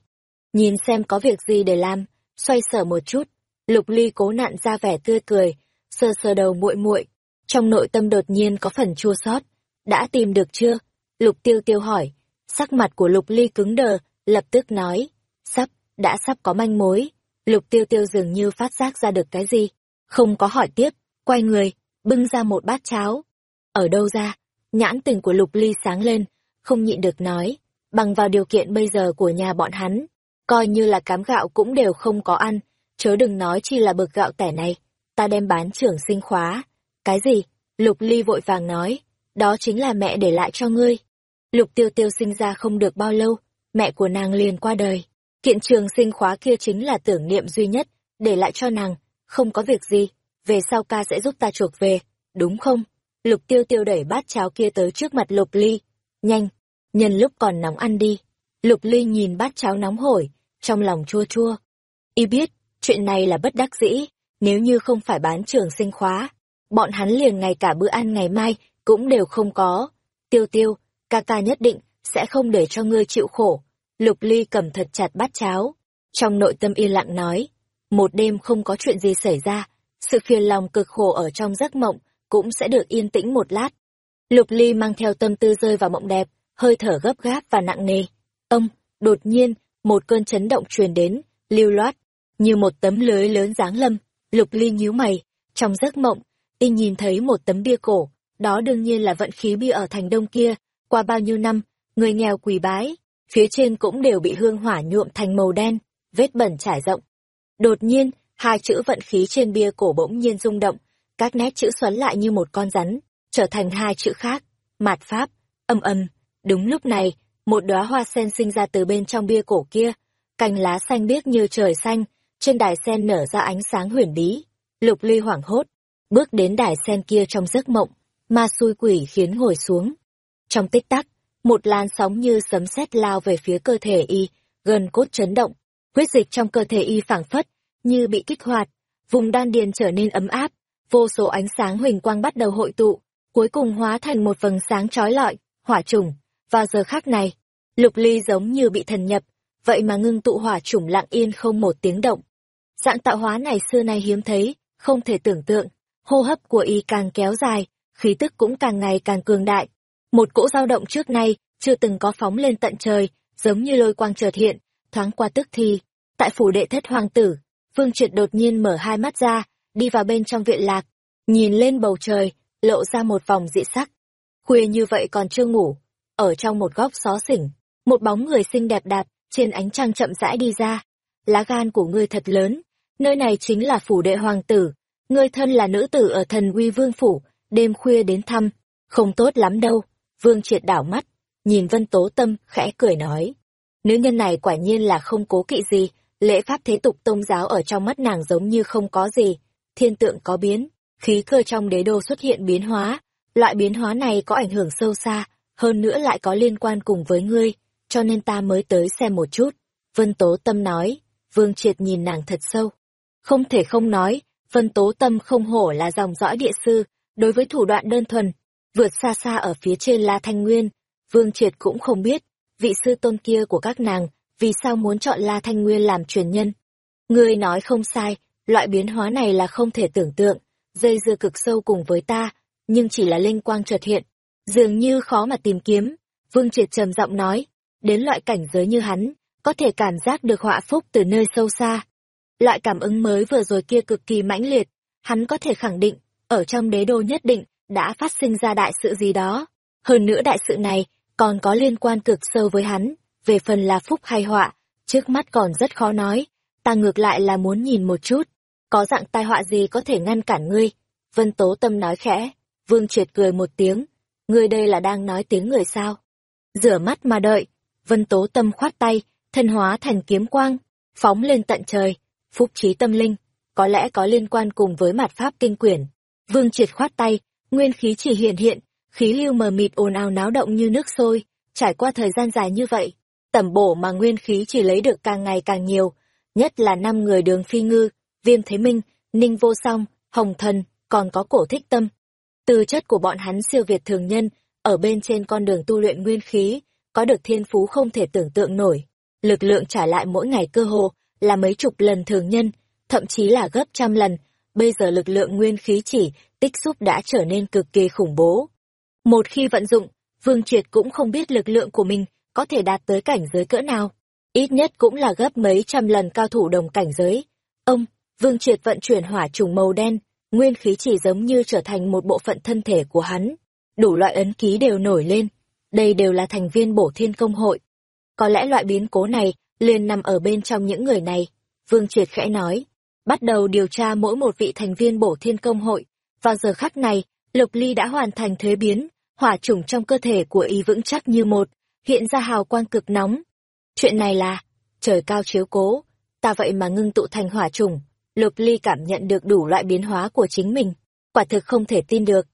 Nhìn xem có việc gì để làm, xoay sở một chút, Lục Ly cố nặn ra vẻ tươi cười, sờ sờ đầu muội muội, trong nội tâm đột nhiên có phần chua xót. Đã tìm được chưa? Lục Tiêu Tiêu hỏi. Sắc mặt của Lục Ly cứng đờ, lập tức nói, sắp, đã sắp có manh mối. Lục Tiêu Tiêu dường như phát giác ra được cái gì, không có hỏi tiếp, quay người, bưng ra một bát cháo. Ở đâu ra? Nhãn tình của Lục Ly sáng lên, không nhịn được nói, bằng vào điều kiện bây giờ của nhà bọn hắn, coi như là cám gạo cũng đều không có ăn, chớ đừng nói chi là bực gạo tẻ này, ta đem bán trưởng sinh khóa. Cái gì? Lục Ly vội vàng nói, đó chính là mẹ để lại cho ngươi. Lục Tiêu Tiêu sinh ra không được bao lâu, mẹ của nàng liền qua đời. Kiện trường sinh khóa kia chính là tưởng niệm duy nhất, để lại cho nàng, không có việc gì, về sau ca sẽ giúp ta chuộc về, đúng không? Lục Tiêu Tiêu đẩy bát cháo kia tới trước mặt Lục Ly. Nhanh, nhân lúc còn nóng ăn đi. Lục Ly nhìn bát cháo nóng hổi, trong lòng chua chua. Y biết, chuyện này là bất đắc dĩ, nếu như không phải bán trường sinh khóa, bọn hắn liền ngày cả bữa ăn ngày mai cũng đều không có. Tiêu tiêu, ca ca nhất định sẽ không để cho ngươi chịu khổ. Lục Ly cầm thật chặt bát cháo, trong nội tâm yên lặng nói, một đêm không có chuyện gì xảy ra, sự phiền lòng cực khổ ở trong giấc mộng cũng sẽ được yên tĩnh một lát. Lục Ly mang theo tâm tư rơi vào mộng đẹp, hơi thở gấp gáp và nặng nề. Ông, đột nhiên, một cơn chấn động truyền đến, lưu loát, như một tấm lưới lớn giáng lâm, Lục Ly nhíu mày, trong giấc mộng, y nhìn thấy một tấm bia cổ, đó đương nhiên là vận khí bia ở thành đông kia, qua bao nhiêu năm, người nghèo quỳ bái, phía trên cũng đều bị hương hỏa nhuộm thành màu đen, vết bẩn trải rộng. Đột nhiên, hai chữ vận khí trên bia cổ bỗng nhiên rung động, các nét chữ xoắn lại như một con rắn, trở thành hai chữ khác, mạt pháp, âm âm. Đúng lúc này, một đóa hoa sen sinh ra từ bên trong bia cổ kia, cành lá xanh biếc như trời xanh, trên đài sen nở ra ánh sáng huyền bí. Lục ly hoảng hốt, bước đến đài sen kia trong giấc mộng, ma xui quỷ khiến ngồi xuống. Trong tích tắc, một làn sóng như sấm sét lao về phía cơ thể y, gần cốt chấn động, huyết dịch trong cơ thể y phảng phất, như bị kích hoạt, vùng đan điền trở nên ấm áp, vô số ánh sáng huỳnh quang bắt đầu hội tụ, cuối cùng hóa thành một vầng sáng trói lọi, hỏa trùng. Vào giờ khắc này, Lục Ly giống như bị thần nhập, vậy mà ngưng tụ hỏa trùng lặng yên không một tiếng động. Dạng tạo hóa này xưa nay hiếm thấy, không thể tưởng tượng, hô hấp của y càng kéo dài, khí tức cũng càng ngày càng cường đại. Một cỗ dao động trước nay, chưa từng có phóng lên tận trời, giống như lôi quang chợt hiện, thoáng qua tức thì. Tại phủ đệ thất hoàng tử, Vương Triệt đột nhiên mở hai mắt ra, đi vào bên trong viện lạc, nhìn lên bầu trời, lộ ra một vòng dị sắc. Khuya như vậy còn chưa ngủ, ở trong một góc xó xỉnh, một bóng người xinh đẹp đạp, trên ánh trăng chậm rãi đi ra. Lá gan của ngươi thật lớn, nơi này chính là phủ đệ hoàng tử, ngươi thân là nữ tử ở thần uy vương phủ, đêm khuya đến thăm, không tốt lắm đâu. Vương triệt đảo mắt, nhìn vân tố tâm, khẽ cười nói. Nữ nhân này quả nhiên là không cố kỵ gì, lễ pháp thế tục tôn giáo ở trong mắt nàng giống như không có gì, thiên tượng có biến, khí cơ trong đế đô xuất hiện biến hóa, loại biến hóa này có ảnh hưởng sâu xa, hơn nữa lại có liên quan cùng với ngươi, cho nên ta mới tới xem một chút. Vân Tố Tâm nói, Vương Triệt nhìn nàng thật sâu. Không thể không nói, Vân Tố Tâm không hổ là dòng dõi địa sư, đối với thủ đoạn đơn thuần, vượt xa xa ở phía trên La Thanh Nguyên, Vương Triệt cũng không biết, vị sư tôn kia của các nàng, vì sao muốn chọn La Thanh Nguyên làm truyền nhân. Ngươi nói không sai, loại biến hóa này là không thể tưởng tượng, dây dưa cực sâu cùng với ta, nhưng chỉ là linh quang chợt hiện, dường như khó mà tìm kiếm. Vương Triệt trầm giọng nói, đến loại cảnh giới như hắn, có thể cảm giác được họa phúc từ nơi sâu xa. Loại cảm ứng mới vừa rồi kia cực kỳ mãnh liệt, hắn có thể khẳng định, ở trong đế đô nhất định, đã phát sinh ra đại sự gì đó. Hơn nữa đại sự này, còn có liên quan cực sâu với hắn, về phần là phúc hay họa, trước mắt còn rất khó nói, ta ngược lại là muốn nhìn một chút, có dạng tai họa gì có thể ngăn cản ngươi. Vân Tố Tâm nói khẽ, Vương Triệt cười một tiếng, ngươi đây là đang nói tiếng người sao? Rửa mắt mà đợi, Vân Tố Tâm khoát tay, thân hóa thành kiếm quang, phóng lên tận trời, phúc trí tâm linh, có lẽ có liên quan cùng với mặt pháp kinh quyển. Vương Triệt khoát tay, nguyên khí chỉ hiện hiện, khí lưu mờ mịt ồn ào náo động như nước sôi, trải qua thời gian dài như vậy, tẩm bổ mà nguyên khí chỉ lấy được càng ngày càng nhiều, nhất là năm người đường phi ngư, viêm thế minh, ninh vô song, hồng thần, còn có cổ thích tâm. Tư chất của bọn hắn siêu việt thường nhân, ở bên trên con đường tu luyện nguyên khí, có được thiên phú không thể tưởng tượng nổi. Lực lượng trả lại mỗi ngày cơ hồ là mấy chục lần thường nhân, thậm chí là gấp trăm lần. Bây giờ lực lượng nguyên khí chỉ tích xúc đã trở nên cực kỳ khủng bố. Một khi vận dụng, Vương Triệt cũng không biết lực lượng của mình có thể đạt tới cảnh giới cỡ nào. Ít nhất cũng là gấp mấy trăm lần cao thủ đồng cảnh giới. Ông, Vương Triệt vận chuyển hỏa trùng màu đen, nguyên khí chỉ giống như trở thành một bộ phận thân thể của hắn. Đủ loại ấn ký đều nổi lên. Đây đều là thành viên bổ thiên công hội. Có lẽ loại biến cố này liền nằm ở bên trong những người này. Vương Triệt khẽ nói. Bắt đầu điều tra mỗi một vị thành viên bổ thiên công hội. Vào giờ khắc này, Lục Ly đã hoàn thành thuế biến, hỏa trùng trong cơ thể của y vững chắc như một, hiện ra hào quang cực nóng. Chuyện này là, trời cao chiếu cố, ta vậy mà ngưng tụ thành hỏa trùng, Lục Ly cảm nhận được đủ loại biến hóa của chính mình, quả thực không thể tin được.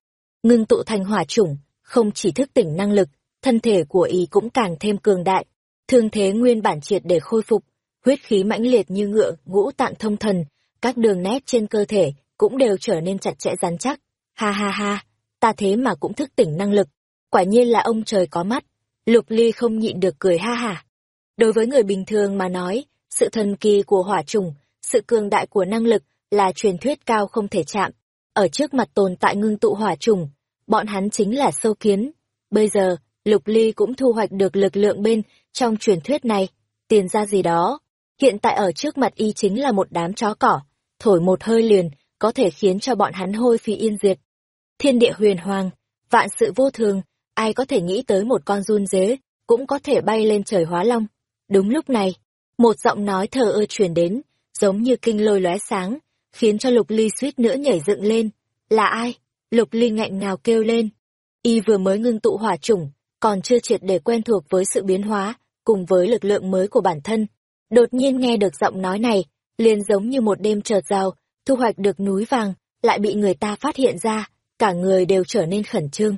Ngưng tụ thành hỏa chủng, không chỉ thức tỉnh năng lực, thân thể của y cũng càng thêm cường đại. Thương thế nguyên bản triệt để khôi phục, huyết khí mãnh liệt như ngựa, ngũ tạng thông thần, các đường nét trên cơ thể cũng đều trở nên chặt chẽ rắn chắc. Ha ha ha, ta thế mà cũng thức tỉnh năng lực, quả nhiên là ông trời có mắt. Lục Ly không nhịn được cười ha ha. Đối với người bình thường mà nói, sự thần kỳ của hỏa trùng sự cường đại của năng lực là truyền thuyết cao không thể chạm. Ở trước mặt tồn tại ngưng tụ hỏa trùng, bọn hắn chính là sâu kiến. Bây giờ, Lục Ly cũng thu hoạch được lực lượng bên trong truyền thuyết này. Tiền ra gì đó, hiện tại ở trước mặt y chính là một đám chó cỏ, thổi một hơi liền, có thể khiến cho bọn hắn hôi phi yên diệt. Thiên địa huyền hoàng, vạn sự vô thường, ai có thể nghĩ tới một con run dế, cũng có thể bay lên trời hóa long. Đúng lúc này, một giọng nói thờ ơ truyền đến, giống như kinh lôi lóe sáng, khiến cho Lục Ly suýt nữa nhảy dựng lên. Là ai? Lục Ly ngạnh ngào kêu lên. Y vừa mới ngưng tụ hỏa chủng, còn chưa triệt để quen thuộc với sự biến hóa, cùng với lực lượng mới của bản thân. Đột nhiên nghe được giọng nói này, liền giống như một đêm chợt rào, thu hoạch được núi vàng, lại bị người ta phát hiện ra, cả người đều trở nên khẩn trương.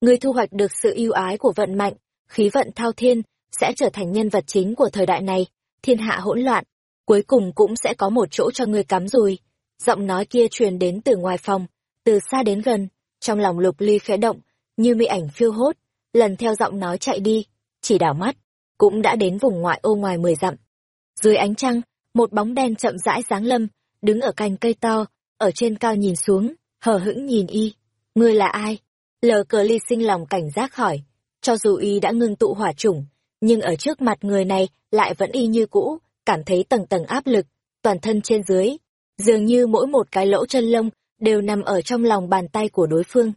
Người thu hoạch được sự yêu ái của vận mạnh, khí vận thao thiên, sẽ trở thành nhân vật chính của thời đại này, thiên hạ hỗn loạn, cuối cùng cũng sẽ có một chỗ cho người cắm rùi. Giọng nói kia truyền đến từ ngoài phòng, từ xa đến gần, trong lòng lục ly khẽ động, như mỹ ảnh phiêu hốt, lần theo giọng nói chạy đi, chỉ đảo mắt, cũng đã đến vùng ngoại ô ngoài mười dặm. Dưới ánh trăng, một bóng đen chậm rãi sáng lâm, đứng ở cành cây to, ở trên cao nhìn xuống, hờ hững nhìn y. Ngươi là ai? Lờ cờ ly sinh lòng cảnh giác hỏi, cho dù y đã ngưng tụ hỏa chủng, nhưng ở trước mặt người này lại vẫn y như cũ, cảm thấy tầng tầng áp lực, toàn thân trên dưới. Dường như mỗi một cái lỗ chân lông đều nằm ở trong lòng bàn tay của đối phương.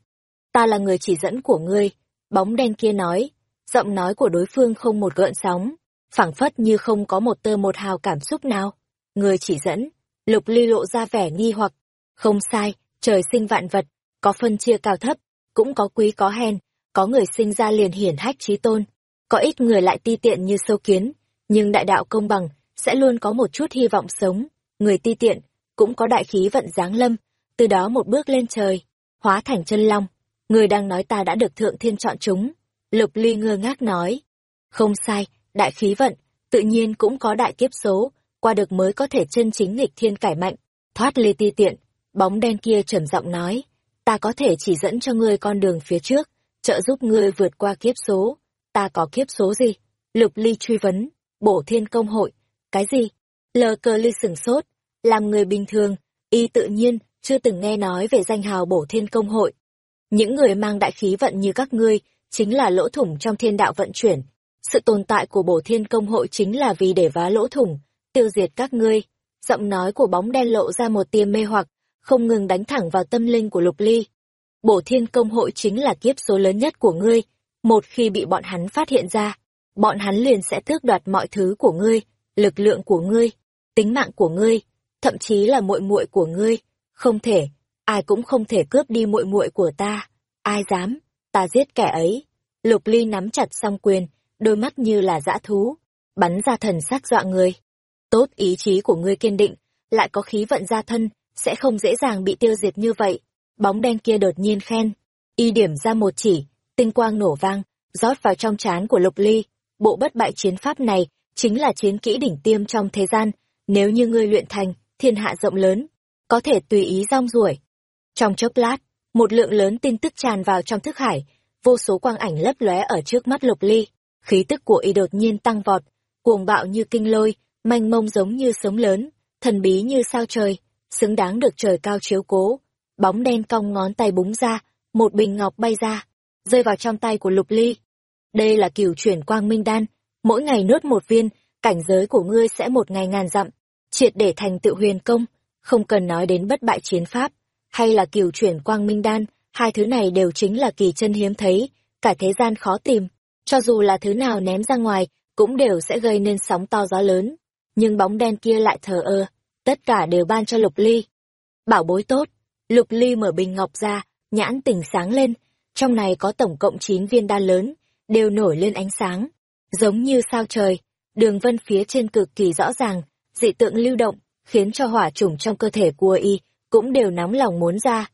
Ta là người chỉ dẫn của ngươi, bóng đen kia nói, giọng nói của đối phương không một gợn sóng, phảng phất như không có một tơ một hào cảm xúc nào. Người chỉ dẫn, lục ly lộ ra vẻ nghi hoặc, không sai, trời sinh vạn vật, có phân chia cao thấp, cũng có quý có hèn, có người sinh ra liền hiển hách trí tôn, có ít người lại ti tiện như sâu kiến, nhưng đại đạo công bằng sẽ luôn có một chút hy vọng sống, người ti tiện cũng có đại khí vận giáng lâm, từ đó một bước lên trời, hóa thành chân long. Người đang nói ta đã được thượng thiên chọn chúng. Lục Ly ngơ ngác nói. Không sai, đại khí vận, tự nhiên cũng có đại kiếp số, qua được mới có thể chân chính nghịch thiên cải mạnh, thoát ly ti tiện. Bóng đen kia trầm giọng nói, ta có thể chỉ dẫn cho ngươi con đường phía trước, trợ giúp ngươi vượt qua kiếp số. Ta có kiếp số gì? Lục Ly truy vấn, bổ thiên công hội, cái gì? Lờ cờ Ly sửng sốt, làm người bình thường, y tự nhiên chưa từng nghe nói về danh hào bổ thiên công hội. Những người mang đại khí vận như các ngươi, chính là lỗ thủng trong thiên đạo vận chuyển. Sự tồn tại của bổ thiên công hội chính là vì để vá lỗ thủng, tiêu diệt các ngươi. Giọng nói của bóng đen lộ ra một tia mê hoặc, không ngừng đánh thẳng vào tâm linh của Lục Ly. Bổ thiên công hội chính là kiếp số lớn nhất của ngươi. Một khi bị bọn hắn phát hiện ra, bọn hắn liền sẽ tước đoạt mọi thứ của ngươi, lực lượng của ngươi, tính mạng của ngươi, thậm chí là muội muội của ngươi. Không thể, ai cũng không thể cướp đi muội muội của ta. Ai dám, ta giết kẻ ấy. Lục Ly nắm chặt song quyền, đôi mắt như là dã thú, bắn ra thần sắc dọa người. Tốt ý chí của ngươi kiên định, lại có khí vận ra thân, sẽ không dễ dàng bị tiêu diệt như vậy. Bóng đen kia đột nhiên khen, y điểm ra một chỉ, tinh quang nổ vang, rót vào trong trán của Lục Ly. Bộ bất bại chiến pháp này chính là chiến kỹ đỉnh tiêm trong thế gian, nếu như ngươi luyện thành, thiên hạ rộng lớn, có thể tùy ý rong ruổi. Trong chốc lát, một lượng lớn tin tức tràn vào trong thức hải, vô số quang ảnh lấp lóe ở trước mắt Lục Ly, khí tức của y đột nhiên tăng vọt, cuồng bạo như kinh lôi, Mênh mông giống như sống lớn, thần bí như sao trời, xứng đáng được trời cao chiếu cố. Bóng đen cong ngón tay búng ra, một bình ngọc bay ra, rơi vào trong tay của Lục Ly. Đây là cửu chuyển quang minh đan, mỗi ngày nuốt một viên, cảnh giới của ngươi sẽ một ngày ngàn dặm, triệt để thành tựu huyền công, không cần nói đến bất bại chiến pháp, hay là cửu chuyển quang minh đan, hai thứ này đều chính là kỳ chân hiếm thấy, cả thế gian khó tìm, cho dù là thứ nào ném ra ngoài, cũng đều sẽ gây nên sóng to gió lớn. Nhưng bóng đen kia lại thờ ơ, tất cả đều ban cho Lục Ly. Bảo bối tốt, Lục Ly mở bình ngọc ra, nhãn tỉnh sáng lên, trong này có tổng cộng 9 viên đan lớn, đều nổi lên ánh sáng, giống như sao trời, đường vân phía trên cực kỳ rõ ràng, dị tượng lưu động, khiến cho hỏa chủng trong cơ thể của y cũng đều nóng lòng muốn ra.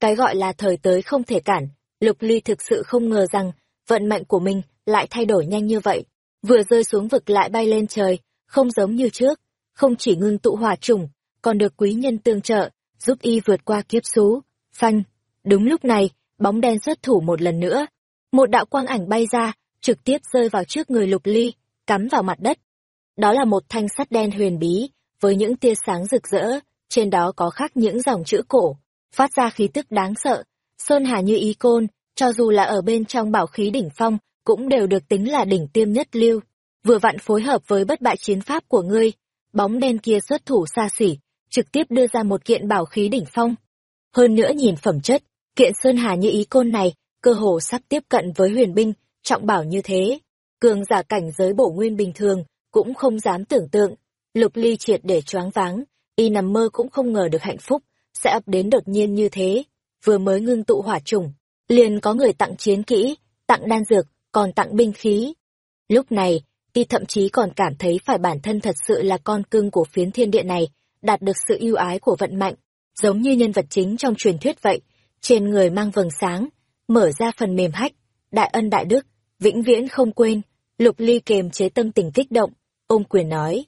Cái gọi là thời tới không thể cản, Lục Ly thực sự không ngờ rằng vận mệnh của mình lại thay đổi nhanh như vậy. Vừa rơi xuống vực lại bay lên trời, không giống như trước, không chỉ ngưng tụ hỏa chủng, còn được quý nhân tương trợ, giúp y vượt qua kiếp số. Phanh, đúng lúc này, bóng đen xuất thủ một lần nữa. Một đạo quang ảnh bay ra, trực tiếp rơi vào trước người Lục Ly, cắm vào mặt đất. Đó là một thanh sắt đen huyền bí, với những tia sáng rực rỡ, trên đó có khắc những dòng chữ cổ, phát ra khí tức đáng sợ. Sơn Hà như ý côn, cho dù là ở bên trong bảo khí đỉnh phong, cũng đều được tính là đỉnh tiêm nhất lưu. Vừa vặn phối hợp với bất bại chiến pháp của ngươi, bóng đen kia xuất thủ xa xỉ, trực tiếp đưa ra một kiện bảo khí đỉnh phong. Hơn nữa nhìn phẩm chất, kiện Sơn Hà như ý côn này, cơ hồ sắp tiếp cận với huyền binh, trọng bảo như thế. Cường giả cảnh giới bổ nguyên bình thường, cũng không dám tưởng tượng, Lục Ly triệt để choáng váng, y nằm mơ cũng không ngờ được hạnh phúc, sẽ ập đến đột nhiên như thế. Vừa mới ngưng tụ hỏa trùng, liền có người tặng chiến kỹ, tặng đan dược, còn tặng binh khí. Lúc này, y thậm chí còn cảm thấy phải bản thân thật sự là con cưng của phiến thiên địa này, đạt được sự yêu ái của vận mạnh, giống như nhân vật chính trong truyền thuyết vậy, trên người mang vầng sáng, mở ra phần mềm hách, đại ân đại đức, vĩnh viễn không quên, lục ly kềm chế tâm tình kích động, ôm quyền nói.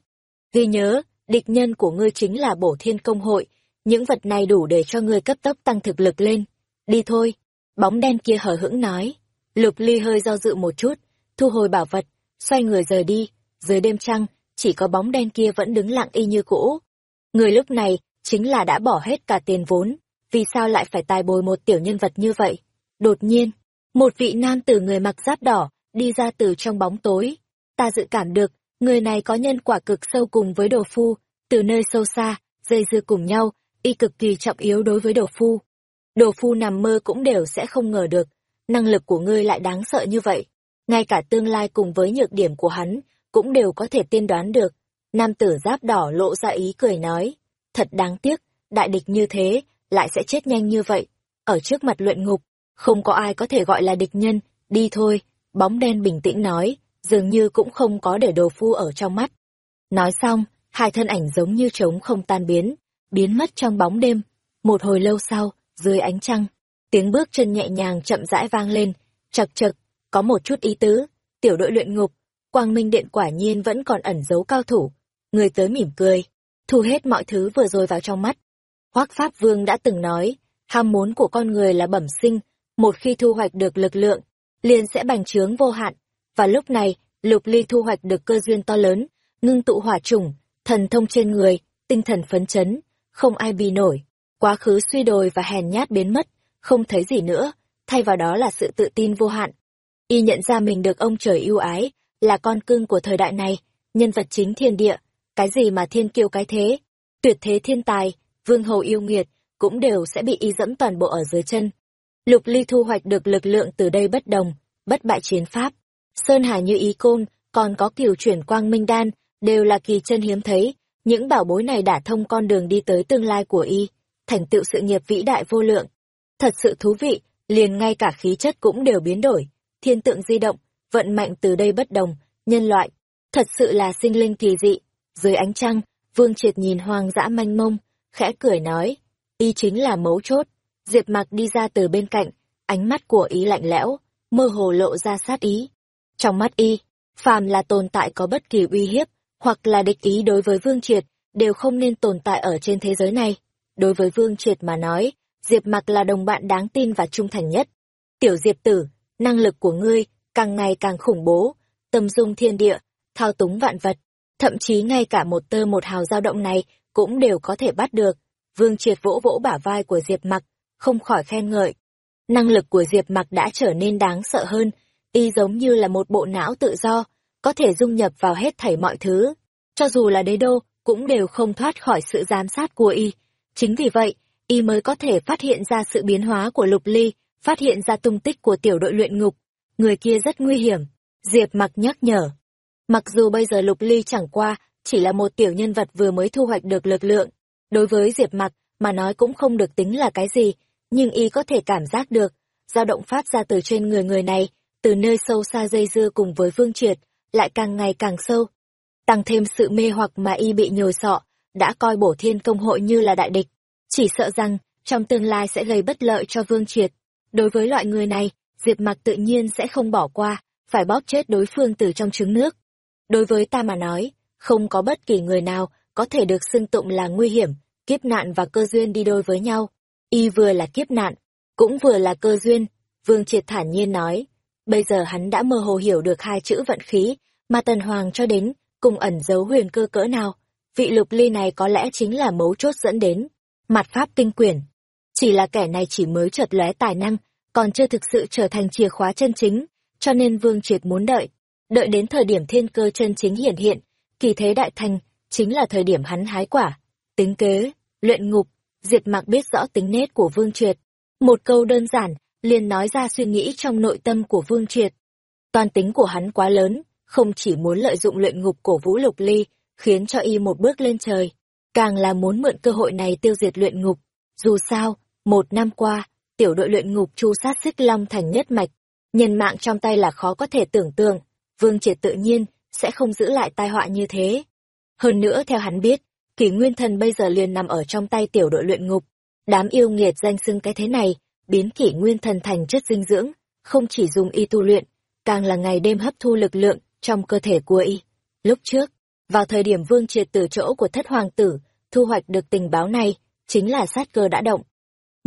Ghi nhớ, địch nhân của ngươi chính là bổ thiên công hội, những vật này đủ để cho ngươi cấp tốc tăng thực lực lên. Đi thôi. Bóng đen kia hờ hững nói. Lục ly hơi do dự một chút, thu hồi bảo vật, xoay người rời đi. Dưới đêm trăng, chỉ có bóng đen kia vẫn đứng lặng y như cũ. Người lúc này, chính là đã bỏ hết cả tiền vốn. Vì sao lại phải tài bồi một tiểu nhân vật như vậy? Đột nhiên, một vị nam tử người mặc giáp đỏ, đi ra từ trong bóng tối. Ta dự cảm được, người này có nhân quả cực sâu cùng với đồ phu, từ nơi sâu xa, dây dưa cùng nhau, y cực kỳ trọng yếu đối với đồ phu. Đồ phu nằm mơ cũng đều sẽ không ngờ được, năng lực của ngươi lại đáng sợ như vậy. Ngay cả tương lai cùng với nhược điểm của hắn, cũng đều có thể tiên đoán được. Nam tử giáp đỏ lộ ra ý cười nói, thật đáng tiếc, đại địch như thế, lại sẽ chết nhanh như vậy. Ở trước mặt luyện ngục, không có ai có thể gọi là địch nhân, đi thôi, bóng đen bình tĩnh nói, dường như cũng không có để đồ phu ở trong mắt. Nói xong, hai thân ảnh giống như trống không tan biến, biến mất trong bóng đêm. Một hồi lâu sau, dưới ánh trăng, tiếng bước chân nhẹ nhàng chậm rãi vang lên, chật chật, có một chút ý tứ, tiểu đội luyện ngục, quang minh điện quả nhiên vẫn còn ẩn giấu cao thủ. Người tới mỉm cười, thu hết mọi thứ vừa rồi vào trong mắt. Hoác Pháp Vương đã từng nói, ham muốn của con người là bẩm sinh, một khi thu hoạch được lực lượng, liền sẽ bành trướng vô hạn. Và lúc này, Lục Ly thu hoạch được cơ duyên to lớn, ngưng tụ hỏa chủng, thần thông trên người, tinh thần phấn chấn, không ai bì nổi. Quá khứ suy đồi và hèn nhát biến mất, không thấy gì nữa, thay vào đó là sự tự tin vô hạn. Y nhận ra mình được ông trời yêu ái, là con cưng của thời đại này, nhân vật chính thiên địa, cái gì mà thiên kiêu cái thế, tuyệt thế thiên tài, vương hầu yêu nghiệt, cũng đều sẽ bị y dẫm toàn bộ ở dưới chân. Lục Ly thu hoạch được lực lượng từ đây bất đồng, bất bại chiến pháp. Sơn Hà như ý côn, còn có kiều chuyển quang minh đan, đều là kỳ chân hiếm thấy. Những bảo bối này đã thông con đường đi tới tương lai của y, thành tựu sự nghiệp vĩ đại vô lượng. Thật sự thú vị, liền ngay cả khí chất cũng đều biến đổi, thiên tượng di động, vận mạnh từ đây bất đồng, nhân loại. Thật sự là sinh linh kỳ dị. Dưới ánh trăng, Vương Triệt nhìn hoang dã manh mông, khẽ cười nói, y chính là mấu chốt. Diệp Mặc đi ra từ bên cạnh, ánh mắt của ý lạnh lẽo, mơ hồ lộ ra sát ý. Trong mắt y, phàm là tồn tại có bất kỳ uy hiếp, hoặc là địch ý đối với Vương Triệt, đều không nên tồn tại ở trên thế giới này. Đối với Vương Triệt mà nói, Diệp Mặc là đồng bạn đáng tin và trung thành nhất. Tiểu Diệp tử, năng lực của ngươi càng ngày càng khủng bố, tâm dung thiên địa, thao túng vạn vật, thậm chí ngay cả một tơ một hào dao động này cũng đều có thể bắt được. Vương Triệt vỗ vỗ bả vai của Diệp Mặc, không khỏi khen ngợi. Năng lực của Diệp Mặc đã trở nên đáng sợ hơn, y giống như là một bộ não tự do, có thể dung nhập vào hết thảy mọi thứ. Cho dù là đế đô, cũng đều không thoát khỏi sự giám sát của y. Chính vì vậy, y mới có thể phát hiện ra sự biến hóa của Lục Ly, phát hiện ra tung tích của tiểu đội luyện ngục. Người kia rất nguy hiểm. Diệp Mặc nhắc nhở. Mặc dù bây giờ Lục Ly chẳng qua, chỉ là một tiểu nhân vật vừa mới thu hoạch được lực lượng. Đối với Diệp Mặc, mà nói cũng không được tính là cái gì, nhưng y có thể cảm giác được, dao động phát ra từ trên người người này, từ nơi sâu xa dây dưa cùng với Vương Triệt, lại càng ngày càng sâu. Tăng thêm sự mê hoặc mà y bị nhồi sọ, đã coi bổ thiên công hội như là đại địch. Chỉ sợ rằng, trong tương lai sẽ gây bất lợi cho Vương Triệt. Đối với loại người này, Diệp Mặc tự nhiên sẽ không bỏ qua, phải bóp chết đối phương từ trong trứng nước. Đối với ta mà nói, không có bất kỳ người nào có thể được xưng tụng là nguy hiểm, kiếp nạn và cơ duyên đi đôi với nhau. Y vừa là kiếp nạn, cũng vừa là cơ duyên, Vương Triệt thản nhiên nói. Bây giờ hắn đã mơ hồ hiểu được hai chữ vận khí, mà Tần Hoàng cho đến, cùng ẩn giấu huyền cơ cỡ nào. Vị lục ly này có lẽ chính là mấu chốt dẫn đến. Mặt pháp tinh quyển. Chỉ là kẻ này chỉ mới chợt lóe tài năng, còn chưa thực sự trở thành chìa khóa chân chính, cho nên Vương Triệt muốn đợi. Đợi đến thời điểm thiên cơ chân chính hiển hiện, kỳ thế đại thành, chính là thời điểm hắn hái quả. Tính kế, luyện ngục, diệt Mạc biết rõ tính nết của Vương Triệt. Một câu đơn giản, liền nói ra suy nghĩ trong nội tâm của Vương Triệt. Toàn tính của hắn quá lớn, không chỉ muốn lợi dụng luyện ngục cổ vũ lục ly, khiến cho y một bước lên trời, càng là muốn mượn cơ hội này tiêu diệt luyện ngục. Dù sao, một năm qua, tiểu đội luyện ngục chu sát xích long thành nhất mạch, nhân mạng trong tay là khó có thể tưởng tượng, Vương Triệt tự nhiên sẽ không giữ lại tai họa như thế. Hơn nữa theo hắn biết, kỷ nguyên thần bây giờ liền nằm ở trong tay tiểu đội luyện ngục. Đám yêu nghiệt danh xưng cái thế này, biến kỷ nguyên thần thành chất dinh dưỡng, không chỉ dùng y tu luyện, càng là ngày đêm hấp thu lực lượng trong cơ thể của y. Lúc trước, vào thời điểm vương triệt từ chỗ của thất hoàng tử, thu hoạch được tình báo này, chính là sát cơ đã động.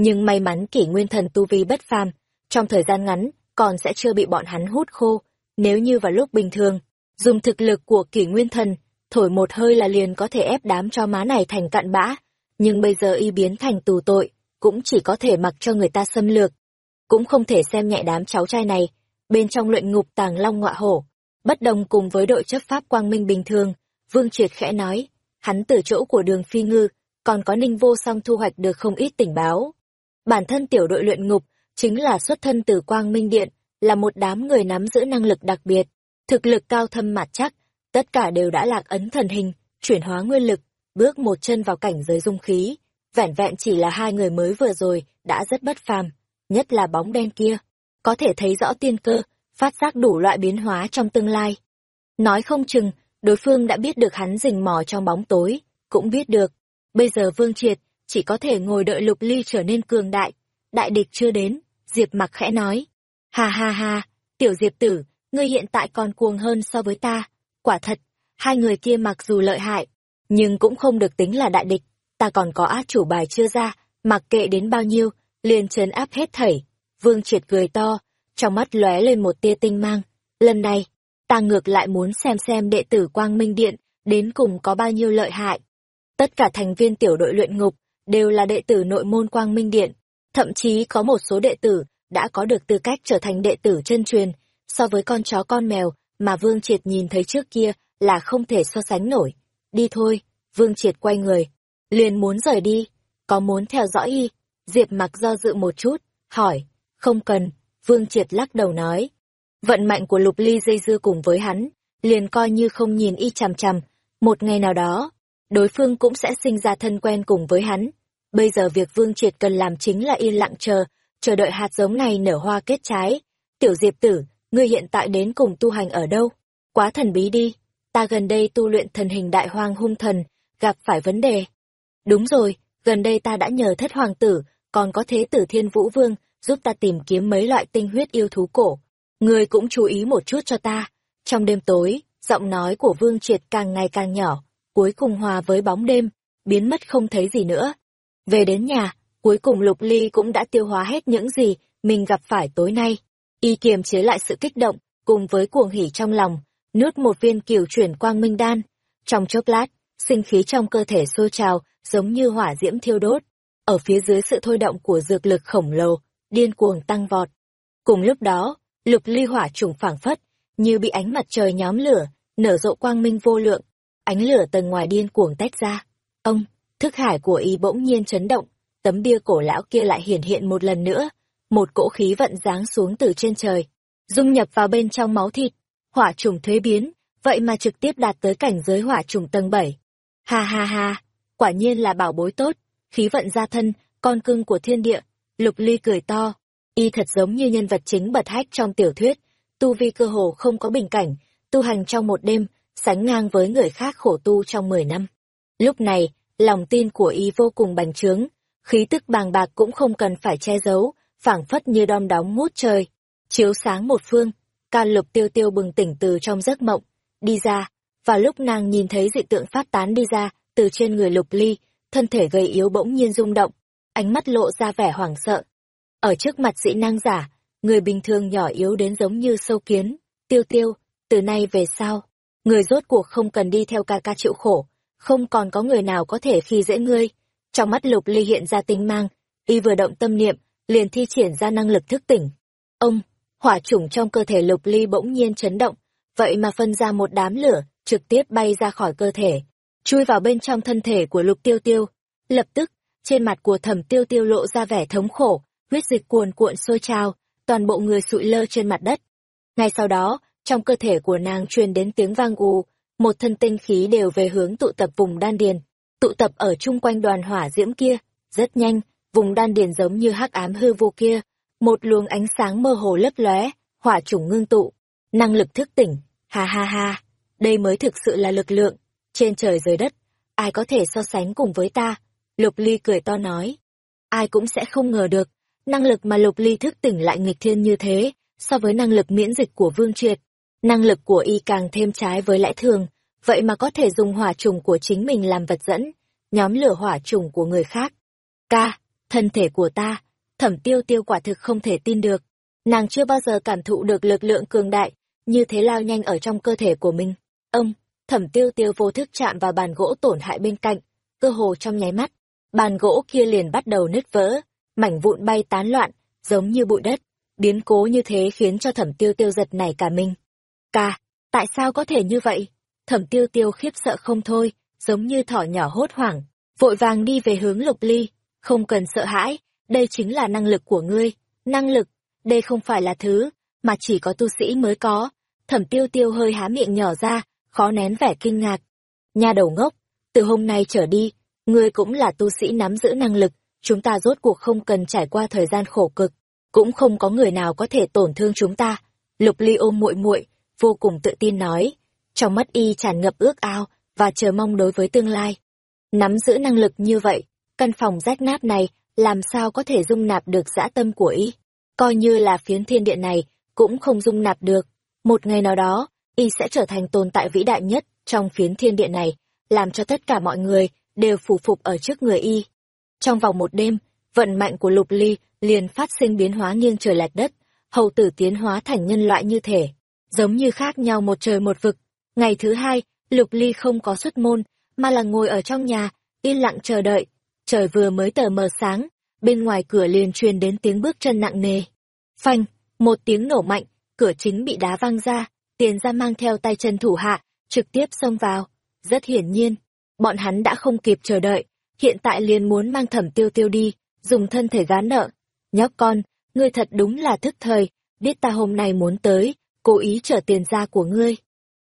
Nhưng may mắn kỷ nguyên thần tu vi bất phàm, trong thời gian ngắn, còn sẽ chưa bị bọn hắn hút khô. Nếu như vào lúc bình thường, dùng thực lực của kỷ nguyên thần, thổi một hơi là liền có thể ép đám cho má này thành cặn bã, nhưng bây giờ y biến thành tù tội, cũng chỉ có thể mặc cho người ta xâm lược. cũng không thể xem nhẹ đám cháu trai này. Bên trong luyện ngục tàng long ngọa hổ, bất đồng cùng với đội chấp pháp quang minh bình thường, Vương Triệt khẽ nói, hắn từ chỗ của đường phi ngư, còn có ninh vô song thu hoạch được không ít tình báo. Bản thân tiểu đội luyện ngục, chính là xuất thân từ quang minh điện, là một đám người nắm giữ năng lực đặc biệt, thực lực cao thâm mạt chắc, tất cả đều đã lạc ấn thần hình, chuyển hóa nguyên lực, bước một chân vào cảnh giới dung khí. Vẻn vẹn chỉ là hai người mới vừa rồi, đã rất bất phàm, nhất là bóng đen kia. Có thể thấy rõ tiên cơ, phát giác đủ loại biến hóa trong tương lai. Nói không chừng, đối phương đã biết được hắn rình mò trong bóng tối, cũng biết được. Bây giờ Vương Triệt, chỉ có thể ngồi đợi lục ly trở nên cường đại. Đại địch chưa đến, Diệp mặc khẽ nói. Ha ha ha, tiểu Diệp tử, ngươi hiện tại còn cuồng hơn so với ta. Quả thật, hai người kia mặc dù lợi hại, nhưng cũng không được tính là đại địch. Ta còn có át chủ bài chưa ra, mặc kệ đến bao nhiêu, liền trấn áp hết thảy. Vương triệt cười to, trong mắt lóe lên một tia tinh mang. Lần này, ta ngược lại muốn xem xem đệ tử Quang Minh Điện, đến cùng có bao nhiêu lợi hại. Tất cả thành viên tiểu đội luyện ngục, đều là đệ tử nội môn Quang Minh Điện. Thậm chí có một số đệ tử, đã có được tư cách trở thành đệ tử chân truyền, so với con chó con mèo mà Vương Triệt nhìn thấy trước kia là không thể so sánh nổi. Đi thôi, Vương Triệt quay người, liền muốn rời đi, có muốn theo dõi y? Diệp mặc do dự một chút, hỏi, không cần, Vương Triệt lắc đầu nói. Vận mạnh của Lục Ly dây dưa cùng với hắn, liền coi như không nhìn y chằm chằm, một ngày nào đó, đối phương cũng sẽ sinh ra thân quen cùng với hắn. Bây giờ việc Vương Triệt cần làm chính là yên lặng chờ, chờ đợi hạt giống này nở hoa kết trái. Tiểu Diệp tử, ngươi hiện tại đến cùng tu hành ở đâu? Quá thần bí đi, ta gần đây tu luyện thần hình đại hoang hung thần, gặp phải vấn đề. Đúng rồi, gần đây ta đã nhờ thất hoàng tử, còn có thế tử thiên vũ vương, giúp ta tìm kiếm mấy loại tinh huyết yêu thú cổ. Ngươi cũng chú ý một chút cho ta. Trong đêm tối, giọng nói của vương triệt càng ngày càng nhỏ, cuối cùng hòa với bóng đêm, biến mất không thấy gì nữa. Về đến nhà, cuối cùng Lục Ly cũng đã tiêu hóa hết những gì mình gặp phải tối nay. Y kiềm chế lại sự kích động, cùng với cuồng hỉ trong lòng, nuốt một viên kiều chuyển quang minh đan. Trong chốc lát, sinh khí trong cơ thể sôi trào, giống như hỏa diễm thiêu đốt. Ở phía dưới sự thôi động của dược lực khổng lồ, điên cuồng tăng vọt. Cùng lúc đó, lục ly hỏa trùng phảng phất, như bị ánh mặt trời nhóm lửa, nở rộ quang minh vô lượng. Ánh lửa tầng ngoài điên cuồng tách ra. Ông, thức hải của y bỗng nhiên chấn động, tấm bia cổ lão kia lại hiển hiện một lần nữa, một cỗ khí vận giáng xuống từ trên trời, dung nhập vào bên trong máu thịt, hỏa trùng thuế biến, vậy mà trực tiếp đạt tới cảnh giới hỏa trùng tầng 7. Ha ha ha, quả nhiên là bảo bối tốt, khí vận gia thân, con cưng của thiên địa, lục ly cười to, y thật giống như nhân vật chính bật hách trong tiểu thuyết, tu vi cơ hồ không có bình cảnh, tu hành trong một đêm, sánh ngang với người khác khổ tu trong 10 năm. Lúc này, lòng tin của y vô cùng bành trướng, khí tức bàng bạc cũng không cần phải che giấu, phảng phất như đom đóm ngút trời, chiếu sáng một phương. Can lục tiêu tiêu bừng tỉnh từ trong giấc mộng, đi ra, và lúc nàng nhìn thấy dị tượng phát tán đi ra, từ trên người lục ly, thân thể gầy yếu bỗng nhiên rung động, ánh mắt lộ ra vẻ hoảng sợ. Ở trước mặt dị năng giả, người bình thường nhỏ yếu đến giống như sâu kiến, tiêu tiêu, từ nay về sau, người rốt cuộc không cần đi theo ca ca chịu khổ, không còn có người nào có thể khi dễ ngươi. Trong mắt lục ly hiện ra tinh mang, y vừa động tâm niệm, liền thi triển ra năng lực thức tỉnh. Ông, hỏa chủng trong cơ thể lục ly bỗng nhiên chấn động, vậy mà phân ra một đám lửa, trực tiếp bay ra khỏi cơ thể, chui vào bên trong thân thể của lục tiêu tiêu. Lập tức, trên mặt của thẩm tiêu tiêu lộ ra vẻ thống khổ, huyết dịch cuồn cuộn sôi trào, toàn bộ người sụi lơ trên mặt đất. Ngay sau đó, trong cơ thể của nàng truyền đến tiếng vang ù, một thân tinh khí đều về hướng tụ tập vùng đan điền, tụ tập ở chung quanh đoàn hỏa diễm kia, rất nhanh, vùng đan điền giống như hắc ám hư vô kia, một luồng ánh sáng mơ hồ lấp lóe, hỏa chủng ngưng tụ, năng lực thức tỉnh, ha ha ha, đây mới thực sự là lực lượng, trên trời dưới đất, ai có thể so sánh cùng với ta, Lục Ly cười to nói, ai cũng sẽ không ngờ được, năng lực mà Lục Ly thức tỉnh lại nghịch thiên như thế, so với năng lực miễn dịch của Vương Triệt, năng lực của y càng thêm trái với lẽ thường, vậy mà có thể dùng hỏa trùng của chính mình làm vật dẫn, nhóm lửa hỏa trùng của người khác. Ca, thân thể của ta, thẩm tiêu tiêu quả thực không thể tin được. Nàng chưa bao giờ cảm thụ được lực lượng cường đại, như thế lao nhanh ở trong cơ thể của mình. Ông, thẩm tiêu tiêu vô thức chạm vào bàn gỗ tổn hại bên cạnh, cơ hồ trong nháy mắt. Bàn gỗ kia liền bắt đầu nứt vỡ, mảnh vụn bay tán loạn, giống như bụi đất. Biến cố như thế khiến cho thẩm tiêu tiêu giật nảy cả mình. Ca, tại sao có thể như vậy? Thẩm tiêu tiêu khiếp sợ không thôi, giống như thỏ nhỏ hốt hoảng, vội vàng đi về hướng lục ly. Không cần sợ hãi, đây chính là năng lực của ngươi. Năng lực, đây không phải là thứ, mà chỉ có tu sĩ mới có. Thẩm tiêu tiêu hơi há miệng nhỏ ra, khó nén vẻ kinh ngạc. Nhà đầu ngốc, từ hôm nay trở đi, ngươi cũng là tu sĩ nắm giữ năng lực, chúng ta rốt cuộc không cần trải qua thời gian khổ cực, cũng không có người nào có thể tổn thương chúng ta. Lục Ly ôm muội muội, vô cùng tự tin nói, trong mắt y tràn ngập ước ao và chờ mong đối với tương lai. Nắm giữ năng lực như vậy, căn phòng rách nát này làm sao có thể dung nạp được dã tâm của y? Coi như là phiến thiên địa này cũng không dung nạp được. Một ngày nào đó, y sẽ trở thành tồn tại vĩ đại nhất trong phiến thiên địa này, làm cho tất cả mọi người đều phủ phục ở trước người y. Trong vòng một đêm, vận mạnh của lục ly liền phát sinh biến hóa nghiêng trời lệch đất, hầu tử tiến hóa thành nhân loại như thể, giống như khác nhau một trời một vực. Ngày thứ hai, lục ly không có xuất môn, mà là ngồi ở trong nhà, yên lặng chờ đợi. Trời vừa mới tờ mờ sáng, bên ngoài cửa liền truyền đến tiếng bước chân nặng nề. Phanh, một tiếng nổ mạnh, cửa chính bị đá văng ra, tiền ra mang theo tay chân thủ hạ, trực tiếp xông vào. Rất hiển nhiên, bọn hắn đã không kịp chờ đợi, hiện tại liền muốn mang thẩm tiêu tiêu đi, dùng thân thể gán nợ. Nhóc con, ngươi thật đúng là thức thời, biết ta hôm nay muốn tới, cố ý trở tiền ra của ngươi.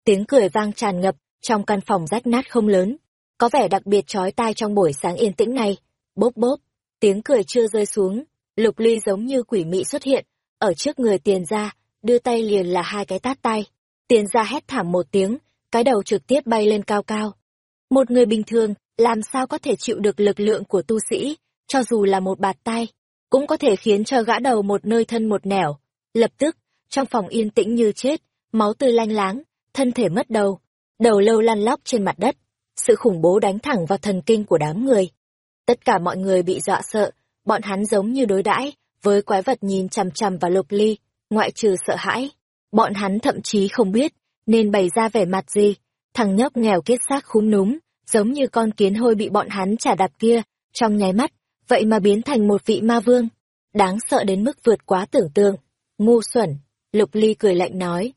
Tiếng cười vang tràn ngập, trong căn phòng rách nát không lớn, có vẻ đặc biệt chói tai trong buổi sáng yên tĩnh này. Bốp bốp, tiếng cười chưa rơi xuống, lục ly giống như quỷ mị xuất hiện, ở trước người tiền ra, đưa tay liền là hai cái tát tay. Tiền ra hét thảm một tiếng, cái đầu trực tiếp bay lên cao cao. Một người bình thường, làm sao có thể chịu được lực lượng của tu sĩ, cho dù là một bạt tay, cũng có thể khiến cho gã đầu một nơi thân một nẻo. Lập tức, trong phòng yên tĩnh như chết, máu tươi lanh láng, thân thể mất đầu, đầu lâu lăn lóc trên mặt đất. Sự khủng bố đánh thẳng vào thần kinh của đám người. Tất cả mọi người bị dọa sợ, bọn hắn giống như đối đãi với quái vật nhìn chằm chằm vào lục ly, ngoại trừ sợ hãi. Bọn hắn thậm chí không biết, nên bày ra vẻ mặt gì. Thằng nhóc nghèo kết xác khúm núm, giống như con kiến hôi bị bọn hắn trả đạp kia, trong nháy mắt, vậy mà biến thành một vị ma vương. Đáng sợ đến mức vượt quá tưởng tượng. Ngu xuẩn, Lục Ly cười lạnh nói.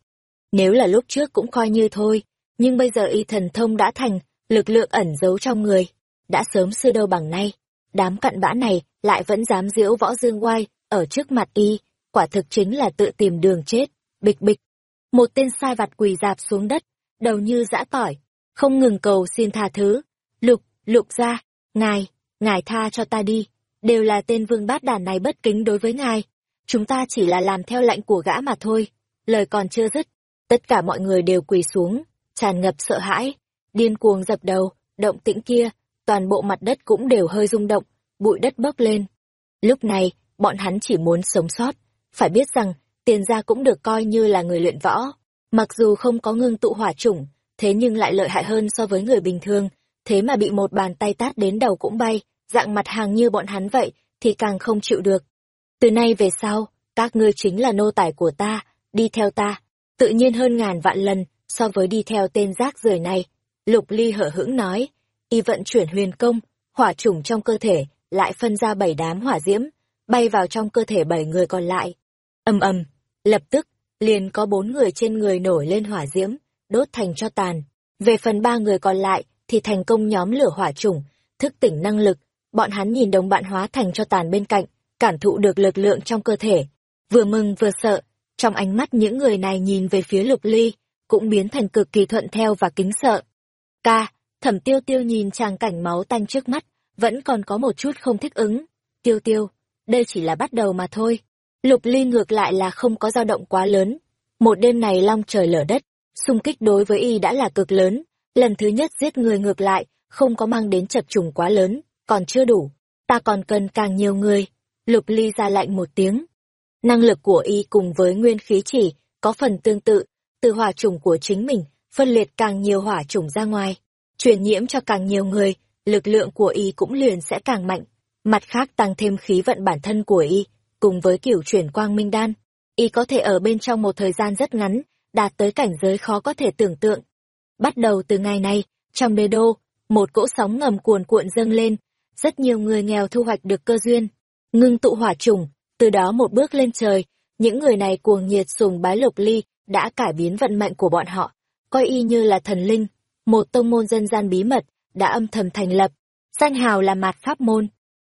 Nếu là lúc trước cũng coi như thôi, nhưng bây giờ y thần thông đã thành, lực lượng ẩn giấu trong người, đã sớm xưa đâu bằng nay. Đám cặn bã này lại vẫn dám diễu võ dương oai ở trước mặt y, quả thực chính là tự tìm đường chết, bịch bịch. Một tên sai vặt quỳ dạp xuống đất, đầu như dã tỏi, không ngừng cầu xin tha thứ. Lục, lục ra, ngài, ngài tha cho ta đi, đều là tên vương bát đàn này bất kính đối với ngài. Chúng ta chỉ là làm theo lệnh của gã mà thôi. Lời còn chưa dứt, tất cả mọi người đều quỳ xuống, tràn ngập sợ hãi, điên cuồng dập đầu, động tĩnh kia, toàn bộ mặt đất cũng đều hơi rung động, bụi đất bốc lên. Lúc này, bọn hắn chỉ muốn sống sót, phải biết rằng, tiền gia cũng được coi như là người luyện võ. Mặc dù không có ngưng tụ hỏa chủng, thế nhưng lại lợi hại hơn so với người bình thường, thế mà bị một bàn tay tát đến đầu cũng bay, dạng mặt hàng như bọn hắn vậy, thì càng không chịu được. Từ nay về sau, các ngươi chính là nô tài của ta, đi theo ta, tự nhiên hơn ngàn vạn lần so với đi theo tên rác rưởi này. Lục Ly hở hững nói, y vận chuyển huyền công, hỏa chủng trong cơ thể, lại phân ra bảy đám hỏa diễm, bay vào trong cơ thể bảy người còn lại. ầm ầm, lập tức, liền có bốn người trên người nổi lên hỏa diễm, đốt thành cho tàn. Về phần ba người còn lại, thì thành công nhóm lửa hỏa chủng, thức tỉnh năng lực, bọn hắn nhìn đồng bạn hóa thành cho tàn bên cạnh, cảm thụ được lực lượng trong cơ thể. Vừa mừng vừa sợ, trong ánh mắt những người này nhìn về phía lục ly, cũng biến thành cực kỳ thuận theo và kính sợ. Ca, thẩm tiêu tiêu nhìn tràng cảnh máu tanh trước mắt, vẫn còn có một chút không thích ứng. Tiêu tiêu, đây chỉ là bắt đầu mà thôi. Lục ly ngược lại là không có dao động quá lớn. Một đêm này long trời lở đất, xung kích đối với y đã là cực lớn. Lần thứ nhất giết người ngược lại, không có mang đến chập trùng quá lớn, còn chưa đủ. Ta còn cần càng nhiều người. Lục ly ra lạnh một tiếng. Năng lực của y cùng với nguyên khí chỉ, có phần tương tự, từ hỏa trùng của chính mình, phân liệt càng nhiều hỏa trùng ra ngoài. Truyền nhiễm cho càng nhiều người, lực lượng của y cũng liền sẽ càng mạnh. Mặt khác tăng thêm khí vận bản thân của y, cùng với kiểu chuyển quang minh đan. Y có thể ở bên trong một thời gian rất ngắn, đạt tới cảnh giới khó có thể tưởng tượng. Bắt đầu từ ngày này, trong đế đô, một cỗ sóng ngầm cuồn cuộn dâng lên, rất nhiều người nghèo thu hoạch được cơ duyên, ngưng tụ hỏa trùng, từ đó một bước lên trời, những người này cuồng nhiệt sùng bái Lục Ly đã cải biến vận mệnh của bọn họ, coi y như là thần linh, một tông môn dân gian bí mật đã âm thầm thành lập, danh hào là Mạt Pháp môn.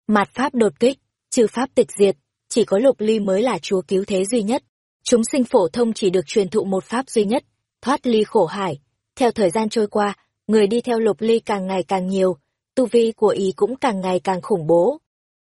Mạt Pháp đột kích, trừ pháp tịch diệt, chỉ có Lục Ly mới là chúa cứu thế duy nhất. Chúng sinh phổ thông chỉ được truyền thụ một pháp duy nhất, thoát ly khổ hải. Theo thời gian trôi qua, người đi theo Lục Ly càng ngày càng nhiều, tu vi của y cũng càng ngày càng khủng bố.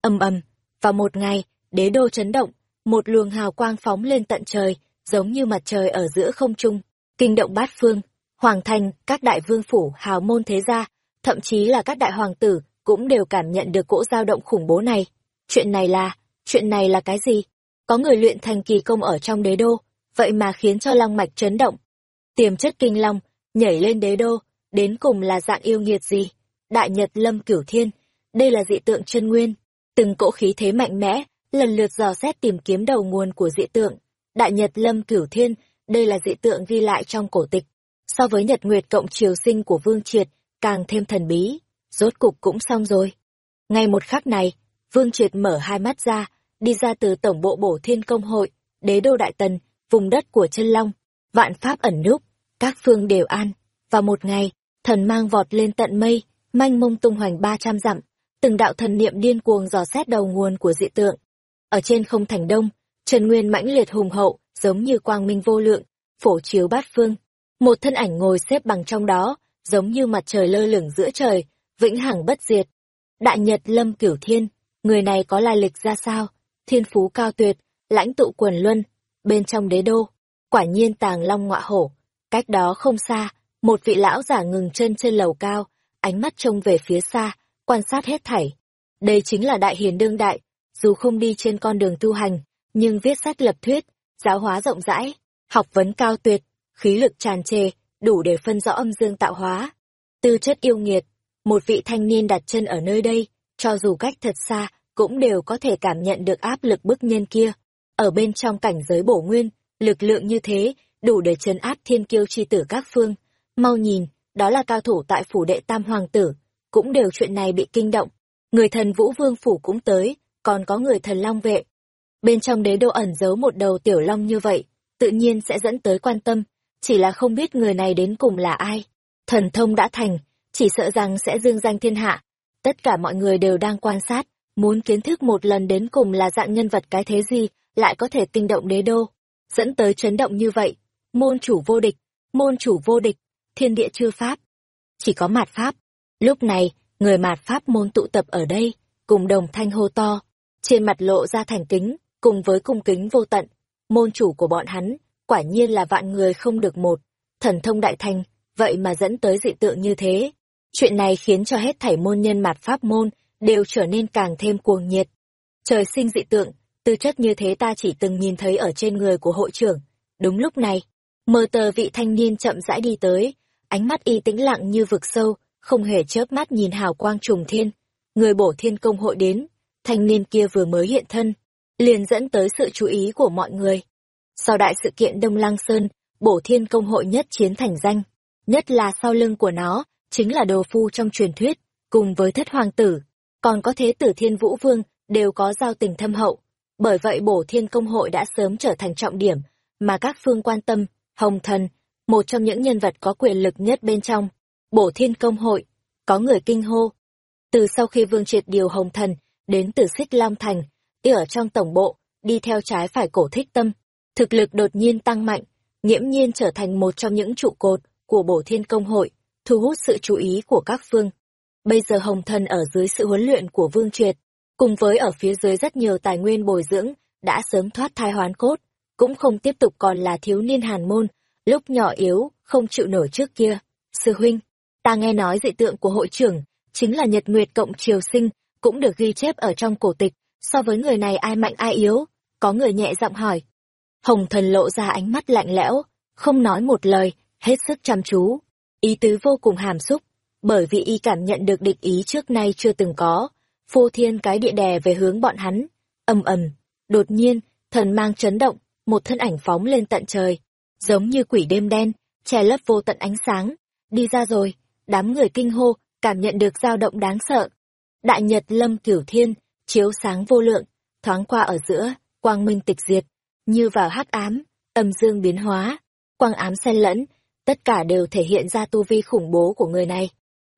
Âm âm vào một ngày, đế đô chấn động, một luồng hào quang phóng lên tận trời, giống như mặt trời ở giữa không trung, kinh động bát phương, hoàng thành, các đại vương phủ, hào môn thế gia, thậm chí là các đại hoàng tử cũng đều cảm nhận được cỗ dao động khủng bố này. Chuyện này là, chuyện này là cái gì? Có người luyện thành kỳ công ở trong đế đô, vậy mà khiến cho long mạch chấn động. Tiềm chất kinh long, nhảy lên đế đô, đến cùng là dạng yêu nghiệt gì? Đại Nhật Lâm Cửu Thiên, đây là dị tượng chân nguyên, từng cỗ khí thế mạnh mẽ, lần lượt dò xét tìm kiếm đầu nguồn của dị tượng. Đại Nhật Lâm Cửu Thiên, đây là dị tượng ghi lại trong cổ tịch. So với Nhật Nguyệt cộng triều sinh của Vương Triệt, càng thêm thần bí, rốt cục cũng xong rồi. Ngay một khắc này, Vương Triệt mở hai mắt ra, đi ra từ tổng bộ bổ thiên công hội, đế đô đại tần, vùng đất của chân long, vạn pháp ẩn núp, các phương đều an. Vào một ngày, thần mang vọt lên tận mây, manh mông tung hoành ba trăm dặm, từng đạo thần niệm điên cuồng dò xét đầu nguồn của dị tượng. Ở trên không thành đông, Trần Nguyên mãnh liệt hùng hậu, giống như quang minh vô lượng, phổ chiếu bát phương. Một thân ảnh ngồi xếp bằng trong đó, giống như mặt trời lơ lửng giữa trời, vĩnh hằng bất diệt. Đại Nhật Lâm Cửu Thiên, người này có lai lịch ra sao? Thiên phú cao tuyệt, lãnh tụ quần luân, bên trong đế đô, quả nhiên tàng long ngọa hổ. Cách đó không xa, một vị lão giả ngừng chân trên lầu cao, ánh mắt trông về phía xa, quan sát hết thảy. Đây chính là đại hiền đương đại, dù không đi trên con đường tu hành, nhưng viết sách lập thuyết, giáo hóa rộng rãi, học vấn cao tuyệt, khí lực tràn trề, đủ để phân rõ âm dương tạo hóa. Tư chất yêu nghiệt, một vị thanh niên đặt chân ở nơi đây, cho dù cách thật xa, cũng đều có thể cảm nhận được áp lực bức nhân kia. Ở bên trong cảnh giới bổ nguyên, lực lượng như thế, đủ để trấn áp thiên kiêu chi tử các phương. Mau nhìn, đó là cao thủ tại phủ đệ tam hoàng tử, cũng đều chuyện này bị kinh động. Người thần vũ vương phủ cũng tới, còn có người thần long vệ. Bên trong đế đô ẩn giấu một đầu tiểu long như vậy, tự nhiên sẽ dẫn tới quan tâm, chỉ là không biết người này đến cùng là ai. Thần thông đã thành, chỉ sợ rằng sẽ dương danh thiên hạ. Tất cả mọi người đều đang quan sát, muốn kiến thức một lần đến cùng là dạng nhân vật cái thế gì, lại có thể kinh động đế đô, dẫn tới chấn động như vậy. Môn chủ vô địch, môn chủ vô địch, thiên địa chưa pháp. Chỉ có mạt pháp. Lúc này, người mạt pháp môn tụ tập ở đây, cùng đồng thanh hô to, trên mặt lộ ra thành kính, cùng với cung kính vô tận. Môn chủ của bọn hắn, quả nhiên là vạn người không được một, thần thông đại thành, vậy mà dẫn tới dị tượng như thế. Chuyện này khiến cho hết thảy môn nhân mạt pháp môn đều trở nên càng thêm cuồng nhiệt. Trời sinh dị tượng, tư chất như thế ta chỉ từng nhìn thấy ở trên người của hội trưởng. Đúng lúc này, mờ tờ vị thanh niên chậm rãi đi tới, ánh mắt y tĩnh lặng như vực sâu, không hề chớp mắt nhìn hào quang trùng thiên. Người bổ thiên công hội đến, thanh niên kia vừa mới hiện thân, liền dẫn tới sự chú ý của mọi người. Sau đại sự kiện Đông Lăng Sơn, bổ thiên công hội nhất chiến thành danh, nhất là sau lưng của nó, chính là đồ phu trong truyền thuyết, cùng với thất hoàng tử, còn có thế tử thiên vũ vương, đều có giao tình thâm hậu. Bởi vậy bổ thiên công hội đã sớm trở thành trọng điểm, mà các phương quan tâm, hồng thần, một trong những nhân vật có quyền lực nhất bên trong, bổ thiên công hội, có người kinh hô. Từ sau khi vương triệt điều hồng thần, đến từ xích Long Thành, y ở trong tổng bộ, đi theo trái phải cổ thích tâm, thực lực đột nhiên tăng mạnh, nghiễm nhiên trở thành một trong những trụ cột của bổ thiên công hội, thu hút sự chú ý của các phương. Bây giờ Hồng Thần ở dưới sự huấn luyện của Vương Triệt, cùng với ở phía dưới rất nhiều tài nguyên bồi dưỡng, đã sớm thoát thai hoán cốt, cũng không tiếp tục còn là thiếu niên hàn môn, lúc nhỏ yếu, không chịu nổi trước kia. Sư huynh, ta nghe nói dị tượng của hội trưởng, chính là Nhật Nguyệt Cộng Triều Sinh, cũng được ghi chép ở trong cổ tịch, so với người này ai mạnh ai yếu, có người nhẹ giọng hỏi. Hồng thần lộ ra ánh mắt lạnh lẽo, không nói một lời, hết sức chăm chú, ý tứ vô cùng hàm xúc, bởi vì y cảm nhận được địch ý trước nay chưa từng có, phô thiên cái địa đè về hướng bọn hắn, ầm ầm, đột nhiên, thần mang chấn động, một thân ảnh phóng lên tận trời, giống như quỷ đêm đen, che lấp vô tận ánh sáng, đi ra rồi, đám người kinh hô, cảm nhận được dao động đáng sợ. Đại Nhật Lâm Cửu Thiên, chiếu sáng vô lượng, thoáng qua ở giữa, quang minh tịch diệt, như vào hắc ám, âm dương biến hóa, quang ám xen lẫn, tất cả đều thể hiện ra tu vi khủng bố của người này.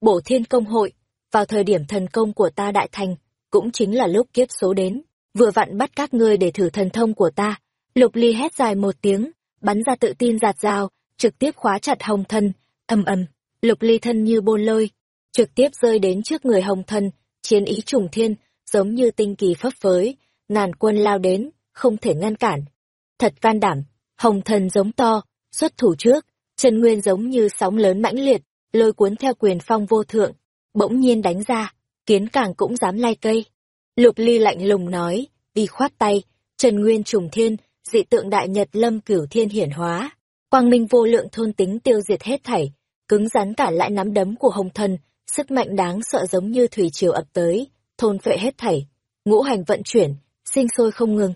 Bổ thiên công hội, vào thời điểm thần công của ta đại thành, cũng chính là lúc kiếp số đến, vừa vặn bắt các ngươi để thử thần thông của ta. Lục ly hét dài một tiếng, bắn ra tự tin giạt rào, trực tiếp khóa chặt hồng thân, ầm ầm, lục ly thân như bôn lôi, trực tiếp rơi đến trước người hồng thân, chiến ý trùng thiên, giống như tinh kỳ phấp phới, ngàn quân lao đến, không thể ngăn cản. Thật can đảm, hồng thần giống to, xuất thủ trước, chân nguyên giống như sóng lớn mãnh liệt, lôi cuốn theo quyền phong vô thượng, bỗng nhiên đánh ra, kiến càng cũng dám lai cây. Lục ly lạnh lùng nói, đi khoát tay, trần nguyên trùng thiên, dị tượng đại nhật lâm cửu thiên hiển hóa. Quang minh vô lượng thôn tính tiêu diệt hết thảy, cứng rắn cả lại nắm đấm của hồng thần, sức mạnh đáng sợ giống như thủy triều ập tới, thôn phệ hết thảy. Ngũ hành vận chuyển, sinh sôi không ngừng.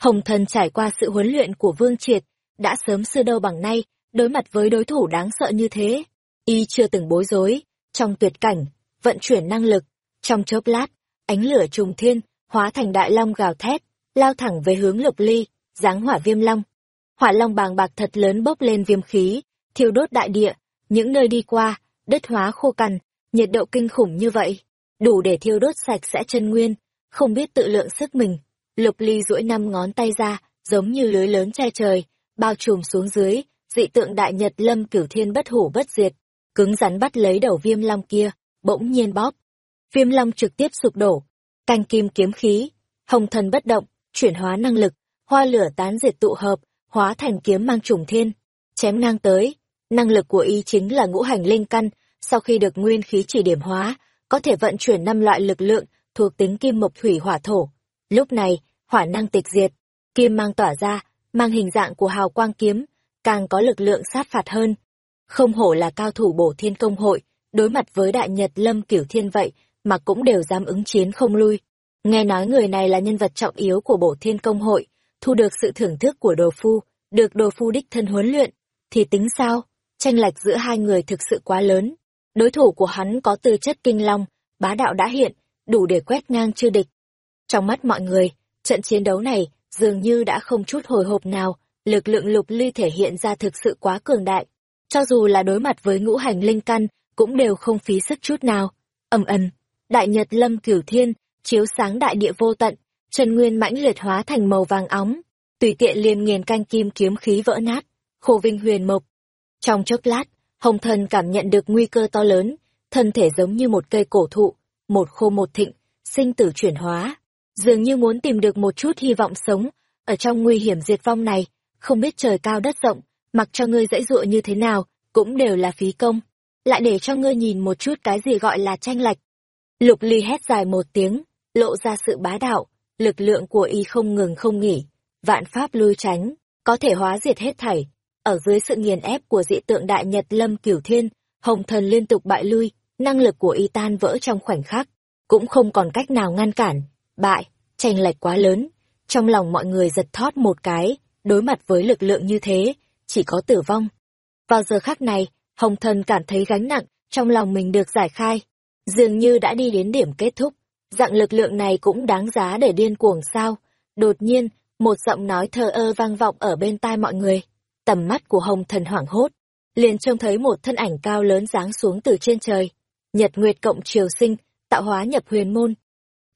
Hồng thần trải qua sự huấn luyện của Vương Triệt, đã sớm xưa đâu bằng nay, đối mặt với đối thủ đáng sợ như thế. Y chưa từng bối rối, trong tuyệt cảnh, vận chuyển năng lực, trong chớp lát, ánh lửa trùng thiên, hóa thành đại long gào thét, lao thẳng về hướng lục ly, dáng hỏa viêm long. Hỏa long bàng bạc thật lớn bốc lên viêm khí, thiêu đốt đại địa, những nơi đi qua, đất hóa khô cằn, nhiệt độ kinh khủng như vậy, đủ để thiêu đốt sạch sẽ chân nguyên, không biết tự lượng sức mình. Lục ly duỗi năm ngón tay ra, giống như lưới lớn che trời, bao trùm xuống dưới, dị tượng đại nhật lâm cửu thiên bất hủ bất diệt, cứng rắn bắt lấy đầu viêm long kia, bỗng nhiên bóp. Viêm long trực tiếp sụp đổ, canh kim kiếm khí, hồng thần bất động, chuyển hóa năng lực, hoa lửa tán diệt tụ hợp, hóa thành kiếm mang trùng thiên, chém ngang tới. Năng lực của y chính là ngũ hành linh căn, sau khi được nguyên khí chỉ điểm hóa, có thể vận chuyển năm loại lực lượng thuộc tính kim mộc thủy hỏa thổ. Lúc này, hỏa năng tịch diệt, kim mang tỏa ra, mang hình dạng của hào quang kiếm, càng có lực lượng sát phạt hơn. Không hổ là cao thủ bổ thiên công hội, đối mặt với đại nhật lâm cửu thiên vậy mà cũng đều dám ứng chiến không lui. Nghe nói người này là nhân vật trọng yếu của bổ thiên công hội, thu được sự thưởng thức của đồ phu, được đồ phu đích thân huấn luyện, thì tính sao? Tranh lệch giữa hai người thực sự quá lớn. Đối thủ của hắn có tư chất kinh long, bá đạo đã hiện, đủ để quét ngang chư địch. Trong mắt mọi người, trận chiến đấu này dường như đã không chút hồi hộp nào, lực lượng lục ly thể hiện ra thực sự quá cường đại. Cho dù là đối mặt với ngũ hành linh căn, cũng đều không phí sức chút nào. ầm ầm, đại nhật lâm cửu thiên, chiếu sáng đại địa vô tận, chân nguyên mãnh liệt hóa thành màu vàng óng, tùy tiện liền nghiền canh kim kiếm khí vỡ nát, khổ vinh huyền mộc. Trong chốc lát, hồng thần cảm nhận được nguy cơ to lớn, thân thể giống như một cây cổ thụ, một khô một thịnh, sinh tử chuyển hóa, dường như muốn tìm được một chút hy vọng sống, ở trong nguy hiểm diệt vong này, không biết trời cao đất rộng, mặc cho ngươi dãy dụa như thế nào, cũng đều là phí công. Lại để cho ngươi nhìn một chút cái gì gọi là tranh lệch. Lục ly hét dài một tiếng, lộ ra sự bá đạo, lực lượng của y không ngừng không nghỉ, vạn pháp lui tránh, có thể hóa diệt hết thảy. Ở dưới sự nghiền ép của dị tượng đại nhật lâm cửu thiên, hồng thần liên tục bại lui, năng lực của y tan vỡ trong khoảnh khắc, cũng không còn cách nào ngăn cản, bại, tranh lệch quá lớn. Trong lòng mọi người giật thót một cái, đối mặt với lực lượng như thế, chỉ có tử vong. Vào giờ khắc này, Hồng Thần cảm thấy gánh nặng, trong lòng mình được giải khai. Dường như đã đi đến điểm kết thúc, dạng lực lượng này cũng đáng giá để điên cuồng sao. Đột nhiên, một giọng nói thờ ơ vang vọng ở bên tai mọi người. Tầm mắt của Hồng Thần hoảng hốt, liền trông thấy một thân ảnh cao lớn giáng xuống từ trên trời. Nhật Nguyệt cộng triều sinh, tạo hóa nhập huyền môn.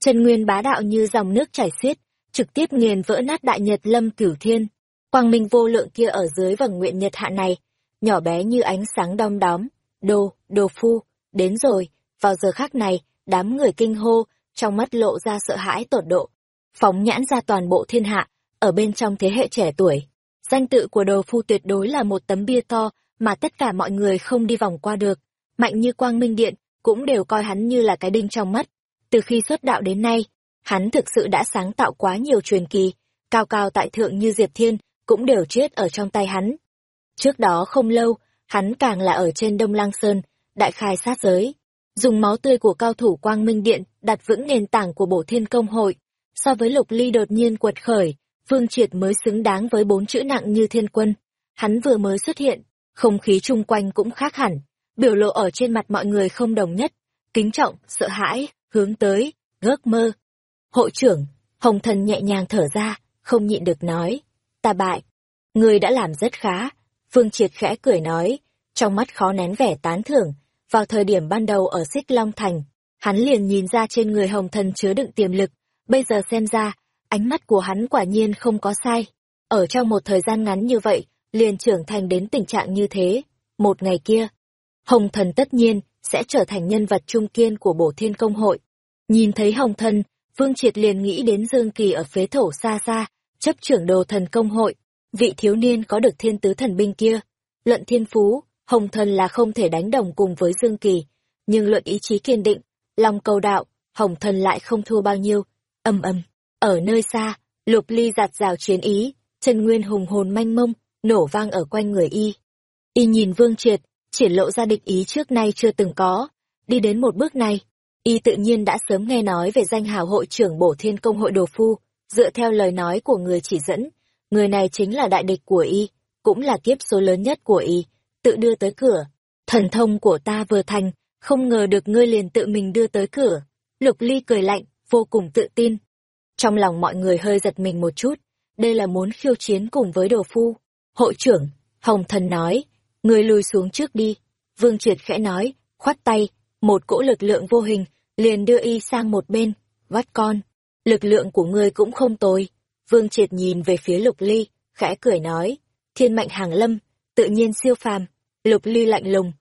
Chân nguyên bá đạo như dòng nước chảy xiết, trực tiếp nghiền vỡ nát đại nhật lâm cửu thiên. Quang minh vô lượng kia ở dưới vầng nguyện nhật hạ này, nhỏ bé như ánh sáng đom đóm. đồ đồ phu, đến rồi, vào giờ khác này, đám người kinh hô, trong mắt lộ ra sợ hãi tột độ. Phóng nhãn ra toàn bộ thiên hạ, ở bên trong thế hệ trẻ tuổi. Danh tự của đồ phu tuyệt đối là một tấm bia to mà tất cả mọi người không đi vòng qua được. Mạnh như quang minh điện, cũng đều coi hắn như là cái đinh trong mắt. Từ khi xuất đạo đến nay, hắn thực sự đã sáng tạo quá nhiều truyền kỳ, cao cao tại thượng như Diệp Thiên, cũng đều chết ở trong tay hắn. Trước đó không lâu, hắn càng là ở trên Đông lang Sơn, đại khai sát giới. Dùng máu tươi của cao thủ Quang Minh Điện đặt vững nền tảng của bổ thiên công hội. So với lục ly đột nhiên quật khởi, Vương Triệt mới xứng đáng với bốn chữ nặng như thiên quân. Hắn vừa mới xuất hiện, không khí chung quanh cũng khác hẳn, biểu lộ ở trên mặt mọi người không đồng nhất, kính trọng, sợ hãi, hướng tới, ước mơ. Hội trưởng, Hồng thần nhẹ nhàng thở ra, không nhịn được nói. Ta bại. Ngươi đã làm rất khá. Vương Triệt khẽ cười nói, trong mắt khó nén vẻ tán thưởng. Vào thời điểm ban đầu ở Xích Long Thành, hắn liền nhìn ra trên người hồng thần chứa đựng tiềm lực. Bây giờ xem ra, ánh mắt của hắn quả nhiên không có sai. Ở trong một thời gian ngắn như vậy, liền trưởng thành đến tình trạng như thế. Một ngày kia, hồng thần tất nhiên sẽ trở thành nhân vật trung kiên của bổ thiên công hội. Nhìn thấy hồng thần, Vương Triệt liền nghĩ đến Dương Kỳ ở phế thổ xa xa, chấp trưởng đồ thần công hội, vị thiếu niên có được thiên tứ thần binh kia. Luận thiên phú, hồng thần là không thể đánh đồng cùng với Dương Kỳ, nhưng luận ý chí kiên định, lòng cầu đạo, hồng thần lại không thua bao nhiêu. Âm âm, ở nơi xa, lục ly giạt rào chiến ý, chân nguyên hùng hồn manh mông, nổ vang ở quanh người y. Y nhìn Vương Triệt, triển lộ ra địch ý trước nay chưa từng có. Đi đến một bước này, y tự nhiên đã sớm nghe nói về danh hào hội trưởng bổ thiên công hội đồ phu, dựa theo lời nói của người chỉ dẫn, người này chính là đại địch của y, cũng là kiếp số lớn nhất của y, tự đưa tới cửa. Thần thông của ta vừa thành, không ngờ được ngươi liền tự mình đưa tới cửa. Lục ly cười lạnh, vô cùng tự tin. Trong lòng mọi người hơi giật mình một chút, đây là muốn khiêu chiến cùng với đồ phu. Hội trưởng, Hồng Thần nói, người lùi xuống trước đi. Vương Triệt khẽ nói, khoát tay, một cỗ lực lượng vô hình, liền đưa y sang một bên, vắt con. Lực lượng của ngươi cũng không tồi. Vương Triệt nhìn về phía Lục Ly, khẽ cười nói, thiên mệnh hàng lâm, tự nhiên siêu phàm. Lục Ly lạnh lùng,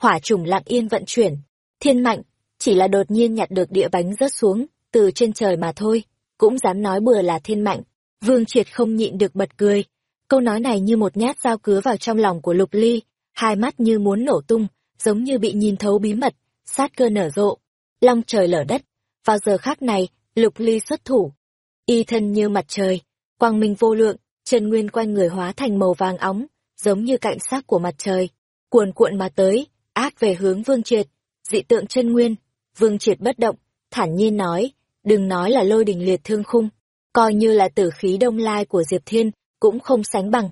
hỏa trùng lặng yên vận chuyển. Thiên mạnh, chỉ là đột nhiên nhặt được địa bánh rớt xuống, từ trên trời mà thôi, cũng dám nói bừa là thiên mạnh. Vương Triệt không nhịn được bật cười. Câu nói này như một nhát dao cứa vào trong lòng của Lục Ly, hai mắt như muốn nổ tung, giống như bị nhìn thấu bí mật, sát cơ nở rộ. Long trời lở đất, vào giờ khác này, Lục Ly xuất thủ. Y thân như mặt trời, quang minh vô lượng, chân nguyên quanh người hóa thành màu vàng óng, giống như cạnh sắc của mặt trời, cuồn cuộn mà tới, ác về hướng Vương Triệt, dị tượng chân nguyên. Vương Triệt bất động, thản nhiên nói, đừng nói là lôi đình liệt thương khung, coi như là tử khí đông lai của Diệp Thiên, cũng không sánh bằng.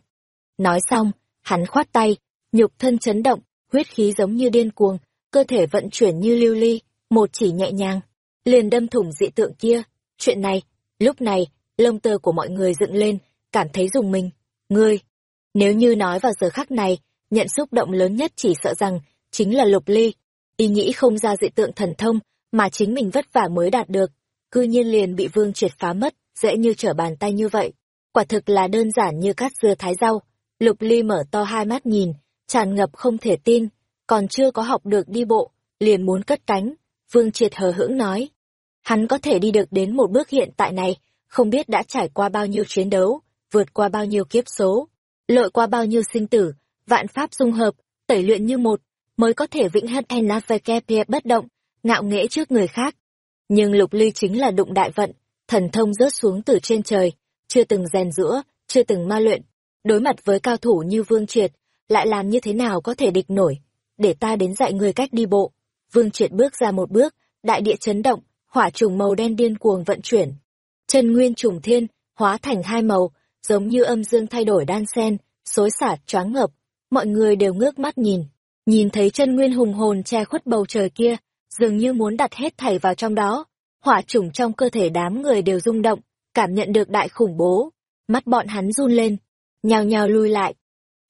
Nói xong, hắn khoát tay, nhục thân chấn động, huyết khí giống như điên cuồng, cơ thể vận chuyển như lưu ly, một chỉ nhẹ nhàng, liền đâm thủng dị tượng kia. Chuyện này, lúc này, lông tơ của mọi người dựng lên, cảm thấy dùng mình. Ngươi, nếu như nói vào giờ khắc này, nhận xúc động lớn nhất chỉ sợ rằng, chính là lục ly. Ý nghĩ không ra dị tượng thần thông, mà chính mình vất vả mới đạt được, cư nhiên liền bị vương triệt phá mất, dễ như trở bàn tay như vậy. Quả thực là đơn giản như cắt dưa thái rau. Lục ly mở to hai mắt nhìn, tràn ngập không thể tin, còn chưa có học được đi bộ, liền muốn cất cánh. Vương triệt hờ hững nói, Hắn có thể đi được đến một bước hiện tại này, không biết đã trải qua bao nhiêu chiến đấu, vượt qua bao nhiêu kiếp số, lội qua bao nhiêu sinh tử, vạn pháp dung hợp, tẩy luyện như một, mới có thể vĩnh hân en la bất động, ngạo nghễ trước người khác. Nhưng lục ly chính là đụng đại vận, thần thông rớt xuống từ trên trời, chưa từng rèn rũa, chưa từng ma luyện. Đối mặt với cao thủ như Vương Triệt, lại làm như thế nào có thể địch nổi, để ta đến dạy người cách đi bộ. Vương Triệt bước ra một bước, đại địa chấn động, hỏa trùng màu đen điên cuồng vận chuyển. Chân nguyên trùng thiên, hóa thành hai màu, giống như âm dương thay đổi đan sen, xối xả choáng ngợp. Mọi người đều ngước mắt nhìn, nhìn thấy chân nguyên hùng hồn che khuất bầu trời kia, dường như muốn đặt hết thảy vào trong đó. Hỏa trùng trong cơ thể đám người đều rung động, cảm nhận được đại khủng bố. Mắt bọn hắn run lên, nhào nhào lui lại.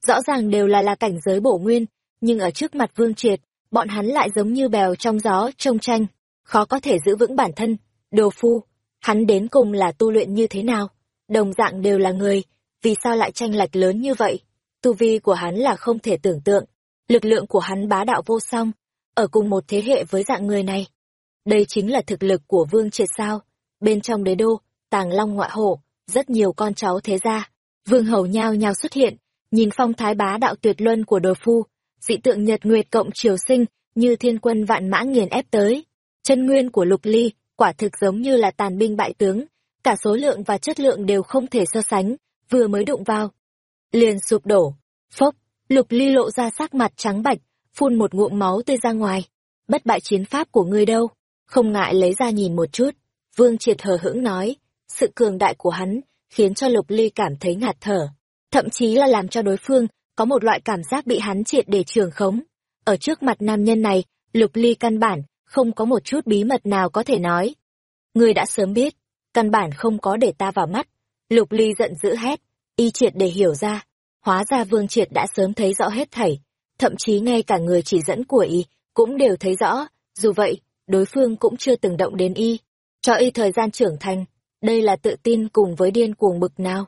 Rõ ràng đều là là cảnh giới bổ nguyên, nhưng ở trước mặt vương triệt, bọn hắn lại giống như bèo trong gió, trông tranh khó có thể giữ vững bản thân. Đồ phu, hắn đến cùng là tu luyện như thế nào? Đồng dạng đều là người, vì sao lại tranh lệch lớn như vậy? Tu vi của hắn là không thể tưởng tượng, lực lượng của hắn bá đạo vô song, ở cùng một thế hệ với dạng người này. Đây chính là thực lực của vương triệt sao. Bên trong đế đô, tàng long ngoại hổ, rất nhiều con cháu thế gia. Vương hầu nhao nhao xuất hiện, nhìn phong thái bá đạo tuyệt luân của đồ phu, dị tượng nhật nguyệt cộng triều sinh, như thiên quân vạn mã nghiền ép tới. Chân nguyên của lục ly, quả thực giống như là tàn binh bại tướng, cả số lượng và chất lượng đều không thể so sánh, vừa mới đụng vào. Liền sụp đổ, phốc, lục ly lộ ra sắc mặt trắng bạch, phun một ngụm máu tươi ra ngoài. Bất bại chiến pháp của ngươi đâu? Không ngại lấy ra nhìn một chút. Vương triệt hờ hững nói, sự cường đại của hắn khiến cho lục ly cảm thấy ngạt thở. Thậm chí là làm cho đối phương có một loại cảm giác bị hắn triệt để trường khống. Ở trước mặt nam nhân này, lục ly căn bản không có một chút bí mật nào có thể nói. Ngươi đã sớm biết, căn bản không có để ta vào mắt. Lục Ly giận dữ hét, y triệt để hiểu ra. Hóa ra Vương Triệt đã sớm thấy rõ hết thảy, thậm chí ngay cả người chỉ dẫn của y cũng đều thấy rõ, dù vậy, đối phương cũng chưa từng động đến y. Cho y thời gian trưởng thành, đây là tự tin cùng với điên cuồng bực nào.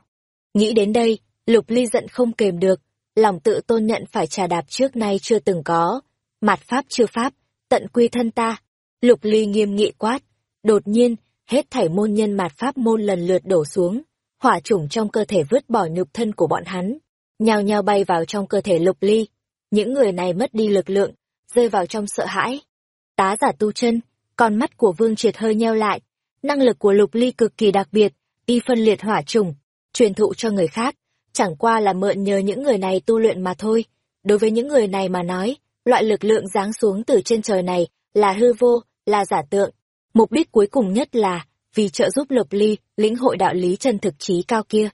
Nghĩ đến đây, Lục Ly giận không kềm được, lòng tự tôn nhận phải trà đạp trước nay chưa từng có. Mặt pháp chưa pháp, tận quy thân ta. Lục Ly nghiêm nghị quát. Đột nhiên, hết thảy môn nhân mạt pháp môn lần lượt đổ xuống. Hỏa chủng trong cơ thể vứt bỏ nhục thân của bọn hắn. nhào nhào bay vào trong cơ thể Lục Ly. Những người này mất đi lực lượng, rơi vào trong sợ hãi. Tá giả tu chân, con mắt của Vương Triệt hơi nheo lại. Năng lực của Lục Ly cực kỳ đặc biệt, y phân liệt hỏa trùng, truyền thụ cho người khác, chẳng qua là mượn nhờ những người này tu luyện mà thôi. Đối với những người này mà nói, loại lực lượng giáng xuống từ trên trời này là hư vô, là giả tượng. Mục đích cuối cùng nhất là vì trợ giúp Lục Ly lĩnh hội đạo lý chân thực trí cao kia.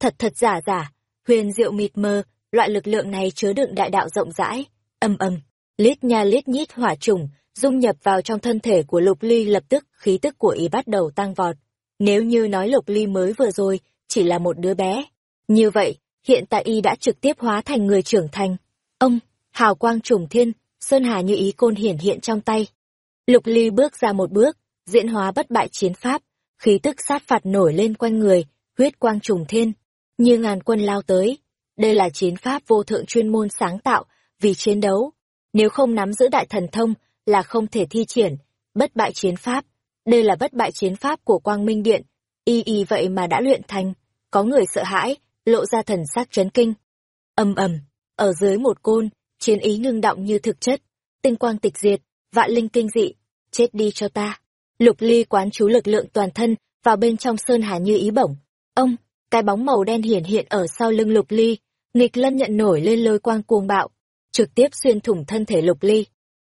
Thật thật giả giả, huyền diệu mịt mờ, loại lực lượng này chứa đựng đại đạo rộng rãi, âm âm, lít nha lít nhít hỏa trùng, dung nhập vào trong thân thể của Lục Ly lập tức khí tức của ý bắt đầu tăng vọt. Nếu như nói Lục Ly mới vừa rồi chỉ là một đứa bé, như vậy, hiện tại y đã trực tiếp hóa thành người trưởng thành. Ông, hào quang trùng thiên, sơn hà như ý côn hiển hiện trong tay. Lục Ly bước ra một bước, diễn hóa bất bại chiến pháp, khí tức sát phạt nổi lên quanh người, huyết quang trùng thiên, như ngàn quân lao tới. Đây là chiến pháp vô thượng chuyên môn sáng tạo, vì chiến đấu. Nếu không nắm giữ đại thần thông, là không thể thi triển, bất bại chiến pháp. Đây là bất bại chiến pháp của Quang Minh Điện, y y vậy mà đã luyện thành. Có người sợ hãi, lộ ra thần sắc chấn kinh. ầm ầm, ở dưới một côn, chiến ý ngưng động như thực chất, tinh quang tịch diệt, vạn linh kinh dị, chết đi cho ta. Lục Ly quán chú lực lượng toàn thân vào bên trong sơn hà như ý bổng. Ông, cái bóng màu đen hiển hiện ở sau lưng Lục Ly, nghịch lân nhận nổi lên lôi quang cuồng bạo, trực tiếp xuyên thủng thân thể Lục Ly.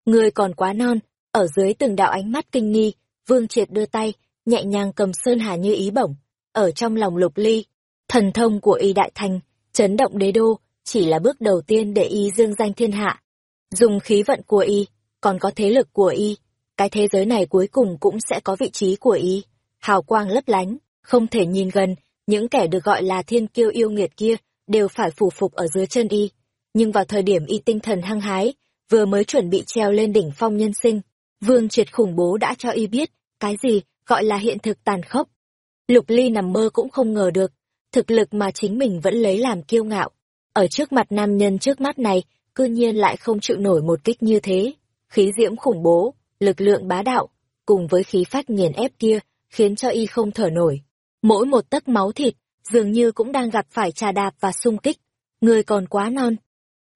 Người còn quá non, ở dưới từng đạo ánh mắt kinh nghi, Vương Triệt đưa tay, nhẹ nhàng cầm sơn hà như ý bổng, ở trong lòng Lục Ly, Thần thông của y đại thành, chấn động đế đô, chỉ là bước đầu tiên để y dương danh thiên hạ. Dùng khí vận của y, còn có thế lực của y, cái thế giới này cuối cùng cũng sẽ có vị trí của y. Hào quang lấp lánh, không thể nhìn gần, những kẻ được gọi là thiên kiêu yêu nghiệt kia, đều phải phủ phục ở dưới chân y. Nhưng vào thời điểm y tinh thần hăng hái, vừa mới chuẩn bị treo lên đỉnh phong nhân sinh, vương triệt khủng bố đã cho y biết, cái gì gọi là hiện thực tàn khốc. Lục Ly nằm mơ cũng không ngờ được, thực lực mà chính mình vẫn lấy làm kiêu ngạo. Ở trước mặt nam nhân trước mắt này, cư nhiên lại không chịu nổi một kích như thế. Khí diễm khủng bố, lực lượng bá đạo, cùng với khí phách nghiền ép kia, khiến cho y không thở nổi. Mỗi một tấc máu thịt, dường như cũng đang gặp phải trà đạp và sung kích. Người còn quá non.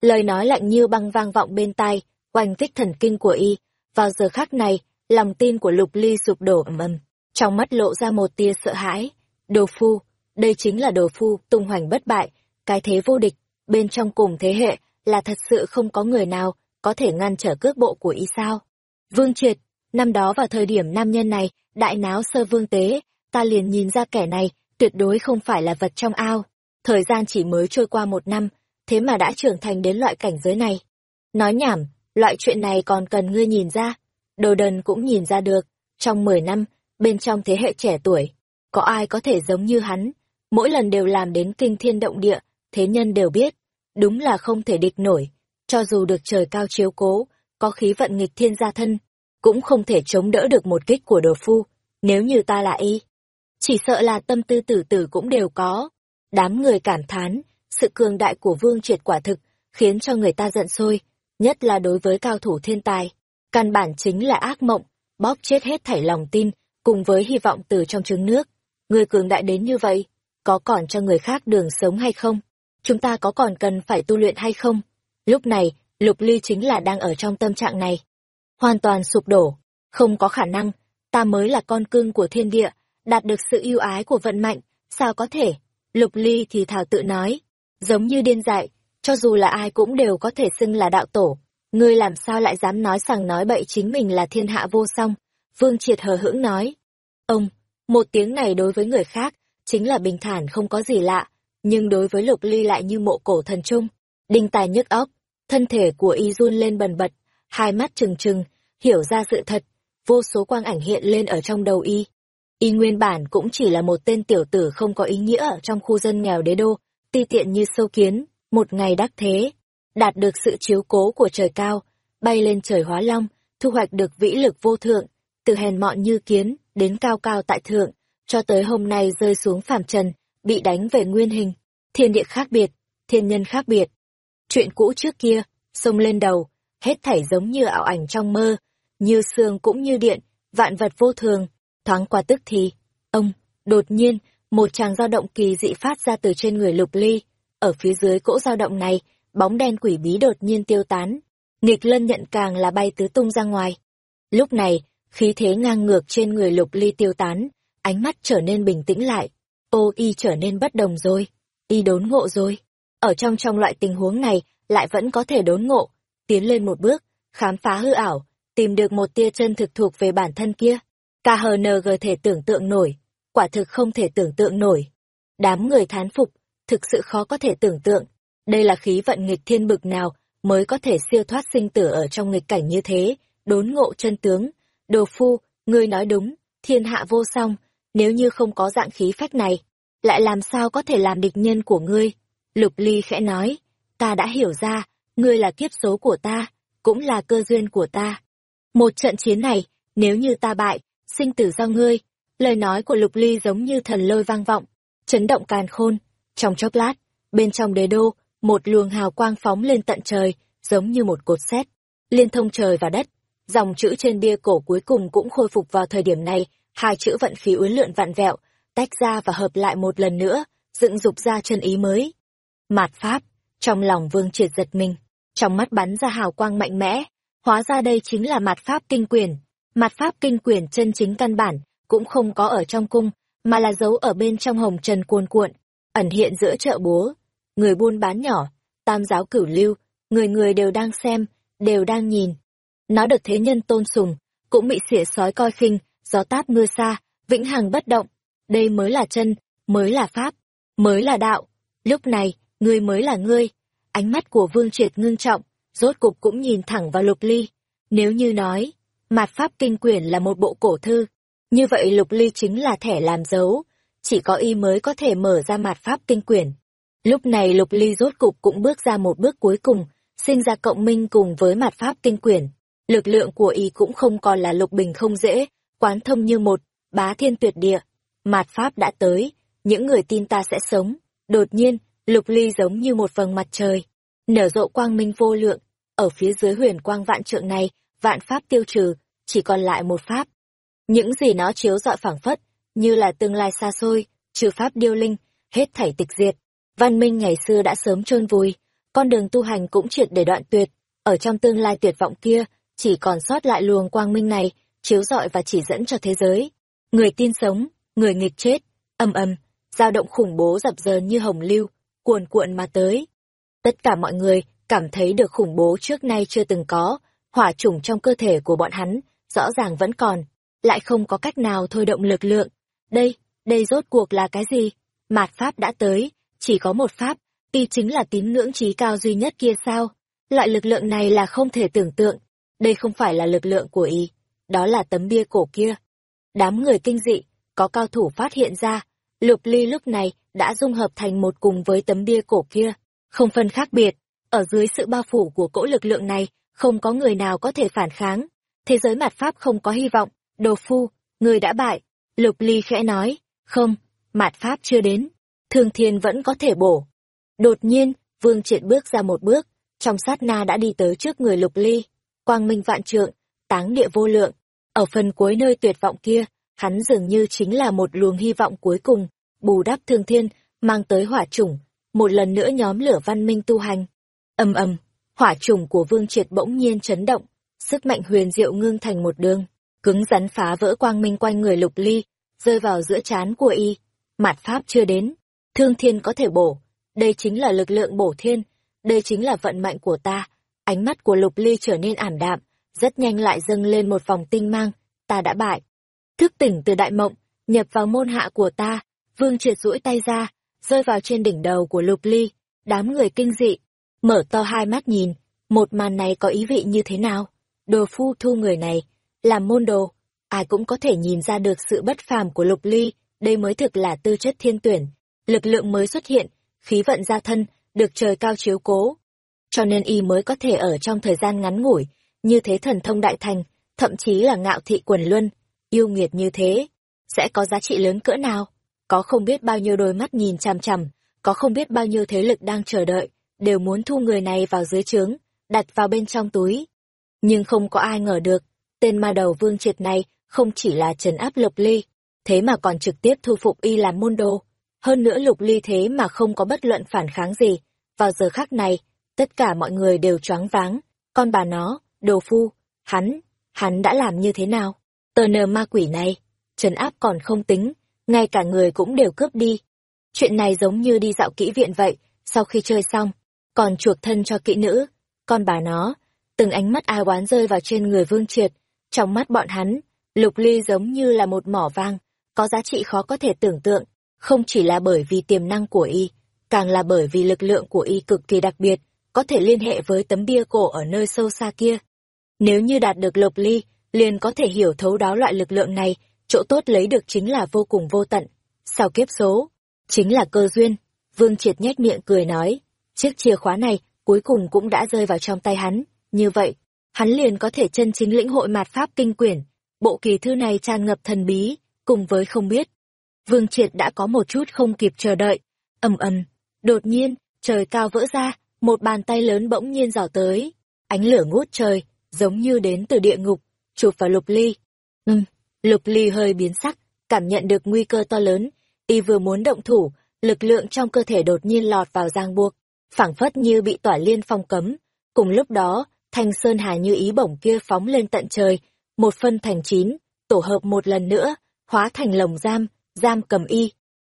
Lời nói lạnh như băng vang vọng bên tai, quanh kích thần kinh của y. Vào giờ khắc này, lòng tin của Lục Ly sụp đổ ầm ầm, trong mắt lộ ra một tia sợ hãi. Đồ phu, đây chính là đồ phu, tung hoành bất bại, cái thế vô địch, bên trong cùng thế hệ, là thật sự không có người nào có thể ngăn trở cước bộ của y sao. Vương Triệt, năm đó vào thời điểm nam nhân này, đại náo sơ vương tế, ta liền nhìn ra kẻ này, tuyệt đối không phải là vật trong ao. Thời gian chỉ mới trôi qua một năm, thế mà đã trưởng thành đến loại cảnh giới này. Nói nhảm, loại chuyện này còn cần ngươi nhìn ra. Đồ đần cũng nhìn ra được, trong mười năm, bên trong thế hệ trẻ tuổi, có ai có thể giống như hắn, mỗi lần đều làm đến kinh thiên động địa, thế nhân đều biết, đúng là không thể địch nổi, cho dù được trời cao chiếu cố, có khí vận nghịch thiên gia thân, cũng không thể chống đỡ được một kích của đồ phu, nếu như ta là y. Chỉ sợ là tâm tư tử tử cũng đều có. Đám người cảm thán, sự cường đại của vương triệt quả thực, khiến cho người ta giận sôi, nhất là đối với cao thủ thiên tài. Căn bản chính là ác mộng, bóp chết hết thảy lòng tin, cùng với hy vọng từ trong trứng nước. Người cường đại đến như vậy, có còn cho người khác đường sống hay không? Chúng ta có còn cần phải tu luyện hay không? Lúc này, Lục Ly chính là đang ở trong tâm trạng này. Hoàn toàn sụp đổ, không có khả năng, ta mới là con cưng của thiên địa, đạt được sự yêu ái của vận mạnh, sao có thể? Lục Ly thì thảo tự nói, giống như điên dại, cho dù là ai cũng đều có thể xưng là đạo tổ. Ngươi làm sao lại dám nói sằng nói bậy chính mình là thiên hạ vô song? Vương Triệt hờ hững nói. Ông, một tiếng này đối với người khác, chính là bình thản không có gì lạ, nhưng đối với Lục Ly lại như mộ cổ thần trung, đinh tài nhức óc, thân thể của y run lên bần bật, hai mắt trừng trừng, hiểu ra sự thật, vô số quang ảnh hiện lên ở trong đầu y. Y nguyên bản cũng chỉ là một tên tiểu tử không có ý nghĩa ở trong khu dân nghèo đế đô, ti tiện như sâu kiến, một ngày đắc thế, đạt được sự chiếu cố của trời cao, bay lên trời hóa long, thu hoạch được vĩ lực vô thượng, từ hèn mọn như kiến, đến cao cao tại thượng, cho tới hôm nay rơi xuống phàm trần, bị đánh về nguyên hình, thiên địa khác biệt, thiên nhân khác biệt. Chuyện cũ trước kia, xông lên đầu, hết thảy giống như ảo ảnh trong mơ, như xương cũng như điện, vạn vật vô thường, thoáng qua tức thì, ông, đột nhiên, một tràng dao động kỳ dị phát ra từ trên người lục ly, ở phía dưới cỗ dao động này, bóng đen quỷ bí đột nhiên tiêu tán, nghịch lân nhận càng là bay tứ tung ra ngoài. Lúc này, khí thế ngang ngược trên người lục ly tiêu tán, ánh mắt trở nên bình tĩnh lại, ô y trở nên bất đồng rồi, y đốn ngộ rồi. Ở trong trong loại tình huống này, lại vẫn có thể đốn ngộ, tiến lên một bước, khám phá hư ảo, tìm được một tia chân thực thuộc về bản thân kia. KHNG thể tưởng tượng nổi, quả thực không thể tưởng tượng nổi. Đám người thán phục, thực sự khó có thể tưởng tượng. Đây là khí vận nghịch thiên bực nào mới có thể siêu thoát sinh tử ở trong nghịch cảnh như thế, đốn ngộ chân tướng. Đồ phu, ngươi nói đúng, thiên hạ vô song, nếu như không có dạng khí phách này, lại làm sao có thể làm địch nhân của ngươi? Lục Ly khẽ nói, ta đã hiểu ra, ngươi là kiếp số của ta, cũng là cơ duyên của ta. Một trận chiến này, nếu như ta bại, sinh tử do ngươi. Lời nói của Lục Ly giống như thần lôi vang vọng, chấn động càn khôn. Trong chốc lát, bên trong đế đô, một luồng hào quang phóng lên tận trời, giống như một cột sét, liên thông trời và đất. Dòng chữ trên bia cổ cuối cùng cũng khôi phục vào thời điểm này, hai chữ vận khí uốn lượn vặn vẹo, tách ra và hợp lại một lần nữa, dựng dục ra chân ý mới. Mạt Pháp, trong lòng Vương Triệt giật mình, trong mắt bắn ra hào quang mạnh mẽ, hóa ra đây chính là Mạt Pháp kinh quyền mặt Pháp kinh quyền chân chính căn bản, cũng không có ở trong cung, mà là giấu ở bên trong hồng trần cuồn cuộn, ẩn hiện giữa chợ búa. Người buôn bán nhỏ, tam giáo cửu lưu, người người đều đang xem, đều đang nhìn. Nó được thế nhân tôn sùng, cũng bị xỉa sói coi khinh, gió táp mưa xa, vĩnh hằng bất động. Đây mới là chân, mới là pháp, mới là đạo. Lúc này, ngươi mới là ngươi. Ánh mắt của Vương Triệt ngưng trọng, rốt cục cũng nhìn thẳng vào Lục Ly. Nếu như nói, Mạt Pháp Kinh Quyển là một bộ cổ thư, như vậy Lục Ly chính là thẻ làm dấu, chỉ có y mới có thể mở ra Mạt Pháp Kinh Quyển. Lúc này Lục Ly rốt cục cũng bước ra một bước cuối cùng, sinh ra cộng minh cùng với Mạt Pháp Kinh Quyển. Lực lượng của y cũng không còn là Lục Bình không dễ, quán thông như một, bá thiên tuyệt địa. Mạt Pháp đã tới, những người tin ta sẽ sống. Đột nhiên, Lục Ly giống như một vầng mặt trời, nở rộ quang minh vô lượng. Ở phía dưới huyền quang vạn trượng này, vạn Pháp tiêu trừ, chỉ còn lại một Pháp. Những gì nó chiếu dọi phảng phất, như là tương lai xa xôi, trừ Pháp điêu linh, hết thảy tịch diệt. Văn minh ngày xưa đã sớm chôn vùi, con đường tu hành cũng triệt để đoạn tuyệt. Ở trong tương lai tuyệt vọng kia, chỉ còn sót lại luồng quang minh này, chiếu rọi và chỉ dẫn cho thế giới. Người tin sống, người nghịch chết, âm âm, dao động khủng bố dập dờn như hồng lưu, cuồn cuộn mà tới. Tất cả mọi người cảm thấy được khủng bố trước nay chưa từng có, hỏa chủng trong cơ thể của bọn hắn, rõ ràng vẫn còn, lại không có cách nào thôi động lực lượng. Đây, đây rốt cuộc là cái gì? Mạt Pháp đã tới, chỉ có một Pháp, y chính là tín ngưỡng trí cao duy nhất kia sao? Loại lực lượng này là không thể tưởng tượng, đây không phải là lực lượng của y đó là tấm bia cổ kia. Đám người kinh dị, có cao thủ phát hiện ra, lục ly lúc này đã dung hợp thành một cùng với tấm bia cổ kia, không phân khác biệt. Ở dưới sự bao phủ của cỗ lực lượng này, không có người nào có thể phản kháng. Thế giới mặt Pháp không có hy vọng, đồ phu, người đã bại. Lục ly khẽ nói, không, mặt Pháp chưa đến, thương thiên vẫn có thể bổ. Đột nhiên, vương triệt bước ra một bước, trong sát na đã đi tới trước người lục ly. Quang minh vạn trượng, táng địa vô lượng, ở phần cuối nơi tuyệt vọng kia, hắn dường như chính là một luồng hy vọng cuối cùng, bù đắp thương thiên, mang tới hỏa chủng, một lần nữa nhóm lửa văn minh tu hành. ầm ầm, hỏa trùng của Vương Triệt bỗng nhiên chấn động, sức mạnh huyền diệu ngưng thành một đường, cứng rắn phá vỡ quang minh quanh người Lục Ly, rơi vào giữa trán của y. Mạt pháp chưa đến, thương thiên có thể bổ, đây chính là lực lượng bổ thiên, đây chính là vận mệnh của ta. Ánh mắt của Lục Ly trở nên ảm đạm, rất nhanh lại dâng lên một vòng tinh mang, ta đã bại. Thức tỉnh từ đại mộng, nhập vào môn hạ của ta, vương triệt duỗi tay ra, rơi vào trên đỉnh đầu của lục ly, đám người kinh dị, mở to hai mắt nhìn, một màn này có ý vị như thế nào? Đồ phu thu người này, làm môn đồ, ai cũng có thể nhìn ra được sự bất phàm của Lục Ly, đây mới thực là tư chất thiên tuyển. Lực lượng mới xuất hiện, khí vận gia thân, được trời cao chiếu cố. Cho nên y mới có thể ở trong thời gian ngắn ngủi, như thế thần thông đại thành, thậm chí là ngạo thị quần luân, yêu nghiệt như thế, sẽ có giá trị lớn cỡ nào? Có không biết bao nhiêu đôi mắt nhìn chằm chằm, có không biết bao nhiêu thế lực đang chờ đợi, đều muốn thu người này vào dưới trướng, đặt vào bên trong túi. Nhưng không có ai ngờ được, tên ma đầu vương triệt này không chỉ là trấn áp lục ly, thế mà còn trực tiếp thu phục y làm môn đồ. Hơn nữa lục ly thế mà không có bất luận phản kháng gì. Vào giờ khắc này, tất cả mọi người đều choáng váng. Con bà nó, đồ phu, hắn, hắn đã làm như thế nào? Tờ nờ ma quỷ này, trấn áp còn không tính, ngay cả người cũng đều cướp đi. Chuyện này giống như đi dạo kỹ viện vậy, sau khi chơi xong, còn chuộc thân cho kỹ nữ, con bà nó, từng ánh mắt ai oán rơi vào trên người vương triệt, trong mắt bọn hắn, lục ly giống như là một mỏ vang, có giá trị khó có thể tưởng tượng, không chỉ là bởi vì tiềm năng của y, càng là bởi vì lực lượng của y cực kỳ đặc biệt, có thể liên hệ với tấm bia cổ ở nơi sâu xa kia. Nếu như đạt được lục ly, liền có thể hiểu thấu đáo loại lực lượng này, chỗ tốt lấy được chính là vô cùng vô tận. Sao kiếp số? Chính là cơ duyên. Vương Triệt nhếch miệng cười nói, chiếc chìa khóa này cuối cùng cũng đã rơi vào trong tay hắn, như vậy, hắn liền có thể chân chính lĩnh hội mạt pháp kinh quyển. Bộ kỳ thư này tràn ngập thần bí, cùng với không biết. Vương Triệt đã có một chút không kịp chờ đợi. ầm ầm, đột nhiên, trời cao vỡ ra, một bàn tay lớn bỗng nhiên dò tới. Ánh lửa ngút trời, giống như đến từ địa ngục, chụp vào lục ly. Ừm, lục ly hơi biến sắc, cảm nhận được nguy cơ to lớn. Y vừa muốn động thủ, lực lượng trong cơ thể đột nhiên lọt vào giang buộc, phảng phất như bị tỏa liên phong cấm. Cùng lúc đó, thanh sơn hà như ý bổng kia phóng lên tận trời, một phân thành chín, tổ hợp một lần nữa, hóa thành lồng giam, giam cầm y.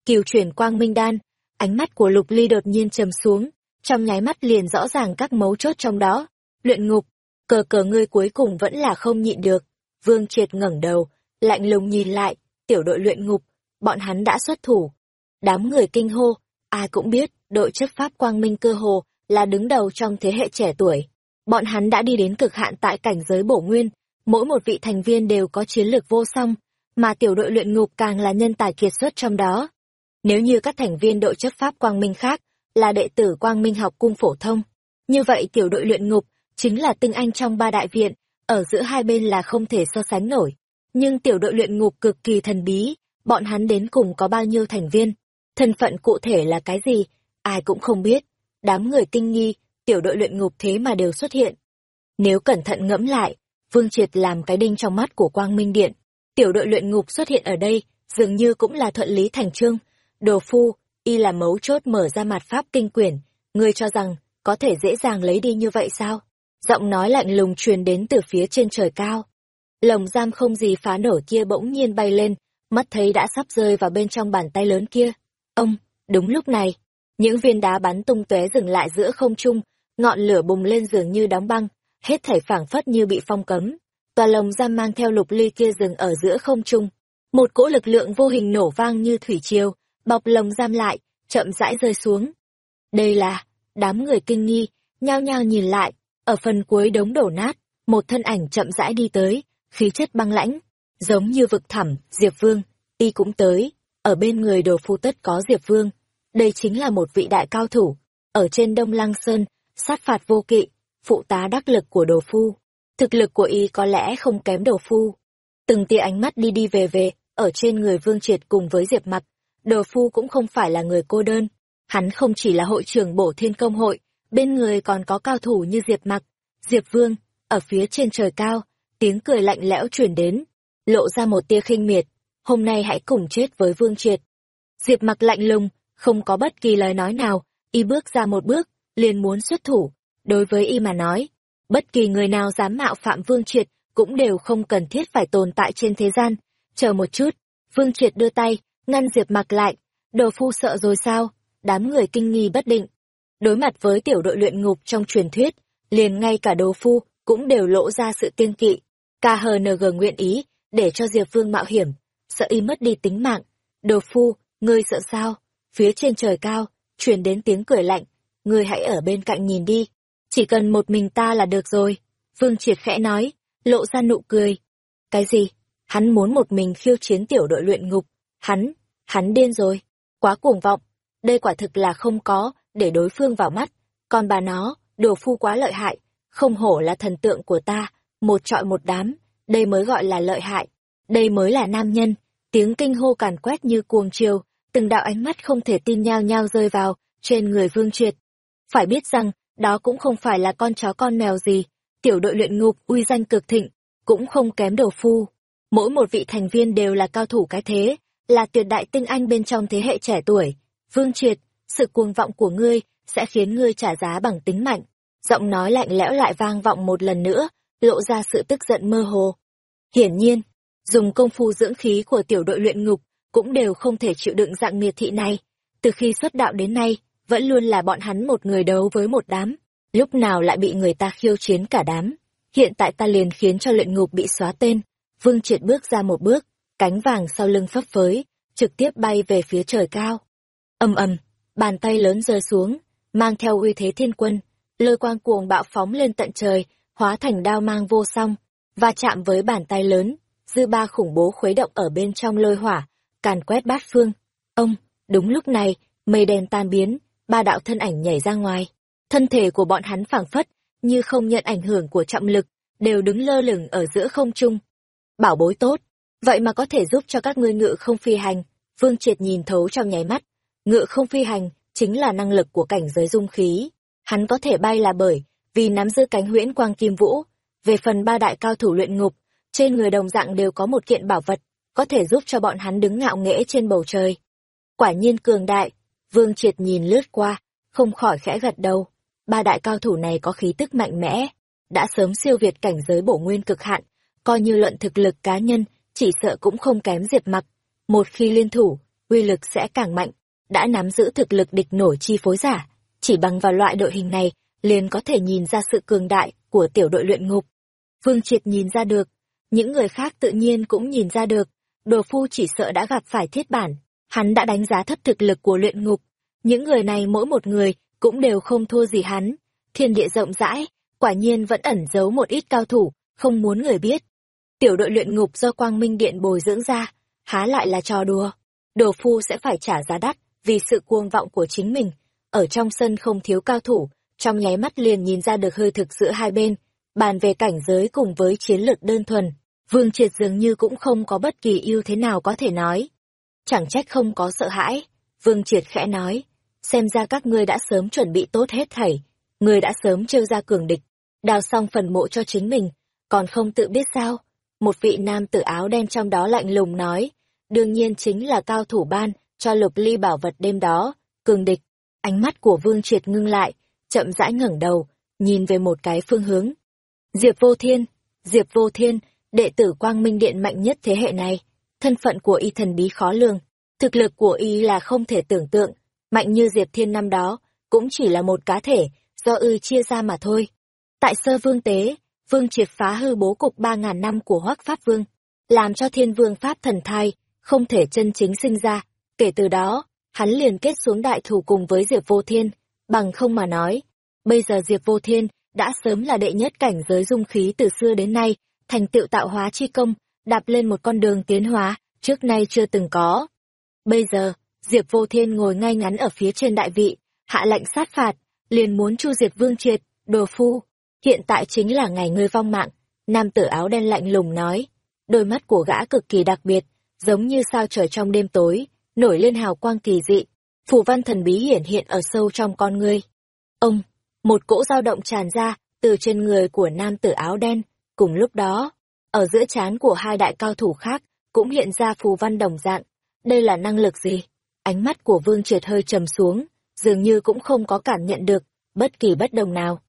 Kiều chuyển quang minh đan, ánh mắt của lục ly đột nhiên trầm xuống, trong nháy mắt liền rõ ràng các mấu chốt trong đó. Luyện ngục, cờ cờ ngươi cuối cùng vẫn là không nhịn được. Vương triệt ngẩng đầu, lạnh lùng nhìn lại, tiểu đội luyện ngục, bọn hắn đã xuất thủ. Đám người kinh hô, ai cũng biết, đội chấp pháp quang minh cơ hồ là đứng đầu trong thế hệ trẻ tuổi. Bọn hắn đã đi đến cực hạn tại cảnh giới bổ nguyên, mỗi một vị thành viên đều có chiến lược vô song, mà tiểu đội luyện ngục càng là nhân tài kiệt xuất trong đó. Nếu như các thành viên đội chấp pháp quang minh khác là đệ tử quang minh học cung phổ thông, như vậy tiểu đội luyện ngục chính là tinh anh trong ba đại viện, ở giữa hai bên là không thể so sánh nổi. Nhưng tiểu đội luyện ngục cực kỳ thần bí, bọn hắn đến cùng có bao nhiêu thành viên, thân phận cụ thể là cái gì, ai cũng không biết. Đám người kinh nghi, tiểu đội luyện ngục thế mà đều xuất hiện. Nếu cẩn thận ngẫm lại, Vương Triệt làm cái đinh trong mắt của Quang Minh Điện. Tiểu đội luyện ngục xuất hiện ở đây, dường như cũng là thuận lý thành trương. Đồ phu, y là mấu chốt mở ra mặt pháp kinh quyển, ngươi cho rằng, có thể dễ dàng lấy đi như vậy sao? Giọng nói lạnh lùng truyền đến từ phía trên trời cao. Lồng giam không gì phá nổi kia bỗng nhiên bay lên, mắt thấy đã sắp rơi vào bên trong bàn tay lớn kia. Ông, đúng lúc này, những viên đá bắn tung tóe dừng lại giữa không trung, ngọn lửa bùng lên dường như đóng băng, hết thảy phảng phất như bị phong cấm. Tòa lồng giam mang theo lục ly kia dừng ở giữa không trung. Một cỗ lực lượng vô hình nổ vang như thủy triều, bọc lồng giam lại, chậm rãi rơi xuống. Đây là, đám người kinh nghi, nhao nhao nhìn lại, ở phần cuối đống đổ nát, một thân ảnh chậm rãi đi tới, khí chất băng lãnh, giống như vực thẳm, Diệp Vương, y cũng tới, ở bên người đồ phu tất có Diệp Vương. Đây chính là một vị đại cao thủ, ở trên Đông Lăng Sơn, sát phạt vô kỵ, phụ tá đắc lực của đồ phu. Thực lực của y có lẽ không kém đồ phu. Từng tia ánh mắt đi đi về về, ở trên người Vương Triệt cùng với Diệp Mặc, đồ phu cũng không phải là người cô đơn. Hắn không chỉ là hội trưởng bổ thiên công hội, bên người còn có cao thủ như Diệp Mặc, Diệp Vương, ở phía trên trời cao, tiếng cười lạnh lẽo truyền đến, lộ ra một tia khinh miệt, hôm nay hãy cùng chết với Vương Triệt. Diệp Mặc lạnh lùng, không có bất kỳ lời nói nào, y bước ra một bước, liền muốn xuất thủ, đối với y mà nói, bất kỳ người nào dám mạo phạm Vương Triệt cũng đều không cần thiết phải tồn tại trên thế gian. Chờ một chút, Vương Triệt đưa tay, ngăn Diệp Mặc lại, đồ phu sợ rồi sao? Đám người kinh nghi bất định, Đối mặt với tiểu đội luyện ngục trong truyền thuyết, liền ngay cả đồ phu cũng đều lộ ra sự tiên kỵ. KHNG nguyện ý, để cho Diệp Vương mạo hiểm, sợ y mất đi tính mạng. Đồ phu, ngươi sợ sao? Phía trên trời cao, truyền đến tiếng cười lạnh, ngươi hãy ở bên cạnh nhìn đi, chỉ cần một mình ta là được rồi. Vương Triệt khẽ nói, lộ ra nụ cười. Cái gì? hắn muốn một mình khiêu chiến tiểu đội luyện ngục. Hắn, hắn điên rồi, quá cuồng vọng, đây quả thực là không có, để đối phương vào mắt. Còn bà nó, đồ phu quá lợi hại, không hổ là thần tượng của ta, một trọi một đám, đây mới gọi là lợi hại, đây mới là nam nhân. Tiếng kinh hô càn quét như cuồng chiều, từng đạo ánh mắt không thể tin nhao nhao rơi vào trên người Vương Triệt. Phải biết rằng, đó cũng không phải là con chó con mèo gì, tiểu đội luyện ngục uy danh cực thịnh, cũng không kém đồ phu. Mỗi một vị thành viên đều là cao thủ cái thế, là tuyệt đại tinh anh bên trong thế hệ trẻ tuổi. Vương Triệt, sự cuồng vọng của ngươi sẽ khiến ngươi trả giá bằng tính mạnh. Giọng nói lạnh lẽo lại vang vọng một lần nữa, lộ ra sự tức giận mơ hồ. Hiển nhiên, dùng công phu dưỡng khí của tiểu đội luyện ngục, cũng đều không thể chịu đựng dạng miệt thị này. Từ khi xuất đạo đến nay, vẫn luôn là bọn hắn một người đấu với một đám, lúc nào lại bị người ta khiêu chiến cả đám. Hiện tại ta liền khiến cho luyện ngục bị xóa tên. Vương triệt bước ra một bước, cánh vàng sau lưng phấp phới, trực tiếp bay về phía trời cao. ầm ầm, bàn tay lớn rơi xuống, mang theo uy thế thiên quân, lôi quang cuồng bạo phóng lên tận trời, hóa thành đao mang vô song, và chạm với bàn tay lớn, dư ba khủng bố khuấy động ở bên trong lôi hỏa, càn quét bát phương. Ông, đúng lúc này, mây đen tan biến, ba đạo thân ảnh nhảy ra ngoài. Thân thể của bọn hắn phảng phất, như không nhận ảnh hưởng của trọng lực, đều đứng lơ lửng ở giữa không trung. Bảo bối tốt, vậy mà có thể giúp cho các ngươi ngự không phi hành. Vương Triệt nhìn thấu trong nháy mắt, ngự không phi hành chính là năng lực của cảnh giới dung khí. Hắn có thể bay là bởi vì nắm giữ cánh huyễn quang kim vũ. Về phần ba đại cao thủ luyện ngục, trên người đồng dạng đều có một kiện bảo vật, có thể giúp cho bọn hắn đứng ngạo nghễ trên bầu trời. Quả nhiên cường đại, Vương Triệt nhìn lướt qua, không khỏi khẽ gật đầu. Ba đại cao thủ này có khí tức mạnh mẽ, đã sớm siêu việt cảnh giới bổ nguyên cực hạn, coi như luận thực lực cá nhân, chỉ sợ cũng không kém diệp mặc. Một khi liên thủ, uy lực sẽ càng mạnh, đã nắm giữ thực lực địch nổi chi phối giả. Chỉ bằng vào loại đội hình này, liền có thể nhìn ra sự cường đại của tiểu đội luyện ngục. Vương Triệt nhìn ra được, những người khác tự nhiên cũng nhìn ra được, đồ phu chỉ sợ đã gặp phải thiết bản, hắn đã đánh giá thấp thực lực của luyện ngục. Những người này mỗi một người cũng đều không thua gì hắn. Thiên địa rộng rãi, quả nhiên vẫn ẩn giấu một ít cao thủ, không muốn người biết. Tiểu đội luyện ngục do Quang Minh Điện bồi dưỡng ra, há lại là trò đùa. Đồ phu sẽ phải trả giá đắt vì sự cuồng vọng của chính mình. Ở trong sân không thiếu cao thủ, trong nháy mắt liền nhìn ra được hơi thực giữa hai bên, bàn về cảnh giới cùng với chiến lược đơn thuần. Vương Triệt dường như cũng không có bất kỳ ưu thế nào có thể nói. Chẳng trách không có sợ hãi. Vương Triệt khẽ nói, xem ra các ngươi đã sớm chuẩn bị tốt hết thảy. Ngươi đã sớm trêu ra cường địch, đào xong phần mộ cho chính mình, còn không tự biết sao. Một vị nam tử áo đen trong đó lạnh lùng nói, đương nhiên chính là cao thủ ban, cho lục ly bảo vật đêm đó, cường địch. Ánh mắt của Vương Triệt ngưng lại, chậm rãi ngẩng đầu, nhìn về một cái phương hướng. Diệp Vô Thiên, Diệp Vô Thiên, đệ tử Quang Minh Điện mạnh nhất thế hệ này, thân phận của y thần bí khó lường, thực lực của y là không thể tưởng tượng, mạnh như Diệp Thiên năm đó, cũng chỉ là một cá thể, do ư chia ra mà thôi. Tại sơ vương tế, vương triệt phá hư bố cục ba ngàn năm của hoắc pháp vương, làm cho thiên vương pháp thần thai, không thể chân chính sinh ra. Kể từ đó, hắn liền kết xuống đại thủ cùng với Diệp Vô Thiên, bằng không mà nói. Bây giờ Diệp Vô Thiên đã sớm là đệ nhất cảnh giới dung khí từ xưa đến nay, thành tựu tạo hóa chi công, đạp lên một con đường tiến hóa, trước nay chưa từng có. Bây giờ, Diệp Vô Thiên ngồi ngay ngắn ở phía trên đại vị, hạ lệnh sát phạt, liền muốn chu diệt Vương Triệt, đồ phu. Hiện tại chính là ngày ngươi vong mạng, nam tử áo đen lạnh lùng nói. Đôi mắt của gã cực kỳ đặc biệt, giống như sao trời trong đêm tối, nổi lên hào quang kỳ dị. Phù văn thần bí hiển hiện ở sâu trong con ngươi. Ông, một cỗ dao động tràn ra từ trên người của nam tử áo đen, cùng lúc đó, ở giữa trán của hai đại cao thủ khác cũng hiện ra phù văn đồng dạng. Đây là năng lực gì? Ánh mắt của Vương Triệt hơi trầm xuống, dường như cũng không có cảm nhận được bất kỳ bất đồng nào.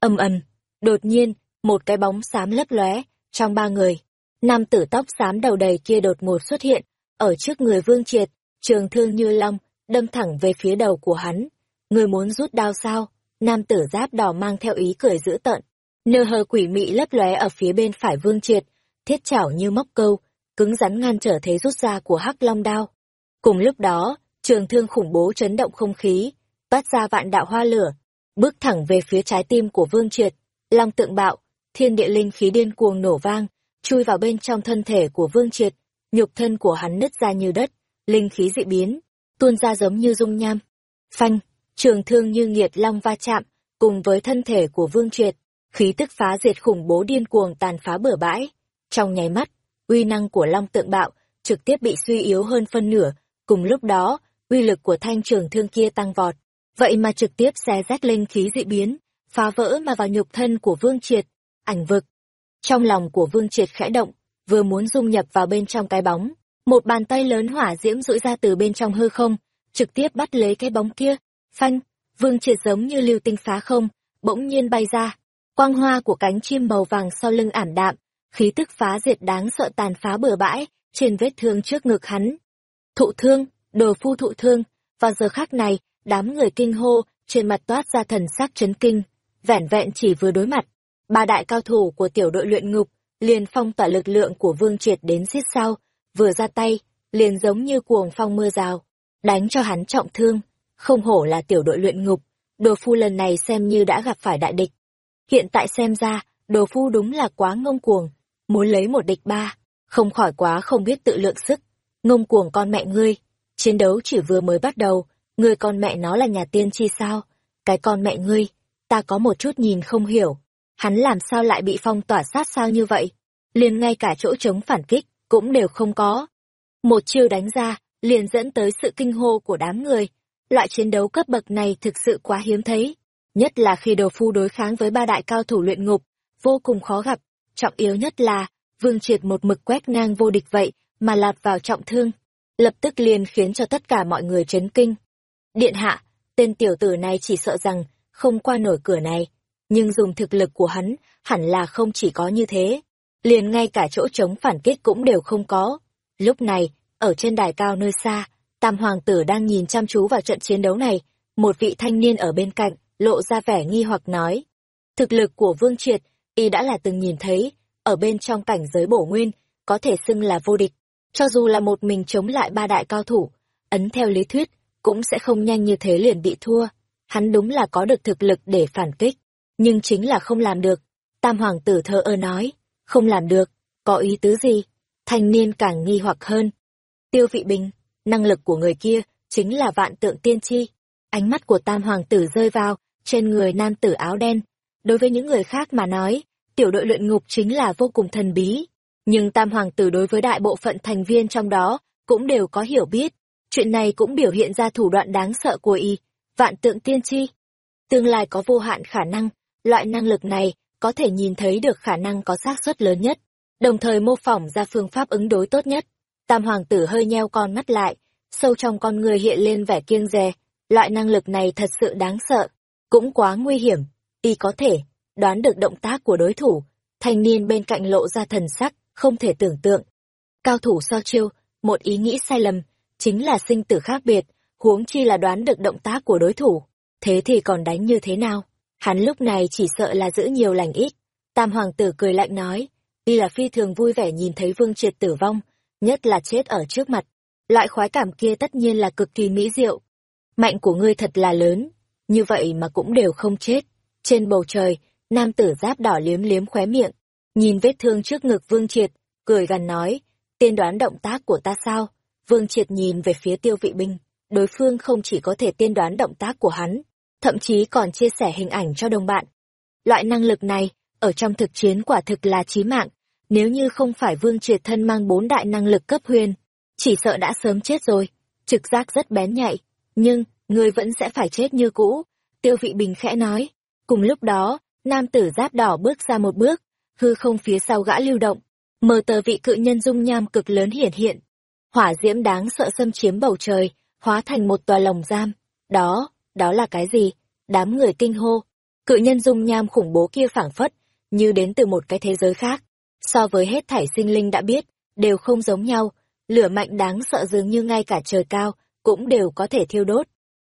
Âm ầm, đột nhiên, một cái bóng xám lấp lóe trong ba người. Nam tử tóc xám đầu đầy kia đột ngột xuất hiện, ở trước người Vương Triệt, trường thương như long, đâm thẳng về phía đầu của hắn. Người muốn rút đao sao? Nam tử giáp đỏ mang theo ý cười dữ tợn. Nơ hờ quỷ mị lấp lóe ở phía bên phải Vương Triệt, thiết chảo như móc câu, cứng rắn ngăn trở thế rút ra của hắc long đao. Cùng lúc đó, trường thương khủng bố chấn động không khí, toát ra vạn đạo hoa lửa, bước thẳng về phía trái tim của Vương Triệt. Long tượng bạo, thiên địa linh khí điên cuồng nổ vang, chui vào bên trong thân thể của Vương Triệt, nhục thân của hắn nứt ra như đất, linh khí dị biến, tuôn ra giống như dung nham. Phanh, trường thương như nghiệt long va chạm, cùng với thân thể của Vương Triệt, khí tức phá diệt khủng bố điên cuồng tàn phá bừa bãi. Trong nháy mắt, uy năng của Long Tượng Bạo trực tiếp bị suy yếu hơn phân nửa, cùng lúc đó, uy lực của thanh trường thương kia tăng vọt, vậy mà trực tiếp xé rách linh khí dị biến, phá vỡ mà vào nhục thân của Vương Triệt, ảnh vực. Trong lòng của Vương Triệt khẽ động, vừa muốn dung nhập vào bên trong cái bóng, một bàn tay lớn hỏa diễm rũi ra từ bên trong hư không, trực tiếp bắt lấy cái bóng kia, phanh, Vương Triệt giống như lưu tinh phá không, bỗng nhiên bay ra, quang hoa của cánh chim màu vàng sau lưng ảm đạm, khí tức phá diệt đáng sợ tàn phá bừa bãi, trên vết thương trước ngực hắn. Thụ thương, đồ phu thụ thương, vào giờ khác này, đám người kinh hô, trên mặt toát ra thần sắc chấn kinh, vẻn vẹn chỉ vừa đối mặt. Ba đại cao thủ của tiểu đội luyện ngục, liền phong tỏa lực lượng của Vương Triệt đến giết sau, vừa ra tay, liền giống như cuồng phong mưa rào, đánh cho hắn trọng thương, không hổ là tiểu đội luyện ngục, đồ phu lần này xem như đã gặp phải đại địch. Hiện tại xem ra, đồ phu đúng là quá ngông cuồng, muốn lấy một địch ba, không khỏi quá không biết tự lượng sức. Ngông cuồng con mẹ ngươi, chiến đấu chỉ vừa mới bắt đầu, ngươi con mẹ nó là nhà tiên tri sao? Cái con mẹ ngươi, ta có một chút nhìn không hiểu, hắn làm sao lại bị phong tỏa sát sao như vậy? Liền ngay cả chỗ chống phản kích, cũng đều không có. Một chiêu đánh ra, liền dẫn tới sự kinh hô của đám người. Loại chiến đấu cấp bậc này thực sự quá hiếm thấy. Nhất là khi đồ phu đối kháng với ba đại cao thủ luyện ngục, vô cùng khó gặp. Trọng yếu nhất là, Vương Triệt một mực quét ngang vô địch vậy, mà lọt vào trọng thương. Lập tức liền khiến cho tất cả mọi người chấn kinh. Điện hạ, tên tiểu tử này chỉ sợ rằng, không qua nổi cửa này. Nhưng dùng thực lực của hắn, hẳn là không chỉ có như thế. Liền ngay cả chỗ chống phản kích cũng đều không có. Lúc này, ở trên đài cao nơi xa, Tam Hoàng tử đang nhìn chăm chú vào trận chiến đấu này. Một vị thanh niên ở bên cạnh, lộ ra vẻ nghi hoặc nói. Thực lực của Vương Triệt, y đã là từng nhìn thấy, ở bên trong cảnh giới bổ nguyên, có thể xưng là vô địch. Cho dù là một mình chống lại ba đại cao thủ, ấn theo lý thuyết, cũng sẽ không nhanh như thế liền bị thua. Hắn đúng là có được thực lực để phản kích, nhưng chính là không làm được. Tam hoàng tử thơ ơ nói, không làm được, có ý tứ gì? Thanh niên càng nghi hoặc hơn. Tiêu vị bình, năng lực của người kia, chính là vạn tượng tiên tri. Ánh mắt của tam hoàng tử rơi vào, trên người nam tử áo đen. Đối với những người khác mà nói, tiểu đội luyện ngục chính là vô cùng thần bí. Nhưng tam hoàng tử đối với đại bộ phận thành viên trong đó, cũng đều có hiểu biết. Chuyện này cũng biểu hiện ra thủ đoạn đáng sợ của y, vạn tượng tiên tri. Tương lai có vô hạn khả năng, loại năng lực này có thể nhìn thấy được khả năng có xác suất lớn nhất, đồng thời mô phỏng ra phương pháp ứng đối tốt nhất. Tam hoàng tử hơi nheo con mắt lại, sâu trong con người hiện lên vẻ kiêng dè, loại năng lực này thật sự đáng sợ, cũng quá nguy hiểm, y có thể đoán được động tác của đối thủ, thanh niên bên cạnh lộ ra thần sắc, không thể tưởng tượng. Cao thủ so chiêu, một ý nghĩ sai lầm, chính là sinh tử khác biệt, huống chi là đoán được động tác của đối thủ. Thế thì còn đánh như thế nào? Hắn lúc này chỉ sợ là giữ nhiều lành ít. Tam hoàng tử cười lạnh nói, y là phi thường vui vẻ nhìn thấy vương triệt tử vong, nhất là chết ở trước mặt. Loại khoái cảm kia tất nhiên là cực kỳ mỹ diệu. Mạnh của ngươi thật là lớn, như vậy mà cũng đều không chết. Trên bầu trời, nam tử giáp đỏ liếm liếm khóe miệng, nhìn vết thương trước ngực vương triệt, cười gần nói, tiên đoán động tác của ta sao? Vương triệt nhìn về phía tiêu vị binh, đối phương không chỉ có thể tiên đoán động tác của hắn, thậm chí còn chia sẻ hình ảnh cho đồng bạn. Loại năng lực này, ở trong thực chiến quả thực là chí mạng, nếu như không phải Vương Triệt thân mang bốn đại năng lực cấp huyền, chỉ sợ đã sớm chết rồi, trực giác rất bén nhạy, nhưng, ngươi vẫn sẽ phải chết như cũ, tiêu vị bình khẽ nói. Cùng lúc đó, nam tử giáp đỏ bước ra một bước, hư không phía sau gã lưu động, mờ tờ vị cự nhân dung nham cực lớn hiển hiện. Hỏa diễm đáng sợ xâm chiếm bầu trời, hóa thành một tòa lồng giam. Đó, đó là cái gì? Đám người kinh hô. Cự nhân dung nham khủng bố kia phảng phất, như đến từ một cái thế giới khác. So với hết thảy sinh linh đã biết, đều không giống nhau. Lửa mạnh đáng sợ dường như ngay cả trời cao, cũng đều có thể thiêu đốt.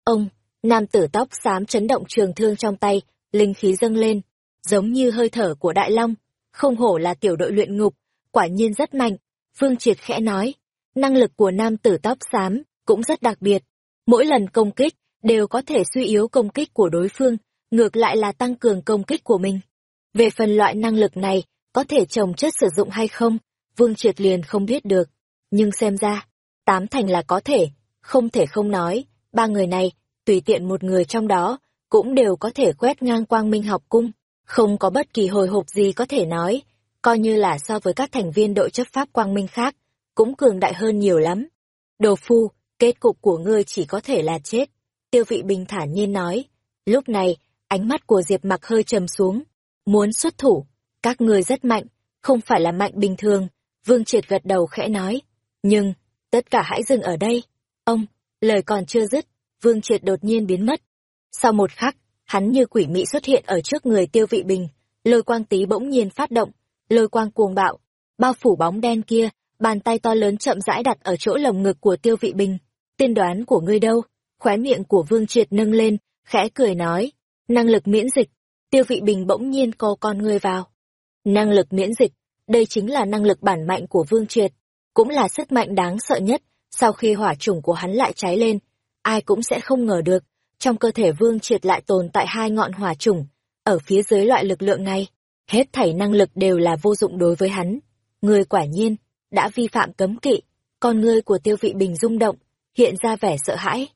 Ông, nam tử tóc xám chấn động trường thương trong tay, linh khí dâng lên, giống như hơi thở của đại long. Không hổ là tiểu đội luyện ngục, quả nhiên rất mạnh. Phương Triệt khẽ nói, năng lực của nam tử tóc xám cũng rất đặc biệt. Mỗi lần công kích, đều có thể suy yếu công kích của đối phương, ngược lại là tăng cường công kích của mình. Về phần loại năng lực này, có thể trồng chất sử dụng hay không, Vương Triệt liền không biết được. Nhưng xem ra, tám thành là có thể, không thể không nói, ba người này, tùy tiện một người trong đó, cũng đều có thể quét ngang quang minh học cung, không có bất kỳ hồi hộp gì có thể nói, coi như là so với các thành viên đội chấp pháp quang minh khác, cũng cường đại hơn nhiều lắm. Đồ phu, kết cục của ngươi chỉ có thể là chết. Tiêu vị bình thản nhiên nói. Lúc này, ánh mắt của Diệp mặc hơi trầm xuống. Muốn xuất thủ, các ngươi rất mạnh, không phải là mạnh bình thường. Vương Triệt gật đầu khẽ nói. Nhưng, tất cả hãy dừng ở đây. Ông, lời còn chưa dứt, Vương Triệt đột nhiên biến mất. Sau một khắc, hắn như quỷ mị xuất hiện ở trước người tiêu vị bình, lôi quang tí bỗng nhiên phát động, lôi quang cuồng bạo, bao phủ bóng đen kia, bàn tay to lớn chậm rãi đặt ở chỗ lồng ngực của tiêu vị bình. Tiên đoán của ngươi đâu? Khóe miệng của Vương Triệt nâng lên, khẽ cười nói. Năng lực miễn dịch. Tiêu vị bình bỗng nhiên co con ngươi vào. Năng lực miễn dịch, đây chính là năng lực bản mạnh của Vương Triệt, cũng là sức mạnh đáng sợ nhất, sau khi hỏa chủng của hắn lại cháy lên, ai cũng sẽ không ngờ được, trong cơ thể Vương Triệt lại tồn tại hai ngọn hỏa chủng, ở phía dưới loại lực lượng này, hết thảy năng lực đều là vô dụng đối với hắn. Người quả nhiên, đã vi phạm cấm kỵ, con ngươi của tiêu vị bình rung động, hiện ra vẻ sợ hãi.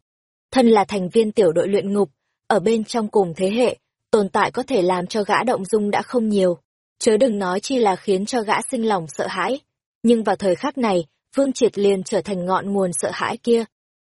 Thân là thành viên tiểu đội luyện ngục, ở bên trong cùng thế hệ, tồn tại có thể làm cho gã động dung đã không nhiều, chớ đừng nói chi là khiến cho gã sinh lòng sợ hãi. Nhưng vào thời khắc này, Vương Triệt liền trở thành ngọn nguồn sợ hãi kia.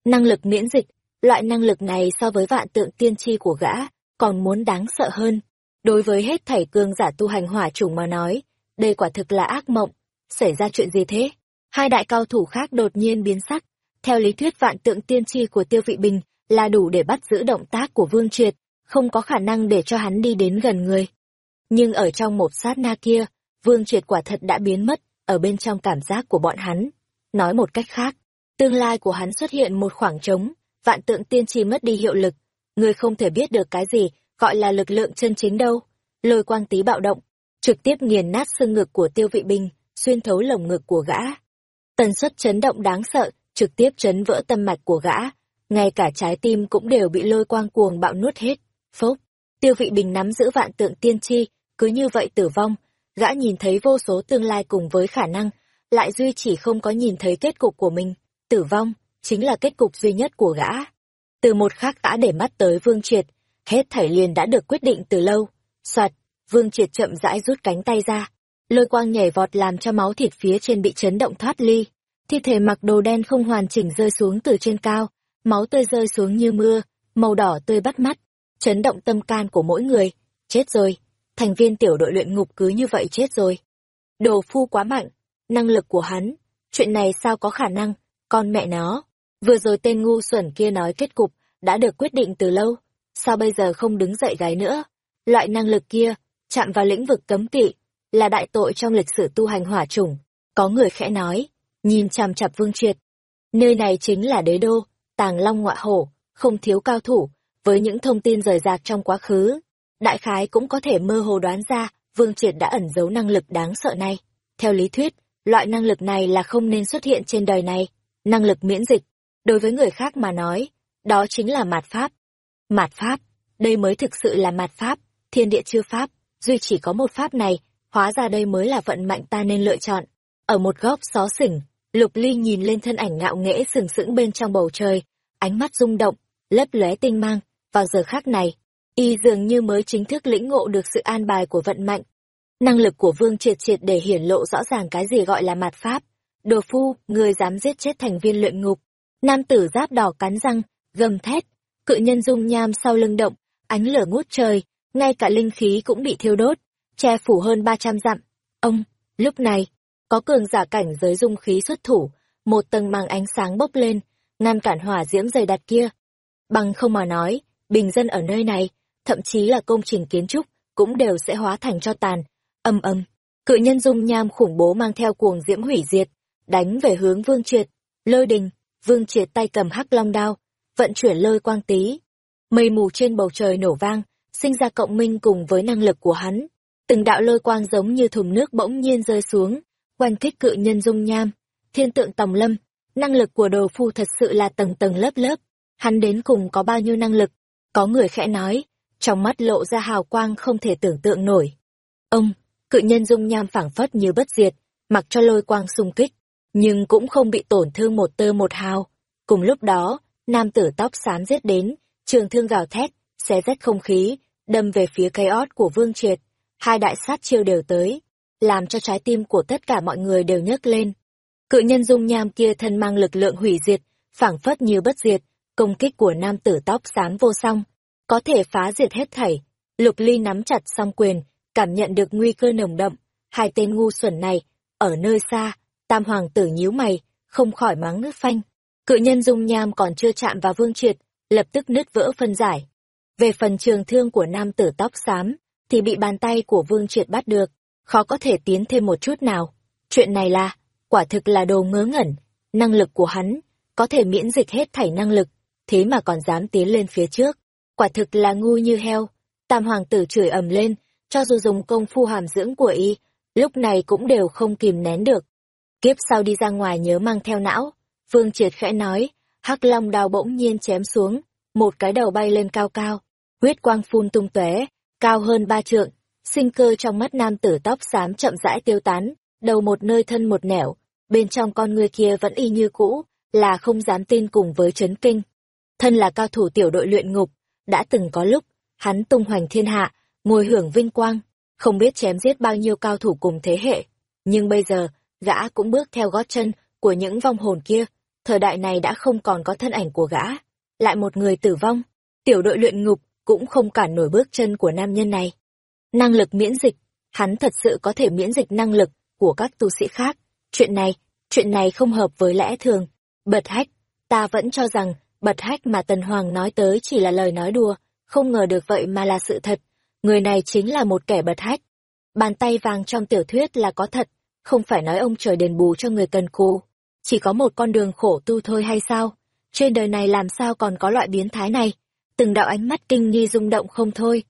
Năng lực miễn dịch, loại năng lực này so với vạn tượng tiên tri của gã, còn muốn đáng sợ hơn. Đối với hết thảy cương giả tu hành hỏa chủng mà nói, đây quả thực là ác mộng. Xảy ra chuyện gì thế? Hai đại cao thủ khác đột nhiên biến sắc. Theo lý thuyết vạn tượng tiên tri của Tiêu Vị Bình là đủ để bắt giữ động tác của Vương Triệt, không có khả năng để cho hắn đi đến gần người. Nhưng ở trong một sát na kia, Vương Triệt quả thật đã biến mất, ở bên trong cảm giác của bọn hắn. Nói một cách khác, tương lai của hắn xuất hiện một khoảng trống, vạn tượng tiên tri mất đi hiệu lực. Người không thể biết được cái gì gọi là lực lượng chân chính đâu. Lôi quang tí bạo động, trực tiếp nghiền nát xương ngực của tiêu vị binh, xuyên thấu lồng ngực của gã. Tần suất chấn động đáng sợ, trực tiếp chấn vỡ tâm mạch của gã, ngay cả trái tim cũng đều bị lôi quang cuồng bạo nuốt hết. Phốc, tiêu vị bình nắm giữ vạn tượng tiên tri, cứ như vậy tử vong, gã nhìn thấy vô số tương lai cùng với khả năng, lại duy chỉ không có nhìn thấy kết cục của mình, tử vong, chính là kết cục duy nhất của gã. Từ một khắc gã để mắt tới Vương Triệt, hết thảy liền đã được quyết định từ lâu. Soạt, Vương Triệt chậm rãi rút cánh tay ra, lôi quang nhảy vọt làm cho máu thịt phía trên bị chấn động thoát ly. Thi thể mặc đồ đen không hoàn chỉnh rơi xuống từ trên cao, máu tươi rơi xuống như mưa, màu đỏ tươi bắt mắt, chấn động tâm can của mỗi người. Chết rồi, thành viên tiểu đội luyện ngục cứ như vậy chết rồi. Đồ phu quá mạnh, năng lực của hắn, chuyện này sao có khả năng, con mẹ nó. Vừa rồi tên ngu xuẩn kia nói kết cục, đã được quyết định từ lâu, sao bây giờ không đứng dậy gái nữa? Loại năng lực kia, chạm vào lĩnh vực cấm kỵ, là đại tội trong lịch sử tu hành hỏa chủng. Có người khẽ nói, nhìn chằm chặp vương triệt. Nơi này chính là đế đô, tàng long ngọa hổ, không thiếu cao thủ, với những thông tin rời rạc trong quá khứ. Đại khái cũng có thể mơ hồ đoán ra, vương triệt đã ẩn giấu năng lực đáng sợ này. Theo lý thuyết, loại năng lực này là không nên xuất hiện trên đời này. Năng lực miễn dịch, đối với người khác mà nói, đó chính là mạt pháp. Mạt pháp, đây mới thực sự là mạt pháp, thiên địa chưa pháp, duy chỉ có một pháp này, hóa ra đây mới là vận mạnh ta nên lựa chọn. Ở một góc xó xỉnh, Lục Ly nhìn lên thân ảnh ngạo nghễ sừng sững bên trong bầu trời, ánh mắt rung động, lấp lóe tinh mang, vào giờ khác này, y dường như mới chính thức lĩnh ngộ được sự an bài của vận mạnh. Năng lực của Vương Triệt Triệt để hiển lộ rõ ràng cái gì gọi là mạt pháp. Đồ phu, người dám giết chết thành viên luyện ngục. Nam tử giáp đỏ cắn răng, gầm thét, cự nhân dung nham sau lưng động, ánh lửa ngút trời, ngay cả linh khí cũng bị thiêu đốt, che phủ hơn 300 dặm. Ông, lúc này, có cường giả cảnh giới dung khí xuất thủ, một tầng màng ánh sáng bốc lên, ngăn cản hỏa diễm dày đặc kia. Bằng không mà nói, bình dân ở nơi này, thậm chí là công trình kiến trúc, cũng đều sẽ hóa thành cho tàn. Âm âm, cự nhân dung nham khủng bố mang theo cuồng diễm hủy diệt, đánh về hướng Vương Triệt. Lôi đình, Vương Triệt tay cầm hắc long đao, vận chuyển lôi quang tí. Mây mù trên bầu trời nổ vang, sinh ra cộng minh cùng với năng lực của hắn. Từng đạo lôi quang giống như thùng nước bỗng nhiên rơi xuống, quanh kích cự nhân dung nham. Thiên tượng tòng lâm, năng lực của đồ phu thật sự là tầng tầng lớp lớp. Hắn đến cùng có bao nhiêu năng lực? Có người khẽ nói, trong mắt lộ ra hào quang không thể tưởng tượng nổi. Ông, cự nhân dung nham phảng phất như bất diệt, mặc cho lôi quang xung kích, nhưng cũng không bị tổn thương một tơ một hào. Cùng lúc đó, nam tử tóc xám giết đến, trường thương gào thét, xé rách không khí, đâm về phía cây ót của Vương Triệt. Hai đại sát chiêu đều tới, làm cho trái tim của tất cả mọi người đều nhấc lên. Cự nhân dung nham kia thân mang lực lượng hủy diệt, phảng phất như bất diệt, công kích của nam tử tóc xám vô song, có thể phá diệt hết thảy. Lục Ly nắm chặt song quyền, cảm nhận được nguy cơ nồng đậm. Hai tên ngu xuẩn này, ở nơi xa, tam hoàng tử nhíu mày, không khỏi mắng nước phanh. Cự nhân dung nham còn chưa chạm vào vương triệt, lập tức nứt vỡ phân giải. Về phần trường thương của nam tử tóc xám, thì bị bàn tay của vương triệt bắt được, khó có thể tiến thêm một chút nào. Chuyện này là, quả thực là đồ ngớ ngẩn, năng lực của hắn, có thể miễn dịch hết thảy năng lực, thế mà còn dám tiến lên phía trước. Quả thực là ngu như heo. Tam hoàng tử chửi ầm lên, cho dù dùng công phu hàm dưỡng của y, lúc này cũng đều không kìm nén được. Kiếp sau đi ra ngoài nhớ mang theo não, Vương Triệt khẽ nói, hắc long đào bỗng nhiên chém xuống, một cái đầu bay lên cao cao, huyết quang phun tung tóe, cao hơn ba trượng, sinh cơ trong mắt nam tử tóc xám chậm rãi tiêu tán, đầu một nơi thân một nẻo, bên trong con người kia vẫn y như cũ, là không dám tin cùng với chấn kinh. Thân là cao thủ tiểu đội luyện ngục, đã từng có lúc, hắn tung hoành thiên hạ, ngồi hưởng vinh quang, không biết chém giết bao nhiêu cao thủ cùng thế hệ. Nhưng bây giờ, gã cũng bước theo gót chân của những vong hồn kia, thời đại này đã không còn có thân ảnh của gã. Lại một người tử vong, tiểu đội luyện ngục cũng không cản nổi bước chân của nam nhân này. Năng lực miễn dịch, hắn thật sự có thể miễn dịch năng lực của các tu sĩ khác. Chuyện này, chuyện này không hợp với lẽ thường. Bật hách, ta vẫn cho rằng bật hách mà Tần Hoàng nói tới chỉ là lời nói đùa, không ngờ được vậy mà là sự thật. Người này chính là một kẻ bật hách. Bàn tay vàng trong tiểu thuyết là có thật, không phải nói ông trời đền bù cho người cần cù. Chỉ có một con đường khổ tu thôi hay sao? Trên đời này làm sao còn có loại biến thái này? Từng đạo ánh mắt kinh nghi rung động không thôi.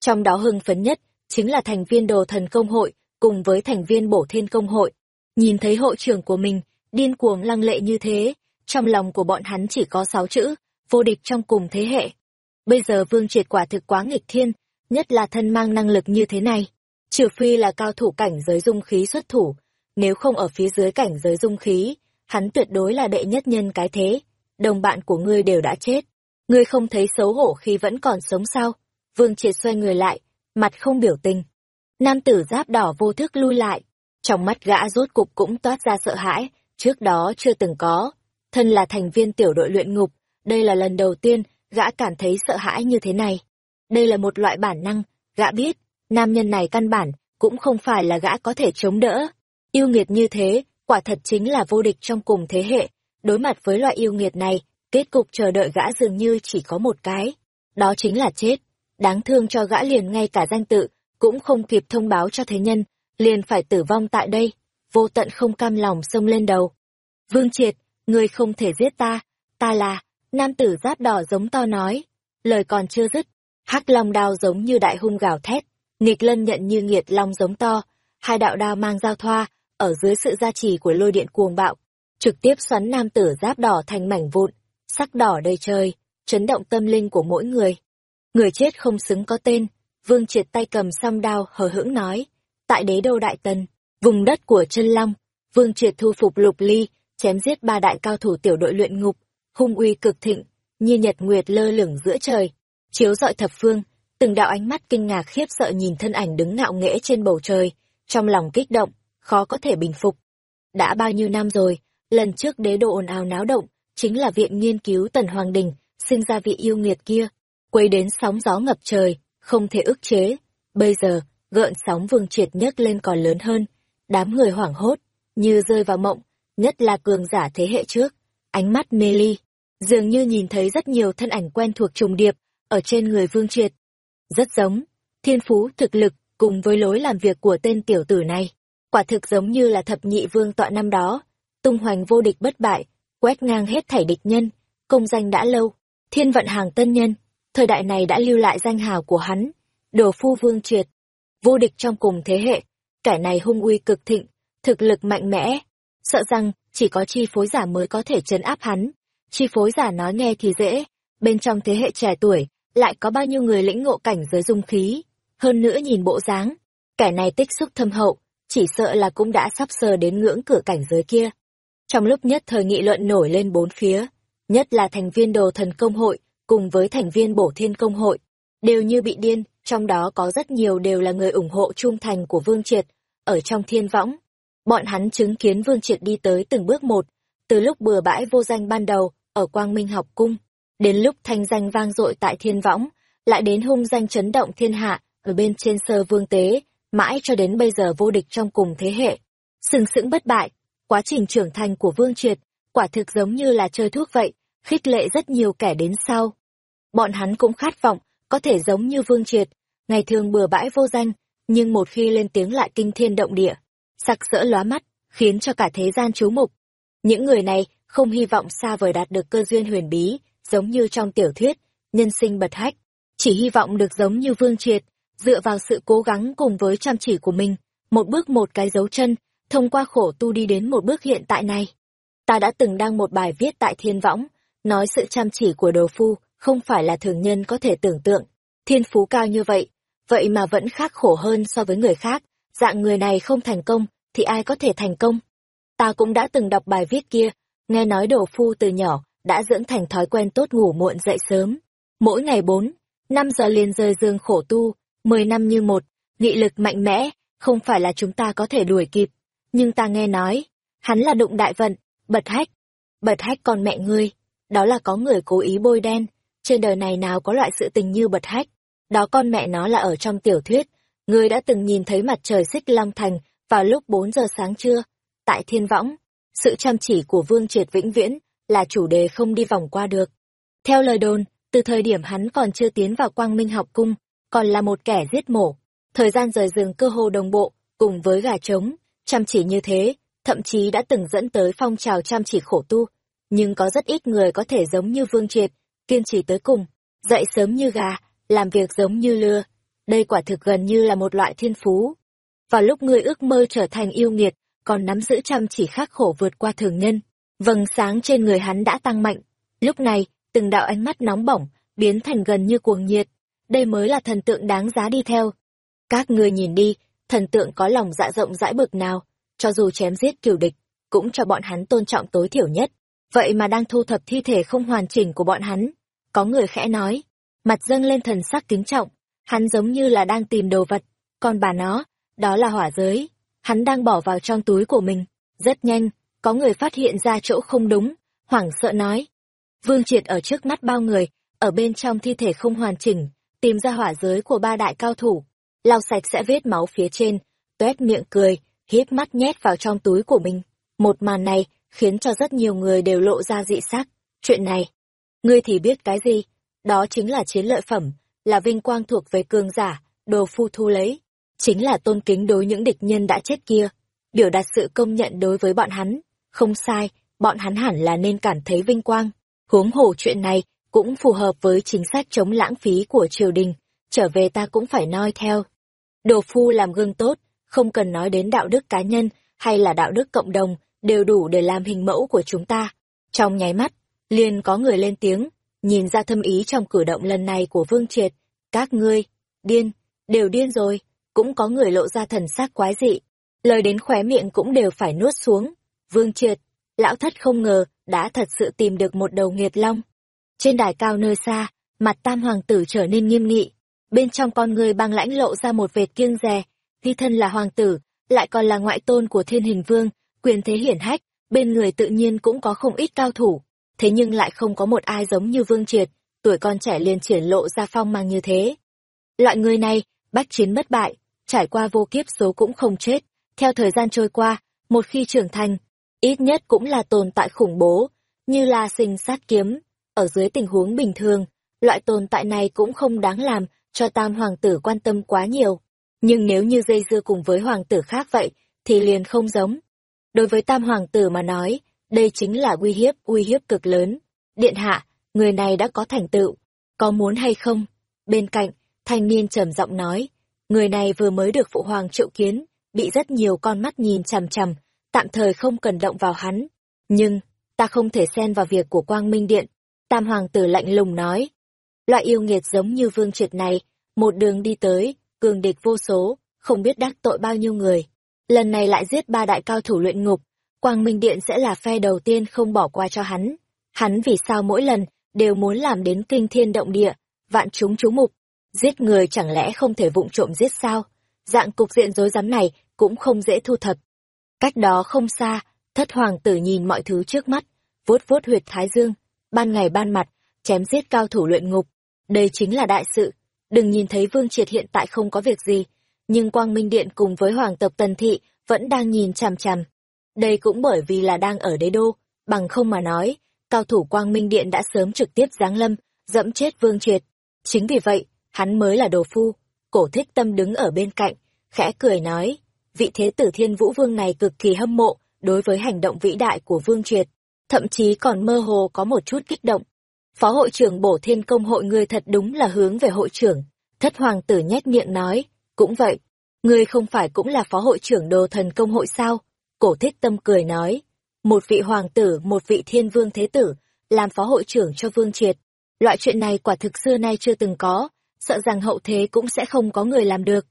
Trong đó hưng phấn nhất, chính là thành viên đồ thần công hội, cùng với thành viên bổ thiên công hội. Nhìn thấy hội trưởng của mình, điên cuồng lăng lệ như thế, trong lòng của bọn hắn chỉ có sáu chữ, vô địch trong cùng thế hệ. Bây giờ Vương Triệt quả thực quá nghịch thiên, nhất là thân mang năng lực như thế này. Trừ phi là cao thủ cảnh giới dung khí xuất thủ, nếu không ở phía dưới cảnh giới dung khí, hắn tuyệt đối là đệ nhất nhân cái thế. Đồng bạn của ngươi đều đã chết. Ngươi không thấy xấu hổ khi vẫn còn sống sao? Vương Triệt xoay người lại, mặt không biểu tình. Nam tử giáp đỏ vô thức lui lại. Trong mắt gã rốt cục cũng toát ra sợ hãi, trước đó chưa từng có. Thân là thành viên tiểu đội luyện ngục, đây là lần đầu tiên gã cảm thấy sợ hãi như thế này. Đây là một loại bản năng, gã biết, nam nhân này căn bản, cũng không phải là gã có thể chống đỡ. Yêu nghiệt như thế, quả thật chính là vô địch trong cùng thế hệ. Đối mặt với loại yêu nghiệt này, kết cục chờ đợi gã dường như chỉ có một cái. Đó chính là chết. Đáng thương cho gã liền ngay cả danh tự, cũng không kịp thông báo cho thế nhân, liền phải tử vong tại đây. Vô tận không cam lòng xông lên đầu. Vương Triệt, ngươi không thể giết ta, ta là, nam tử giáp đỏ giống to nói. Lời còn chưa dứt, hắc long đao giống như đại hung gào thét, nghịch lân nhận như nghiệt long giống to, hai đạo đao mang giao thoa, ở dưới sự gia trì của lôi điện cuồng bạo, trực tiếp xoắn nam tử giáp đỏ thành mảnh vụn, sắc đỏ đầy trời, chấn động tâm linh của mỗi người. Người chết không xứng có tên, vương triệt tay cầm song đao hờ hững nói, tại đế đô đại tần, vùng đất của chân long, vương triệt thu phục lục ly, chém giết ba đại cao thủ tiểu đội luyện ngục, hung uy cực thịnh, như nhật nguyệt lơ lửng giữa trời, chiếu rọi thập phương, từng đạo ánh mắt kinh ngạc khiếp sợ nhìn thân ảnh đứng ngạo nghễ trên bầu trời, trong lòng kích động, khó có thể bình phục. Đã bao nhiêu năm rồi, lần trước đế độ ồn ào náo động, chính là viện nghiên cứu Tần Hoàng Đình, sinh ra vị yêu nghiệt kia, quấy đến sóng gió ngập trời, không thể ức chế. Bây giờ, gợn sóng vương triệt nhấc lên còn lớn hơn, đám người hoảng hốt, như rơi vào mộng, nhất là cường giả thế hệ trước, ánh mắt mê ly, dường như nhìn thấy rất nhiều thân ảnh quen thuộc trùng điệp, ở trên người vương triệt. Rất giống, thiên phú, thực lực, cùng với lối làm việc của tên tiểu tử này. Quả thực giống như là thập nhị vương tọa năm đó, tung hoành vô địch bất bại, quét ngang hết thảy địch nhân, công danh đã lâu, thiên vận hàng tân nhân, thời đại này đã lưu lại danh hào của hắn, đồ phu vương triệt, vô địch trong cùng thế hệ, kẻ này hung uy cực thịnh, thực lực mạnh mẽ, sợ rằng chỉ có chi phối giả mới có thể chấn áp hắn. Chi phối giả nói nghe thì dễ, bên trong thế hệ trẻ tuổi, lại có bao nhiêu người lĩnh ngộ cảnh giới dung khí, hơn nữa nhìn bộ dáng, Kẻ này tích xúc thâm hậu, chỉ sợ là cũng đã sắp sờ đến ngưỡng cửa cảnh giới kia. Trong lúc nhất thời nghị luận nổi lên bốn phía, nhất là thành viên đồ thần công hội, cùng với thành viên bổ thiên công hội, đều như bị điên, trong đó có rất nhiều đều là người ủng hộ trung thành của Vương Triệt, ở trong thiên võng. Bọn hắn chứng kiến Vương Triệt đi tới từng bước một, từ lúc bừa bãi vô danh ban đầu, ở Quang Minh học cung, đến lúc thanh danh vang dội tại thiên võng, lại đến hung danh chấn động thiên hạ, ở bên trên sơ vương tế, mãi cho đến bây giờ vô địch trong cùng thế hệ. Sừng sững bất bại, quá trình trưởng thành của Vương Triệt, quả thực giống như là chơi thuốc vậy, khích lệ rất nhiều kẻ đến sau. Bọn hắn cũng khát vọng, có thể giống như Vương Triệt, ngày thường bừa bãi vô danh, nhưng một khi lên tiếng lại kinh thiên động địa, sặc sỡ lóa mắt, khiến cho cả thế gian chú mục. Những người này không hy vọng xa vời đạt được cơ duyên huyền bí, giống như trong tiểu thuyết, nhân sinh bật hách, chỉ hy vọng được giống như Vương Triệt, dựa vào sự cố gắng cùng với chăm chỉ của mình, một bước một cái dấu chân, thông qua khổ tu đi đến một bước hiện tại này. Ta đã từng đăng một bài viết tại Thiên Võng, nói sự chăm chỉ của đồ phu không phải là thường nhân có thể tưởng tượng. Thiên phú cao như vậy, vậy mà vẫn khắc khổ hơn so với người khác, dạng người này không thành công, thì ai có thể thành công? Ta cũng đã từng đọc bài viết kia, nghe nói đồ phu từ nhỏ, đã dưỡng thành thói quen tốt ngủ muộn dậy sớm. Mỗi ngày bốn, năm giờ liền rơi dương khổ tu, mười năm như một, nghị lực mạnh mẽ, không phải là chúng ta có thể đuổi kịp. Nhưng ta nghe nói, hắn là đụng đại vận, bật hách. Bật hách con mẹ ngươi, đó là có người cố ý bôi đen, trên đời này nào có loại sự tình như bật hách. Đó con mẹ nó là ở trong tiểu thuyết, ngươi đã từng nhìn thấy mặt trời xích long thành vào lúc bốn giờ sáng chưa? Tại thiên võng, sự chăm chỉ của Vương Triệt vĩnh viễn là chủ đề không đi vòng qua được. Theo lời đồn, từ thời điểm hắn còn chưa tiến vào quang minh học cung, còn là một kẻ giết mổ. Thời gian rời giường cơ hồ đồng bộ, cùng với gà trống, chăm chỉ như thế, thậm chí đã từng dẫn tới phong trào chăm chỉ khổ tu. Nhưng có rất ít người có thể giống như Vương Triệt, kiên trì tới cùng, dậy sớm như gà, làm việc giống như lưa. Đây quả thực gần như là một loại thiên phú. Vào lúc người ước mơ trở thành yêu nghiệt, còn nắm giữ chăm chỉ khắc khổ vượt qua thường nhân, vầng sáng trên người hắn đã tăng mạnh. Lúc này, từng đạo ánh mắt nóng bỏng, biến thành gần như cuồng nhiệt. Đây mới là thần tượng đáng giá đi theo. Các ngươi nhìn đi, thần tượng có lòng dạ rộng rãi bực nào, cho dù chém giết cửu địch, cũng cho bọn hắn tôn trọng tối thiểu nhất. Vậy mà đang thu thập thi thể không hoàn chỉnh của bọn hắn. Có người khẽ nói, mặt dâng lên thần sắc kính trọng, hắn giống như là đang tìm đồ vật, còn bà nó, đó là hỏa giới, hắn đang bỏ vào trong túi của mình. Rất nhanh, có người phát hiện ra chỗ không đúng, hoảng sợ nói. Vương Triệt ở trước mắt bao người, ở bên trong thi thể không hoàn chỉnh, tìm ra hỏa giới của ba đại cao thủ, lau sạch sẽ vết máu phía trên, tuét miệng cười, híp mắt nhét vào trong túi của mình. Một màn này khiến cho rất nhiều người đều lộ ra dị sắc. Chuyện này, ngươi thì biết cái gì? Đó chính là chiến lợi phẩm, là vinh quang thuộc về cường giả, đồ phu thu lấy. Chính là tôn kính đối những địch nhân đã chết kia, biểu đạt sự công nhận đối với bọn hắn. Không sai, bọn hắn hẳn là nên cảm thấy vinh quang. Huống hồ chuyện này cũng phù hợp với chính sách chống lãng phí của triều đình, trở về ta cũng phải noi theo. Đồ phu làm gương tốt, không cần nói đến đạo đức cá nhân hay là đạo đức cộng đồng, đều đủ để làm hình mẫu của chúng ta. Trong nháy mắt, liền có người lên tiếng, nhìn ra thâm ý trong cử động lần này của Vương Triệt. Các ngươi, điên, đều điên rồi, cũng có người lộ ra thần sắc quái dị. Lời đến khóe miệng cũng đều phải nuốt xuống. Vương Triệt, lão thất không ngờ, đã thật sự tìm được một đầu nghiệt long. Trên đài cao nơi xa, mặt tam hoàng tử trở nên nghiêm nghị. Bên trong con người băng lãnh lộ ra một vệt kiêng dè, thi thân là hoàng tử, lại còn là ngoại tôn của thiên hình vương, quyền thế hiển hách, bên người tự nhiên cũng có không ít cao thủ, thế nhưng lại không có một ai giống như Vương Triệt, tuổi con trẻ liền triển lộ ra phong mang như thế. Loại người này, bách chiến bất bại, trải qua vô kiếp số cũng không chết, theo thời gian trôi qua, một khi trưởng thành, ít nhất cũng là tồn tại khủng bố, như là sinh sát kiếm, ở dưới tình huống bình thường, loại tồn tại này cũng không đáng làm cho tam hoàng tử quan tâm quá nhiều. Nhưng nếu như dây dưa cùng với hoàng tử khác vậy, thì liền không giống. Đối với tam hoàng tử mà nói, đây chính là uy hiếp, uy hiếp cực lớn. Điện hạ, người này đã có thành tựu, có muốn hay không? Bên cạnh, thanh niên trầm giọng nói, người này vừa mới được phụ hoàng triệu kiến, bị rất nhiều con mắt nhìn chằm chằm, tạm thời không cần động vào hắn. Nhưng, ta không thể xen vào việc của quang minh điện. Tam hoàng tử lạnh lùng nói, loại yêu nghiệt giống như vương triệt này, một đường đi tới, cường địch vô số, không biết đắc tội bao nhiêu người. Lần này lại giết ba đại cao thủ luyện ngục, Quang Minh Điện sẽ là phe đầu tiên không bỏ qua cho hắn. Hắn vì sao mỗi lần đều muốn làm đến kinh thiên động địa, vạn chúng chú mục. Giết người chẳng lẽ không thể vụng trộm giết sao? Dạng cục diện rối rắm này cũng không dễ thu thập. Cách đó không xa, thất hoàng tử nhìn mọi thứ trước mắt, vuốt vuốt huyệt thái dương, ban ngày ban mặt, chém giết cao thủ luyện ngục. Đây chính là đại sự. Đừng nhìn thấy Vương Triệt hiện tại không có việc gì, nhưng Quang Minh Điện cùng với Hoàng tộc Tần Thị vẫn đang nhìn chằm chằm. Đây cũng bởi vì là đang ở đế đô, bằng không mà nói, cao thủ Quang Minh Điện đã sớm trực tiếp giáng lâm, dẫm chết Vương Triệt. Chính vì vậy, hắn mới là đồ phu. Cổ thích tâm đứng ở bên cạnh, khẽ cười nói, vị thế tử thiên vũ vương này cực kỳ hâm mộ đối với hành động vĩ đại của Vương Triệt, thậm chí còn mơ hồ có một chút kích động. Phó hội trưởng bổ thiên công hội người thật đúng là hướng về hội trưởng, thất hoàng tử nhét miệng nói, cũng vậy, ngươi không phải cũng là phó hội trưởng đồ thần công hội sao? Cổ thích tâm cười nói, một vị hoàng tử, một vị thiên vương thế tử, làm phó hội trưởng cho vương triệt. Loại chuyện này quả thực xưa nay chưa từng có, sợ rằng hậu thế cũng sẽ không có người làm được.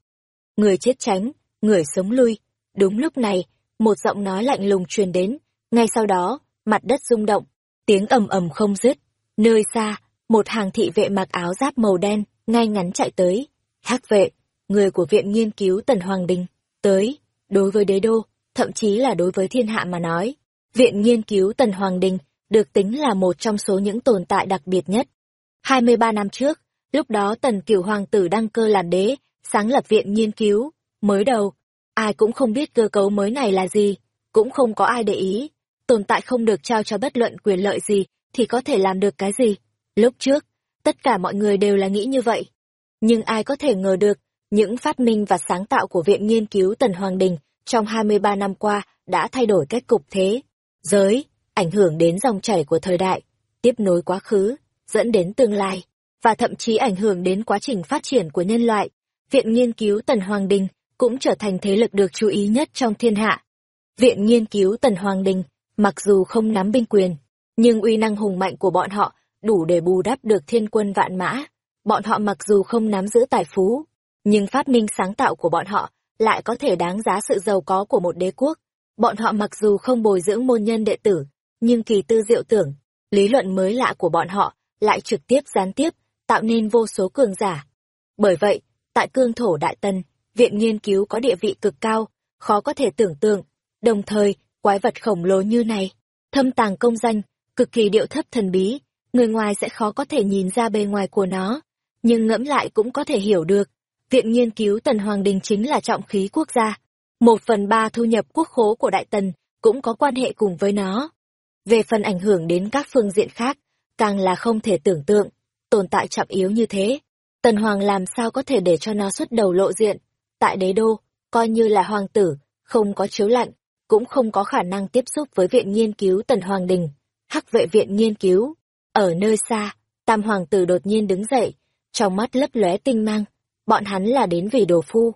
Người chết tránh, người sống lui. Đúng lúc này, một giọng nói lạnh lùng truyền đến, ngay sau đó, mặt đất rung động, tiếng ầm ầm không dứt. Nơi xa, một hàng thị vệ mặc áo giáp màu đen, ngay ngắn chạy tới. Hắc vệ, người của Viện Nghiên cứu Tần Hoàng Đình, tới, đối với đế đô, thậm chí là đối với thiên hạ mà nói. Viện Nghiên cứu Tần Hoàng Đình được tính là một trong số những tồn tại đặc biệt nhất. 23 năm trước, lúc đó Tần Cửu Hoàng tử đăng cơ làm đế, sáng lập Viện Nghiên cứu. Mới đầu, ai cũng không biết cơ cấu mới này là gì, cũng không có ai để ý. Tồn tại không được trao cho bất luận quyền lợi gì, thì có thể làm được cái gì. Lúc trước, tất cả mọi người đều là nghĩ như vậy. Nhưng ai có thể ngờ được, những phát minh và sáng tạo của Viện Nghiên cứu Tần Hoàng Đình trong 23 năm qua đã thay đổi cách cục thế, giới, ảnh hưởng đến dòng chảy của thời đại, tiếp nối quá khứ, dẫn đến tương lai, và thậm chí ảnh hưởng đến quá trình phát triển của nhân loại. Viện Nghiên cứu Tần Hoàng Đình cũng trở thành thế lực được chú ý nhất trong thiên hạ. Viện Nghiên cứu Tần Hoàng Đình, mặc dù không nắm binh quyền, nhưng uy năng hùng mạnh của bọn họ đủ để bù đắp được thiên quân vạn mã. Bọn họ mặc dù không nắm giữ tài phú, nhưng phát minh sáng tạo của bọn họ lại có thể đáng giá sự giàu có của một đế quốc. Bọn họ mặc dù không bồi dưỡng môn nhân đệ tử, nhưng kỳ tư diệu tưởng, lý luận mới lạ của bọn họ lại trực tiếp gián tiếp, tạo nên vô số cường giả. Bởi vậy, tại cương thổ Đại Tân, viện nghiên cứu có địa vị cực cao, khó có thể tưởng tượng. Đồng thời, quái vật khổng lồ như này, thâm tàng công danh, cực kỳ điệu thấp thần bí, người ngoài sẽ khó có thể nhìn ra bề ngoài của nó, nhưng ngẫm lại cũng có thể hiểu được. Viện nghiên cứu Tần Hoàng Đình chính là trọng khí quốc gia. Một phần ba thu nhập quốc khố của Đại Tần cũng có quan hệ cùng với nó. Về phần ảnh hưởng đến các phương diện khác, càng là không thể tưởng tượng, tồn tại trọng yếu như thế. Tần Hoàng làm sao có thể để cho nó xuất đầu lộ diện. Tại đế đô, coi như là hoàng tử, không có chiếu lạnh, cũng không có khả năng tiếp xúc với viện nghiên cứu Tần Hoàng Đình. Hắc vệ viện nghiên cứu. Ở nơi xa, tam hoàng tử đột nhiên đứng dậy, trong mắt lấp lóe tinh mang, bọn hắn là đến vì đồ phu.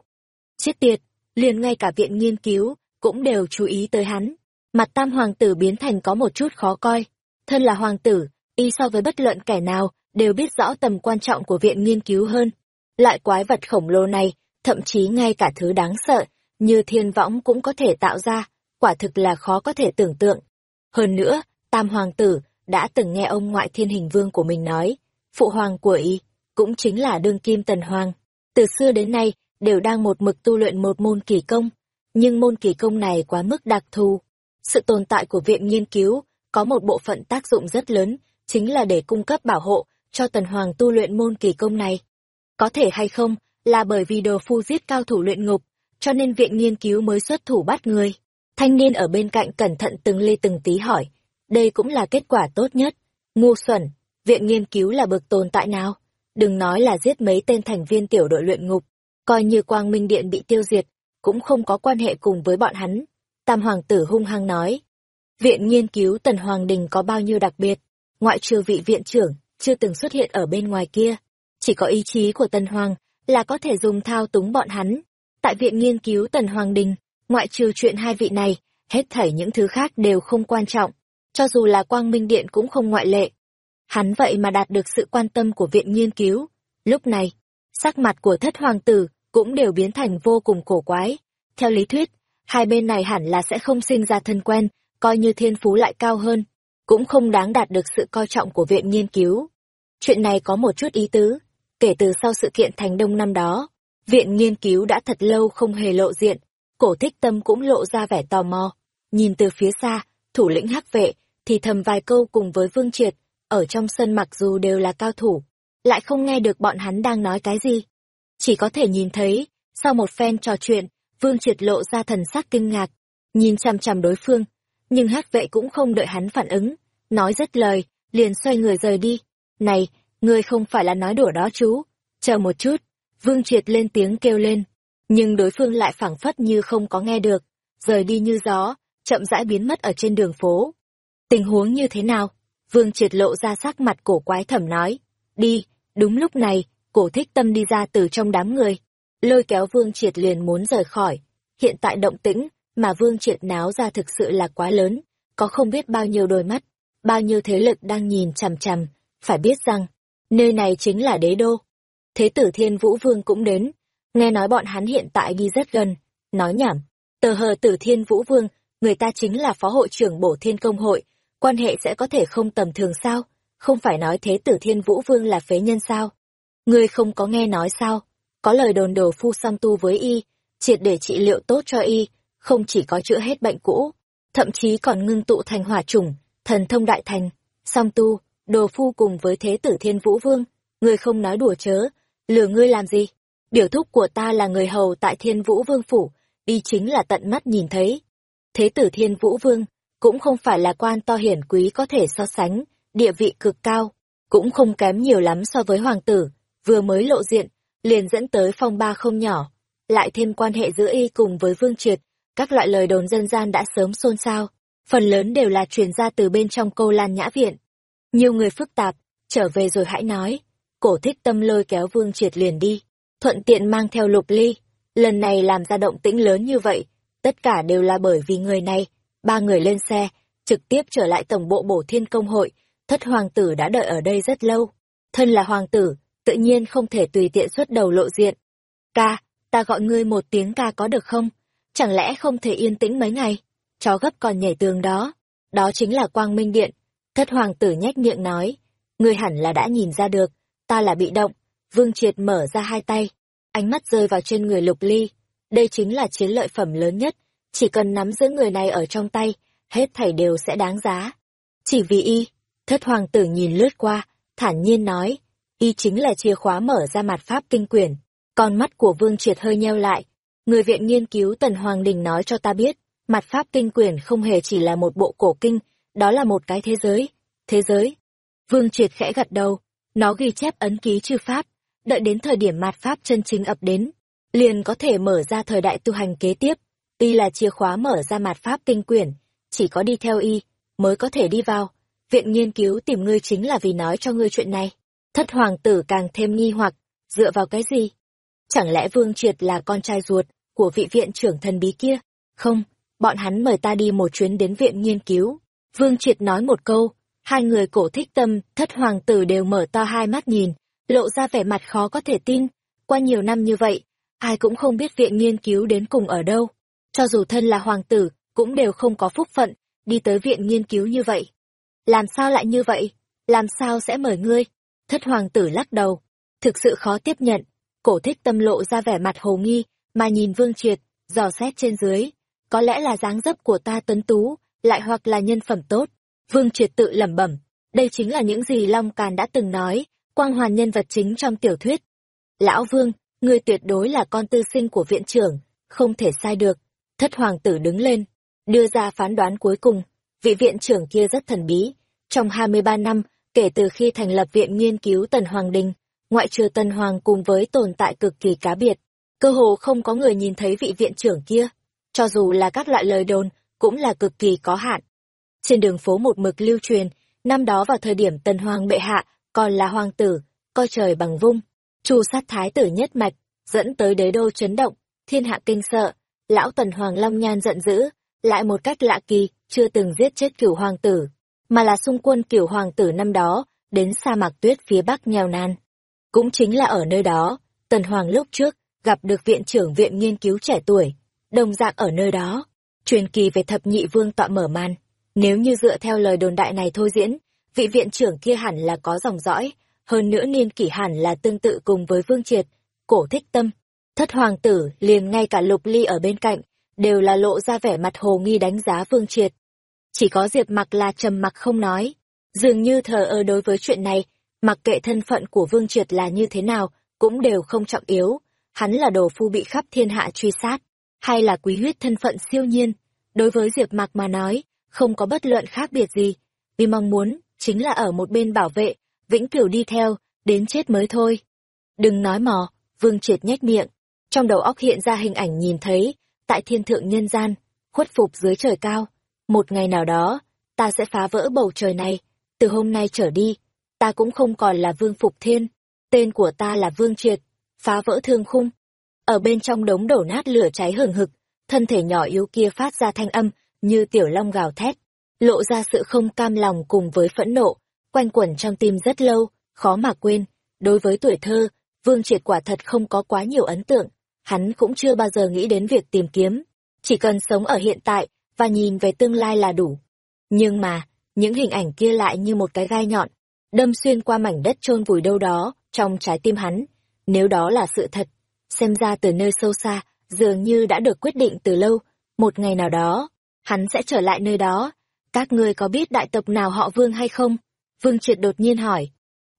Chết tiệt, liền ngay cả viện nghiên cứu, cũng đều chú ý tới hắn. Mặt tam hoàng tử biến thành có một chút khó coi. Thân là hoàng tử, y so với bất luận kẻ nào, đều biết rõ tầm quan trọng của viện nghiên cứu hơn. lại quái vật khổng lồ này, thậm chí ngay cả thứ đáng sợ, như thiên võng cũng có thể tạo ra, quả thực là khó có thể tưởng tượng. Hơn nữa, tam hoàng tử đã từng nghe ông ngoại thiên hình vương của mình nói, phụ hoàng của y, cũng chính là đương kim tần hoàng. Từ xưa đến nay, đều đang một mực tu luyện một môn kỳ công, nhưng môn kỳ công này quá mức đặc thù. Sự tồn tại của viện nghiên cứu có một bộ phận tác dụng rất lớn, chính là để cung cấp bảo hộ cho tần hoàng tu luyện môn kỳ công này. Có thể hay không, là bởi vì đồ phu giết cao thủ luyện ngục, cho nên viện nghiên cứu mới xuất thủ bắt người. Thanh niên ở bên cạnh cẩn thận từng ly từng tí hỏi, đây cũng là kết quả tốt nhất. Ngu xuẩn, viện nghiên cứu là bậc tồn tại nào? Đừng nói là giết mấy tên thành viên tiểu đội luyện ngục, coi như quang minh điện bị tiêu diệt, cũng không có quan hệ cùng với bọn hắn. Tam hoàng tử hung hăng nói. Viện nghiên cứu Tần Hoàng Đình có bao nhiêu đặc biệt, ngoại trừ vị viện trưởng, chưa từng xuất hiện ở bên ngoài kia. Chỉ có ý chí của Tần Hoàng là có thể dùng thao túng bọn hắn. Tại viện nghiên cứu Tần Hoàng Đình, ngoại trừ chuyện hai vị này, hết thảy những thứ khác đều không quan trọng, cho dù là Quang Minh Điện cũng không ngoại lệ. Hắn vậy mà đạt được sự quan tâm của viện nghiên cứu. Lúc này, sắc mặt của thất hoàng tử cũng đều biến thành vô cùng cổ quái. Theo lý thuyết, hai bên này hẳn là sẽ không sinh ra thân quen, coi như thiên phú lại cao hơn, cũng không đáng đạt được sự coi trọng của viện nghiên cứu. Chuyện này có một chút ý tứ, kể từ sau sự kiện thành đông năm đó, viện nghiên cứu đã thật lâu không hề lộ diện, cổ thích tâm cũng lộ ra vẻ tò mò, nhìn từ phía xa, thủ lĩnh hắc vệ, thì thầm vài câu cùng với Vương Triệt, ở trong sân mặc dù đều là cao thủ, lại không nghe được bọn hắn đang nói cái gì. Chỉ có thể nhìn thấy, sau một phen trò chuyện, Vương Triệt lộ ra thần sắc kinh ngạc, nhìn chằm chằm đối phương, nhưng hắc vệ cũng không đợi hắn phản ứng, nói rất lời, liền xoay người rời đi. Này, ngươi không phải là nói đùa đó chú, chờ một chút, Vương Triệt lên tiếng kêu lên, nhưng đối phương lại phảng phất như không có nghe được, rời đi như gió, chậm rãi biến mất ở trên đường phố. Tình huống như thế nào? Vương Triệt lộ ra sắc mặt cổ quái thẩm nói, đi, đúng lúc này, cổ thích tâm đi ra từ trong đám người, lôi kéo Vương Triệt liền muốn rời khỏi. Hiện tại động tĩnh, mà Vương Triệt náo ra thực sự là quá lớn, có không biết bao nhiêu đôi mắt, bao nhiêu thế lực đang nhìn chằm chằm, phải biết rằng, nơi này chính là đế đô. Thế tử Thiên Vũ Vương cũng đến, nghe nói bọn hắn hiện tại đi rất gần, nói nhảm, tờ hờ tử Thiên Vũ Vương, người ta chính là phó hội trưởng bổ thiên công hội, quan hệ sẽ có thể không tầm thường sao, không phải nói thế tử Thiên Vũ Vương là phế nhân sao. Ngươi không có nghe nói sao, có lời đồn đồ phu song tu với y, triệt để trị liệu tốt cho y, không chỉ có chữa hết bệnh cũ, thậm chí còn ngưng tụ thành hỏa chủng, thần thông đại thành, song tu, đồ phu cùng với thế tử thiên vũ vương, ngươi không nói đùa chớ, lừa ngươi làm gì? Biểu thúc của ta là người hầu tại thiên vũ vương phủ, đi chính là tận mắt nhìn thấy. Thế tử thiên vũ vương, cũng không phải là quan to hiển quý có thể so sánh, địa vị cực cao, cũng không kém nhiều lắm so với hoàng tử, vừa mới lộ diện, liền dẫn tới phong ba không nhỏ, lại thêm quan hệ giữa y cùng với vương triệt, các loại lời đồn dân gian đã sớm xôn xao, phần lớn đều là truyền ra từ bên trong câu lan nhã viện. Nhiều người phức tạp, trở về rồi hãy nói. Cổ thích tâm lôi kéo vương triệt liền đi, thuận tiện mang theo lục ly. Lần này làm ra động tĩnh lớn như vậy, tất cả đều là bởi vì người này. Ba người lên xe, trực tiếp trở lại tổng bộ bổ thiên công hội, thất hoàng tử đã đợi ở đây rất lâu. Thân là hoàng tử, tự nhiên không thể tùy tiện xuất đầu lộ diện. Ca, ta gọi ngươi một tiếng ca có được không? Chẳng lẽ không thể yên tĩnh mấy ngày? Chó gấp còn nhảy tường đó. Đó chính là quang minh điện. Thất hoàng tử nhếch miệng nói. Ngươi hẳn là đã nhìn ra được. Ta là bị động. Vương Triệt mở ra hai tay. Ánh mắt rơi vào trên người lục ly. Đây chính là chiến lợi phẩm lớn nhất. Chỉ cần nắm giữ người này ở trong tay, hết thảy đều sẽ đáng giá. Chỉ vì y, thất hoàng tử nhìn lướt qua, thản nhiên nói, y chính là chìa khóa mở ra mặt pháp kinh quyển. Con mắt của Vương Triệt hơi nheo lại, Người viện nghiên cứu Tần Hoàng Đình nói cho ta biết, mặt pháp kinh quyển không hề chỉ là một bộ cổ kinh, đó là một cái thế giới. Thế giới. Vương Triệt khẽ gật đầu, nó ghi chép ấn ký chư pháp, đợi đến thời điểm mạt pháp chân chính ập đến, liền có thể mở ra thời đại tu hành kế tiếp. Tuy là chìa khóa mở ra mạt pháp kinh quyển, chỉ có đi theo y, mới có thể đi vào. Viện nghiên cứu tìm ngươi chính là vì nói cho ngươi chuyện này. Thất hoàng tử càng thêm nghi hoặc, dựa vào cái gì? Chẳng lẽ Vương Triệt là con trai ruột của vị viện trưởng thần bí kia? Không, bọn hắn mời ta đi một chuyến đến viện nghiên cứu. Vương Triệt nói một câu, hai người cổ thích tâm, thất hoàng tử đều mở to hai mắt nhìn, lộ ra vẻ mặt khó có thể tin. Qua nhiều năm như vậy, ai cũng không biết viện nghiên cứu đến cùng ở đâu. Cho dù thân là hoàng tử, cũng đều không có phúc phận, đi tới viện nghiên cứu như vậy. Làm sao lại như vậy? Làm sao sẽ mời ngươi? Thất hoàng tử lắc đầu. Thực sự khó tiếp nhận, Cổ thích tâm lộ ra vẻ mặt hồ nghi, mà nhìn Vương Triệt, dò xét trên dưới. Có lẽ là dáng dấp của ta tuấn tú, lại hoặc là nhân phẩm tốt. Vương Triệt tự lẩm bẩm, đây chính là những gì Long Càn đã từng nói, quang hoàn nhân vật chính trong tiểu thuyết. Lão Vương, ngươi tuyệt đối là con tư sinh của viện trưởng, không thể sai được. Thất hoàng tử đứng lên, đưa ra phán đoán cuối cùng. Vị viện trưởng kia rất thần bí. Trong 23 năm, kể từ khi thành lập viện nghiên cứu Tần Hoàng Đình, ngoại trừ tần Hoàng cùng với tồn tại cực kỳ cá biệt, cơ hồ không có người nhìn thấy vị viện trưởng kia, cho dù là các loại lời đồn, cũng là cực kỳ có hạn. Trên đường phố một mực lưu truyền, năm đó vào thời điểm tần Hoàng bệ hạ, còn là hoàng tử, coi trời bằng vung, chu sát thái tử nhất mạch, dẫn tới đế đô chấn động, thiên hạ kinh sợ, lão Tần Hoàng Long Nhan giận dữ, lại một cách lạ kỳ, chưa từng giết chết cửu hoàng tử, mà là xung quân cửu hoàng tử năm đó, đến sa mạc tuyết phía bắc nghèo nan. Cũng chính là ở nơi đó, Tần Hoàng lúc trước, gặp được viện trưởng viện nghiên cứu trẻ tuổi, đồng dạng ở nơi đó. Truyền kỳ về thập nhị vương tọa mở màn. Nếu như dựa theo lời đồn đại này thôi diễn, vị viện trưởng kia hẳn là có dòng dõi, hơn nữa niên kỷ hẳn là tương tự cùng với vương triệt, cổ thích tâm. Thất hoàng tử liền ngay cả lục ly ở bên cạnh, đều là lộ ra vẻ mặt hồ nghi đánh giá vương triệt. Chỉ có diệp mặc là trầm mặc không nói, dường như thờ ơ đối với chuyện này, mặc kệ thân phận của vương triệt là như thế nào, cũng đều không trọng yếu, hắn là đồ phu bị khắp thiên hạ truy sát, hay là quý huyết thân phận siêu nhiên. Đối với Diệp Mạc mà nói, không có bất luận khác biệt gì, vì mong muốn chính là ở một bên bảo vệ, vĩnh cửu đi theo, đến chết mới thôi. Đừng nói mò, Vương Triệt nhếch miệng, trong đầu óc hiện ra hình ảnh nhìn thấy, tại thiên thượng nhân gian, khuất phục dưới trời cao, một ngày nào đó, ta sẽ phá vỡ bầu trời này, từ hôm nay trở đi, ta cũng không còn là Vương Phục Thiên, tên của ta là Vương Triệt, phá vỡ thương khung. Ở bên trong đống đổ nát lửa cháy hừng hực, thân thể nhỏ yếu kia phát ra thanh âm như tiểu long gào thét, lộ ra sự không cam lòng cùng với phẫn nộ, quanh quẩn trong tim rất lâu, khó mà quên. Đối với tuổi thơ, Vương Triệt quả thật không có quá nhiều ấn tượng, hắn cũng chưa bao giờ nghĩ đến việc tìm kiếm, chỉ cần sống ở hiện tại và nhìn về tương lai là đủ. Nhưng mà, những hình ảnh kia lại như một cái gai nhọn, đâm xuyên qua mảnh đất chôn vùi đâu đó trong trái tim hắn. Nếu đó là sự thật, xem ra từ nơi sâu xa, dường như đã được quyết định từ lâu, một ngày nào đó, hắn sẽ trở lại nơi đó. Các ngươi có biết đại tộc nào họ Vương hay không? Vương Triệt đột nhiên hỏi.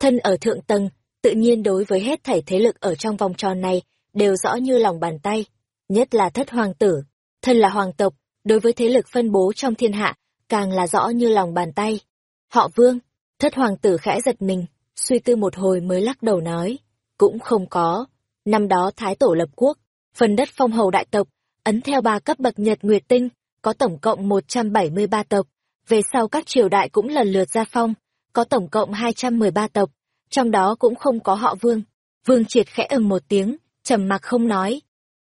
Thân ở thượng tầng, tự nhiên đối với hết thảy thế lực ở trong vòng tròn này, đều rõ như lòng bàn tay. Nhất là thất hoàng tử, thân là hoàng tộc, đối với thế lực phân bố trong thiên hạ, càng là rõ như lòng bàn tay. Họ Vương, thất hoàng tử khẽ giật mình, suy tư một hồi mới lắc đầu nói. Cũng không có. Năm đó Thái Tổ lập quốc, phần đất phong hầu đại tộc, ấn theo ba cấp bậc nhật nguyệt tinh, có tổng cộng 173 tộc. Về sau các triều đại cũng lần lượt ra phong, có tổng cộng 213 tộc, trong đó cũng không có họ vương. Vương triệt khẽ ầm một tiếng, trầm mặc không nói.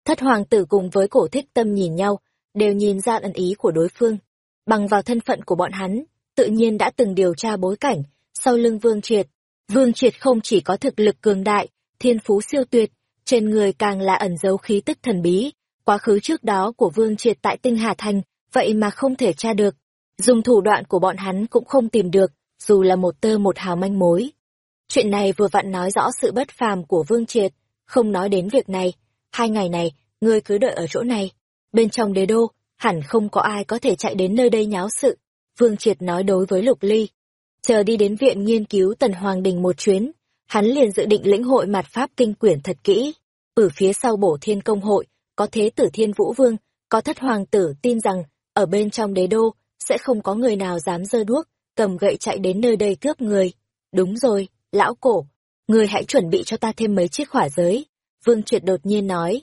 Thất hoàng tử cùng với cổ thích tâm nhìn nhau, đều nhìn ra ẩn ý của đối phương. Bằng vào thân phận của bọn hắn, tự nhiên đã từng điều tra bối cảnh, sau lưng vương triệt. Vương triệt không chỉ có thực lực cường đại, thiên phú siêu tuyệt, trên người càng là ẩn dấu khí tức thần bí, quá khứ trước đó của Vương Triệt tại Tinh Hà Thành, vậy mà không thể tra được. Dùng thủ đoạn của bọn hắn cũng không tìm được, dù là một tơ một hào manh mối. Chuyện này vừa vặn nói rõ sự bất phàm của Vương Triệt, không nói đến việc này, hai ngày này, ngươi cứ đợi ở chỗ này. Bên trong đế đô, hẳn không có ai có thể chạy đến nơi đây nháo sự. Vương Triệt nói đối với Lục Ly. Chờ đi đến viện nghiên cứu Tần Hoàng Đình một chuyến, hắn liền dự định lĩnh hội mặt pháp kinh quyển thật kỹ. Ở phía sau bổ thiên công hội, có thế tử thiên vũ vương, có thất hoàng tử tin rằng, ở bên trong đế đô, sẽ không có người nào dám dơ đuốc, cầm gậy chạy đến nơi đây cướp người. Đúng rồi, lão cổ, người hãy chuẩn bị cho ta thêm mấy chiếc khỏa giới. Vương Triệt đột nhiên nói.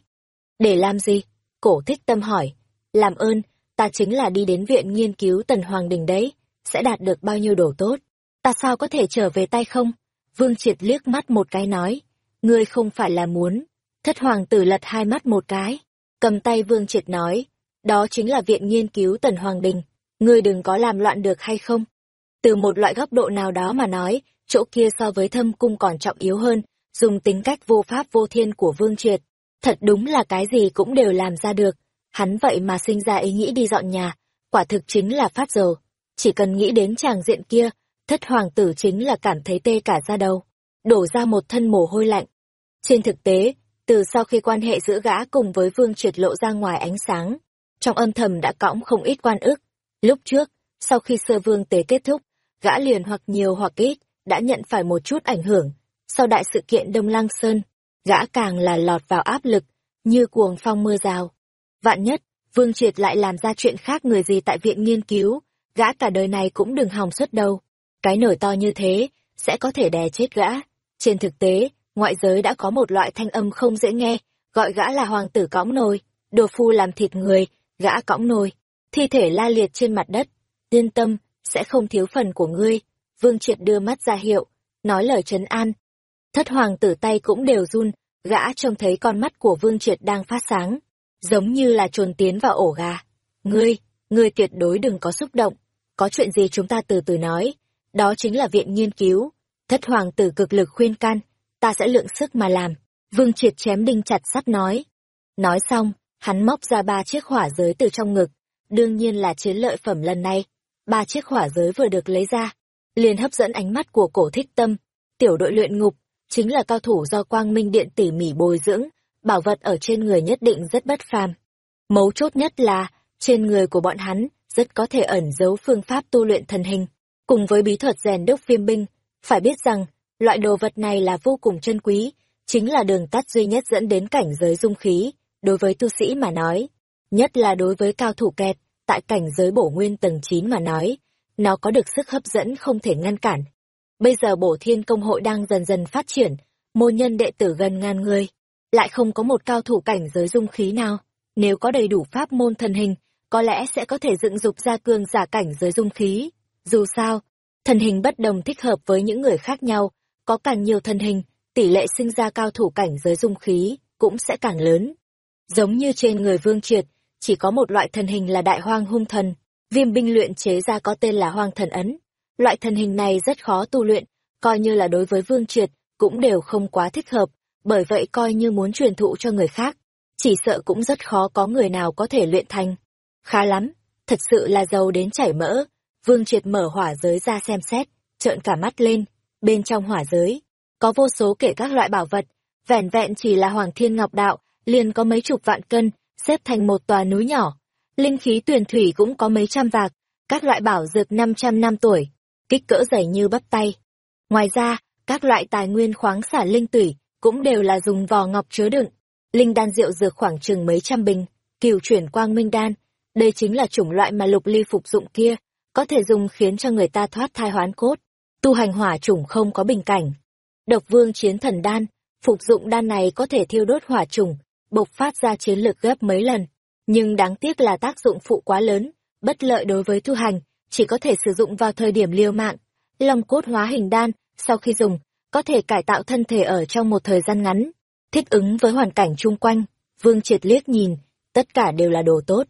Để làm gì? Cổ thích tâm hỏi. Làm ơn, ta chính là đi đến viện nghiên cứu tần hoàng đình đấy, sẽ đạt được bao nhiêu đồ tốt. Ta sao có thể trở về tay không? Vương Triệt liếc mắt một cái nói, ngươi không phải là muốn. Thất hoàng tử lật hai mắt một cái, cầm tay Vương Triệt nói, đó chính là viện nghiên cứu Tần Hoàng Đình, ngươi đừng có làm loạn được hay không. Từ một loại góc độ nào đó mà nói, chỗ kia so với thâm cung còn trọng yếu hơn, dùng tính cách vô pháp vô thiên của Vương Triệt. Thật đúng là cái gì cũng đều làm ra được, hắn vậy mà sinh ra ý nghĩ đi dọn nhà, quả thực chính là phát dầu. Chỉ cần nghĩ đến chàng diện kia, thất hoàng tử chính là cảm thấy tê cả da đầu, đổ ra một thân mồ hôi lạnh. Trên thực tế, từ sau khi quan hệ giữa gã cùng với vương triệt lộ ra ngoài ánh sáng, trong âm thầm đã cõng không ít quan ức. Lúc trước, sau khi sơ vương tế kết thúc, gã liền hoặc nhiều hoặc ít, đã nhận phải một chút ảnh hưởng. Sau đại sự kiện Đông Lăng Sơn, gã càng là lọt vào áp lực, như cuồng phong mưa rào. Vạn nhất, Vương Triệt lại làm ra chuyện khác người gì tại viện nghiên cứu, gã cả đời này cũng đừng hòng xuất đâu. Cái nổi to như thế, sẽ có thể đè chết gã. Trên thực tế, ngoại giới đã có một loại thanh âm không dễ nghe, gọi gã là hoàng tử cõng nồi, đồ phu làm thịt người, gã cõng nồi, thi thể la liệt trên mặt đất. Yên tâm, sẽ không thiếu phần của ngươi. Vương Triệt đưa mắt ra hiệu, nói lời trấn an. Thất hoàng tử tay cũng đều run, gã trông thấy con mắt của Vương Triệt đang phát sáng, giống như là trồn tiến vào ổ gà. Ngươi, ngươi tuyệt đối đừng có xúc động, có chuyện gì chúng ta từ từ nói, đó chính là viện nghiên cứu. Thất hoàng tử cực lực khuyên can, ta sẽ lượng sức mà làm. Vương Triệt chém đinh chặt sắt nói. Nói xong, hắn móc ra ba chiếc hỏa giới từ trong ngực, đương nhiên là chiến lợi phẩm lần này. Ba chiếc hỏa giới vừa được lấy ra, liền hấp dẫn ánh mắt của cổ thích tâm. Tiểu đội luyện ngục, chính là cao thủ do quang minh điện tỉ mỉ bồi dưỡng, bảo vật ở trên người nhất định rất bất phàm. Mấu chốt nhất là, trên người của bọn hắn, rất có thể ẩn giấu phương pháp tu luyện thần hình, cùng với bí thuật rèn đúc phiêm binh. Phải biết rằng, loại đồ vật này là vô cùng chân quý, chính là đường tắt duy nhất dẫn đến cảnh giới dung khí, đối với tu sĩ mà nói. Nhất là đối với cao thủ kẹt, tại cảnh giới bổ nguyên tầng 9 mà nói, nó có được sức hấp dẫn không thể ngăn cản. Bây giờ bổ thiên công hội đang dần dần phát triển, môn nhân đệ tử gần ngàn người, lại không có một cao thủ cảnh giới dung khí nào. Nếu có đầy đủ pháp môn thần hình, có lẽ sẽ có thể dựng dục ra cương giả cảnh giới dung khí. Dù sao, thần hình bất đồng thích hợp với những người khác nhau, có càng nhiều thần hình, tỷ lệ sinh ra cao thủ cảnh giới dung khí cũng sẽ càng lớn. Giống như trên người Vương Triệt, chỉ có một loại thần hình là đại hoang hung thần, viêm binh luyện chế ra có tên là hoang thần ấn. Loại thần hình này rất khó tu luyện, coi như là đối với Vương Triệt, cũng đều không quá thích hợp, bởi vậy coi như muốn truyền thụ cho người khác, chỉ sợ cũng rất khó có người nào có thể luyện thành. Khá lắm, thật sự là giàu đến chảy mỡ. Vương Triệt mở hỏa giới ra xem xét, trợn cả mắt lên, bên trong hỏa giới, có vô số kể các loại bảo vật, vẻn vẹn chỉ là Hoàng Thiên Ngọc Đạo, liền có mấy chục vạn cân, xếp thành một tòa núi nhỏ. Linh khí tuyển thủy cũng có mấy trăm vạc, các loại bảo dược 500 năm tuổi, kích cỡ dày như bắp tay. Ngoài ra, các loại tài nguyên khoáng sản linh tủy cũng đều là dùng vò ngọc chứa đựng. Linh đan rượu dược khoảng chừng mấy trăm bình, kiều chuyển quang minh đan, đây chính là chủng loại mà lục ly phục dụng kia, có thể dùng khiến cho người ta thoát thai hoán cốt. Tu hành hỏa chủng không có bình cảnh. Độc vương chiến thần đan, phục dụng đan này có thể thiêu đốt hỏa chủng, bộc phát ra chiến lực gấp mấy lần. Nhưng đáng tiếc là tác dụng phụ quá lớn, bất lợi đối với tu hành, chỉ có thể sử dụng vào thời điểm liều mạng. Long cốt hóa hình đan, sau khi dùng, có thể cải tạo thân thể ở trong một thời gian ngắn, thích ứng với hoàn cảnh chung quanh. Vương triệt liếc nhìn, tất cả đều là đồ tốt.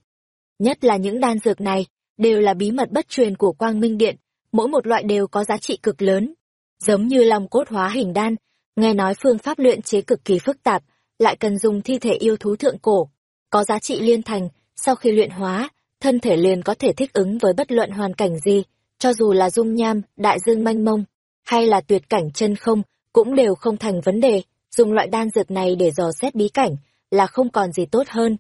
Nhất là những đan dược này, đều là bí mật bất truyền của Quang Minh Điện, mỗi một loại đều có giá trị cực lớn. Giống như lòng cốt hóa hình đan, nghe nói phương pháp luyện chế cực kỳ phức tạp, lại cần dùng thi thể yêu thú thượng cổ, có giá trị liên thành, sau khi luyện hóa, thân thể liền có thể thích ứng với bất luận hoàn cảnh gì, cho dù là dung nham, đại dương manh mông, hay là tuyệt cảnh chân không, cũng đều không thành vấn đề, dùng loại đan dược này để dò xét bí cảnh, là không còn gì tốt hơn.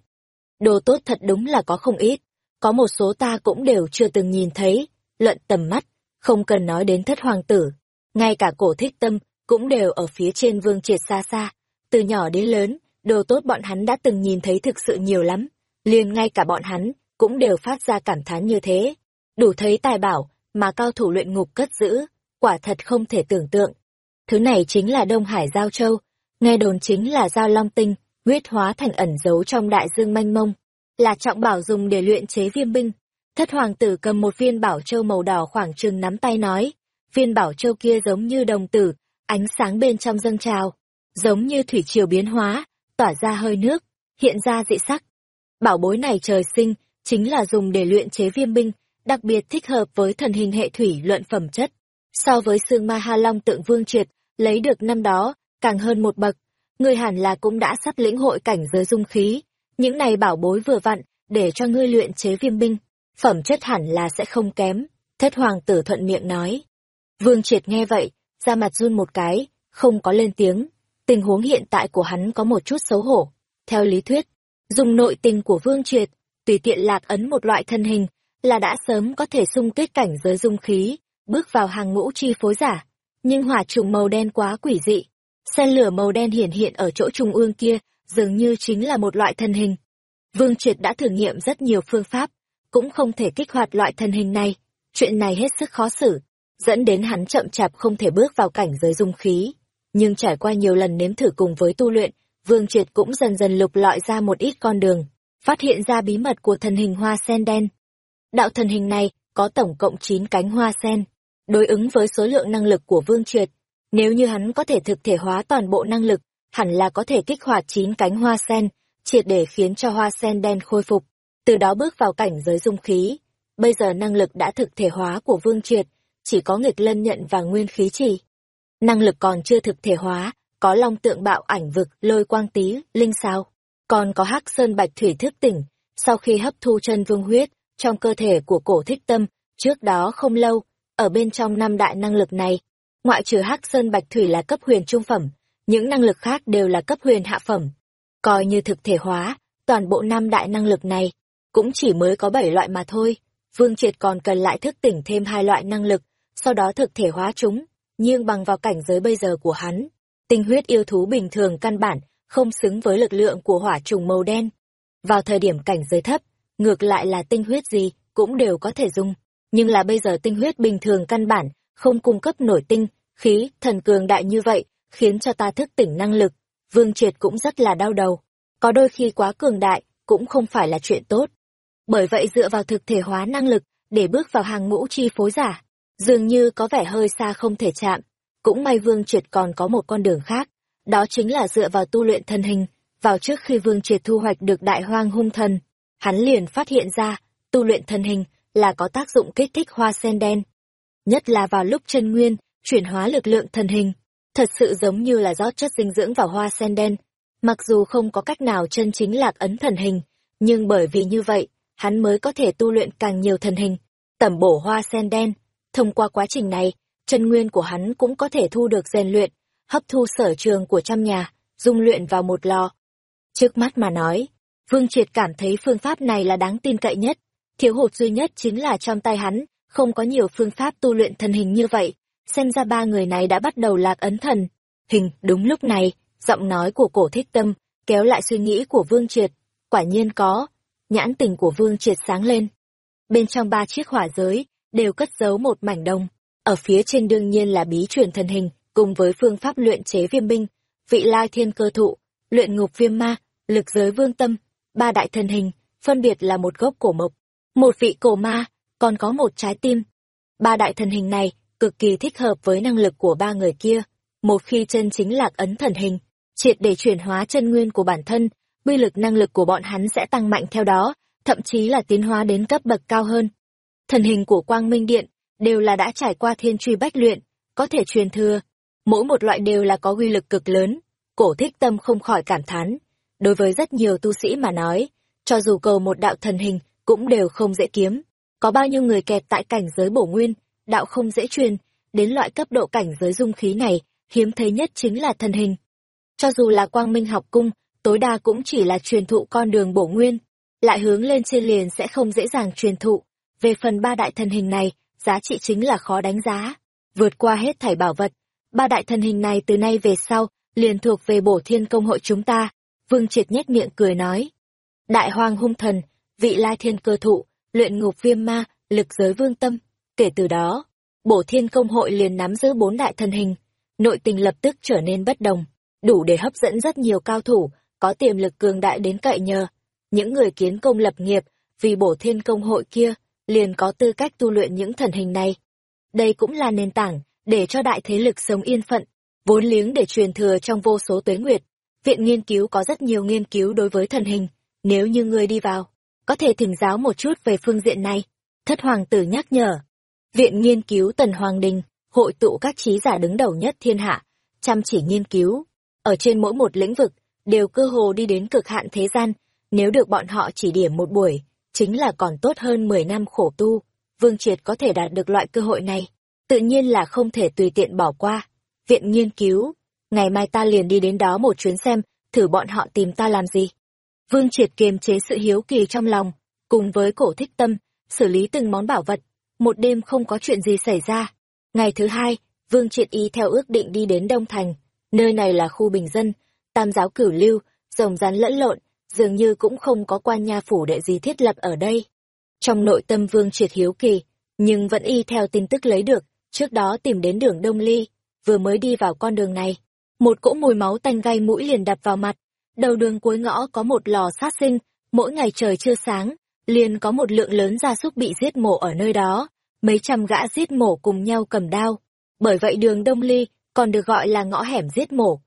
Đồ tốt thật đúng là có không ít, có một số ta cũng đều chưa từng nhìn thấy, luận tầm mắt, không cần nói đến thất hoàng tử. Ngay cả cổ thích tâm, cũng đều ở phía trên vương triệt xa xa. Từ nhỏ đến lớn, đồ tốt bọn hắn đã từng nhìn thấy thực sự nhiều lắm. liền ngay cả bọn hắn, cũng đều phát ra cảm thán như thế. Đủ thấy tài bảo, mà cao thủ luyện ngục cất giữ, quả thật không thể tưởng tượng. Thứ này chính là Đông Hải Giao Châu, nghe đồn chính là Giao Long Tinh, huyết hóa thành ẩn giấu trong đại dương manh mông, là trọng bảo dùng để luyện chế viêm binh. Thất hoàng tử cầm một viên bảo châu màu đỏ khoảng chừng nắm tay nói, viên bảo châu kia giống như đồng tử, ánh sáng bên trong dâng trào, giống như thủy triều biến hóa, tỏa ra hơi nước, hiện ra dị sắc. Bảo bối này trời sinh, chính là dùng để luyện chế viêm binh, đặc biệt thích hợp với thần hình hệ thủy luận phẩm chất. So với xương ma ha long tượng vương triệt, lấy được năm đó, càng hơn một bậc, người hẳn là cũng đã sắp lĩnh hội cảnh giới dung khí. Những này bảo bối vừa vặn, để cho ngươi luyện chế viêm binh, phẩm chất hẳn là sẽ không kém, thất hoàng tử thuận miệng nói. Vương triệt nghe vậy, ra mặt run một cái, không có lên tiếng. Tình huống hiện tại của hắn có một chút xấu hổ. Theo lý thuyết, dùng nội tình của Vương Triệt, tùy tiện lạc ấn một loại thân hình, là đã sớm có thể xung kích cảnh giới dung khí, bước vào hàng ngũ chi phối giả. Nhưng hỏa trùng màu đen quá quỷ dị. Sen lửa màu đen hiển hiện ở chỗ trung ương kia, dường như chính là một loại thân hình. Vương Triệt đã thử nghiệm rất nhiều phương pháp, cũng không thể kích hoạt loại thân hình này. Chuyện này hết sức khó xử, dẫn đến hắn chậm chạp không thể bước vào cảnh giới dung khí. Nhưng trải qua nhiều lần nếm thử cùng với tu luyện, Vương Triệt cũng dần dần lục lọi ra một ít con đường, phát hiện ra bí mật của thần hình hoa sen đen. Đạo thần hình này có tổng cộng 9 cánh hoa sen, đối ứng với số lượng năng lực của Vương Triệt. Nếu như hắn có thể thực thể hóa toàn bộ năng lực, hẳn là có thể kích hoạt chín cánh hoa sen, triệt để khiến cho hoa sen đen khôi phục, từ đó bước vào cảnh giới dung khí. Bây giờ năng lực đã thực thể hóa của Vương Triệt, chỉ có nghịch lân nhận và nguyên khí chỉ. Năng lực còn chưa thực thể hóa, có long tượng bạo ảnh vực, lôi quang tý, linh sao, còn có hắc sơn bạch thủy thức tỉnh, sau khi hấp thu chân vương huyết trong cơ thể của cổ thích tâm, trước đó không lâu, ở bên trong năm đại năng lực này, ngoại trừ hắc sơn bạch thủy là cấp huyền trung phẩm, những năng lực khác đều là cấp huyền hạ phẩm. Coi như thực thể hóa, toàn bộ năm đại năng lực này cũng chỉ mới có bảy loại mà thôi. Vương Triệt còn cần lại thức tỉnh thêm hai loại năng lực, sau đó thực thể hóa chúng, nhưng bằng vào cảnh giới bây giờ của hắn, tinh huyết yêu thú bình thường căn bản không xứng với lực lượng của hỏa trùng màu đen. Vào thời điểm cảnh giới thấp, ngược lại là tinh huyết gì cũng đều có thể dùng, nhưng là bây giờ tinh huyết bình thường căn bản không cung cấp nổi tinh, khí, thần cường đại như vậy, khiến cho ta thức tỉnh năng lực. Vương Triệt cũng rất là đau đầu. Có đôi khi quá cường đại, cũng không phải là chuyện tốt. Bởi vậy dựa vào thực thể hóa năng lực, để bước vào hàng ngũ chi phối giả, dường như có vẻ hơi xa không thể chạm. Cũng may Vương Triệt còn có một con đường khác, đó chính là dựa vào tu luyện thân hình. Vào trước khi Vương Triệt thu hoạch được đại hoang hung thần, hắn liền phát hiện ra, tu luyện thân hình là có tác dụng kích thích hoa sen đen. Nhất là vào lúc chân nguyên, chuyển hóa lực lượng thần hình, thật sự giống như là rót chất dinh dưỡng vào hoa sen đen. Mặc dù không có cách nào chân chính lạc ấn thần hình, nhưng bởi vì như vậy, hắn mới có thể tu luyện càng nhiều thần hình, tẩm bổ hoa sen đen. Thông qua quá trình này, chân nguyên của hắn cũng có thể thu được rèn luyện, hấp thu sở trường của trăm nhà, dung luyện vào một lò. Trước mắt mà nói, Vương Triệt cảm thấy phương pháp này là đáng tin cậy nhất. Thiếu hụt duy nhất chính là trong tay hắn, không có nhiều phương pháp tu luyện thần hình như vậy. Xem ra ba người này đã bắt đầu lạc ấn thần. Hình, đúng lúc này, giọng nói của cổ thích tâm, kéo lại suy nghĩ của Vương Triệt. Quả nhiên có, nhãn tình của Vương Triệt sáng lên. Bên trong ba chiếc hỏa giới, đều cất giấu một mảnh đồng. Ở phía trên đương nhiên là bí truyền thần hình, cùng với phương pháp luyện chế viêm binh, vị lai thiên cơ thụ, luyện ngục viêm ma, lực giới vương tâm, ba đại thần hình, phân biệt là một gốc cổ mộc, một vị cổ ma, còn có một trái tim. Ba đại thần hình này cực kỳ thích hợp với năng lực của ba người kia. Một khi chân chính lạc ấn thần hình, triệt để chuyển hóa chân nguyên của bản thân, uy lực năng lực của bọn hắn sẽ tăng mạnh theo đó, thậm chí là tiến hóa đến cấp bậc cao hơn. Thần hình của Quang Minh Điện đều là đã trải qua thiên truy bách luyện, có thể truyền thừa. Mỗi một loại đều là có uy lực cực lớn. Cổ thích tâm không khỏi cảm thán. Đối với rất nhiều tu sĩ mà nói, cho dù cầu một đạo thần hình cũng đều không dễ kiếm. Có bao nhiêu người kẹt tại cảnh giới bổ nguyên, đạo không dễ truyền, đến loại cấp độ cảnh giới dung khí này, hiếm thấy nhất chính là thần hình. Cho dù là quang minh học cung, tối đa cũng chỉ là truyền thụ con đường bổ nguyên, lại hướng lên trên liền sẽ không dễ dàng truyền thụ. Về phần ba đại thần hình này, giá trị chính là khó đánh giá. Vượt qua hết thảy bảo vật, ba đại thần hình này từ nay về sau, liền thuộc về bổ thiên công hội chúng ta. Vương triệt nhét miệng cười nói. Đại hoàng hung thần, vị lai thiên cơ thụ, luyện ngục viêm ma, lực giới vương tâm. Kể từ đó, bổ thiên công hội liền nắm giữ bốn đại thần hình. Nội tình lập tức trở nên bất đồng, đủ để hấp dẫn rất nhiều cao thủ, có tiềm lực cường đại đến cậy nhờ. Những người kiến công lập nghiệp, vì bổ thiên công hội kia, liền có tư cách tu luyện những thần hình này. Đây cũng là nền tảng, để cho đại thế lực sống yên phận, vốn liếng để truyền thừa trong vô số tuế nguyệt. Viện nghiên cứu có rất nhiều nghiên cứu đối với thần hình, nếu như ngươi đi vào, có thể thỉnh giáo một chút về phương diện này. Thất hoàng tử nhắc nhở. Viện nghiên cứu Tần Hoàng Đình, hội tụ các trí giả đứng đầu nhất thiên hạ, chăm chỉ nghiên cứu. Ở trên mỗi một lĩnh vực, đều cơ hồ đi đến cực hạn thế gian, nếu được bọn họ chỉ điểm một buổi, chính là còn tốt hơn 10 năm khổ tu. Vương Triệt có thể đạt được loại cơ hội này, tự nhiên là không thể tùy tiện bỏ qua. Viện nghiên cứu, ngày mai ta liền đi đến đó một chuyến xem, thử bọn họ tìm ta làm gì. Vương Triệt kiềm chế sự hiếu kỳ trong lòng, cùng với cổ thích tâm, xử lý từng món bảo vật. Một đêm không có chuyện gì xảy ra. Ngày thứ hai, Vương Triệt y theo ước định đi đến Đông Thành. Nơi này là khu bình dân, tam giáo cửu lưu, rồng rắn lẫn lộn, dường như cũng không có quan nha phủ đệ gì thiết lập ở đây. Trong nội tâm Vương Triệt hiếu kỳ, nhưng vẫn y theo tin tức lấy được, trước đó tìm đến đường Đông Ly, vừa mới đi vào con đường này. Một cỗ mùi máu tanh gai mũi liền đập vào mặt, đầu đường cuối ngõ có một lò sát sinh, mỗi ngày trời chưa sáng, liền có một lượng lớn gia súc bị giết mổ ở nơi đó, mấy trăm gã giết mổ cùng nhau cầm đao. Bởi vậy đường Đông Ly còn được gọi là ngõ hẻm giết mổ.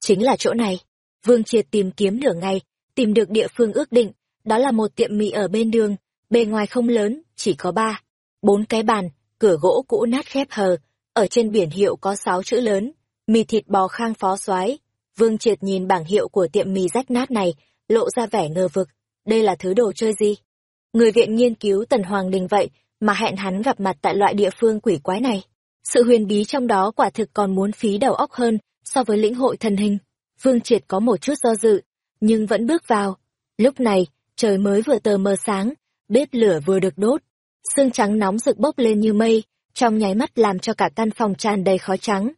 Chính là chỗ này. Vương Triệt tìm kiếm nửa ngày, tìm được địa phương ước định, đó là một tiệm mì ở bên đường, bề ngoài không lớn, chỉ có ba, bốn cái bàn, cửa gỗ cũ nát khép hờ, ở trên biển hiệu có sáu chữ lớn, mì thịt bò khang phó soái Vương Triệt nhìn bảng hiệu của tiệm mì rách nát này, lộ ra vẻ ngờ vực. Đây là thứ đồ chơi gì? Người viện nghiên cứu Tần Hoàng Đình vậy mà hẹn hắn gặp mặt tại loại địa phương quỷ quái này. Sự huyền bí trong đó quả thực còn muốn phí đầu óc hơn so với lĩnh hội thần hình. Vương Triệt có một chút do dự, nhưng vẫn bước vào. Lúc này, trời mới vừa tờ mờ sáng, bếp lửa vừa được đốt. Sương trắng nóng rực bốc lên như mây, trong nháy mắt làm cho cả căn phòng tràn đầy khói trắng.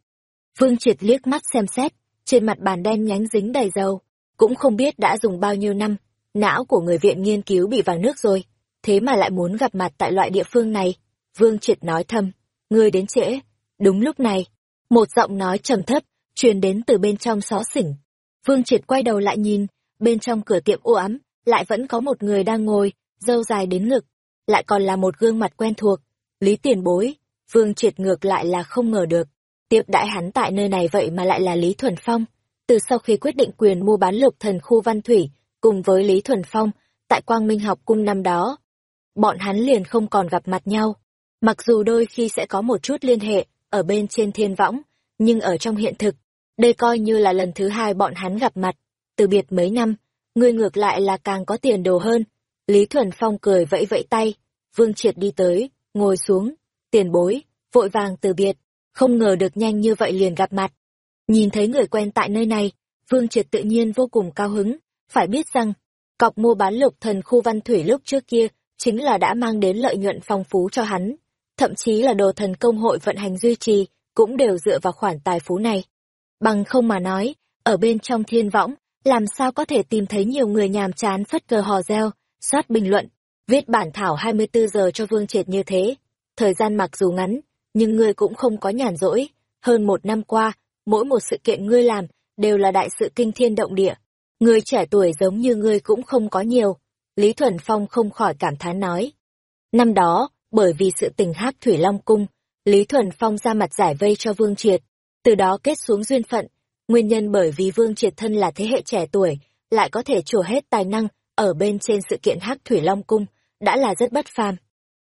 Vương Triệt liếc mắt xem xét, trên mặt bàn đen nhánh dính đầy dầu, cũng không biết đã dùng bao nhiêu năm, não của người viện nghiên cứu bị vào nước rồi, thế mà lại muốn gặp mặt tại loại địa phương này. Vương Triệt nói thầm, ngươi đến trễ. Đúng lúc này, một giọng nói trầm thấp, truyền đến từ bên trong xó xỉnh. Vương Triệt quay đầu lại nhìn, bên trong cửa tiệm u ám, lại vẫn có một người đang ngồi, dâu dài đến ngực, lại còn là một gương mặt quen thuộc. Lý tiền bối, Vương Triệt ngược lại là không ngờ được. Tiệp đại hắn tại nơi này vậy mà lại là Lý Thuần Phong. Từ sau khi quyết định quyền mua bán lục thần khu văn thủy, cùng với Lý Thuần Phong, tại Quang Minh học cung năm đó, bọn hắn liền không còn gặp mặt nhau. Mặc dù đôi khi sẽ có một chút liên hệ, ở bên trên thiên võng, nhưng ở trong hiện thực, đây coi như là lần thứ hai bọn hắn gặp mặt. Từ biệt mấy năm, ngươi ngược lại là càng có tiền đồ hơn. Lý Thuần Phong cười vẫy vẫy tay, Vương Triệt đi tới, ngồi xuống, tiền bối, vội vàng từ biệt, không ngờ được nhanh như vậy liền gặp mặt. Nhìn thấy người quen tại nơi này, Vương Triệt tự nhiên vô cùng cao hứng, phải biết rằng, cọc mua bán lục thần khu văn thủy lúc trước kia chính là đã mang đến lợi nhuận phong phú cho hắn, thậm chí là đồ thần công hội vận hành duy trì, cũng đều dựa vào khoản tài phú này. Bằng không mà nói, ở bên trong thiên võng, làm sao có thể tìm thấy nhiều người nhàm chán phất cờ hò reo, soát bình luận, viết bản thảo 24 giờ cho Vương Triệt như thế. Thời gian mặc dù ngắn, nhưng ngươi cũng không có nhàn rỗi. Hơn một năm qua, mỗi một sự kiện ngươi làm đều là đại sự kinh thiên động địa. Người trẻ tuổi giống như ngươi cũng không có nhiều. Lý Thuần Phong không khỏi cảm thán nói. Năm đó, bởi vì sự tình hát Thủy Long Cung, Lý Thuần Phong ra mặt giải vây cho Vương Triệt, từ đó kết xuống duyên phận. Nguyên nhân bởi vì Vương Triệt thân là thế hệ trẻ tuổi, lại có thể trổ hết tài năng ở bên trên sự kiện hát Thủy Long Cung, đã là rất bất phàm.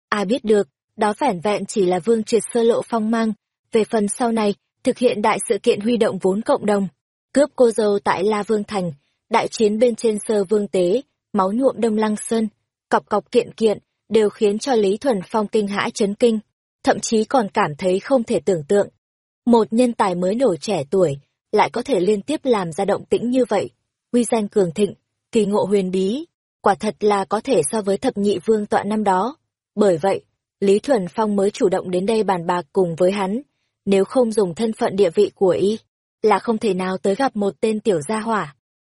Ai biết được, đó vẻn vẹn chỉ là Vương Triệt sơ lộ phong mang, về phần sau này, thực hiện đại sự kiện huy động vốn cộng đồng, cướp cô dâu tại La Vương Thành, đại chiến bên trên sơ vương tế, máu nhuộm đông lăng sơn, cọc cọc kiện kiện, đều khiến cho Lý Thuần Phong kinh hãi chấn kinh, thậm chí còn cảm thấy không thể tưởng tượng. Một nhân tài mới nổi trẻ tuổi, lại có thể liên tiếp làm ra động tĩnh như vậy, uy danh cường thịnh, kỳ ngộ huyền bí, quả thật là có thể so với thập nhị vương tọa năm đó. Bởi vậy, Lý Thuần Phong mới chủ động đến đây bàn bạc cùng với hắn, nếu không dùng thân phận địa vị của y, là không thể nào tới gặp một tên tiểu gia hỏa.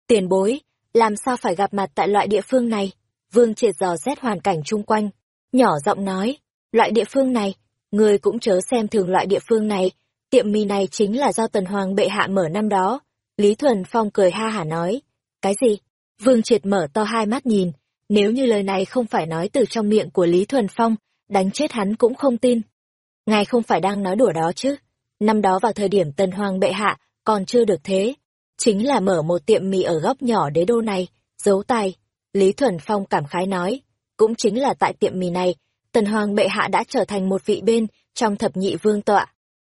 Tiền bối, làm sao phải gặp mặt tại loại địa phương này? Vương triệt dò xét hoàn cảnh chung quanh, nhỏ giọng nói, loại địa phương này, người cũng chớ xem thường loại địa phương này, tiệm mì này chính là do tần hoàng bệ hạ mở năm đó. Lý Thuần Phong cười ha hả nói, cái gì? Vương triệt mở to hai mắt nhìn, nếu như lời này không phải nói từ trong miệng của Lý Thuần Phong, đánh chết hắn cũng không tin. Ngài không phải đang nói đùa đó chứ? Năm đó vào thời điểm tần hoàng bệ hạ, còn chưa được thế. Chính là mở một tiệm mì ở góc nhỏ đế đô này, giấu tay. Lý Thuần Phong cảm khái nói, cũng chính là tại tiệm mì này, tần hoàng bệ hạ đã trở thành một vị bên trong thập nhị vương tọa.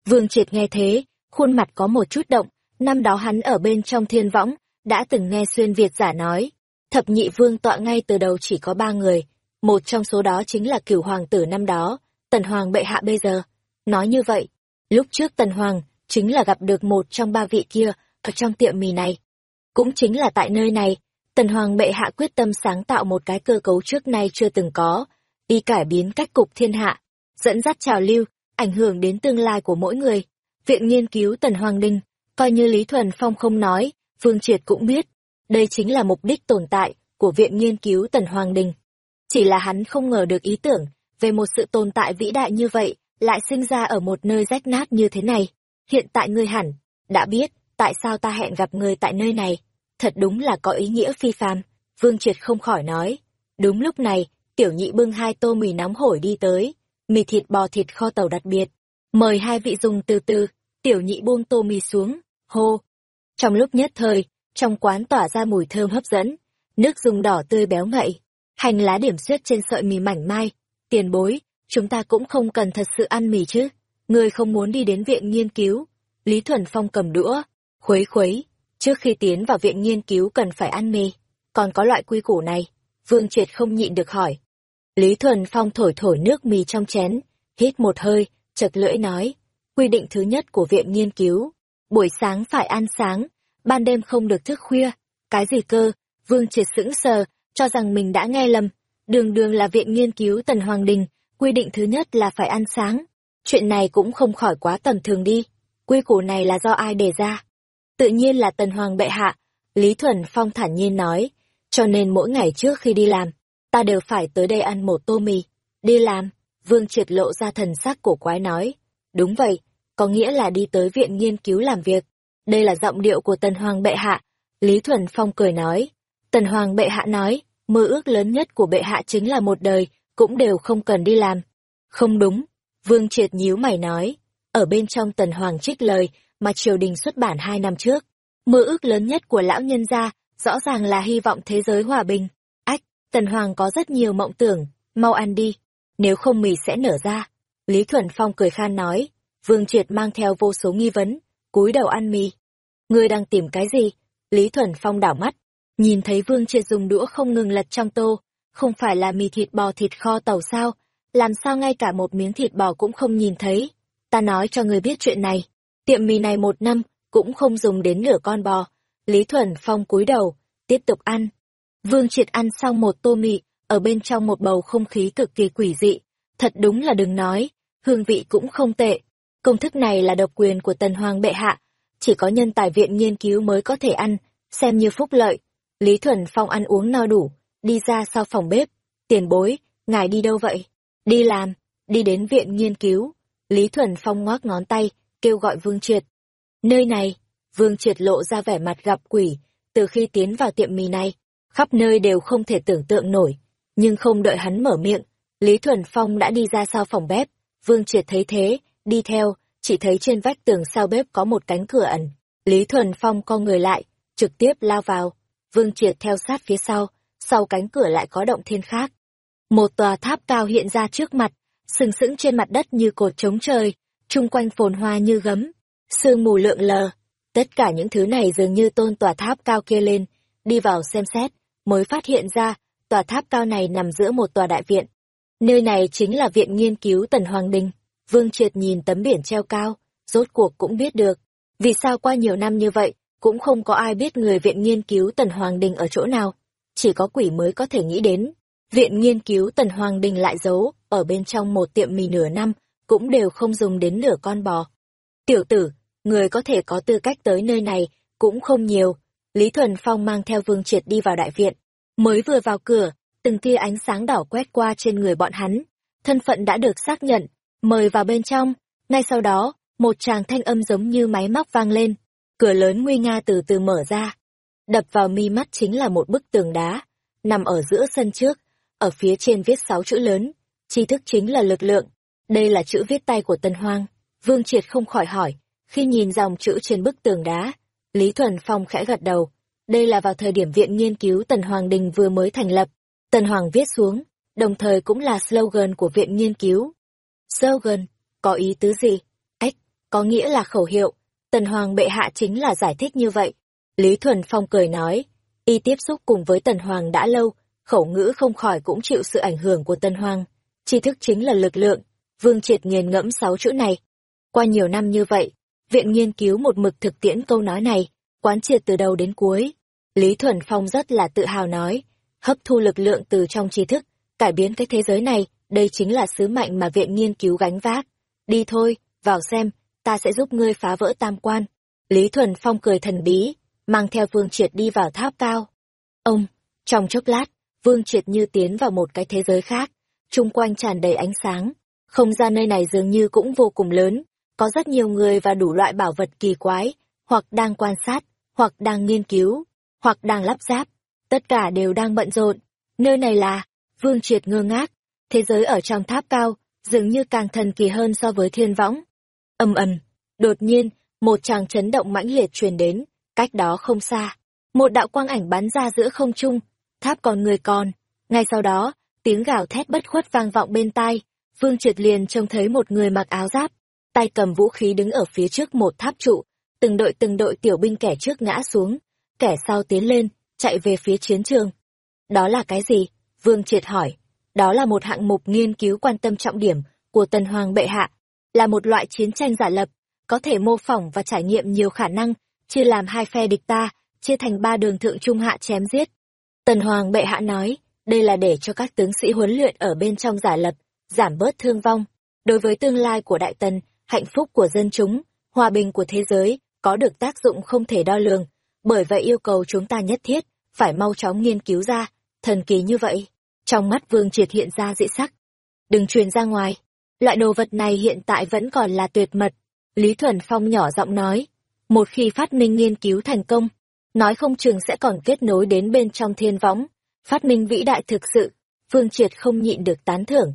Vương triệt nghe thế, khuôn mặt có một chút động, năm đó hắn ở bên trong thiên võng, đã từng nghe xuyên Việt giả nói, thập nhị vương tọa ngay từ đầu chỉ có ba người, một trong số đó chính là cửu hoàng tử năm đó, tần hoàng bệ hạ bây giờ. Nói như vậy, lúc trước tần hoàng chính là gặp được một trong ba vị kia ở trong tiệm mì này. Cũng chính là tại nơi này, tần hoàng bệ hạ quyết tâm sáng tạo một cái cơ cấu trước nay chưa từng có, y cải biến cách cục thiên hạ, dẫn dắt trào lưu, ảnh hưởng đến tương lai của mỗi người. Viện nghiên cứu tần hoàng đinh, coi như Lý Thuần Phong không nói, Phương Triệt cũng biết, đây chính là mục đích tồn tại của Viện Nghiên cứu Tần Hoàng Đình. Chỉ là hắn không ngờ được ý tưởng về một sự tồn tại vĩ đại như vậy, lại sinh ra ở một nơi rách nát như thế này. Hiện tại ngươi hẳn, đã biết, tại sao ta hẹn gặp người tại nơi này. Thật đúng là có ý nghĩa phi phàm. Vương Triệt không khỏi nói. Đúng lúc này, tiểu nhị bưng hai tô mì nóng hổi đi tới. Mì thịt bò thịt kho tàu đặc biệt. Mời hai vị dùng từ từ, tiểu nhị buông tô mì xuống, hô. Trong lúc nhất thời, trong quán tỏa ra mùi thơm hấp dẫn, nước dùng đỏ tươi béo ngậy, hành lá điểm xuyết trên sợi mì mảnh mai, tiền bối, chúng ta cũng không cần thật sự ăn mì chứ, người không muốn đi đến viện nghiên cứu. Lý Thuần Phong cầm đũa, khuấy khuấy, trước khi tiến vào viện nghiên cứu cần phải ăn mì, còn có loại quy củ này, Vương Triệt không nhịn được hỏi. Lý Thuần Phong thổi thổi nước mì trong chén, hít một hơi, chật lưỡi nói, quy định thứ nhất của viện nghiên cứu, buổi sáng phải ăn sáng, ban đêm không được thức khuya, cái gì cơ, Vương Triệt sững sờ, cho rằng mình đã nghe lầm, đường đường là viện nghiên cứu Tần Hoàng Đình, quy định thứ nhất là phải ăn sáng, chuyện này cũng không khỏi quá tầm thường đi, quy củ này là do ai đề ra? Tự nhiên là Tần Hoàng bệ hạ, Lý Thuần Phong thản nhiên nói, cho nên mỗi ngày trước khi đi làm, ta đều phải tới đây ăn một tô mì. Đi làm, Vương Triệt lộ ra thần sắc cổ quái nói. Đúng vậy, có nghĩa là đi tới viện nghiên cứu làm việc. Đây là giọng điệu của Tần Hoàng bệ hạ. Lý Thuần Phong cười nói. Tần Hoàng bệ hạ nói, mơ ước lớn nhất của bệ hạ chính là một đời, cũng đều không cần đi làm. Không đúng, Vương Triệt nhíu mày nói. Ở bên trong Tần Hoàng trích lời mà triều đình xuất bản hai năm trước. Mơ ước lớn nhất của lão nhân gia rõ ràng là hy vọng thế giới hòa bình. Ách, Tần Hoàng có rất nhiều mộng tưởng, mau ăn đi, nếu không mì sẽ nở ra. Lý Thuần Phong cười khan nói, Vương Triệt mang theo vô số nghi vấn, cúi đầu ăn mì. Ngươi đang tìm cái gì? Lý Thuần Phong đảo mắt, nhìn thấy Vương Triệt dùng đũa không ngừng lật trong tô, không phải là mì thịt bò thịt kho tàu sao, làm sao ngay cả một miếng thịt bò cũng không nhìn thấy. Ta nói cho người biết chuyện này, tiệm mì này một năm cũng không dùng đến nửa con bò, Lý Thuần Phong cúi đầu, tiếp tục ăn. Vương Triệt ăn xong một tô mì, ở bên trong một bầu không khí cực kỳ quỷ dị. Thật đúng là đừng nói, hương vị cũng không tệ. Công thức này là độc quyền của Tần Hoàng bệ hạ, chỉ có nhân tài viện nghiên cứu mới có thể ăn, xem như phúc lợi. Lý Thuần Phong ăn uống no đủ, đi ra sau phòng bếp. Tiền bối, ngài đi đâu vậy? Đi làm, đi đến viện nghiên cứu. Lý Thuần Phong ngoác ngón tay, kêu gọi Vương Triệt. Nơi này, Vương Triệt lộ ra vẻ mặt gặp quỷ, từ khi tiến vào tiệm mì này, khắp nơi đều không thể tưởng tượng nổi. Nhưng không đợi hắn mở miệng, Lý Thuần Phong đã đi ra sau phòng bếp. Vương Triệt thấy thế, đi theo, chỉ thấy trên vách tường sau bếp có một cánh cửa ẩn. Lý Thuần Phong co người lại, trực tiếp lao vào. Vương Triệt theo sát phía sau, sau cánh cửa lại có động thiên khác. Một tòa tháp cao hiện ra trước mặt, sừng sững trên mặt đất như cột trống trời, chung quanh phồn hoa như gấm, sương mù lượng lờ, Tất cả những thứ này dường như tôn tòa tháp cao kia lên, đi vào xem xét, mới phát hiện ra, tòa tháp cao này nằm giữa một tòa đại viện. Nơi này chính là viện nghiên cứu Tần Hoàng Đình. Vương Triệt nhìn tấm biển treo cao, rốt cuộc cũng biết được. Vì sao qua nhiều năm như vậy, cũng không có ai biết người viện nghiên cứu Tần Hoàng Đình ở chỗ nào. Chỉ có quỷ mới có thể nghĩ đến. Viện nghiên cứu Tần Hoàng Đình lại giấu, ở bên trong một tiệm mì nửa năm, cũng đều không dùng đến nửa con bò. Tiểu tử, người có thể có tư cách tới nơi này cũng không nhiều. Lý Thuần Phong mang theo Vương Triệt đi vào đại viện. Mới vừa vào cửa, từng tia ánh sáng đỏ quét qua trên người bọn hắn. Thân phận đã được xác nhận, mời vào bên trong. Ngay sau đó, một tràng thanh âm giống như máy móc vang lên. Cửa lớn nguy nga từ từ mở ra. Đập vào mi mắt chính là một bức tường đá, nằm ở giữa sân trước. Ở phía trên viết sáu chữ lớn, tri thức chính là lực lượng. Đây là chữ viết tay của Tân Hoang. Vương Triệt không khỏi hỏi, khi nhìn dòng chữ trên bức tường đá, Lý Thuần Phong khẽ gật đầu. Đây là vào thời điểm Viện Nghiên cứu Tần Hoàng Đình vừa mới thành lập. Tần Hoàng viết xuống, đồng thời cũng là slogan của Viện Nghiên cứu. Slogan, có ý tứ gì? Ếch, có nghĩa là khẩu hiệu. Tần Hoàng bệ hạ chính là giải thích như vậy. Lý Thuần Phong cười nói, y tiếp xúc cùng với Tần Hoàng đã lâu, khẩu ngữ không khỏi cũng chịu sự ảnh hưởng của Tần Hoàng. Tri thức chính là lực lượng. Vương Triệt nghiền ngẫm sáu chữ này. Qua nhiều năm như vậy, Viện nghiên cứu một mực thực tiễn câu nói này, quán triệt từ đầu đến cuối. Lý Thuần Phong rất là tự hào nói, hấp thu lực lượng từ trong tri thức, cải biến cái thế giới này, đây chính là sứ mệnh mà viện nghiên cứu gánh vác. Đi thôi, vào xem, ta sẽ giúp ngươi phá vỡ tam quan. Lý Thuần Phong cười thần bí, mang theo Vương Triệt đi vào tháp cao. Ông, trong chốc lát, Vương Triệt như tiến vào một cái thế giới khác, chung quanh tràn đầy ánh sáng. Không gian nơi này dường như cũng vô cùng lớn, có rất nhiều người và đủ loại bảo vật kỳ quái, hoặc đang quan sát, hoặc đang nghiên cứu, hoặc đang lắp ráp. Tất cả đều đang bận rộn. Nơi này là, Vương Triệt ngơ ngác, thế giới ở trong tháp cao, dường như càng thần kỳ hơn so với thiên võng. Âm ầm, đột nhiên, một tràng chấn động mãnh liệt truyền đến, cách đó không xa. Một đạo quang ảnh bắn ra giữa không trung, tháp còn người còn. Ngay sau đó, tiếng gào thét bất khuất vang vọng bên tai, Vương Triệt liền trông thấy một người mặc áo giáp, tay cầm vũ khí đứng ở phía trước một tháp trụ, từng đội từng đội tiểu binh kẻ trước ngã xuống, kẻ sau tiến lên, chạy về phía chiến trường. Đó là cái gì? Vương Triệt hỏi. Đó là một hạng mục nghiên cứu quan tâm trọng điểm của Tần Hoàng Bệ Hạ, là một loại chiến tranh giả lập, có thể mô phỏng và trải nghiệm nhiều khả năng, chia làm hai phe địch ta, chia thành ba đường thượng trung hạ chém giết. Tần Hoàng Bệ Hạ nói, đây là để cho các tướng sĩ huấn luyện ở bên trong giả lập, giảm bớt thương vong. Đối với tương lai của Đại Tần, hạnh phúc của dân chúng, hòa bình của thế giới, có được tác dụng không thể đo lường. Bởi vậy yêu cầu chúng ta nhất thiết, phải mau chóng nghiên cứu ra, thần kỳ như vậy. Trong mắt Vương Triệt hiện ra dị sắc. Đừng truyền ra ngoài. Loại đồ vật này hiện tại vẫn còn là tuyệt mật. Lý Thuần Phong nhỏ giọng nói. Một khi phát minh nghiên cứu thành công, nói không chừng sẽ còn kết nối đến bên trong thiên võng. Phát minh vĩ đại thực sự, Vương Triệt không nhịn được tán thưởng.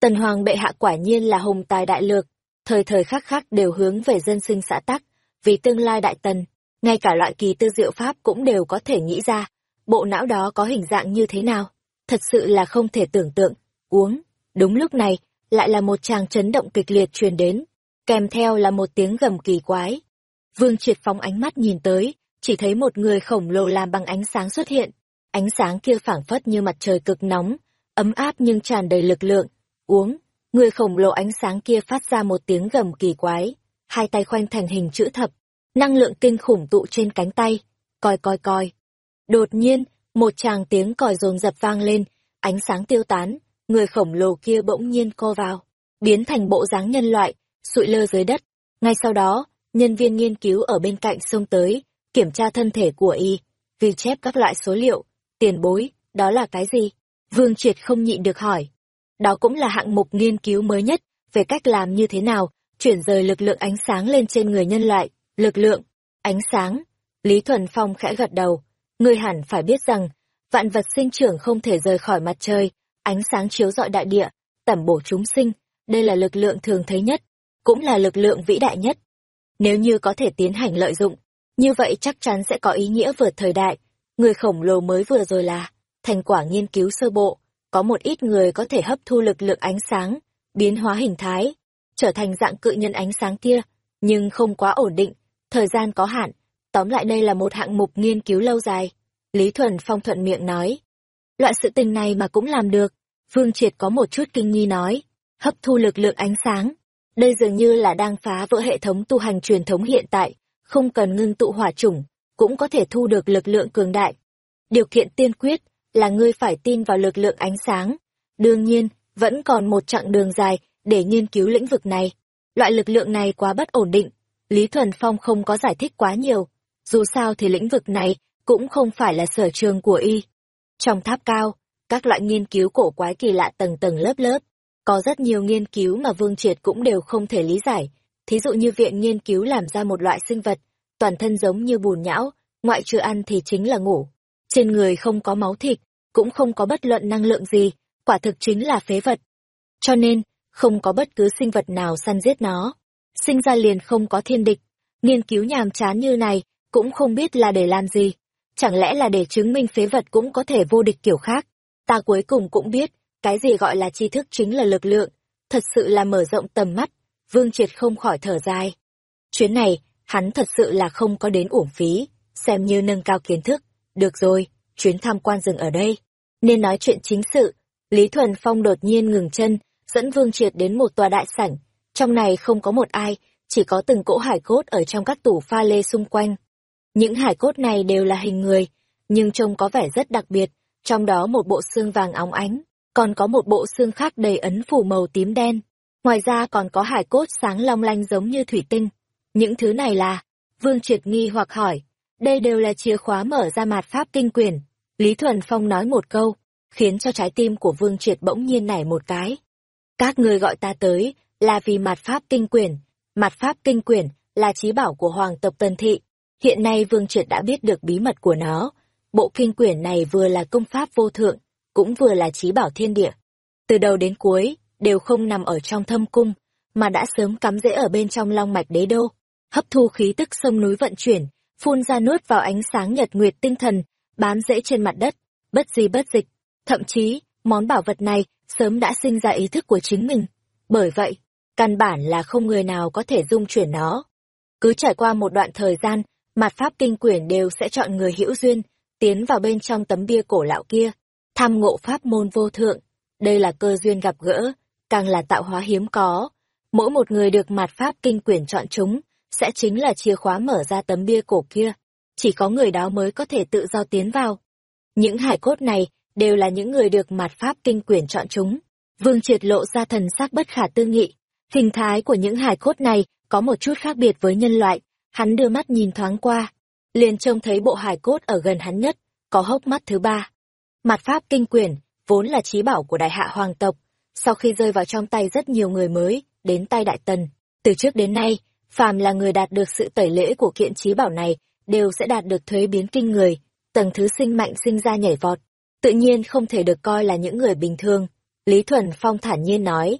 Tần Hoàng bệ hạ quả nhiên là hùng tài đại lược, thời thời khắc khắc đều hướng về dân sinh xã tắc, vì tương lai đại tần, ngay cả loại kỳ tư diệu pháp cũng đều có thể nghĩ ra, bộ não đó có hình dạng như thế nào, thật sự là không thể tưởng tượng, uống, đúng lúc này, lại là một tràng chấn động kịch liệt truyền đến, kèm theo là một tiếng gầm kỳ quái. Vương triệt phóng ánh mắt nhìn tới, chỉ thấy một người khổng lồ làm bằng ánh sáng xuất hiện, ánh sáng kia phảng phất như mặt trời cực nóng, ấm áp nhưng tràn đầy lực lượng, uống, người khổng lồ ánh sáng kia phát ra một tiếng gầm kỳ quái, hai tay khoanh thành hình chữ thập, năng lượng kinh khủng tụ trên cánh tay, coi coi coi. Đột nhiên, một tràng tiếng còi rồn dập vang lên, ánh sáng tiêu tán, người khổng lồ kia bỗng nhiên co vào, biến thành bộ dáng nhân loại, sụi lơ dưới đất. Ngay sau đó, nhân viên nghiên cứu ở bên cạnh xông tới, kiểm tra thân thể của y, ghi chép các loại số liệu, tiền bối, đó là cái gì? Vương Triệt không nhịn được hỏi. Đó cũng là hạng mục nghiên cứu mới nhất, về cách làm như thế nào, chuyển rời lực lượng ánh sáng lên trên người nhân loại, lực lượng, ánh sáng. Lý Thuần Phong khẽ gật đầu, ngươi hẳn phải biết rằng, vạn vật sinh trưởng không thể rời khỏi mặt trời, ánh sáng chiếu rọi đại địa, tẩm bổ chúng sinh, đây là lực lượng thường thấy nhất, cũng là lực lượng vĩ đại nhất. Nếu như có thể tiến hành lợi dụng, như vậy chắc chắn sẽ có ý nghĩa vượt thời đại. Người khổng lồ mới vừa rồi là, thành quả nghiên cứu sơ bộ, có một ít người có thể hấp thu lực lượng ánh sáng, biến hóa hình thái, trở thành dạng cự nhân ánh sáng kia, nhưng không quá ổn định, thời gian có hạn. Tóm lại đây là một hạng mục nghiên cứu lâu dài. Lý Thuần Phong thuận miệng nói. Loại sự tình này mà cũng làm được. Vương Triệt có một chút kinh nghi nói. Hấp thu lực lượng ánh sáng. Đây dường như là đang phá vỡ hệ thống tu hành truyền thống hiện tại, không cần ngưng tụ hỏa chủng, cũng có thể thu được lực lượng cường đại. Điều kiện tiên quyết là ngươi phải tin vào lực lượng ánh sáng. Đương nhiên, vẫn còn một chặng đường dài để nghiên cứu lĩnh vực này. Loại lực lượng này quá bất ổn định. Lý Thuần Phong không có giải thích quá nhiều. Dù sao thì lĩnh vực này cũng không phải là sở trường của y. Trong tháp cao, các loại nghiên cứu cổ quái kỳ lạ tầng tầng lớp lớp. Có rất nhiều nghiên cứu mà Vương Triệt cũng đều không thể lý giải. Thí dụ như viện nghiên cứu làm ra một loại sinh vật, toàn thân giống như bùn nhão, ngoại trừ ăn thì chính là ngủ. Trên người không có máu thịt, cũng không có bất luận năng lượng gì, quả thực chính là phế vật. Cho nên, không có bất cứ sinh vật nào săn giết nó. Sinh ra liền không có thiên địch, nghiên cứu nhàm chán như này, cũng không biết là để làm gì. Chẳng lẽ là để chứng minh phế vật cũng có thể vô địch kiểu khác. Ta cuối cùng cũng biết, cái gì gọi là tri thức chính là lực lượng, thật sự là mở rộng tầm mắt, Vương Triệt không khỏi thở dài. Chuyến này, hắn thật sự là không có đến uổng phí, xem như nâng cao kiến thức. Được rồi, chuyến tham quan dừng ở đây. Nên nói chuyện chính sự, Lý Thuần Phong đột nhiên ngừng chân, dẫn Vương Triệt đến một tòa đại sảnh. Trong này không có một ai, chỉ có từng cỗ hải cốt ở trong các tủ pha lê xung quanh. Những hải cốt này đều là hình người, nhưng trông có vẻ rất đặc biệt, trong đó một bộ xương vàng óng ánh, còn có một bộ xương khác đầy ấn phủ màu tím đen. Ngoài ra còn có hải cốt sáng long lanh giống như thủy tinh. Những thứ này là, Vương Triệt nghi hoặc hỏi, đây đều là chìa khóa mở ra mạt pháp kinh quyển. Lý Thuần Phong nói một câu, khiến cho trái tim của Vương Triệt bỗng nhiên nảy một cái. Các người gọi ta tới, là vì mặt pháp kinh quyển. Mặt pháp kinh quyển là trí bảo của hoàng tộc Tần Thị. Hiện nay Vương Triệt đã biết được bí mật của nó. Bộ kinh quyển này vừa là công pháp vô thượng, cũng vừa là trí bảo thiên địa. Từ đầu đến cuối, đều không nằm ở trong thâm cung, mà đã sớm cắm rễ ở bên trong long mạch đế đô. Hấp thu khí tức sông núi vận chuyển, phun ra nuốt vào ánh sáng nhật nguyệt tinh thần, bám rễ trên mặt đất, bất di bất dịch. Thậm chí, món bảo vật này sớm đã sinh ra ý thức của chính mình. Bởi vậy, căn bản là không người nào có thể dung chuyển nó. Cứ trải qua một đoạn thời gian, mặt pháp kinh quyển đều sẽ chọn người hữu duyên, tiến vào bên trong tấm bia cổ lão kia, tham ngộ pháp môn vô thượng. Đây là cơ duyên gặp gỡ, càng là tạo hóa hiếm có. Mỗi một người được mặt pháp kinh quyển chọn chúng, sẽ chính là chìa khóa mở ra tấm bia cổ kia. Chỉ có người đó mới có thể tự do tiến vào. Những hải cốt này đều là những người được mặt pháp kinh quyển chọn chúng. Vương triệt lộ ra thần sắc bất khả tư nghị. Hình thái của những hải cốt này có một chút khác biệt với nhân loại. Hắn đưa mắt nhìn thoáng qua, liền trông thấy bộ hải cốt ở gần hắn nhất, có hốc mắt thứ ba. Mặt pháp kinh quyển, vốn là trí bảo của đại hạ hoàng tộc, sau khi rơi vào trong tay rất nhiều người mới, đến tay đại tần. Từ trước đến nay, phàm là người đạt được sự tẩy lễ của kiện trí bảo này, đều sẽ đạt được thuế biến kinh người, tầng thứ sinh mạnh sinh ra nhảy vọt, tự nhiên không thể được coi là những người bình thường. Lý Thuần Phong thản nhiên nói,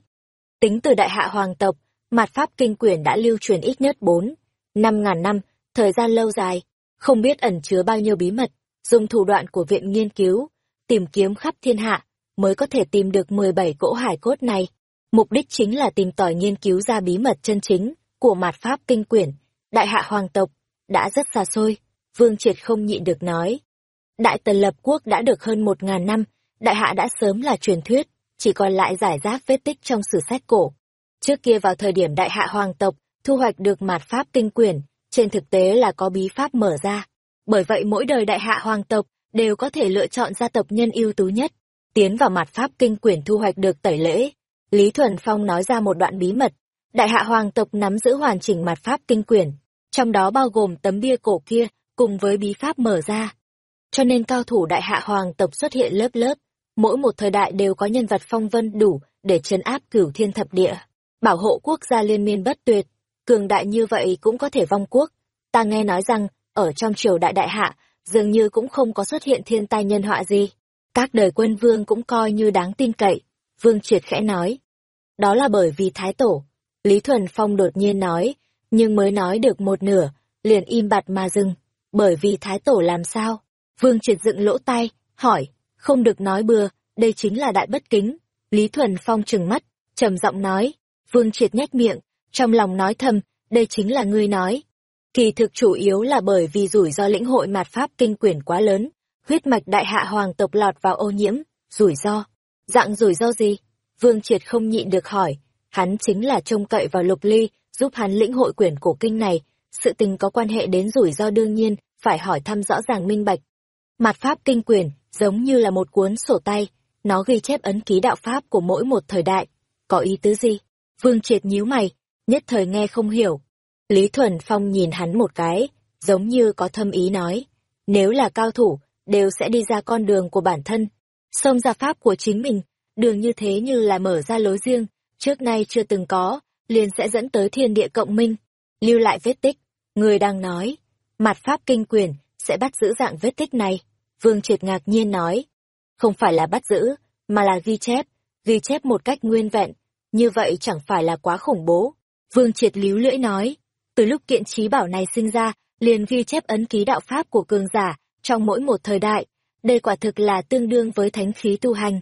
tính từ đại hạ hoàng tộc, mặt pháp kinh quyển đã lưu truyền ít nhất bốn, năm ngàn năm, thời gian lâu dài, không biết ẩn chứa bao nhiêu bí mật, dùng thủ đoạn của viện nghiên cứu, tìm kiếm khắp thiên hạ, mới có thể tìm được 17 cỗ hải cốt này. Mục đích chính là tìm tòi nghiên cứu ra bí mật chân chính của mạt pháp kinh quyển, đại hạ hoàng tộc, đã rất xa xôi, Vương Triệt không nhịn được nói. Đại tần lập quốc đã được hơn một ngàn năm, đại hạ đã sớm là truyền thuyết, chỉ còn lại giải rác vết tích trong sử sách cổ. Trước kia vào thời điểm đại hạ hoàng tộc, thu hoạch được mạt pháp kinh quyển, trên thực tế là có bí pháp mở ra. Bởi vậy mỗi đời đại hạ hoàng tộc đều có thể lựa chọn gia tộc nhân ưu tú nhất, tiến vào mặt pháp kinh quyển thu hoạch được tẩy lễ. Lý Thuần Phong nói ra một đoạn bí mật, đại hạ hoàng tộc nắm giữ hoàn chỉnh mặt pháp kinh quyển, trong đó bao gồm tấm bia cổ kia cùng với bí pháp mở ra. Cho nên cao thủ đại hạ hoàng tộc xuất hiện lớp lớp, mỗi một thời đại đều có nhân vật phong vân đủ để trấn áp cửu thiên thập địa, bảo hộ quốc gia liên miên bất tuyệt, cường đại như vậy cũng có thể vong quốc. Ta nghe nói rằng, ở trong triều đại đại hạ, dường như cũng không có xuất hiện thiên tai nhân họa gì. Các đời quân vương cũng coi như đáng tin cậy. Vương Triệt khẽ nói. Đó là bởi vì Thái Tổ. Lý Thuần Phong đột nhiên nói, nhưng mới nói được một nửa, liền im bặt mà dừng. Bởi vì Thái Tổ làm sao? Vương Triệt dựng lỗ tai, hỏi, không được nói bừa, đây chính là đại bất kính. Lý Thuần Phong trừng mắt, trầm giọng nói. Vương Triệt nhếch miệng, trong lòng nói thầm, đây chính là ngươi nói. Kỳ thực chủ yếu là bởi vì rủi ro lĩnh hội mạt pháp kinh quyển quá lớn, huyết mạch đại hạ hoàng tộc lọt vào ô nhiễm, rủi ro. Dạng rủi ro gì? Vương Triệt không nhịn được hỏi, hắn chính là trông cậy vào lục ly, giúp hắn lĩnh hội quyển cổ kinh này, sự tình có quan hệ đến rủi ro đương nhiên, phải hỏi thăm rõ ràng minh bạch. Mặt pháp kinh quyển, giống như là một cuốn sổ tay, nó ghi chép ấn ký đạo pháp của mỗi một thời đại. Có ý tứ gì? Vương Triệt nhíu mày, nhất thời nghe không hiểu. Lý Thuần Phong nhìn hắn một cái, giống như có thâm ý nói, nếu là cao thủ, đều sẽ đi ra con đường của bản thân, xông ra pháp của chính mình, đường như thế như là mở ra lối riêng, trước nay chưa từng có, liền sẽ dẫn tới thiên địa cộng minh, lưu lại vết tích. Người đang nói, mặt pháp kinh quyền sẽ bắt giữ dạng vết tích này. Vương Triệt ngạc nhiên nói, không phải là bắt giữ, mà là ghi chép, ghi chép một cách nguyên vẹn, như vậy chẳng phải là quá khủng bố. Vương Triệt líu lưỡi nói, từ lúc kiện trí bảo này sinh ra, liền ghi chép ấn ký đạo pháp của cường giả trong mỗi một thời đại, đây quả thực là tương đương với thánh khí tu hành.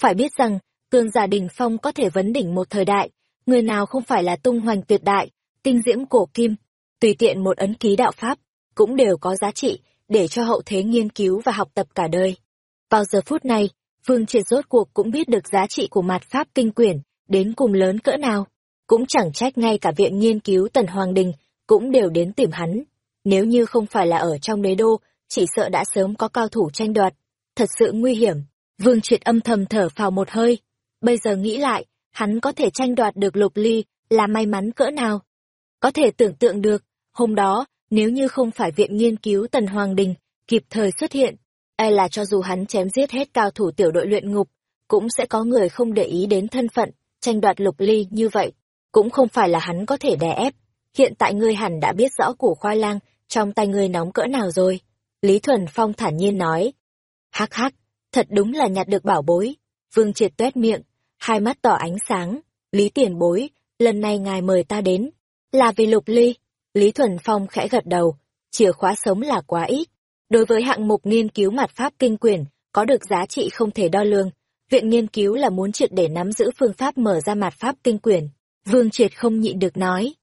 Phải biết rằng, cường giả đỉnh phong có thể vấn đỉnh một thời đại, người nào không phải là tung hoành tuyệt đại, tinh diễm cổ kim, tùy tiện một ấn ký đạo pháp, cũng đều có giá trị để cho hậu thế nghiên cứu và học tập cả đời. Vào giờ phút này, Vương Triệt rốt cuộc cũng biết được giá trị của mặt pháp kinh quyển, đến cùng lớn cỡ nào. Cũng chẳng trách ngay cả viện nghiên cứu Tần Hoàng Đình cũng đều đến tìm hắn. Nếu như không phải là ở trong đế đô, chỉ sợ đã sớm có cao thủ tranh đoạt. Thật sự nguy hiểm. Vương Triệt âm thầm thở phào một hơi. Bây giờ nghĩ lại, hắn có thể tranh đoạt được lục ly, là may mắn cỡ nào. Có thể tưởng tượng được, hôm đó, nếu như không phải viện nghiên cứu Tần Hoàng Đình, kịp thời xuất hiện, e là cho dù hắn chém giết hết cao thủ tiểu đội luyện ngục, cũng sẽ có người không để ý đến thân phận, tranh đoạt lục ly như vậy, cũng không phải là hắn có thể đè ép. Hiện tại ngươi hẳn đã biết rõ củ khoai lang trong tay ngươi nóng cỡ nào rồi. Lý Thuần Phong thản nhiên nói. Hắc hắc, thật đúng là nhặt được bảo bối. Vương triệt tuét miệng, hai mắt tỏ ánh sáng. Lý tiền bối, lần này ngài mời ta đến. Là vì lục ly. Lý Thuần Phong khẽ gật đầu, chìa khóa sống là quá ít. Đối với hạng mục nghiên cứu mặt pháp kinh quyển, có được giá trị không thể đo lường. Viện nghiên cứu là muốn triệt để nắm giữ phương pháp mở ra mặt pháp kinh quyển. Vương Triệt không nhịn được nói.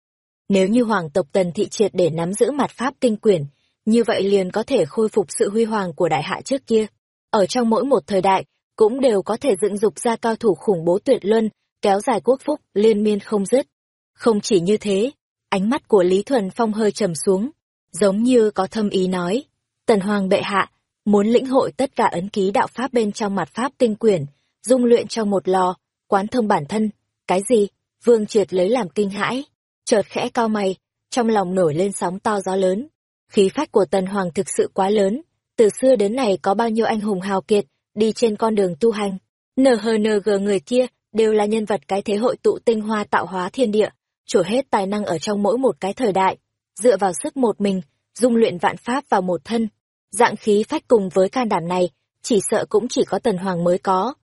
Nếu như hoàng tộc tần thị triệt để nắm giữ mặt pháp kinh quyển, như vậy liền có thể khôi phục sự huy hoàng của đại hạ trước kia. Ở trong mỗi một thời đại, cũng đều có thể dựng dục ra cao thủ khủng bố tuyệt luân, kéo dài quốc phúc, liên miên không dứt. Không chỉ như thế, ánh mắt của Lý Thuần Phong hơi trầm xuống, giống như có thâm ý nói. Tần Hoàng bệ hạ, muốn lĩnh hội tất cả ấn ký đạo pháp bên trong mặt pháp tinh quyển, dung luyện trong một lò, quán thông bản thân. Cái gì? Vương Triệt lấy làm kinh hãi, chợt khẽ cao mày, trong lòng nổi lên sóng to gió lớn. Khí phách của Tần Hoàng thực sự quá lớn, từ xưa đến nay có bao nhiêu anh hùng hào kiệt, đi trên con đường tu hành. NHNG người kia đều là nhân vật cái thế hội tụ tinh hoa tạo hóa thiên địa, trổ hết tài năng ở trong mỗi một cái thời đại, dựa vào sức một mình, dung luyện vạn pháp vào một thân. Dạng khí phách cùng với can đảm này, chỉ sợ cũng chỉ có tần hoàng mới có.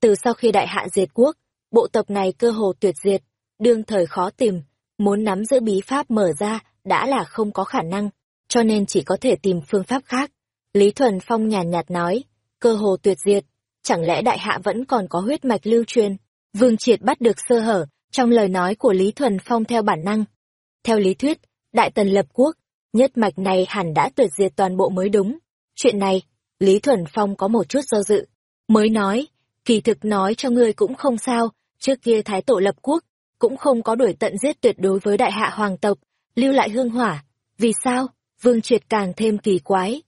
Từ sau khi đại hạ diệt quốc, bộ tộc này cơ hồ tuyệt diệt, đương thời khó tìm, muốn nắm giữ bí pháp mở ra đã là không có khả năng, cho nên chỉ có thể tìm phương pháp khác. Lý Thuần Phong nhàn nhạt nói, cơ hồ tuyệt diệt, chẳng lẽ đại hạ vẫn còn có huyết mạch lưu truyền? Vương Triệt bắt được sơ hở trong lời nói của Lý Thuần Phong theo bản năng. Theo lý thuyết, Đại Tần lập quốc, nhất mạch này hẳn đã tuyệt diệt toàn bộ mới đúng. Chuyện này, Lý Thuần Phong có một chút do dự. Mới nói, kỳ thực nói cho ngươi cũng không sao, trước kia Thái Tổ lập quốc, cũng không có đuổi tận giết tuyệt đối với đại hạ hoàng tộc, lưu lại hương hỏa. Vì sao? Vương Triệt càng thêm kỳ quái.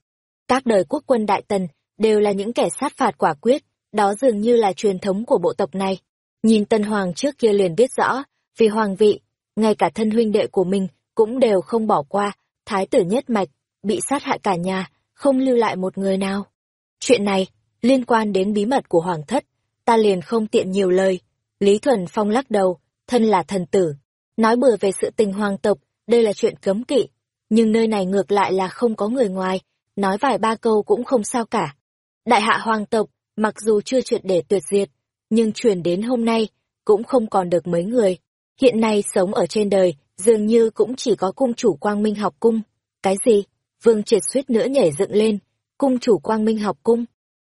Các đời quốc quân Đại Tần đều là những kẻ sát phạt quả quyết, đó dường như là truyền thống của bộ tộc này. Nhìn Tân Hoàng trước kia liền biết rõ, vì hoàng vị, ngay cả thân huynh đệ của mình cũng đều không bỏ qua, thái tử nhất mạch, bị sát hại cả nhà, không lưu lại một người nào. Chuyện này, liên quan đến bí mật của hoàng thất, ta liền không tiện nhiều lời. Lý Thuần Phong lắc đầu, thân là thần tử. Nói bừa về sự tình hoàng tộc, đây là chuyện cấm kỵ. Nhưng nơi này ngược lại là không có người ngoài, nói vài ba câu cũng không sao cả. Đại hạ hoàng tộc, mặc dù chưa chuyện để tuyệt diệt, nhưng truyền đến hôm nay, cũng không còn được mấy người. Hiện nay sống ở trên đời, dường như cũng chỉ có cung chủ quang minh học cung. Cái gì? Vương triệt suýt nữa nhảy dựng lên, cung chủ quang minh học cung.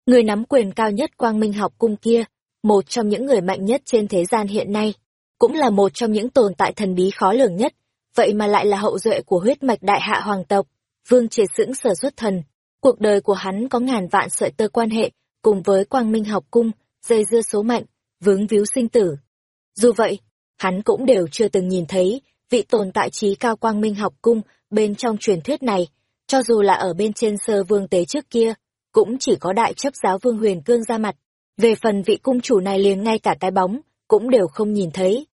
Người nắm quyền cao nhất quang minh học cung kia, một trong những người mạnh nhất trên thế gian hiện nay, cũng là một trong những tồn tại thần bí khó lường nhất, vậy mà lại là hậu duệ của huyết mạch đại hạ hoàng tộc. Vương triệt sững sờ xuất thần, cuộc đời của hắn có ngàn vạn sợi tơ quan hệ, cùng với quang minh học cung, dây dưa số mệnh, vướng víu sinh tử. Dù vậy, hắn cũng đều chưa từng nhìn thấy vị tồn tại trí cao quang minh học cung bên trong truyền thuyết này, cho dù là ở bên trên sơ vương tế trước kia, cũng chỉ có đại chấp giáo vương huyền cương ra mặt. Về phần vị cung chủ này liền ngay cả cái bóng, cũng đều không nhìn thấy.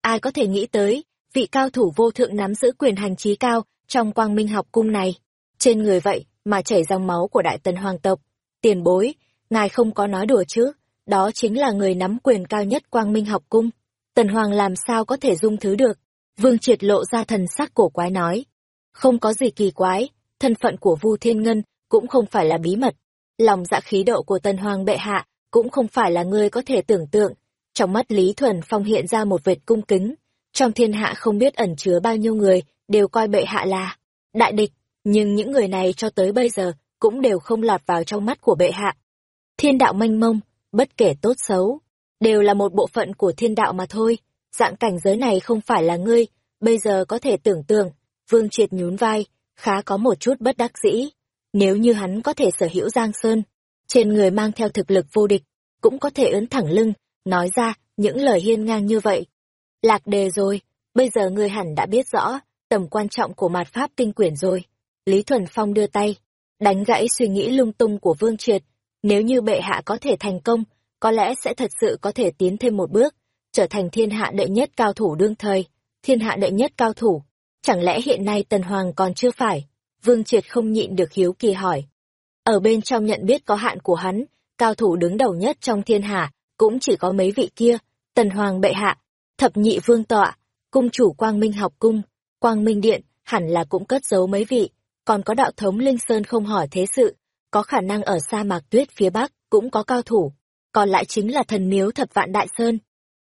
Ai có thể nghĩ tới, vị cao thủ vô thượng nắm giữ quyền hành trí cao trong quang minh học cung này. Trên người vậy mà chảy dòng máu của đại tần hoàng tộc. Tiền bối, ngài không có nói đùa chứ, đó chính là người nắm quyền cao nhất quang minh học cung. Tần Hoàng làm sao có thể dung thứ được? Vương Triệt lộ ra thần sắc cổ quái nói. Không có gì kỳ quái, thân phận của Vu Thiên Ngân cũng không phải là bí mật. Lòng dạ khí độ của Tần Hoàng bệ hạ cũng không phải là người có thể tưởng tượng. Trong mắt Lý Thuần Phong hiện ra một vệt cung kính. Trong thiên hạ không biết ẩn chứa bao nhiêu người đều coi bệ hạ là đại địch, nhưng những người này cho tới bây giờ cũng đều không lọt vào trong mắt của bệ hạ. Thiên đạo mênh mông, bất kể tốt xấu, đều là một bộ phận của thiên đạo mà thôi. Dạng cảnh giới này không phải là ngươi, bây giờ có thể tưởng tượng, Vương Triệt nhún vai, khá có một chút bất đắc dĩ. Nếu như hắn có thể sở hữu Giang Sơn, trên người mang theo thực lực vô địch, cũng có thể ấn thẳng lưng, nói ra những lời hiên ngang như vậy. Lạc đề rồi, bây giờ ngươi hẳn đã biết rõ tầm quan trọng của mạt pháp tinh quyển rồi. Lý Thuần Phong đưa tay, đánh gãy suy nghĩ lung tung của Vương Triệt, nếu như bệ hạ có thể thành công, có lẽ sẽ thật sự có thể tiến thêm một bước, trở thành thiên hạ đệ nhất cao thủ đương thời. Thiên hạ đệ nhất cao thủ, chẳng lẽ hiện nay Tần Hoàng còn chưa phải? Vương Triệt không nhịn được hiếu kỳ hỏi. Ở bên trong nhận biết có hạn của hắn, cao thủ đứng đầu nhất trong thiên hạ, cũng chỉ có mấy vị kia, Tần Hoàng bệ hạ, thập nhị vương tọa, cung chủ Quang Minh học cung, Quang Minh điện, hẳn là cũng cất giấu mấy vị, còn có đạo thống Linh Sơn không hỏi thế sự, có khả năng ở sa mạc tuyết phía bắc cũng có cao thủ, còn lại chính là thần miếu thập vạn đại sơn.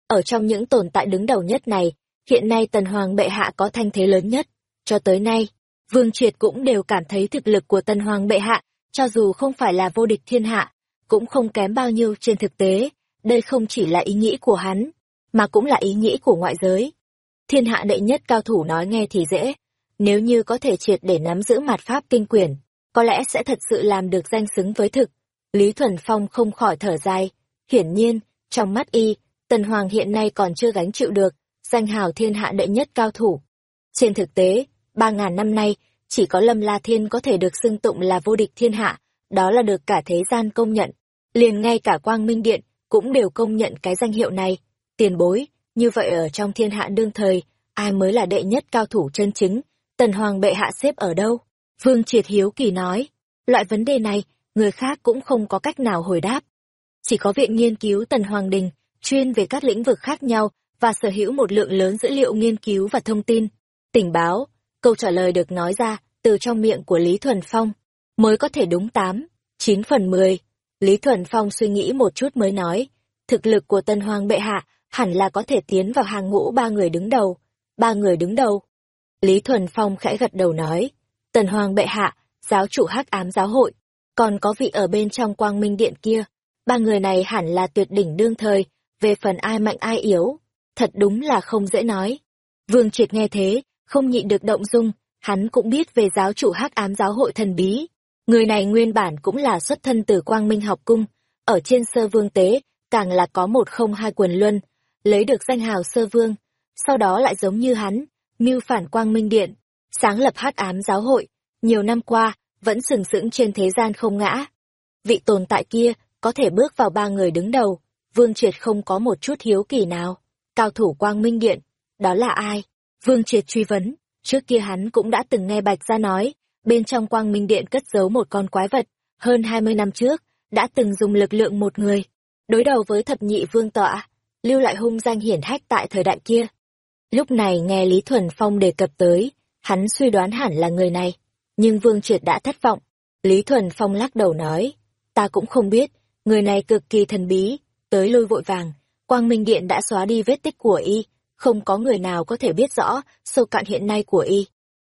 Ở trong những tồn tại đứng đầu nhất này, hiện nay tần hoàng bệ hạ có thanh thế lớn nhất. Cho tới nay, Vương Triệt cũng đều cảm thấy thực lực của tần hoàng bệ hạ, cho dù không phải là vô địch thiên hạ, cũng không kém bao nhiêu trên thực tế, đây không chỉ là ý nghĩ của hắn. mà cũng là ý nghĩ của ngoại giới. Thiên hạ đệ nhất cao thủ nói nghe thì dễ, nếu như có thể triệt để nắm giữ mặt pháp kinh quyển, có lẽ sẽ thật sự làm được danh xứng với thực. Lý Thuần Phong không khỏi thở dài, hiển nhiên, trong mắt y, Tần Hoàng hiện nay còn chưa gánh chịu được, danh hào thiên hạ đệ nhất cao thủ. Trên thực tế, ba ngàn năm nay, chỉ có Lâm La Thiên có thể được xưng tụng là vô địch thiên hạ, đó là được cả thế gian công nhận. Liền ngay cả Quang Minh Điện cũng đều công nhận cái danh hiệu này. Tiền bối, như vậy ở trong thiên hạ đương thời, ai mới là đệ nhất cao thủ chân chính, Tần Hoàng bệ hạ xếp ở đâu? Vương Triệt Hiếu Kỳ nói, loại vấn đề này, người khác cũng không có cách nào hồi đáp. Chỉ có viện nghiên cứu Tần Hoàng Đình, chuyên về các lĩnh vực khác nhau và sở hữu một lượng lớn dữ liệu nghiên cứu và thông tin, tình báo, câu trả lời được nói ra từ trong miệng của Lý Thuần Phong, mới có thể đúng tám, chín phần mười. Lý Thuần Phong suy nghĩ một chút mới nói, thực lực của Tân Hoàng bệ hạ hẳn là có thể tiến vào hàng ngũ ba người đứng đầu. Ba người đứng đầu. Lý Thuần Phong khẽ gật đầu nói, Tần Hoàng bệ hạ, giáo chủ hắc ám giáo hội, còn có vị ở bên trong quang minh điện kia. Ba người này hẳn là tuyệt đỉnh đương thời, về phần ai mạnh ai yếu, thật đúng là không dễ nói. Vương Triệt nghe thế, không nhịn được động dung, hắn cũng biết về giáo chủ hắc ám giáo hội thần bí. Người này nguyên bản cũng là xuất thân từ quang minh học cung, ở trên sơ vương tế, càng là có một không hai quần luân, lấy được danh hào sơ vương, sau đó lại giống như hắn, mưu phản quang minh điện, sáng lập hát ám giáo hội, nhiều năm qua, vẫn sừng sững trên thế gian không ngã. Vị tồn tại kia, có thể bước vào ba người đứng đầu, Vương Triệt không có một chút hiếu kỳ nào. Cao thủ quang minh điện, đó là ai? Vương Triệt truy vấn, trước kia hắn cũng đã từng nghe Bạch Gia nói, bên trong quang minh điện cất giấu một con quái vật, hơn 20 năm trước, đã từng dùng lực lượng một người, đối đầu với thập nhị vương tọa, lưu lại hung danh hiển hách tại thời đại kia. Lúc này nghe Lý Thuần Phong đề cập tới, hắn suy đoán hẳn là người này, nhưng Vương Triệt đã thất vọng. Lý Thuần Phong lắc đầu nói, ta cũng không biết, người này cực kỳ thần bí, tới lôi vội vàng, Quang Minh Điện đã xóa đi vết tích của y, không có người nào có thể biết rõ sâu cạn hiện nay của y.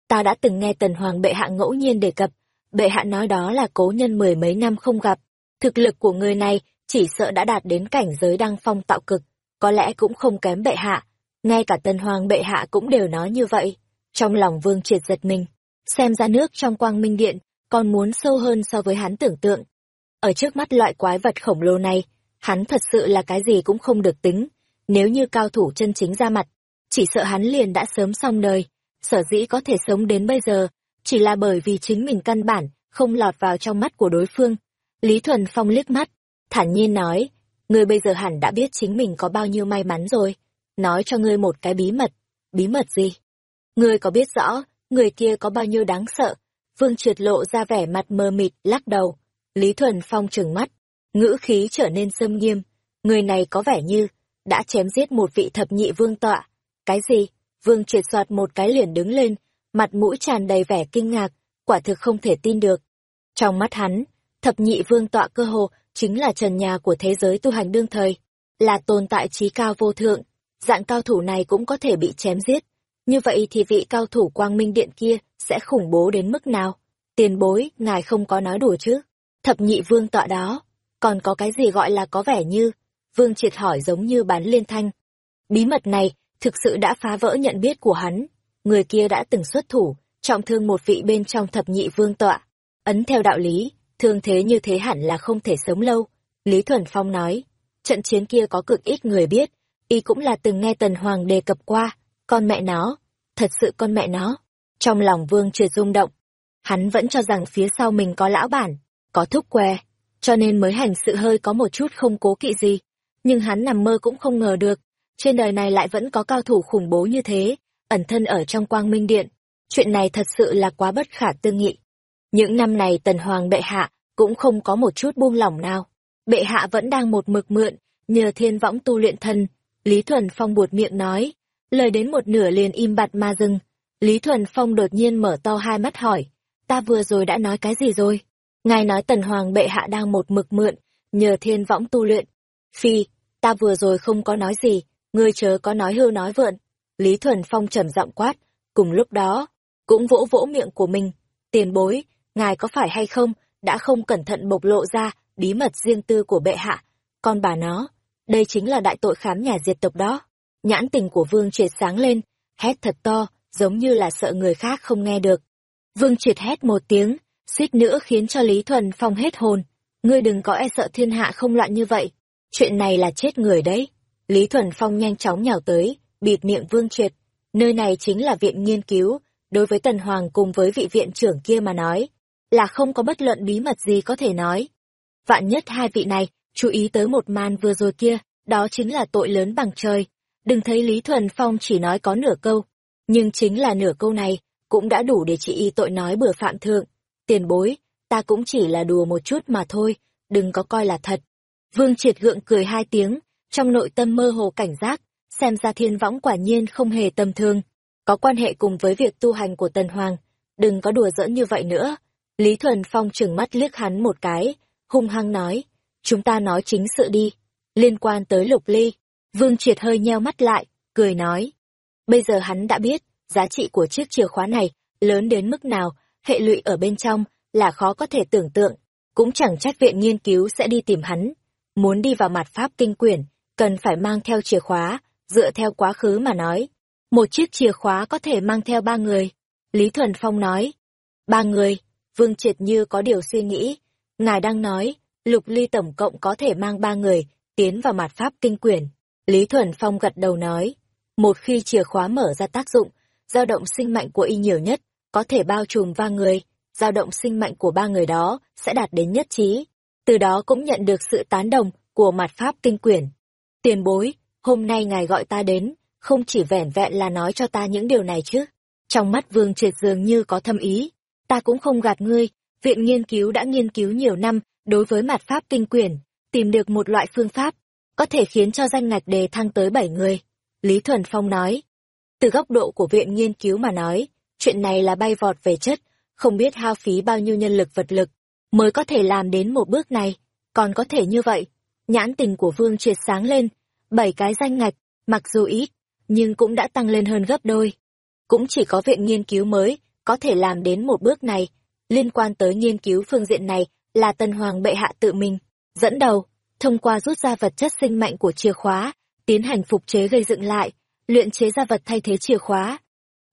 Ta đã từng nghe Tần Hoàng bệ hạ ngẫu nhiên đề cập, bệ hạ nói đó là cố nhân mười mấy năm không gặp, thực lực của người này chỉ sợ đã đạt đến cảnh giới đăng phong tạo cực, có lẽ cũng không kém bệ hạ, ngay cả tân Hoàng bệ hạ cũng đều nói như vậy. Trong lòng Vương Triệt giật mình, xem ra nước trong Quang Minh Điện còn muốn sâu hơn so với hắn tưởng tượng. Ở trước mắt loại quái vật khổng lồ này, hắn thật sự là cái gì cũng không được tính, nếu như cao thủ chân chính ra mặt, chỉ sợ hắn liền đã sớm xong đời, sở dĩ có thể sống đến bây giờ, chỉ là bởi vì chính mình căn bản, không lọt vào trong mắt của đối phương. Lý Thuần Phong liếc mắt, thản nhiên nói, người bây giờ hẳn đã biết chính mình có bao nhiêu may mắn rồi, nói cho ngươi một cái bí mật. Bí mật gì? Ngươi có biết rõ, người kia có bao nhiêu đáng sợ? Vương Triệt lộ ra vẻ mặt mờ mịt, lắc đầu. Lý Thuần Phong trừng mắt, ngữ khí trở nên sâm nghiêm. Người này có vẻ như, đã chém giết một vị thập nhị vương tọa. Cái gì? Vương triệt soạt một cái liền đứng lên, mặt mũi tràn đầy vẻ kinh ngạc, quả thực không thể tin được. Trong mắt hắn, thập nhị vương tọa cơ hồ chính là trần nhà của thế giới tu hành đương thời, là tồn tại trí cao vô thượng, dạng cao thủ này cũng có thể bị chém giết. Như vậy thì vị cao thủ quang minh điện kia sẽ khủng bố đến mức nào? Tiền bối, ngài không có nói đùa chứ? Thập nhị vương tọa đó, còn có cái gì gọi là có vẻ như, Vương Triệt hỏi giống như bán liên thanh. Bí mật này thực sự đã phá vỡ nhận biết của hắn. Người kia đã từng xuất thủ, trọng thương một vị bên trong thập nhị vương tọa. Ấn theo đạo lý, thương thế như thế hẳn là không thể sống lâu. Lý Thuần Phong nói, trận chiến kia có cực ít người biết, y cũng là từng nghe Tần Hoàng đề cập qua, con mẹ nó, thật sự con mẹ nó. Trong lòng Vương Triệt rung động, hắn vẫn cho rằng phía sau mình có lão bản, có thúc què, cho nên mới hành sự hơi có một chút không cố kỵ gì nhưng hắn nằm mơ cũng không ngờ được, trên đời này lại vẫn có cao thủ khủng bố như thế, ẩn thân ở trong quang minh điện. Chuyện này thật sự là quá bất khả tư nghị. Những năm này tần hoàng bệ hạ cũng không có một chút buông lỏng nào. Bệ hạ vẫn đang một mực mượn, nhờ thiên võng tu luyện thân. Lý Thuần Phong buột miệng nói, lời đến một nửa liền im bặt ma dừng. Lý Thuần Phong đột nhiên mở to hai mắt hỏi, ta vừa rồi đã nói cái gì rồi? Ngài nói tần hoàng bệ hạ đang một mực mượn, nhờ thiên võng tu luyện. Phi, ta vừa rồi không có nói gì, ngươi chớ có nói hưu nói vượn. Lý Thuần Phong trầm giọng quát, cùng lúc đó, cũng vỗ vỗ miệng của mình. Tiền bối, ngài có phải hay không, đã không cẩn thận bộc lộ ra bí mật riêng tư của bệ hạ. Con bà nó, đây chính là đại tội khám nhà diệt tộc đó. nhãn tình của Vương Triệt sáng lên, hét thật to, giống như là sợ người khác không nghe được. Vương Triệt hét một tiếng, suýt nữa khiến cho Lý Thuần Phong hết hồn. Ngươi đừng có e sợ thiên hạ không loạn như vậy. Chuyện này là chết người đấy. Lý Thuần Phong nhanh chóng nhào tới, bịt miệng Vương Triệt. Nơi này chính là viện nghiên cứu, đối với Tần Hoàng cùng với vị viện trưởng kia mà nói, là không có bất luận bí mật gì có thể nói. Vạn nhất hai vị này, chú ý tới một màn vừa rồi kia, đó chính là tội lớn bằng trời. Đừng thấy Lý Thuần Phong chỉ nói có nửa câu, nhưng chính là nửa câu này, cũng đã đủ để chị y tội nói bừa phạm thượng. Tiền bối, ta cũng chỉ là đùa một chút mà thôi, đừng có coi là thật. Vương Triệt gượng cười hai tiếng, trong nội tâm mơ hồ cảnh giác, xem ra thiên võng quả nhiên không hề tầm thường, có quan hệ cùng với việc tu hành của Tần Hoàng. Đừng có đùa giỡn như vậy nữa. Lý Thuần Phong trừng mắt liếc hắn một cái, hung hăng nói, chúng ta nói chính sự đi. Liên quan tới Lục Ly, Vương Triệt hơi nheo mắt lại, cười nói. Bây giờ hắn đã biết, giá trị của chiếc chìa khóa này lớn đến mức nào, hệ lụy ở bên trong là khó có thể tưởng tượng, cũng chẳng trách viện nghiên cứu sẽ đi tìm hắn. Muốn đi vào mặt pháp kinh quyển, cần phải mang theo chìa khóa, dựa theo quá khứ mà nói. Một chiếc chìa khóa có thể mang theo ba người. Lý Thuần Phong nói. Ba người, Vương Triệt như có điều suy nghĩ. Ngài đang nói, Lục Ly tổng cộng có thể mang ba người, tiến vào mặt pháp kinh quyển. Lý Thuần Phong gật đầu nói. Một khi chìa khóa mở ra tác dụng, dao động sinh mệnh của y nhiều nhất, có thể bao trùm ba người, dao động sinh mệnh của ba người đó sẽ đạt đến nhất trí. Từ đó cũng nhận được sự tán đồng của mặt pháp kinh quyển. Tiền bối, hôm nay ngài gọi ta đến, không chỉ vẻn vẹn là nói cho ta những điều này chứ. Trong mắt vương triệt dường như có thâm ý. Ta cũng không gạt ngươi, viện nghiên cứu đã nghiên cứu nhiều năm đối với mặt pháp kinh quyển, tìm được một loại phương pháp, có thể khiến cho danh ngạch đề thăng tới bảy người. Lý Thuần Phong nói. Từ góc độ của viện nghiên cứu mà nói, chuyện này là bay vọt về chất, không biết hao phí bao nhiêu nhân lực vật lực, mới có thể làm đến một bước này. Còn có thể như vậy, nhãn tình của Vương triệt sáng lên, bảy cái danh ngạch, mặc dù ít, nhưng cũng đã tăng lên hơn gấp đôi. Cũng chỉ có viện nghiên cứu mới có thể làm đến một bước này. Liên quan tới nghiên cứu phương diện này là Tân Hoàng bệ hạ tự mình, dẫn đầu, thông qua rút ra vật chất sinh mệnh của chìa khóa, tiến hành phục chế gây dựng lại, luyện chế ra vật thay thế chìa khóa.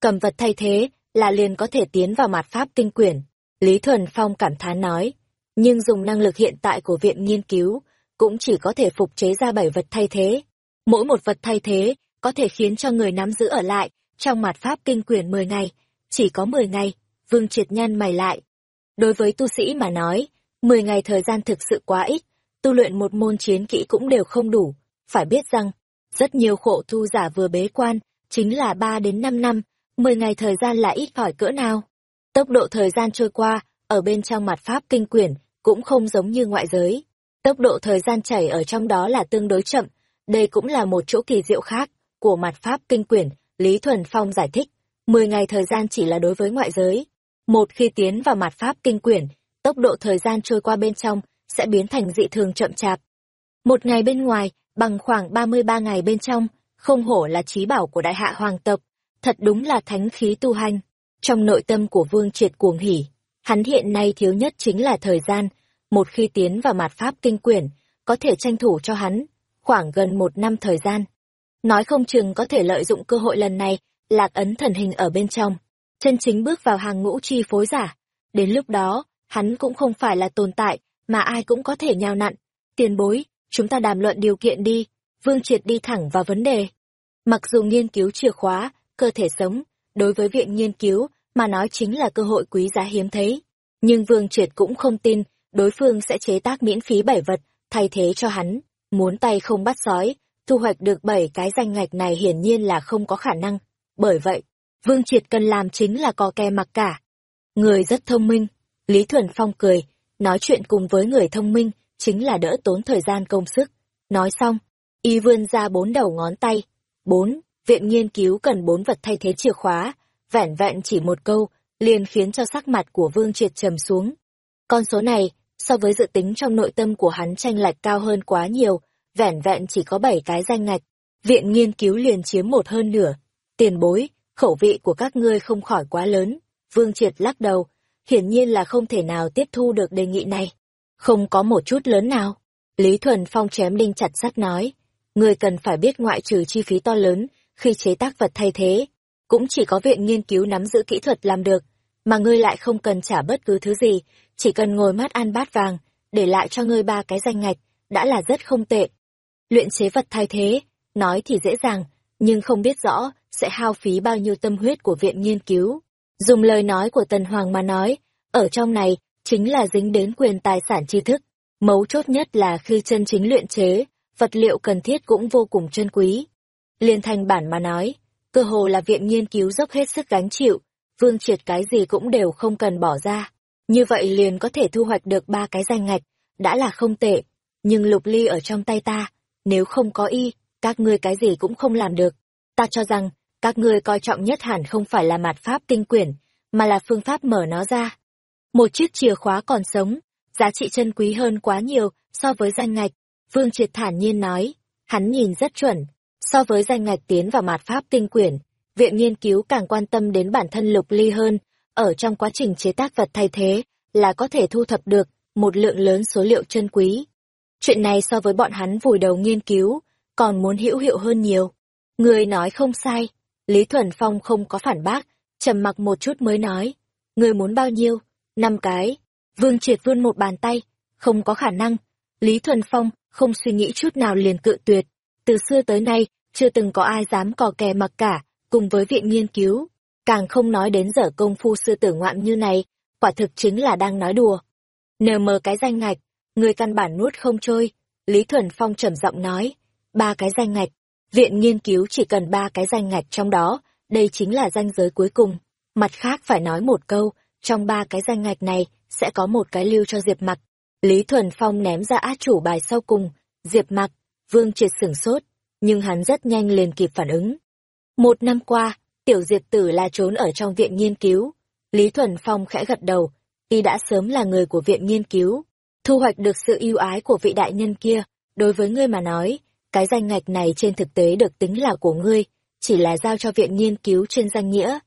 Cầm vật thay thế là liền có thể tiến vào mặt pháp tinh quyển. Lý Thuần Phong cảm thán nói, nhưng dùng năng lực hiện tại của viện nghiên cứu, cũng chỉ có thể phục chế ra bảy vật thay thế. Mỗi một vật thay thế có thể khiến cho người nắm giữ ở lại trong mặt pháp kinh quyển 10 ngày, chỉ có 10 ngày, Vương Triệt Nhân mày lại. Đối với tu sĩ mà nói, 10 ngày thời gian thực sự quá ít, tu luyện một môn chiến kỹ cũng đều không đủ, phải biết rằng, rất nhiều khổ tu giả vừa bế quan, chính là 3 đến 5 năm, 10 ngày thời gian là ít hỏi cỡ nào. Tốc độ thời gian trôi qua, ở bên trong mặt pháp kinh quyển, cũng không giống như ngoại giới. Tốc độ thời gian chảy ở trong đó là tương đối chậm, đây cũng là một chỗ kỳ diệu khác của mặt pháp kinh quyển, Lý Thuần Phong giải thích, 10 ngày thời gian chỉ là đối với ngoại giới. Một khi tiến vào mặt pháp kinh quyển, tốc độ thời gian trôi qua bên trong sẽ biến thành dị thường chậm chạp. Một ngày bên ngoài, bằng khoảng 33 ngày bên trong, không hổ là trí bảo của đại hạ hoàng tộc, thật đúng là thánh khí tu hành. Trong nội tâm của Vương Triệt cuồng hỉ, hắn hiện nay thiếu nhất chính là thời gian, một khi tiến vào mặt pháp kinh quyển, có thể tranh thủ cho hắn khoảng gần một năm thời gian. Nói không chừng có thể lợi dụng cơ hội lần này, lạc ấn thần hình ở bên trong, chân chính bước vào hàng ngũ chi phối giả. Đến lúc đó, hắn cũng không phải là tồn tại, mà ai cũng có thể nhào nặn. Tiền bối, chúng ta đàm luận điều kiện đi, Vương Triệt đi thẳng vào vấn đề. Mặc dù nghiên cứu chìa khóa, cơ thể sống, đối với viện nghiên cứu, mà nói chính là cơ hội quý giá hiếm thấy. Nhưng Vương Triệt cũng không tin, đối phương sẽ chế tác miễn phí bảy vật, thay thế cho hắn. Muốn tay không bắt sói, thu hoạch được bảy cái danh ngạch này hiển nhiên là không có khả năng. Bởi vậy, Vương Triệt cần làm chính là co ke mặc cả. Người rất thông minh. Lý Thuần Phong cười, nói chuyện cùng với người thông minh, chính là đỡ tốn thời gian công sức. Nói xong, y vươn ra bốn đầu ngón tay. Bốn, viện nghiên cứu cần bốn vật thay thế chìa khóa, vẻn vẹn chỉ một câu, liền khiến cho sắc mặt của Vương Triệt trầm xuống. Con số này, so với dự tính trong nội tâm của hắn tranh lệch cao hơn quá nhiều, vẻn vẹn chỉ có bảy cái danh ngạch, viện nghiên cứu liền chiếm một hơn nửa. Tiền bối, khẩu vị của các ngươi không khỏi quá lớn. Vương Triệt lắc đầu, hiển nhiên là không thể nào tiếp thu được đề nghị này. Không có một chút lớn nào. Lý Thuần Phong chém đinh chặt sắt nói, người cần phải biết ngoại trừ chi phí to lớn khi chế tác vật thay thế, cũng chỉ có viện nghiên cứu nắm giữ kỹ thuật làm được, mà ngươi lại không cần trả bất cứ thứ gì, chỉ cần ngồi mát ăn bát vàng, để lại cho ngươi ba cái danh ngạch, đã là rất không tệ. Luyện chế vật thay thế, nói thì dễ dàng, nhưng không biết rõ sẽ hao phí bao nhiêu tâm huyết của viện nghiên cứu. Dùng lời nói của Tần Hoàng mà nói, ở trong này chính là dính đến quyền tài sản tri thức. Mấu chốt nhất là khi chân chính luyện chế, vật liệu cần thiết cũng vô cùng chân quý. Liên thành bản mà nói, cơ hồ là viện nghiên cứu dốc hết sức gánh chịu, vương triệt cái gì cũng đều không cần bỏ ra. Như vậy liền có thể thu hoạch được ba cái danh ngạch, đã là không tệ. Nhưng lục ly ở trong tay ta, nếu không có y, các ngươi cái gì cũng không làm được. Ta cho rằng, các ngươi coi trọng nhất hẳn không phải là mạt pháp tinh quyển, mà là phương pháp mở nó ra. Một chiếc chìa khóa còn sống, giá trị chân quý hơn quá nhiều so với danh ngạch. Vương Triệt thản nhiên nói, hắn nhìn rất chuẩn. So với danh ngạch tiến vào mạt pháp tinh quyển, viện nghiên cứu càng quan tâm đến bản thân lục ly hơn, ở trong quá trình chế tác vật thay thế, là có thể thu thập được một lượng lớn số liệu chân quý. Chuyện này so với bọn hắn vùi đầu nghiên cứu, còn muốn hữu hiệu hơn nhiều. Người nói không sai, Lý Thuần Phong không có phản bác, trầm mặc một chút mới nói. Người muốn bao nhiêu? Năm cái. Vương Triệt vươn một bàn tay. Không có khả năng. Lý Thuần Phong không suy nghĩ chút nào liền cự tuyệt. Từ xưa tới nay, chưa từng có ai dám cò kè mặc cả, cùng với viện nghiên cứu. Càng không nói đến dở công phu sư tử ngoạm như này, quả thực chính là đang nói đùa. Nờ mờ cái danh ngạch, người căn bản nuốt không trôi. Lý Thuần Phong trầm giọng nói, ba cái danh ngạch, viện nghiên cứu chỉ cần ba cái danh ngạch trong đó, đây chính là danh giới cuối cùng. Mặt khác phải nói một câu, trong ba cái danh ngạch này sẽ có một cái lưu cho Diệp Mặc. Lý Thuần Phong ném ra át chủ bài sau cùng, Diệp Mặc, Vương Triệt sửng sốt, nhưng hắn rất nhanh liền kịp phản ứng. Một năm qua, tiểu Diệp Tử là trốn ở trong viện nghiên cứu. Lý Thuần Phong khẽ gật đầu, y đã sớm là người của viện nghiên cứu, thu hoạch được sự ưu ái của vị đại nhân kia. Đối với ngươi mà nói, cái danh ngạch này trên thực tế được tính là của ngươi, chỉ là giao cho viện nghiên cứu trên danh nghĩa.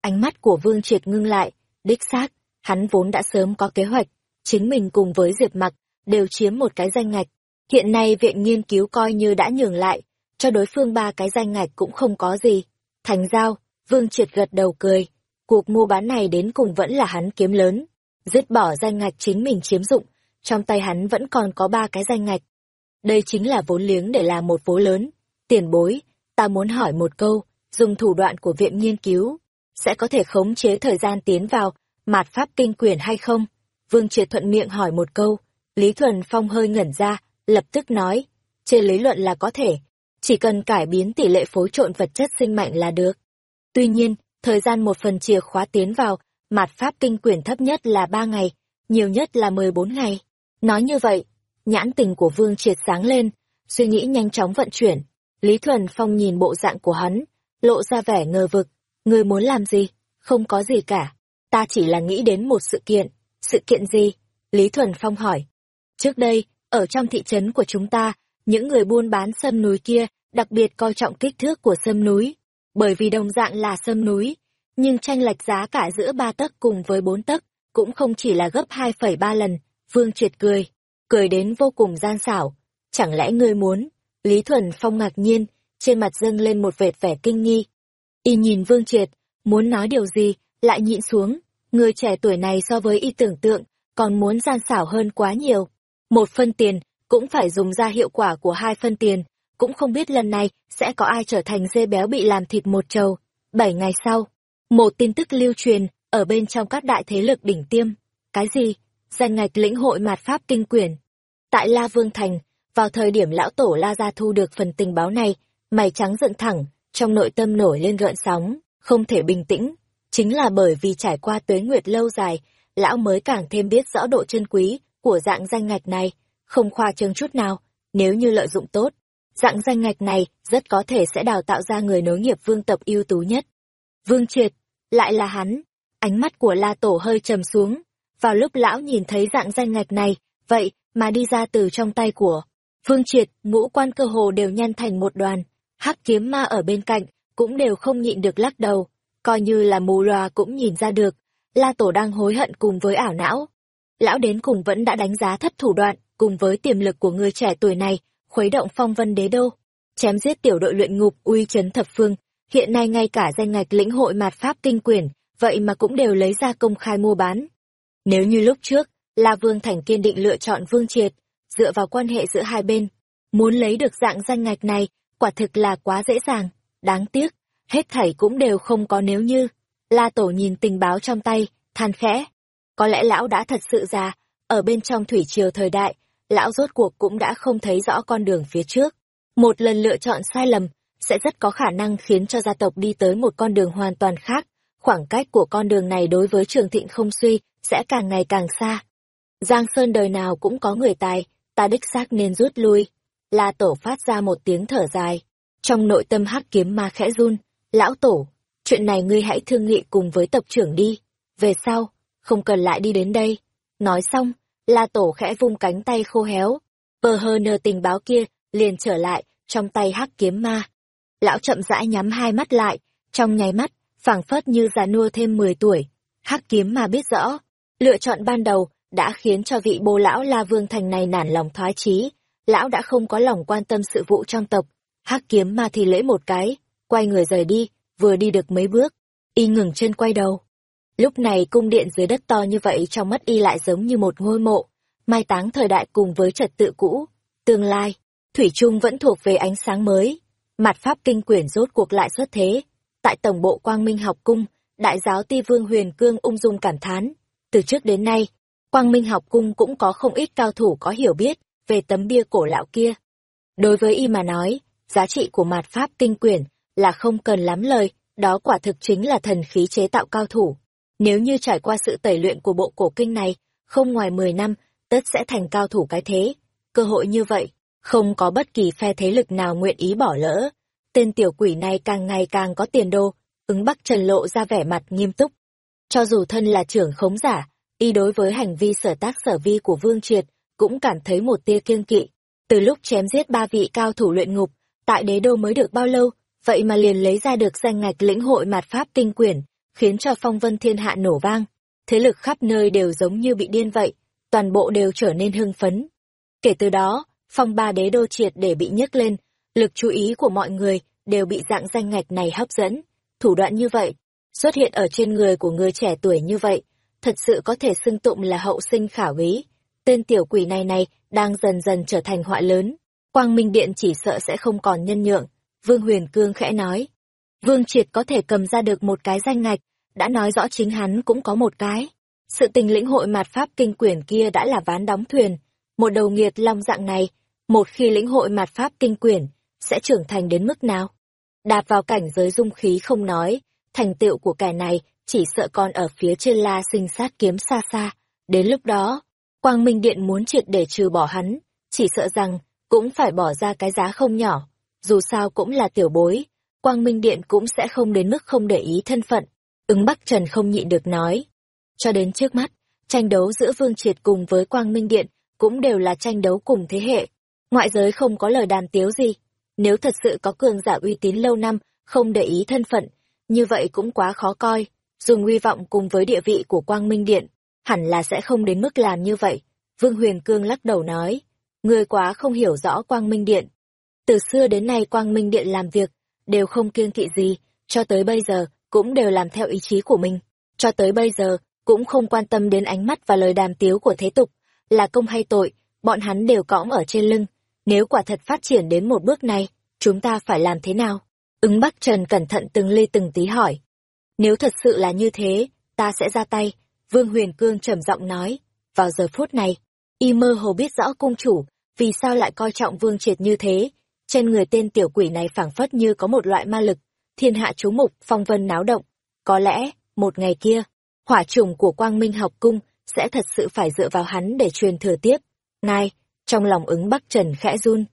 Ánh mắt của Vương Triệt ngưng lại, đích xác, hắn vốn đã sớm có kế hoạch, chính mình cùng với Diệp Mặc đều chiếm một cái danh ngạch. Hiện nay viện nghiên cứu coi như đã nhường lại, cho đối phương ba cái danh ngạch cũng không có gì. Thành giao, Vương Triệt gật đầu cười, cuộc mua bán này đến cùng vẫn là hắn kiếm lớn, dứt bỏ danh ngạch chính mình chiếm dụng, trong tay hắn vẫn còn có ba cái danh ngạch. Đây chính là vốn liếng để làm một vố lớn. Tiền bối, ta muốn hỏi một câu, dùng thủ đoạn của viện nghiên cứu, sẽ có thể khống chế thời gian tiến vào mạt pháp kinh quyển hay không? Vương Triệt thuận miệng hỏi một câu, Lý Thuần Phong hơi ngẩn ra, lập tức nói, trên lý luận là có thể, chỉ cần cải biến tỷ lệ phối trộn vật chất sinh mạnh là được. Tuy nhiên, thời gian một phần chìa khóa tiến vào, mạt pháp kinh quyển thấp nhất là ba ngày, nhiều nhất là mười bốn ngày. Nói như vậy, nhãn tình của Vương Triệt sáng lên, suy nghĩ nhanh chóng vận chuyển. Lý Thuần Phong nhìn bộ dạng của hắn, lộ ra vẻ ngờ vực. Người muốn làm gì? Không có gì cả. Ta chỉ là nghĩ đến một sự kiện. Sự kiện gì? Lý Thuần Phong hỏi. Trước đây, ở trong thị trấn của chúng ta, những người buôn bán sâm núi kia đặc biệt coi trọng kích thước của sâm núi. Bởi vì đồng dạng là sâm núi, nhưng tranh lệch giá cả giữa ba tấc cùng với bốn tấc cũng không chỉ là gấp 2,3 lần. Vương Triệt cười cười đến vô cùng gian xảo. Chẳng lẽ ngươi muốn? Lý Thuần Phong ngạc nhiên, trên mặt dâng lên một vệt vẻ kinh nghi. Y nhìn Vương Triệt, muốn nói điều gì, lại nhịn xuống. Người trẻ tuổi này so với y tưởng tượng, còn muốn gian xảo hơn quá nhiều. Một phân tiền, cũng phải dùng ra hiệu quả của hai phân tiền. Cũng không biết lần này sẽ có ai trở thành dê béo bị làm thịt một trầu. Bảy ngày sau, một tin tức lưu truyền, ở bên trong các đại thế lực đỉnh tiêm. Cái gì? Danh ngạch lĩnh hội mạt pháp kinh quyển. Tại La Vương Thành, vào thời điểm lão tổ La Gia thu được phần tình báo này, mày trắng dựng thẳng, trong nội tâm nổi lên gợn sóng, không thể bình tĩnh. Chính là bởi vì trải qua tuế nguyệt lâu dài, lão mới càng thêm biết rõ độ chân quý của dạng danh ngạch này, không khoa trương chút nào, nếu như lợi dụng tốt. Dạng danh ngạch này rất có thể sẽ đào tạo ra người nối nghiệp vương tập ưu tú nhất. Vương Triệt, lại là hắn. Ánh mắt của La Tổ hơi trầm xuống, vào lúc lão nhìn thấy dạng danh ngạch này, vậy mà đi ra từ trong tay của Phương Triệt, ngũ quan cơ hồ đều nhăn thành một đoàn, hắc kiếm ma ở bên cạnh, cũng đều không nhịn được lắc đầu, coi như là mù loà cũng nhìn ra được, La Tổ đang hối hận cùng với ảo não. Lão đến cùng vẫn đã đánh giá thấp thủ đoạn, cùng với tiềm lực của người trẻ tuổi này, khuấy động phong vân đế đô. chém giết tiểu đội luyện ngục uy chấn thập phương, hiện nay ngay cả danh ngạch lĩnh hội mạt pháp kinh quyển, vậy mà cũng đều lấy ra công khai mua bán. Nếu như lúc trước, La Vương Thành kiên định lựa chọn Vương Triệt, dựa vào quan hệ giữa hai bên, muốn lấy được dạng danh ngạch này, quả thực là quá dễ dàng, đáng tiếc, hết thảy cũng đều không có nếu như. La Tổ nhìn tình báo trong tay, than khẽ. Có lẽ lão đã thật sự già, ở bên trong thủy triều thời đại, lão rốt cuộc cũng đã không thấy rõ con đường phía trước. Một lần lựa chọn sai lầm, sẽ rất có khả năng khiến cho gia tộc đi tới một con đường hoàn toàn khác. Khoảng cách của con đường này đối với trường thịnh không suy, sẽ càng ngày càng xa. Giang Sơn đời nào cũng có người tài, ta đích xác nên rút lui. La Tổ phát ra một tiếng thở dài. Trong nội tâm hắc kiếm ma khẽ run, lão Tổ, chuyện này ngươi hãy thương nghị cùng với tập trưởng đi. Về sau, không cần lại đi đến đây. Nói xong, La Tổ khẽ vung cánh tay khô héo. Bờ hờ nờ tình báo kia, liền trở lại, trong tay hắc kiếm ma. Lão chậm rãi nhắm hai mắt lại, trong nháy mắt, phảng phất như già nua thêm 10 tuổi. Hắc kiếm ma biết rõ, lựa chọn ban đầu đã khiến cho vị bố lão La Vương Thành này nản lòng thoái chí. Lão đã không có lòng quan tâm sự vụ trong tộc. Hắc kiếm ma thì lễ một cái, quay người rời đi, vừa đi được mấy bước, y ngừng chân quay đầu. Lúc này cung điện dưới đất to như vậy trong mắt y lại giống như một ngôi mộ, mai táng thời đại cùng với trật tự cũ. Tương lai, Thủy Trung vẫn thuộc về ánh sáng mới. Mặt pháp kinh quyển rốt cuộc lại xuất thế. Tại tổng bộ Quang Minh học cung, đại giáo ti vương huyền cương ung dung cảm thán. Từ trước đến nay, Quang Minh học cung cũng có không ít cao thủ có hiểu biết về tấm bia cổ lão kia. Đối với y mà nói, giá trị của mạt pháp kinh quyển là không cần lắm lời, đó quả thực chính là thần khí chế tạo cao thủ. Nếu như trải qua sự tẩy luyện của bộ cổ kinh này, không ngoài 10 năm, tất sẽ thành cao thủ cái thế. Cơ hội như vậy, không có bất kỳ phe thế lực nào nguyện ý bỏ lỡ. Tên tiểu quỷ này càng ngày càng có tiền đô, ứng bắc trần lộ ra vẻ mặt nghiêm túc. Cho dù thân là trưởng khống giả, y đối với hành vi sở tác sở vi của Vương Triệt, cũng cảm thấy một tia kiêng kỵ. Từ lúc chém giết ba vị cao thủ luyện ngục, tại đế đô mới được bao lâu, vậy mà liền lấy ra được danh ngạch lĩnh hội mạt pháp tinh quyển, khiến cho phong vân thiên hạ nổ vang. Thế lực khắp nơi đều giống như bị điên vậy, toàn bộ đều trở nên hưng phấn. Kể từ đó, phong ba đế đô triệt để bị nhấc lên, lực chú ý của mọi người đều bị dạng danh ngạch này hấp dẫn. Thủ đoạn như vậy, xuất hiện ở trên người của người trẻ tuổi như vậy, thật sự có thể xưng tụng là hậu sinh khả úy. Tên tiểu quỷ này này đang dần dần trở thành họa lớn. Quang Minh Điện chỉ sợ sẽ không còn nhân nhượng. Vương Huyền Cương khẽ nói. Vương Triệt có thể cầm ra được một cái danh ngạch, đã nói rõ chính hắn cũng có một cái. Sự tình lĩnh hội mạt pháp kinh quyển kia đã là ván đóng thuyền. Một đầu nghiệt long dạng này, một khi lĩnh hội mạt pháp kinh quyển, sẽ trưởng thành đến mức nào? Đạp vào cảnh giới dung khí không nói, thành tựu của kẻ này chỉ sợ còn ở phía trên la sinh sát kiếm xa xa. Đến lúc đó, Quang Minh Điện muốn triệt để trừ bỏ hắn, chỉ sợ rằng cũng phải bỏ ra cái giá không nhỏ. Dù sao cũng là tiểu bối, Quang Minh Điện cũng sẽ không đến mức không để ý thân phận. Ứng Bắc Trần không nhịn được nói. Cho đến trước mắt, tranh đấu giữa Vương Triệt cùng với Quang Minh Điện cũng đều là tranh đấu cùng thế hệ. Ngoại giới không có lời đàn tiếu gì. Nếu thật sự có cường giả uy tín lâu năm, không để ý thân phận, như vậy cũng quá khó coi. Dùng uy vọng cùng với địa vị của Quang Minh Điện, hẳn là sẽ không đến mức làm như vậy. Vương Huyền Cương lắc đầu nói, người quá không hiểu rõ Quang Minh Điện. Từ xưa đến nay Quang Minh Điện làm việc, đều không kiêng kỵ gì, cho tới bây giờ, cũng đều làm theo ý chí của mình. Cho tới bây giờ, cũng không quan tâm đến ánh mắt và lời đàm tiếu của thế tục, là công hay tội, bọn hắn đều cõng ở trên lưng. Nếu quả thật phát triển đến một bước này, chúng ta phải làm thế nào? Ứng Bắc Trần cẩn thận từng ly từng tí hỏi. Nếu thật sự là như thế, ta sẽ ra tay, Vương Huyền Cương trầm giọng nói. Vào giờ phút này, y mơ hồ biết rõ cung chủ, vì sao lại coi trọng Vương Triệt như thế. Trên người tên tiểu quỷ này phảng phất như có một loại ma lực, thiên hạ chú mục, phong vân náo động. Có lẽ, một ngày kia, hỏa trùng của quang minh học cung sẽ thật sự phải dựa vào hắn để truyền thừa tiếp. Ngay, trong lòng ứng Bắc Trần khẽ run.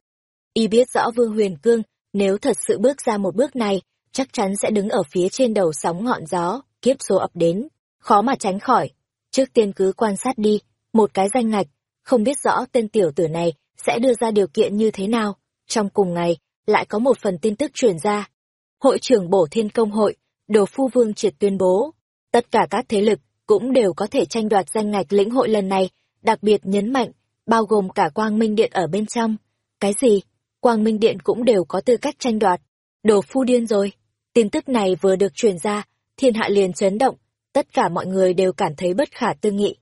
Y biết rõ Vương Huyền Cương, nếu thật sự bước ra một bước này, chắc chắn sẽ đứng ở phía trên đầu sóng ngọn gió, kiếp số ập đến, khó mà tránh khỏi. Trước tiên cứ quan sát đi, một cái danh ngạch, không biết rõ tên tiểu tử này sẽ đưa ra điều kiện như thế nào. Trong cùng ngày, lại có một phần tin tức truyền ra. Hội trưởng Bổ Thiên Công Hội, Đồ Phu Vương triệt tuyên bố, tất cả các thế lực cũng đều có thể tranh đoạt danh ngạch lĩnh hội lần này, đặc biệt nhấn mạnh, bao gồm cả Quang Minh Điện ở bên trong. Cái gì? Quang Minh Điện cũng đều có tư cách tranh đoạt. Đồ phu điên rồi. Tin tức này vừa được truyền ra, thiên hạ liền chấn động, tất cả mọi người đều cảm thấy bất khả tư nghị.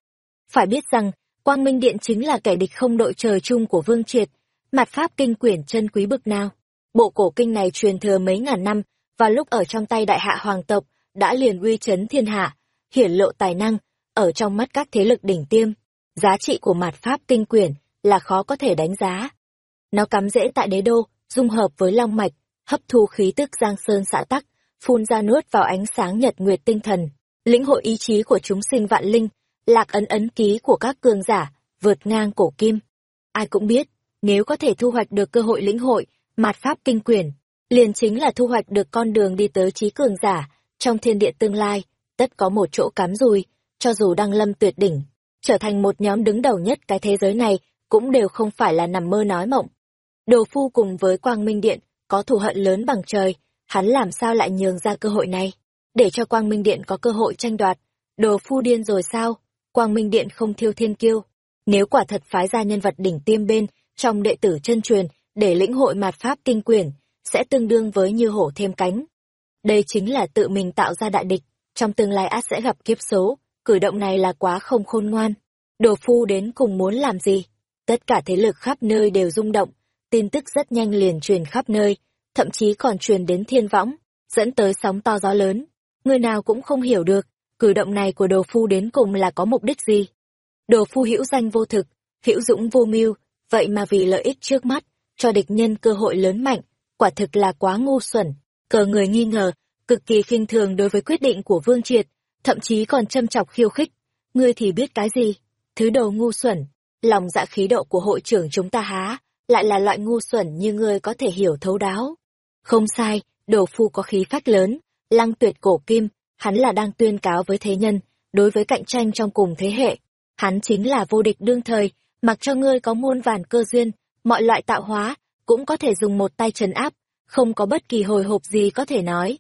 Phải biết rằng, Quang Minh Điện chính là kẻ địch không đội trời chung của Vương Triệt, mặt pháp kinh quyển chân quý bực nào. Bộ cổ kinh này truyền thừa mấy ngàn năm, và lúc ở trong tay đại hạ hoàng tộc, đã liền uy chấn thiên hạ, hiển lộ tài năng, ở trong mắt các thế lực đỉnh tiêm. Giá trị của mặt pháp kinh quyển là khó có thể đánh giá. Nó cắm rễ tại đế đô, dung hợp với long mạch, hấp thu khí tức giang sơn xã tắc, phun ra nuốt vào ánh sáng nhật nguyệt tinh thần, lĩnh hội ý chí của chúng sinh vạn linh, lạc ấn ấn ký của các cường giả, vượt ngang cổ kim. Ai cũng biết, nếu có thể thu hoạch được cơ hội lĩnh hội, mạt pháp kinh quyển, liền chính là thu hoạch được con đường đi tới trí cường giả, trong thiên địa tương lai, tất có một chỗ cắm rùi, cho dù đăng lâm tuyệt đỉnh, trở thành một nhóm đứng đầu nhất cái thế giới này, cũng đều không phải là nằm mơ nói mộng. Đồ phu cùng với Quang Minh Điện, có thù hận lớn bằng trời, hắn làm sao lại nhường ra cơ hội này, để cho Quang Minh Điện có cơ hội tranh đoạt. Đồ phu điên rồi sao? Quang Minh Điện không thiêu thiên kiêu. Nếu quả thật phái ra nhân vật đỉnh tiêm bên, trong đệ tử chân truyền, để lĩnh hội mạt pháp kinh quyển, sẽ tương đương với như hổ thêm cánh. Đây chính là tự mình tạo ra đại địch, trong tương lai át sẽ gặp kiếp số, cử động này là quá không khôn ngoan. Đồ phu đến cùng muốn làm gì? Tất cả thế lực khắp nơi đều rung động, tin tức rất nhanh liền truyền khắp nơi, thậm chí còn truyền đến thiên võng, dẫn tới sóng to gió lớn. Người nào cũng không hiểu được, cử động này của đồ phu đến cùng là có mục đích gì. Đồ phu hữu danh vô thực, hữu dũng vô mưu, vậy mà vì lợi ích trước mắt, cho địch nhân cơ hội lớn mạnh, quả thực là quá ngu xuẩn. Cờ người nghi ngờ, cực kỳ khinh thường đối với quyết định của Vương Triệt, thậm chí còn châm chọc khiêu khích. Ngươi thì biết cái gì? Thứ đồ ngu xuẩn, lòng dạ khí độ của hội trưởng chúng ta há, lại là loại ngu xuẩn như ngươi có thể hiểu thấu đáo. Không sai, đồ phu có khí phách lớn, lăng tuyệt cổ kim, hắn là đang tuyên cáo với thế nhân, đối với cạnh tranh trong cùng thế hệ. Hắn chính là vô địch đương thời, mặc cho ngươi có muôn vàn cơ duyên, mọi loại tạo hóa, cũng có thể dùng một tay trấn áp, không có bất kỳ hồi hộp gì có thể nói.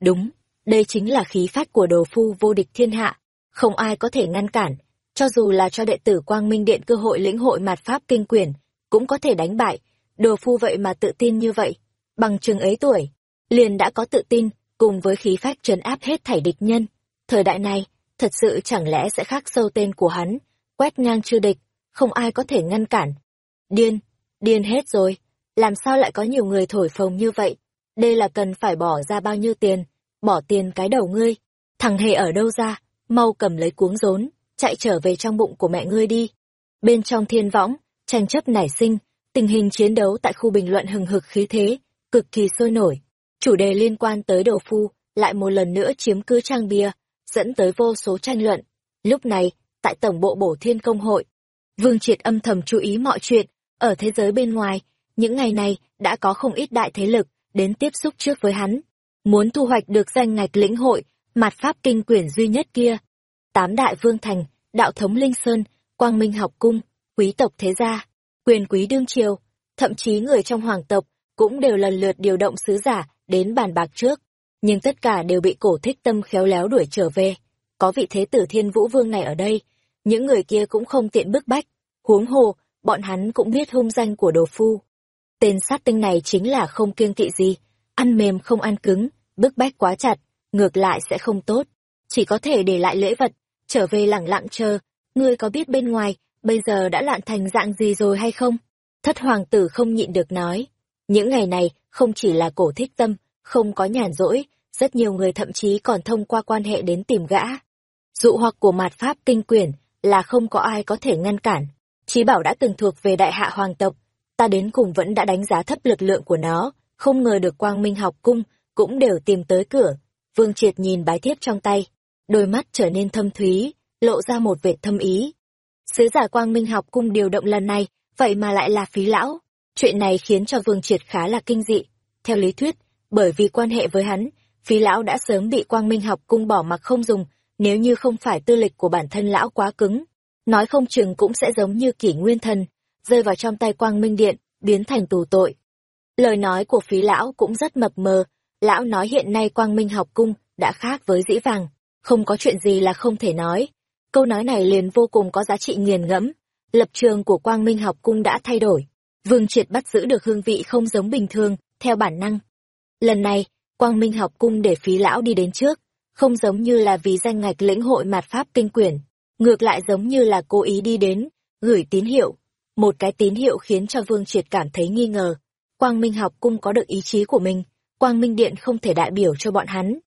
Đúng, đây chính là khí phách của đồ phu vô địch thiên hạ, không ai có thể ngăn cản, cho dù là cho đệ tử Quang Minh Điện cơ hội lĩnh hội mạt pháp kinh quyển, cũng có thể đánh bại, đồ phu vậy mà tự tin như vậy, bằng chừng ấy tuổi, liền đã có tự tin, cùng với khí phách trấn áp hết thảy địch nhân. Thời đại này, thật sự chẳng lẽ sẽ khác sâu tên của hắn, quét ngang chư địch, không ai có thể ngăn cản. Điên, điên hết rồi, làm sao lại có nhiều người thổi phồng như vậy? Đây là cần phải bỏ ra bao nhiêu tiền? Bỏ tiền cái đầu ngươi. Thằng hề ở đâu ra? Mau cầm lấy cuống rốn, chạy trở về trong bụng của mẹ ngươi đi. Bên trong thiên võng, tranh chấp nảy sinh, tình hình chiến đấu tại khu bình luận hừng hực khí thế, cực kỳ sôi nổi. Chủ đề liên quan tới đồ phu, lại một lần nữa chiếm cứ trang bia, dẫn tới vô số tranh luận. Lúc này, tại tổng bộ bổ thiên công hội, Vương Triệt âm thầm chú ý mọi chuyện, ở thế giới bên ngoài, những ngày này đã có không ít đại thế lực đến tiếp xúc trước với hắn. Muốn thu hoạch được danh ngạch lĩnh hội, mặt pháp kinh quyển duy nhất kia. Tám đại vương thành, đạo thống Linh Sơn, Quang Minh học cung, quý tộc thế gia, quyền quý đương triều, thậm chí người trong hoàng tộc cũng đều lần lượt điều động sứ giả đến bàn bạc trước. Nhưng tất cả đều bị cổ thích tâm khéo léo đuổi trở về. Có vị thế tử thiên vũ vương này ở đây, những người kia cũng không tiện bức bách. Huống hồ, bọn hắn cũng biết hung danh của đồ phu. Tên sát tinh này chính là không kiêng kỵ gì, ăn mềm không ăn cứng, bức bách quá chặt, ngược lại sẽ không tốt. Chỉ có thể để lại lễ vật, trở về lẳng lặng chờ. Ngươi có biết bên ngoài, bây giờ đã loạn thành dạng gì rồi hay không? Thất hoàng tử không nhịn được nói. Những ngày này, không chỉ là cổ thích tâm, không có nhàn rỗi, rất nhiều người thậm chí còn thông qua quan hệ đến tìm gã. Dụ hoặc của mạt pháp kinh quyển là không có ai có thể ngăn cản. Chí bảo đã từng thuộc về đại hạ hoàng tộc, ta đến cùng vẫn đã đánh giá thấp lực lượng của nó, không ngờ được quang minh học cung, cũng đều tìm tới cửa. Vương Triệt nhìn bái thiếp trong tay, đôi mắt trở nên thâm thúy, lộ ra một vệt thâm ý. Sứ giả quang minh học cung điều động lần này, vậy mà lại là phí lão. Chuyện này khiến cho Vương Triệt khá là kinh dị. Theo lý thuyết, bởi vì quan hệ với hắn, phí lão đã sớm bị quang minh học cung bỏ mặc không dùng, nếu như không phải tư lịch của bản thân lão quá cứng. Nói không chừng cũng sẽ giống như kỷ nguyên thần, rơi vào trong tay quang minh điện, biến thành tù tội. Lời nói của phí lão cũng rất mập mờ, lão nói hiện nay quang minh học cung đã khác với dĩ vàng, không có chuyện gì là không thể nói. Câu nói này liền vô cùng có giá trị nghiền ngẫm, lập trường của quang minh học cung đã thay đổi. Vương Triệt bắt giữ được hương vị không giống bình thường, theo bản năng. Lần này, Quang Minh học cung để phí lão đi đến trước, không giống như là vì danh ngạch lĩnh hội mạt pháp kinh quyển, ngược lại giống như là cố ý đi đến, gửi tín hiệu. Một cái tín hiệu khiến cho Vương Triệt cảm thấy nghi ngờ. Quang Minh học cung có được ý chí của mình, Quang Minh Điện không thể đại biểu cho bọn hắn.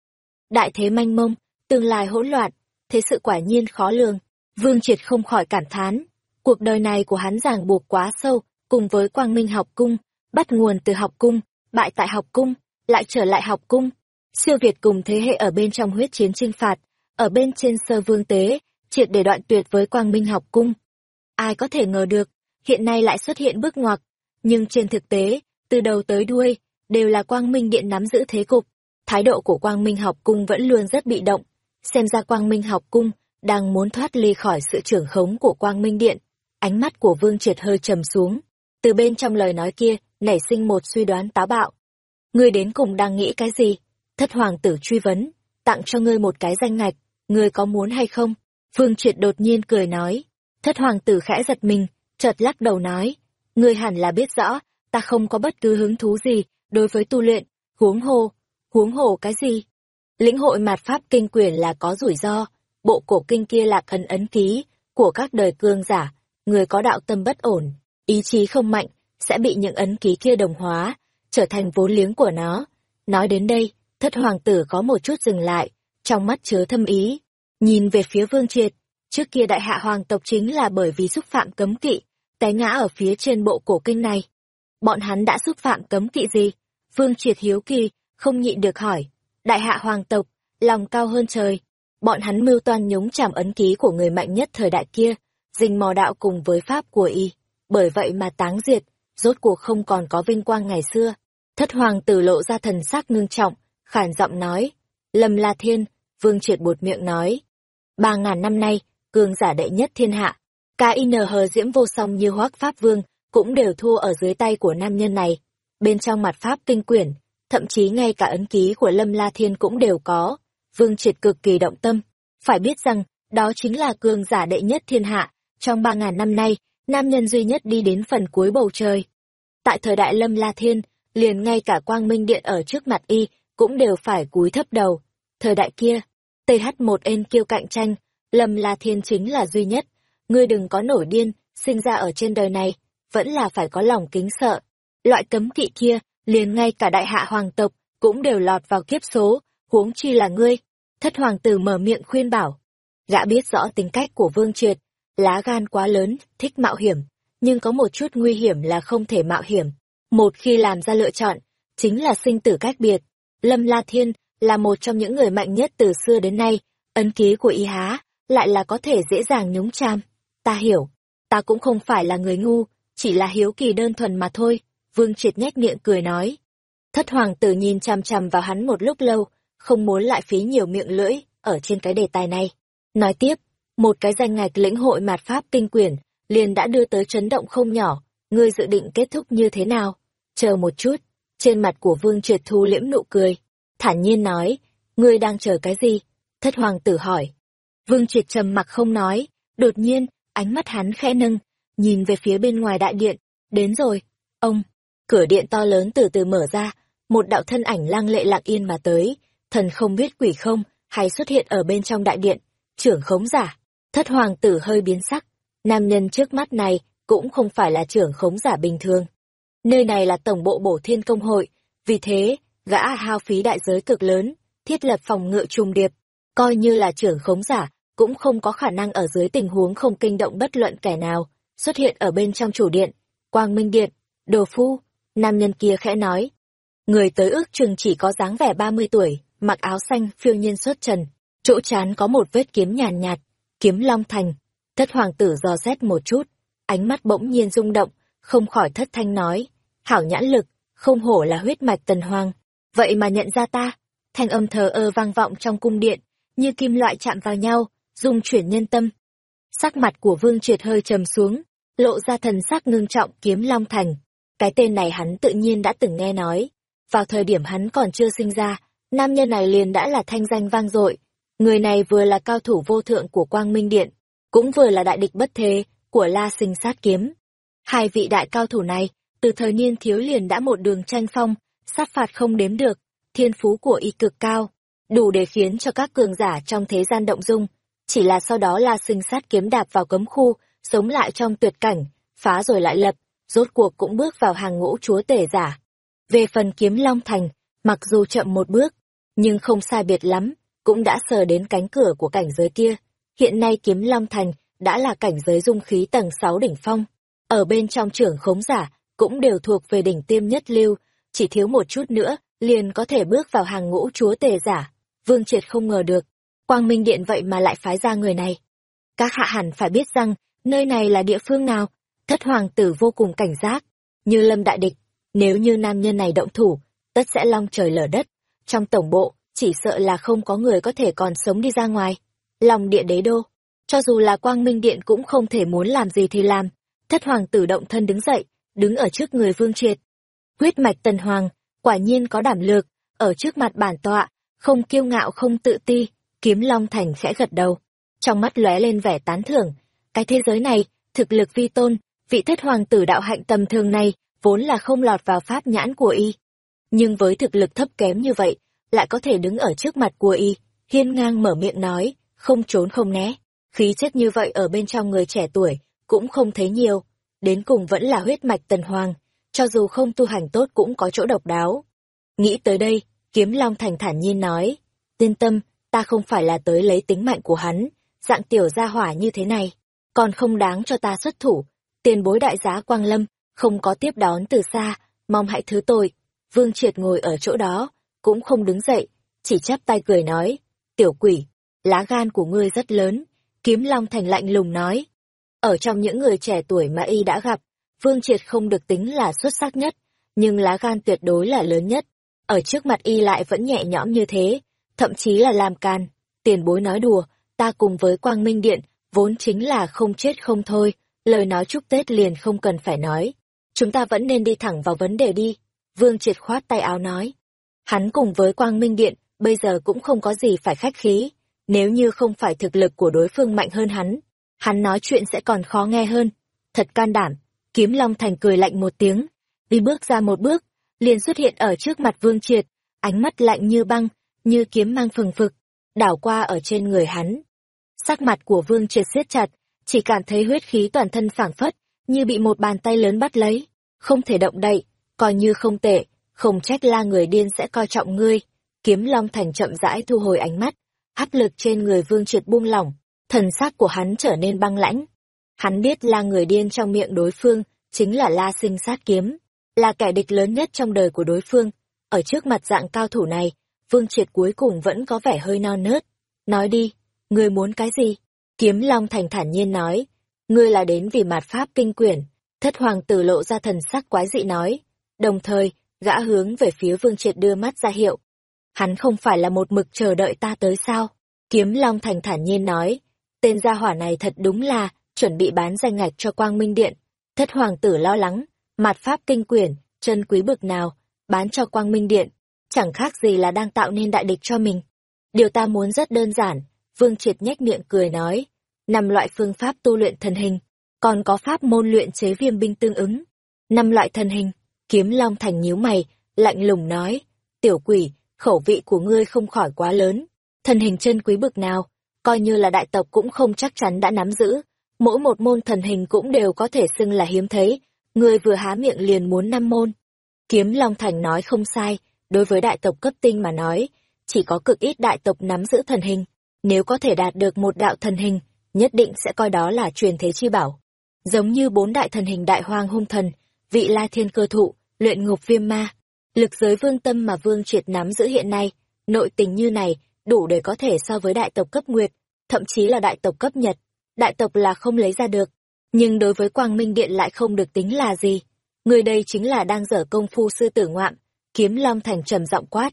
Đại thế manh mông, tương lai hỗn loạn, thế sự quả nhiên khó lường. Vương Triệt không khỏi cảm thán, cuộc đời này của hắn ràng buộc quá sâu, cùng với Quang Minh học cung, bắt nguồn từ học cung, bại tại học cung, lại trở lại học cung. Siêu Việt cùng thế hệ ở bên trong huyết chiến trinh phạt, ở bên trên sơ vương tế, triệt để đoạn tuyệt với Quang Minh học cung. Ai có thể ngờ được, hiện nay lại xuất hiện bước ngoặt, nhưng trên thực tế, từ đầu tới đuôi, đều là Quang Minh Điện nắm giữ thế cục. Thái độ của Quang Minh học cung vẫn luôn rất bị động, xem ra Quang Minh học cung đang muốn thoát ly khỏi sự trưởng khống của Quang Minh Điện. Ánh mắt của Vương Triệt hơi trầm xuống, từ bên trong lời nói kia, nảy sinh một suy đoán táo bạo. Ngươi đến cùng đang nghĩ cái gì? Thất hoàng tử truy vấn, tặng cho ngươi một cái danh ngạch, ngươi có muốn hay không? Vương Triệt đột nhiên cười nói. Thất hoàng tử khẽ giật mình, chợt lắc đầu nói, ngươi hẳn là biết rõ, ta không có bất cứ hứng thú gì đối với tu luyện, huống hồ, huống hồ cái gì? Lĩnh hội mạt pháp kinh quyển là có rủi ro, bộ cổ kinh kia là khẩn ấn ký của các đời cương giả, người có đạo tâm bất ổn, ý chí không mạnh, sẽ bị những ấn ký kia đồng hóa, trở thành vốn liếng của nó. Nói đến đây, thất hoàng tử có một chút dừng lại, trong mắt chứa thâm ý, nhìn về phía vương triệt. Trước kia đại hạ hoàng tộc chính là bởi vì xúc phạm cấm kỵ, té ngã ở phía trên bộ cổ kinh này. Bọn hắn đã xúc phạm cấm kỵ gì? Vương triệt hiếu kỳ, không nhịn được hỏi. Đại hạ hoàng tộc, lòng cao hơn trời. Bọn hắn mưu toan nhúng chàm ấn ký của người mạnh nhất thời đại kia, dình mò đạo cùng với pháp của y bởi vậy mà táng diệt, rốt cuộc không còn có vinh quang ngày xưa. Thất hoàng tử lộ ra thần sắc ngưng trọng, khản giọng nói, Lâm La Thiên, Vương Triệt bột miệng nói. Ba ngàn năm nay, cường giả đệ nhất thiên hạ, hờ diễm vô song như hoác pháp vương, cũng đều thua ở dưới tay của nam nhân này. Bên trong mặt pháp kinh quyển, thậm chí ngay cả ấn ký của Lâm La Thiên cũng đều có. Vương Triệt cực kỳ động tâm, phải biết rằng, đó chính là cường giả đệ nhất thiên hạ, trong ba ngàn năm nay, nam nhân duy nhất đi đến phần cuối bầu trời. Tại thời đại Lâm La Thiên, liền ngay cả quang minh điện ở trước mặt y, cũng đều phải cúi thấp đầu. Thời đại kia, TH1N kêu cạnh tranh, Lâm La Thiên chính là duy nhất. Ngươi đừng có nổi điên, sinh ra ở trên đời này, vẫn là phải có lòng kính sợ. Loại cấm kỵ kia, liền ngay cả đại hạ hoàng tộc, cũng đều lọt vào kiếp số, huống chi là ngươi. Thất hoàng tử mở miệng khuyên bảo. Gã biết rõ tính cách của Vương Triệt, lá gan quá lớn, thích mạo hiểm, nhưng có một chút nguy hiểm là không thể mạo hiểm. Một khi làm ra lựa chọn, chính là sinh tử cách biệt. Lâm La Thiên là một trong những người mạnh nhất từ xưa đến nay, ấn ký của y há, lại là có thể dễ dàng nhúng cham. Ta hiểu, ta cũng không phải là người ngu, chỉ là hiếu kỳ đơn thuần mà thôi, Vương Triệt nhếch miệng cười nói. Thất hoàng tử nhìn chằm chằm vào hắn một lúc lâu, không muốn lại phí nhiều miệng lưỡi, ở trên cái đề tài này. Nói tiếp, một cái danh ngạch lĩnh hội mạt pháp kinh quyển, liền đã đưa tới chấn động không nhỏ, ngươi dự định kết thúc như thế nào? Chờ một chút, trên mặt của Vương Triệt thu liễm nụ cười, thản nhiên nói, ngươi đang chờ cái gì? Thất hoàng tử hỏi. Vương Triệt trầm mặc không nói, đột nhiên, ánh mắt hắn khẽ nâng, nhìn về phía bên ngoài đại điện, đến rồi, ông, cửa điện to lớn từ từ mở ra, một đạo thân ảnh lang lệ lặng yên mà tới, thần không biết quỷ không, hay xuất hiện ở bên trong đại điện, trưởng khống giả. Thất hoàng tử hơi biến sắc, nam nhân trước mắt này cũng không phải là trưởng khống giả bình thường. Nơi này là tổng bộ bổ thiên công hội, vì thế, gã hao phí đại giới cực lớn, thiết lập phòng ngự trùng điệp, coi như là trưởng khống giả, cũng không có khả năng ở dưới tình huống không kinh động bất luận kẻ nào, xuất hiện ở bên trong chủ điện, quang minh điện, đồ phu, nam nhân kia khẽ nói. Người tới ước chừng chỉ có dáng vẻ 30 tuổi, mặc áo xanh phiêu nhiên xuất trần, chỗ chán có một vết kiếm nhàn nhạt, kiếm long thành. Thất hoàng tử dò xét một chút, ánh mắt bỗng nhiên rung động, không khỏi thất thanh nói, hảo nhãn lực, không hổ là huyết mạch tần hoàng, vậy mà nhận ra ta. Thanh âm thờ ơ vang vọng trong cung điện, như kim loại chạm vào nhau, dung chuyển nhân tâm. Sắc mặt của vương triệt hơi trầm xuống, lộ ra thần sắc ngưng trọng kiếm long thành. Cái tên này hắn tự nhiên đã từng nghe nói. Vào thời điểm hắn còn chưa sinh ra, nam nhân này liền đã là thanh danh vang dội, Người này vừa là cao thủ vô thượng của Quang Minh Điện, cũng vừa là đại địch bất thế của La Sinh Sát Kiếm. Hai vị đại cao thủ này từ thời niên thiếu liền đã một đường tranh phong, sát phạt không đếm được, thiên phú của y cực cao, đủ để khiến cho các cường giả trong thế gian động dung. Chỉ là sau đó La Sinh sát kiếm đạp vào cấm khu, sống lại trong tuyệt cảnh, phá rồi lại lập, rốt cuộc cũng bước vào hàng ngũ chúa tể giả. Về phần kiếm Long Thành, mặc dù chậm một bước, nhưng không sai biệt lắm, cũng đã sờ đến cánh cửa của cảnh giới kia. Hiện nay kiếm Long Thành đã là cảnh giới dung khí tầng 6 đỉnh phong. Ở bên trong trưởng khống giả, cũng đều thuộc về đỉnh tiêm nhất lưu, chỉ thiếu một chút nữa, liền có thể bước vào hàng ngũ chúa tể giả. Vương Triệt không ngờ được, Quang Minh Điện vậy mà lại phái ra người này. Các hạ hẳn phải biết rằng, nơi này là địa phương nào, thất hoàng tử vô cùng cảnh giác, như lâm đại địch, nếu như nam nhân này động thủ, tất sẽ long trời lở đất. Trong tổng bộ, chỉ sợ là không có người có thể còn sống đi ra ngoài. Lòng địa đế đô, cho dù là quang minh điện cũng không thể muốn làm gì thì làm. Thất hoàng tử động thân đứng dậy, đứng ở trước người vương triệt. Huyết mạch tần hoàng, quả nhiên có đảm lược, ở trước mặt bản tọa, không kiêu ngạo không tự ti, kiếm long thành khẽ gật đầu. Trong mắt lóe lên vẻ tán thưởng, cái thế giới này, thực lực vi tôn, vị thất hoàng tử đạo hạnh tầm thường này, vốn là không lọt vào pháp nhãn của y. Nhưng với thực lực thấp kém như vậy, lại có thể đứng ở trước mặt của y, hiên ngang mở miệng nói, không trốn không né. Khí chất như vậy ở bên trong người trẻ tuổi, cũng không thấy nhiều. Đến cùng vẫn là huyết mạch tần hoàng, cho dù không tu hành tốt cũng có chỗ độc đáo. Nghĩ tới đây, kiếm long thành thản nhiên nói, yên tâm, ta không phải là tới lấy tính mạng của hắn, dạng tiểu gia hỏa như thế này, còn không đáng cho ta xuất thủ. Tiền bối đại giá Quang Lâm, không có tiếp đón từ xa, mong hãy thứ tội. Vương Triệt ngồi ở chỗ đó, cũng không đứng dậy, chỉ chắp tay cười nói, tiểu quỷ, lá gan của ngươi rất lớn, kiếm long thành lạnh lùng nói. Ở trong những người trẻ tuổi mà y đã gặp, Vương Triệt không được tính là xuất sắc nhất, nhưng lá gan tuyệt đối là lớn nhất. Ở trước mặt y lại vẫn nhẹ nhõm như thế, thậm chí là làm can. Tiền bối nói đùa, ta cùng với Quang Minh Điện, vốn chính là không chết không thôi, lời nói chúc Tết liền không cần phải nói. Chúng ta vẫn nên đi thẳng vào vấn đề đi. Vương Triệt khoát tay áo nói. Hắn cùng với Quang Minh Điện, bây giờ cũng không có gì phải khách khí. Nếu như không phải thực lực của đối phương mạnh hơn hắn, hắn nói chuyện sẽ còn khó nghe hơn. Thật can đảm, kiếm Long Thành cười lạnh một tiếng, đi bước ra một bước, liền xuất hiện ở trước mặt Vương Triệt, ánh mắt lạnh như băng, như kiếm mang phừng phực, đảo qua ở trên người hắn. Sắc mặt của Vương Triệt siết chặt, chỉ cảm thấy huyết khí toàn thân phảng phất, như bị một bàn tay lớn bắt lấy, không thể động đậy, coi như không tệ, không trách la người điên sẽ coi trọng ngươi. Kiếm Long Thành chậm rãi thu hồi ánh mắt, áp lực trên người Vương Triệt buông lỏng, thần sắc của hắn trở nên băng lãnh. Hắn biết la người điên trong miệng đối phương, chính là la sinh sát kiếm, là kẻ địch lớn nhất trong đời của đối phương. Ở trước mặt dạng cao thủ này, Vương Triệt cuối cùng vẫn có vẻ hơi non nớt. Nói đi, ngươi muốn cái gì? Kiếm Long Thành thản nhiên nói, ngươi là đến vì mạt pháp kinh quyển. Thất hoàng tử lộ ra thần sắc quái dị nói, đồng thời, gã hướng về phía Vương Triệt đưa mắt ra hiệu. Hắn không phải là một mực chờ đợi ta tới sao? Kiếm Long Thành thản nhiên nói, tên gia hỏa này thật đúng là, chuẩn bị bán danh ngạch cho Quang Minh Điện. Thất hoàng tử lo lắng, mặt pháp kinh quyển, chân quý bực nào, bán cho Quang Minh Điện, chẳng khác gì là đang tạo nên đại địch cho mình. Điều ta muốn rất đơn giản, Vương Triệt nhếch miệng cười nói, năm loại phương pháp tu luyện thần hình, còn có pháp môn luyện chế viêm binh tương ứng. Năm loại thần hình, kiếm long thành nhíu mày, lạnh lùng nói, tiểu quỷ, khẩu vị của ngươi không khỏi quá lớn, thần hình chân quý bực nào, coi như là đại tộc cũng không chắc chắn đã nắm giữ, mỗi một môn thần hình cũng đều có thể xưng là hiếm thấy, ngươi vừa há miệng liền muốn năm môn. Kiếm Long Thành nói không sai, đối với đại tộc cấp tinh mà nói, chỉ có cực ít đại tộc nắm giữ thần hình, nếu có thể đạt được một đạo thần hình, nhất định sẽ coi đó là truyền thế chi bảo. Giống như bốn đại thần hình đại hoang hung thần, vị la thiên cơ thụ, luyện ngục viêm ma, lực giới vương tâm mà vương triệt nắm giữ hiện nay, nội tình như này, đủ để có thể so với đại tộc cấp nguyệt, thậm chí là đại tộc cấp nhật. Đại tộc là không lấy ra được, nhưng đối với Quang Minh Điện lại không được tính là gì. Người đây chính là đang dở công phu sư tử ngoạm, kiếm long thành trầm giọng quát.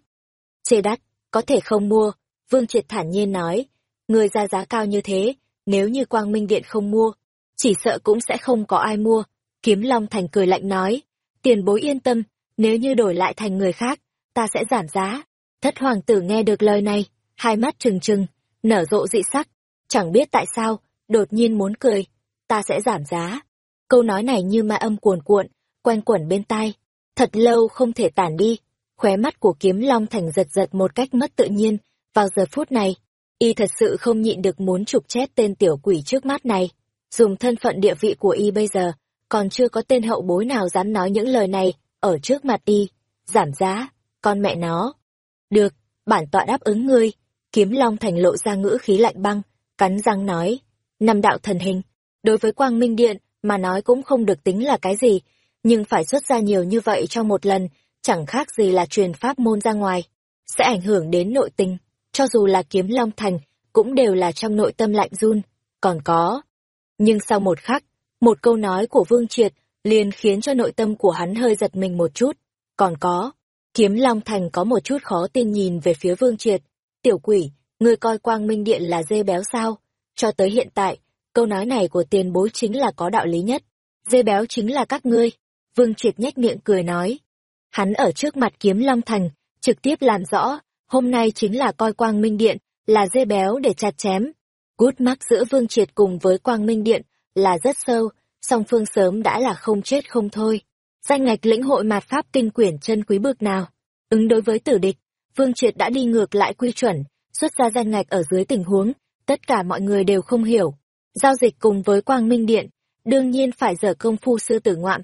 Chê đắt, có thể không mua, Vương Triệt thản nhiên nói, người ra giá cao như thế, nếu như Quang Minh Điện không mua, chỉ sợ cũng sẽ không có ai mua. Kiếm Long Thành cười lạnh nói, tiền bối yên tâm, nếu như đổi lại thành người khác, ta sẽ giảm giá. Thất hoàng tử nghe được lời này, hai mắt trừng trừng, nở rộ dị sắc, chẳng biết tại sao, đột nhiên muốn cười, ta sẽ giảm giá. Câu nói này như ma âm cuồn cuộn, quanh quẩn bên tai. Thật lâu không thể tản đi, khóe mắt của kiếm long thành giật giật một cách mất tự nhiên, vào giờ phút này, y thật sự không nhịn được muốn chụp chết tên tiểu quỷ trước mắt này. Dùng thân phận địa vị của y bây giờ, còn chưa có tên hậu bối nào dám nói những lời này ở trước mặt y. Giảm giá, con mẹ nó. Được, bản tọa đáp ứng ngươi. Kiếm Long Thành lộ ra ngữ khí lạnh băng, cắn răng nói. Năm đạo thần hình, đối với Quang Minh Điện mà nói cũng không được tính là cái gì, nhưng phải xuất ra nhiều như vậy trong một lần, chẳng khác gì là truyền pháp môn ra ngoài, sẽ ảnh hưởng đến nội tình, cho dù là kiếm Long Thành, cũng đều là trong nội tâm lạnh run, còn có. Nhưng sau một khắc, một câu nói của Vương Triệt liền khiến cho nội tâm của hắn hơi giật mình một chút, còn có. Kiếm Long Thành có một chút khó tin nhìn về phía Vương Triệt. Tiểu quỷ, ngươi coi quang minh điện là dê béo sao? Cho tới hiện tại, câu nói này của tiền bối chính là có đạo lý nhất. Dê béo chính là các ngươi. Vương Triệt nhếch miệng cười nói. Hắn ở trước mặt kiếm Long Thành, trực tiếp làm rõ, hôm nay chính là coi quang minh điện, là dê béo để chặt chém. Gút mắc giữa Vương Triệt cùng với quang minh điện, là rất sâu, song phương sớm đã là không chết không thôi danh ngạch lĩnh hội mạt pháp kinh quyển chân quý bực nào. Ứng đối với tử địch, Vương Triệt đã đi ngược lại quy chuẩn, xuất ra danh ngạch ở dưới tình huống, tất cả mọi người đều không hiểu. Giao dịch cùng với Quang Minh Điện, đương nhiên phải dở công phu sư tử ngoạm.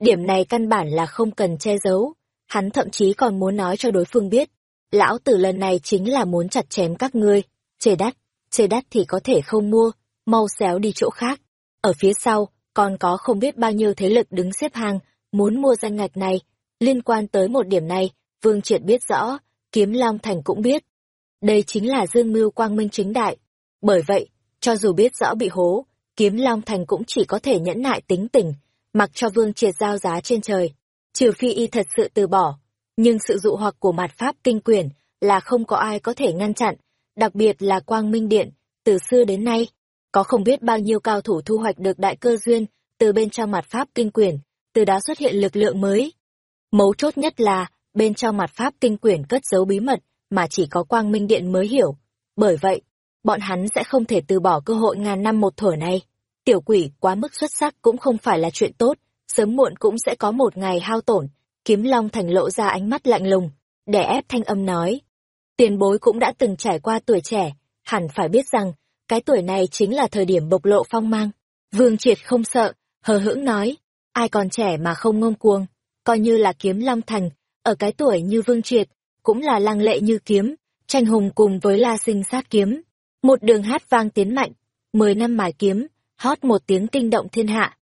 Điểm này căn bản là không cần che giấu, hắn thậm chí còn muốn nói cho đối phương biết. Lão tử lần này chính là muốn chặt chém các ngươi, chê đắt, chê đắt thì có thể không mua, mau xéo đi chỗ khác. Ở phía sau, còn có không biết bao nhiêu thế lực đứng xếp hàng, muốn mua danh ngạch này. Liên quan tới một điểm này, Vương Triệt biết rõ, Kiếm Long Thành cũng biết. Đây chính là dương mưu quang minh chính đại. Bởi vậy, cho dù biết rõ bị hố, Kiếm Long Thành cũng chỉ có thể nhẫn nại tính tình, mặc cho Vương Triệt giao giá trên trời. Trừ phi y thật sự từ bỏ. Nhưng sự dụ hoặc của mặt Pháp kinh quyển là không có ai có thể ngăn chặn, đặc biệt là Quang Minh Điện, từ xưa đến nay. Có không biết bao nhiêu cao thủ thu hoạch được đại cơ duyên từ bên trong mặt Pháp kinh quyển, từ đó xuất hiện lực lượng mới. Mấu chốt nhất là, bên trong mặt pháp kinh quyển cất giấu bí mật, mà chỉ có quang minh điện mới hiểu. Bởi vậy, bọn hắn sẽ không thể từ bỏ cơ hội ngàn năm một thở này. Tiểu quỷ quá mức xuất sắc cũng không phải là chuyện tốt, sớm muộn cũng sẽ có một ngày hao tổn. Kiếm Long Thành lộ ra ánh mắt lạnh lùng, để ép thanh âm nói. Tiền bối cũng đã từng trải qua tuổi trẻ, hẳn phải biết rằng, cái tuổi này chính là thời điểm bộc lộ phong mang. Vương Triệt không sợ, hờ hững nói, ai còn trẻ mà không ngông cuồng, coi như là kiếm long thành, ở cái tuổi như vương triệt, cũng là lăng lệ như kiếm, tranh hùng cùng với la sinh sát kiếm. Một đường hát vang tiến mạnh, mười năm mài kiếm, hót một tiếng kinh động thiên hạ.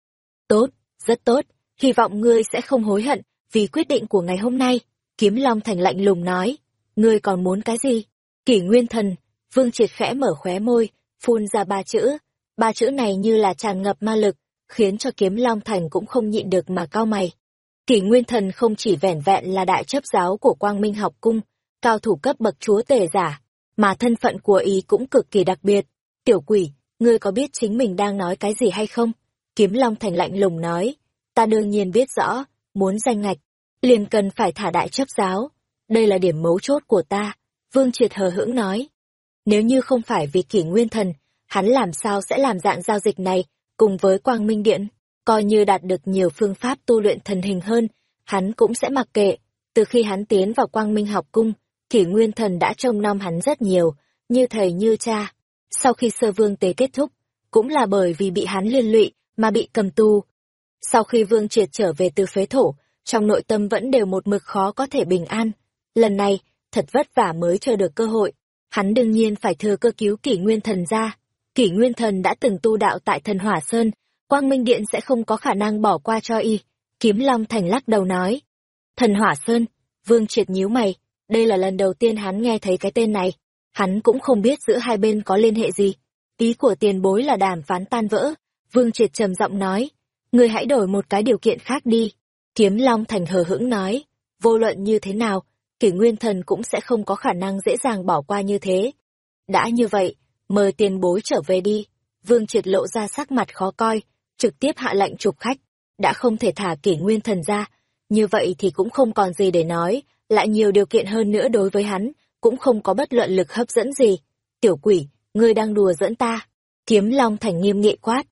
Tốt, rất tốt, hy vọng ngươi sẽ không hối hận vì quyết định của ngày hôm nay. Kiếm Long Thành lạnh lùng nói, ngươi còn muốn cái gì? Kỷ Nguyên Thần, Vương Triệt khẽ mở khóe môi, phun ra ba chữ. Ba chữ này như là tràn ngập ma lực, khiến cho kiếm Long Thành cũng không nhịn được mà cao mày. Kỷ Nguyên Thần không chỉ vẻn vẹn là đại chấp giáo của Quang Minh học cung, cao thủ cấp bậc chúa tể giả, mà thân phận của ý cũng cực kỳ đặc biệt. Tiểu quỷ, ngươi có biết chính mình đang nói cái gì hay không? Kiếm Long Thành lạnh lùng nói, ta đương nhiên biết rõ, muốn danh ngạch, liền cần phải thả đại chấp giáo. Đây là điểm mấu chốt của ta, Vương Triệt hờ hững nói. Nếu như không phải vì kỷ nguyên thần, hắn làm sao sẽ làm dạng giao dịch này cùng với Quang Minh Điện, coi như đạt được nhiều phương pháp tu luyện thần hình hơn, hắn cũng sẽ mặc kệ. Từ khi hắn tiến vào Quang Minh học cung, kỷ nguyên thần đã trông nom hắn rất nhiều, như thầy như cha. Sau khi sơ vương tế kết thúc, cũng là bởi vì bị hắn liên lụy mà bị cầm tu Sau khi vương triệt trở về từ phế thổ, trong nội tâm vẫn đều một mực khó có thể bình an. Lần này, thật vất vả mới chờ được cơ hội. Hắn đương nhiên phải thừa cơ cứu kỷ nguyên thần ra. Kỷ Nguyên Thần đã từng tu đạo tại Thần Hỏa Sơn, Quang Minh Điện sẽ không có khả năng bỏ qua cho y. Kiếm Long Thành lắc đầu nói. Thần Hỏa Sơn, Vương Triệt nhíu mày, đây là lần đầu tiên hắn nghe thấy cái tên này. Hắn cũng không biết giữa hai bên có liên hệ gì. Ý của tiền bối là đàm phán tan vỡ. Vương Triệt trầm giọng nói, người hãy đổi một cái điều kiện khác đi. Kiếm Long Thành hờ hững nói, vô luận như thế nào, kỷ nguyên thần cũng sẽ không có khả năng dễ dàng bỏ qua như thế. Đã như vậy, mời tiền bối trở về đi. Vương triệt lộ ra sắc mặt khó coi, trực tiếp hạ lệnh trục khách, đã không thể thả kỷ nguyên thần ra. Như vậy thì cũng không còn gì để nói, lại nhiều điều kiện hơn nữa đối với hắn, cũng không có bất luận lực hấp dẫn gì. Tiểu quỷ, ngươi đang đùa dẫn ta. Kiếm Long Thành nghiêm nghị quát.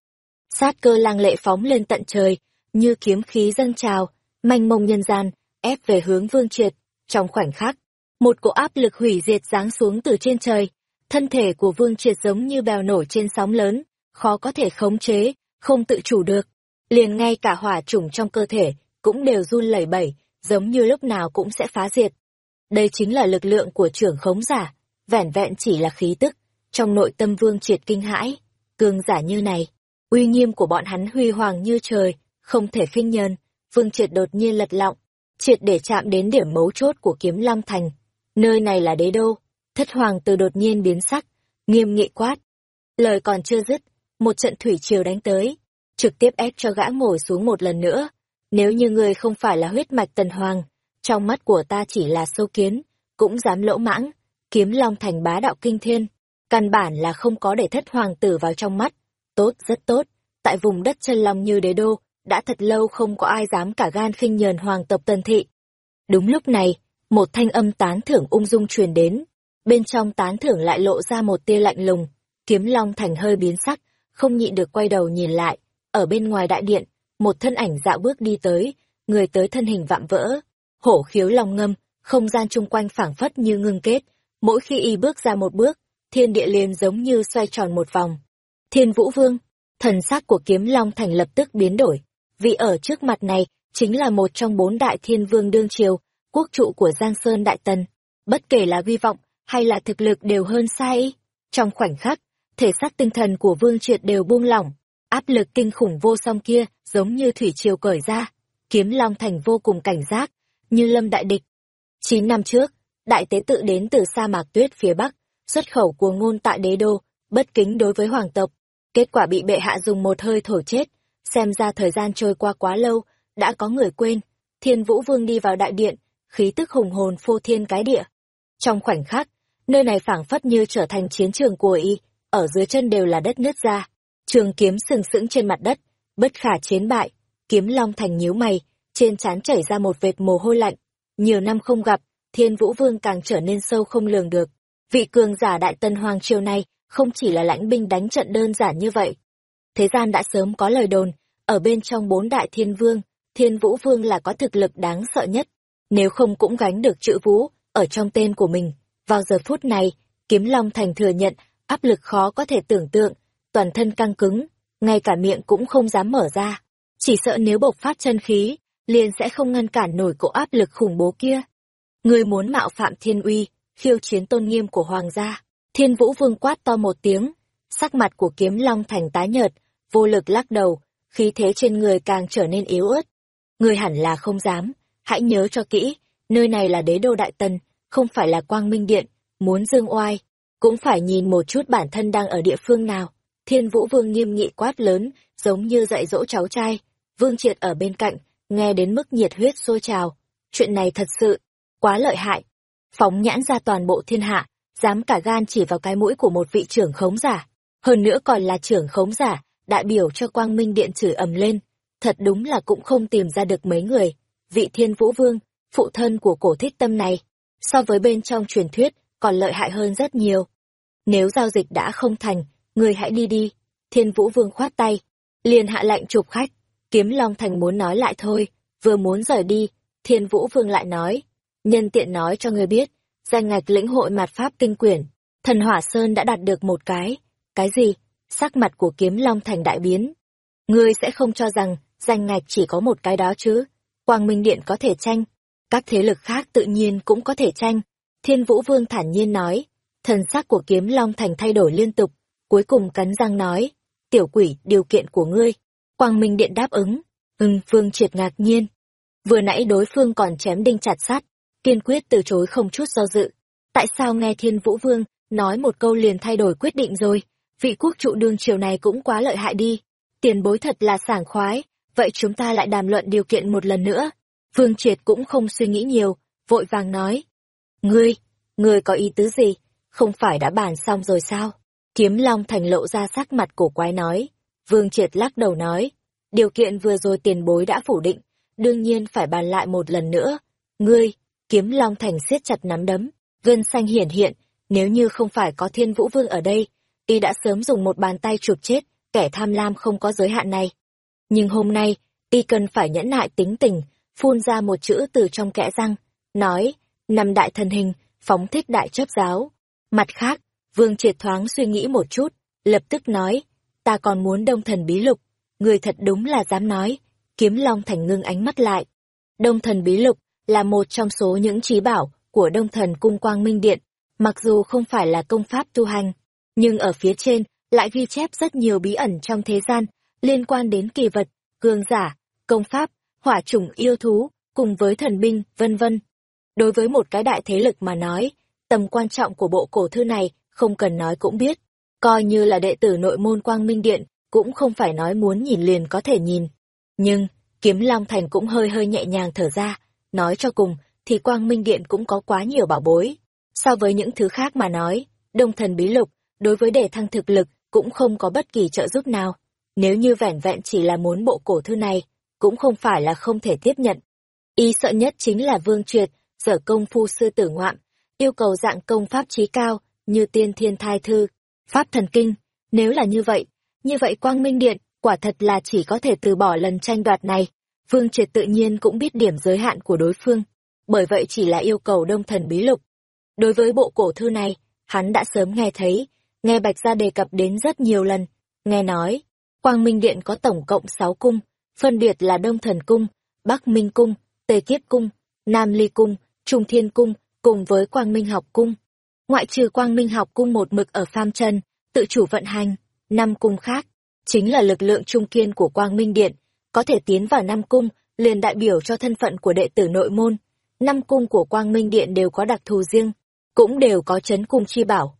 Sát cơ lang lệ phóng lên tận trời, như kiếm khí dâng trào, manh mông nhân gian, ép về hướng Vương Triệt. Trong khoảnh khắc, một cỗ áp lực hủy diệt giáng xuống từ trên trời. Thân thể của Vương Triệt giống như bèo nổi trên sóng lớn, khó có thể khống chế, không tự chủ được. Liền ngay cả hỏa chủng trong cơ thể cũng đều run lẩy bẩy, giống như lúc nào cũng sẽ phá diệt. Đây chính là lực lượng của trưởng khống giả, vẻn vẹn chỉ là khí tức, trong nội tâm Vương Triệt kinh hãi, cường giả như này, uy nghiêm của bọn hắn huy hoàng như trời, không thể khinh nhờn, Vương Triệt đột nhiên lật lọng, triệt để chạm đến điểm mấu chốt của kiếm Long Thành. Nơi này là đế đô, thất hoàng từ đột nhiên biến sắc, nghiêm nghị quát. Lời còn chưa dứt, một trận thủy triều đánh tới, trực tiếp ép cho gã ngồi xuống một lần nữa. Nếu như người không phải là huyết mạch tần hoàng, trong mắt của ta chỉ là sâu kiến, cũng dám lỗ mãng, kiếm long thành bá đạo kinh thiên, căn bản là không có để thất hoàng tử vào trong mắt. Tốt, rất tốt, tại vùng đất chân long như đế đô, đã thật lâu không có ai dám cả gan khinh nhờn hoàng tộc tần thị. Đúng lúc này, một thanh âm tán thưởng ung dung truyền đến, bên trong tán thưởng lại lộ ra một tia lạnh lùng, kiếm long thành hơi biến sắc, không nhịn được quay đầu nhìn lại, ở bên ngoài đại điện, một thân ảnh dạo bước đi tới, người tới thân hình vạm vỡ, hổ khiếu lòng ngâm, không gian chung quanh phảng phất như ngưng kết, mỗi khi y bước ra một bước, thiên địa liền giống như xoay tròn một vòng. Thiên Vũ Vương, thần sắc của kiếm long thành lập tức biến đổi, vì ở trước mặt này chính là một trong bốn đại thiên vương đương triều, quốc trụ của Giang Sơn Đại Tần. Bất kể là vi vọng hay là thực lực đều hơn sai. Trong khoảnh khắc, thể xác tinh thần của Vương Triệt đều buông lỏng, áp lực kinh khủng vô song kia giống như thủy triều cởi ra, kiếm Long Thành vô cùng cảnh giác, như lâm đại địch. Chín năm trước, đại tế tự đến từ sa mạc tuyết phía Bắc, xuất khẩu của ngôn tại đế đô, bất kính đối với hoàng tộc. Kết quả bị bệ hạ dùng một hơi thổi chết, xem ra thời gian trôi qua quá lâu, đã có người quên. Thiên Vũ Vương đi vào đại điện, khí tức hùng hồn phô thiên cái địa. Trong khoảnh khắc, nơi này phảng phất như trở thành chiến trường của y, ở dưới chân đều là đất nứt ra. Trường kiếm sừng sững trên mặt đất, bất khả chiến bại, kiếm long thành nhíu mày, trên trán chảy ra một vệt mồ hôi lạnh. Nhiều năm không gặp, thiên vũ vương càng trở nên sâu không lường được. Vị cường giả đại tân hoàng triều này không chỉ là lãnh binh đánh trận đơn giản như vậy. Thế gian đã sớm có lời đồn, ở bên trong bốn đại thiên vương, thiên vũ vương là có thực lực đáng sợ nhất. Nếu không cũng gánh được chữ vũ, ở trong tên của mình. Vào giờ phút này, kiếm long thành thừa nhận áp lực khó có thể tưởng tượng, toàn thân căng cứng, ngay cả miệng cũng không dám mở ra. Chỉ sợ nếu bộc phát chân khí, liền sẽ không ngăn cản nổi cỗ áp lực khủng bố kia. Người muốn mạo phạm thiên uy, khiêu chiến tôn nghiêm của hoàng gia. Thiên vũ vương quát to một tiếng, sắc mặt của kiếm long thành tái nhợt, vô lực lắc đầu, khí thế trên người càng trở nên yếu ớt. Người hẳn là không dám, hãy nhớ cho kỹ, nơi này là đế đô đại tần, không phải là quang minh điện, muốn dương oai, cũng phải nhìn một chút bản thân đang ở địa phương nào. Thiên Vũ Vương nghiêm nghị quát lớn, giống như dạy dỗ cháu trai. Vương Triệt ở bên cạnh, nghe đến mức nhiệt huyết sôi trào. Chuyện này thật sự, quá lợi hại. Phóng nhãn ra toàn bộ thiên hạ, dám cả gan chỉ vào cái mũi của một vị trưởng khống giả. Hơn nữa còn là trưởng khống giả, đại biểu cho quang minh điện chửi ầm lên. Thật đúng là cũng không tìm ra được mấy người. Vị thiên vũ vương, phụ thân của cổ thích tâm này, so với bên trong truyền thuyết, còn lợi hại hơn rất nhiều. Nếu giao dịch đã không thành, người hãy đi đi. Thiên Vũ Vương khoát tay, liền hạ lệnh chụp khách. Kiếm Long Thành muốn nói lại thôi, vừa muốn rời đi, Thiên Vũ Vương lại nói. Nhân tiện nói cho người biết, danh ngạch lĩnh hội mặt pháp tinh quyển, thần Hỏa Sơn đã đạt được một cái. Cái gì? Sắc mặt của kiếm Long Thành đại biến. Ngươi sẽ không cho rằng danh ngạch chỉ có một cái đó chứ. Quang Minh Điện có thể tranh, các thế lực khác tự nhiên cũng có thể tranh. Thiên Vũ Vương thản nhiên nói, thần sắc của kiếm Long Thành thay đổi liên tục, cuối cùng cắn răng nói, tiểu quỷ, điều kiện của ngươi. Quang Minh Điện đáp ứng, ưng Vương triệt ngạc nhiên. Vừa nãy đối phương còn chém đinh chặt sát, kiên quyết từ chối không chút do dự. Tại sao nghe Thiên Vũ Vương nói một câu liền thay đổi quyết định rồi? Vị quốc trụ đương triều này cũng quá lợi hại đi. Tiền bối thật là sảng khoái, vậy chúng ta lại đàm luận điều kiện một lần nữa. Vương Triệt cũng không suy nghĩ nhiều, vội vàng nói. Ngươi, ngươi có ý tứ gì? Không phải đã bàn xong rồi sao? Kiếm Long Thành lộ ra sắc mặt cổ quái nói. Vương Triệt lắc đầu nói. Điều kiện vừa rồi tiền bối đã phủ định, đương nhiên phải bàn lại một lần nữa. Ngươi, Kiếm Long Thành siết chặt nắm đấm, gân xanh hiển hiện, nếu như không phải có Thiên Vũ Vương ở đây, y đã sớm dùng một bàn tay chụp chết kẻ tham lam không có giới hạn này. Nhưng hôm nay, y cần phải nhẫn nại tính tình, phun ra một chữ từ trong kẽ răng, nói, nằm đại thần hình, phóng thích đại chấp giáo. Mặt khác, Vương Triệt thoáng suy nghĩ một chút, lập tức nói, ta còn muốn đông thần bí lục, người thật đúng là dám nói, kiếm long thành ngưng ánh mắt lại. Đông thần bí lục là một trong số những trí bảo của đông thần cung quang minh điện, mặc dù không phải là công pháp tu hành, nhưng ở phía trên lại ghi chép rất nhiều bí ẩn trong thế gian liên quan đến kỳ vật, cường giả, công pháp, hỏa chủng yêu thú, cùng với thần binh, vân vân. Đối với một cái đại thế lực mà nói, tầm quan trọng của bộ cổ thư này không cần nói cũng biết, coi như là đệ tử nội môn Quang Minh Điện, cũng không phải nói muốn nhìn liền có thể nhìn. Nhưng, Kiếm Long Thành cũng hơi hơi nhẹ nhàng thở ra, nói cho cùng, thì Quang Minh Điện cũng có quá nhiều bảo bối. So với những thứ khác mà nói, Đông Thần Bí Lục, đối với đề thăng thực lực, cũng không có bất kỳ trợ giúp nào. Nếu như vẻn vẹn chỉ là muốn bộ cổ thư này, cũng không phải là không thể tiếp nhận. Y sợ nhất chính là Vương Triệt, dở công phu sư tử ngoạm, yêu cầu dạng công pháp trí cao, như tiên thiên thai thư, pháp thần kinh. Nếu là như vậy, như vậy Quang Minh Điện, quả thật là chỉ có thể từ bỏ lần tranh đoạt này. Vương Triệt tự nhiên cũng biết điểm giới hạn của đối phương, bởi vậy chỉ là yêu cầu đông thần bí lục. Đối với bộ cổ thư này, hắn đã sớm nghe thấy, nghe Bạch Gia đề cập đến rất nhiều lần, nghe nói, Quang Minh Điện có tổng cộng 6 cung, phân biệt là Đông Thần Cung, Bắc Minh Cung, Tề Kiếp Cung, Nam Ly Cung, Trung Thiên Cung, cùng với Quang Minh Học Cung. Ngoại trừ Quang Minh Học Cung một mực ở Pham Trần, tự chủ vận hành, năm cung khác, chính là lực lượng trung kiên của Quang Minh Điện, có thể tiến vào năm cung, liền đại biểu cho thân phận của đệ tử nội môn. Năm cung của Quang Minh Điện đều có đặc thù riêng, cũng đều có chấn cung chi bảo.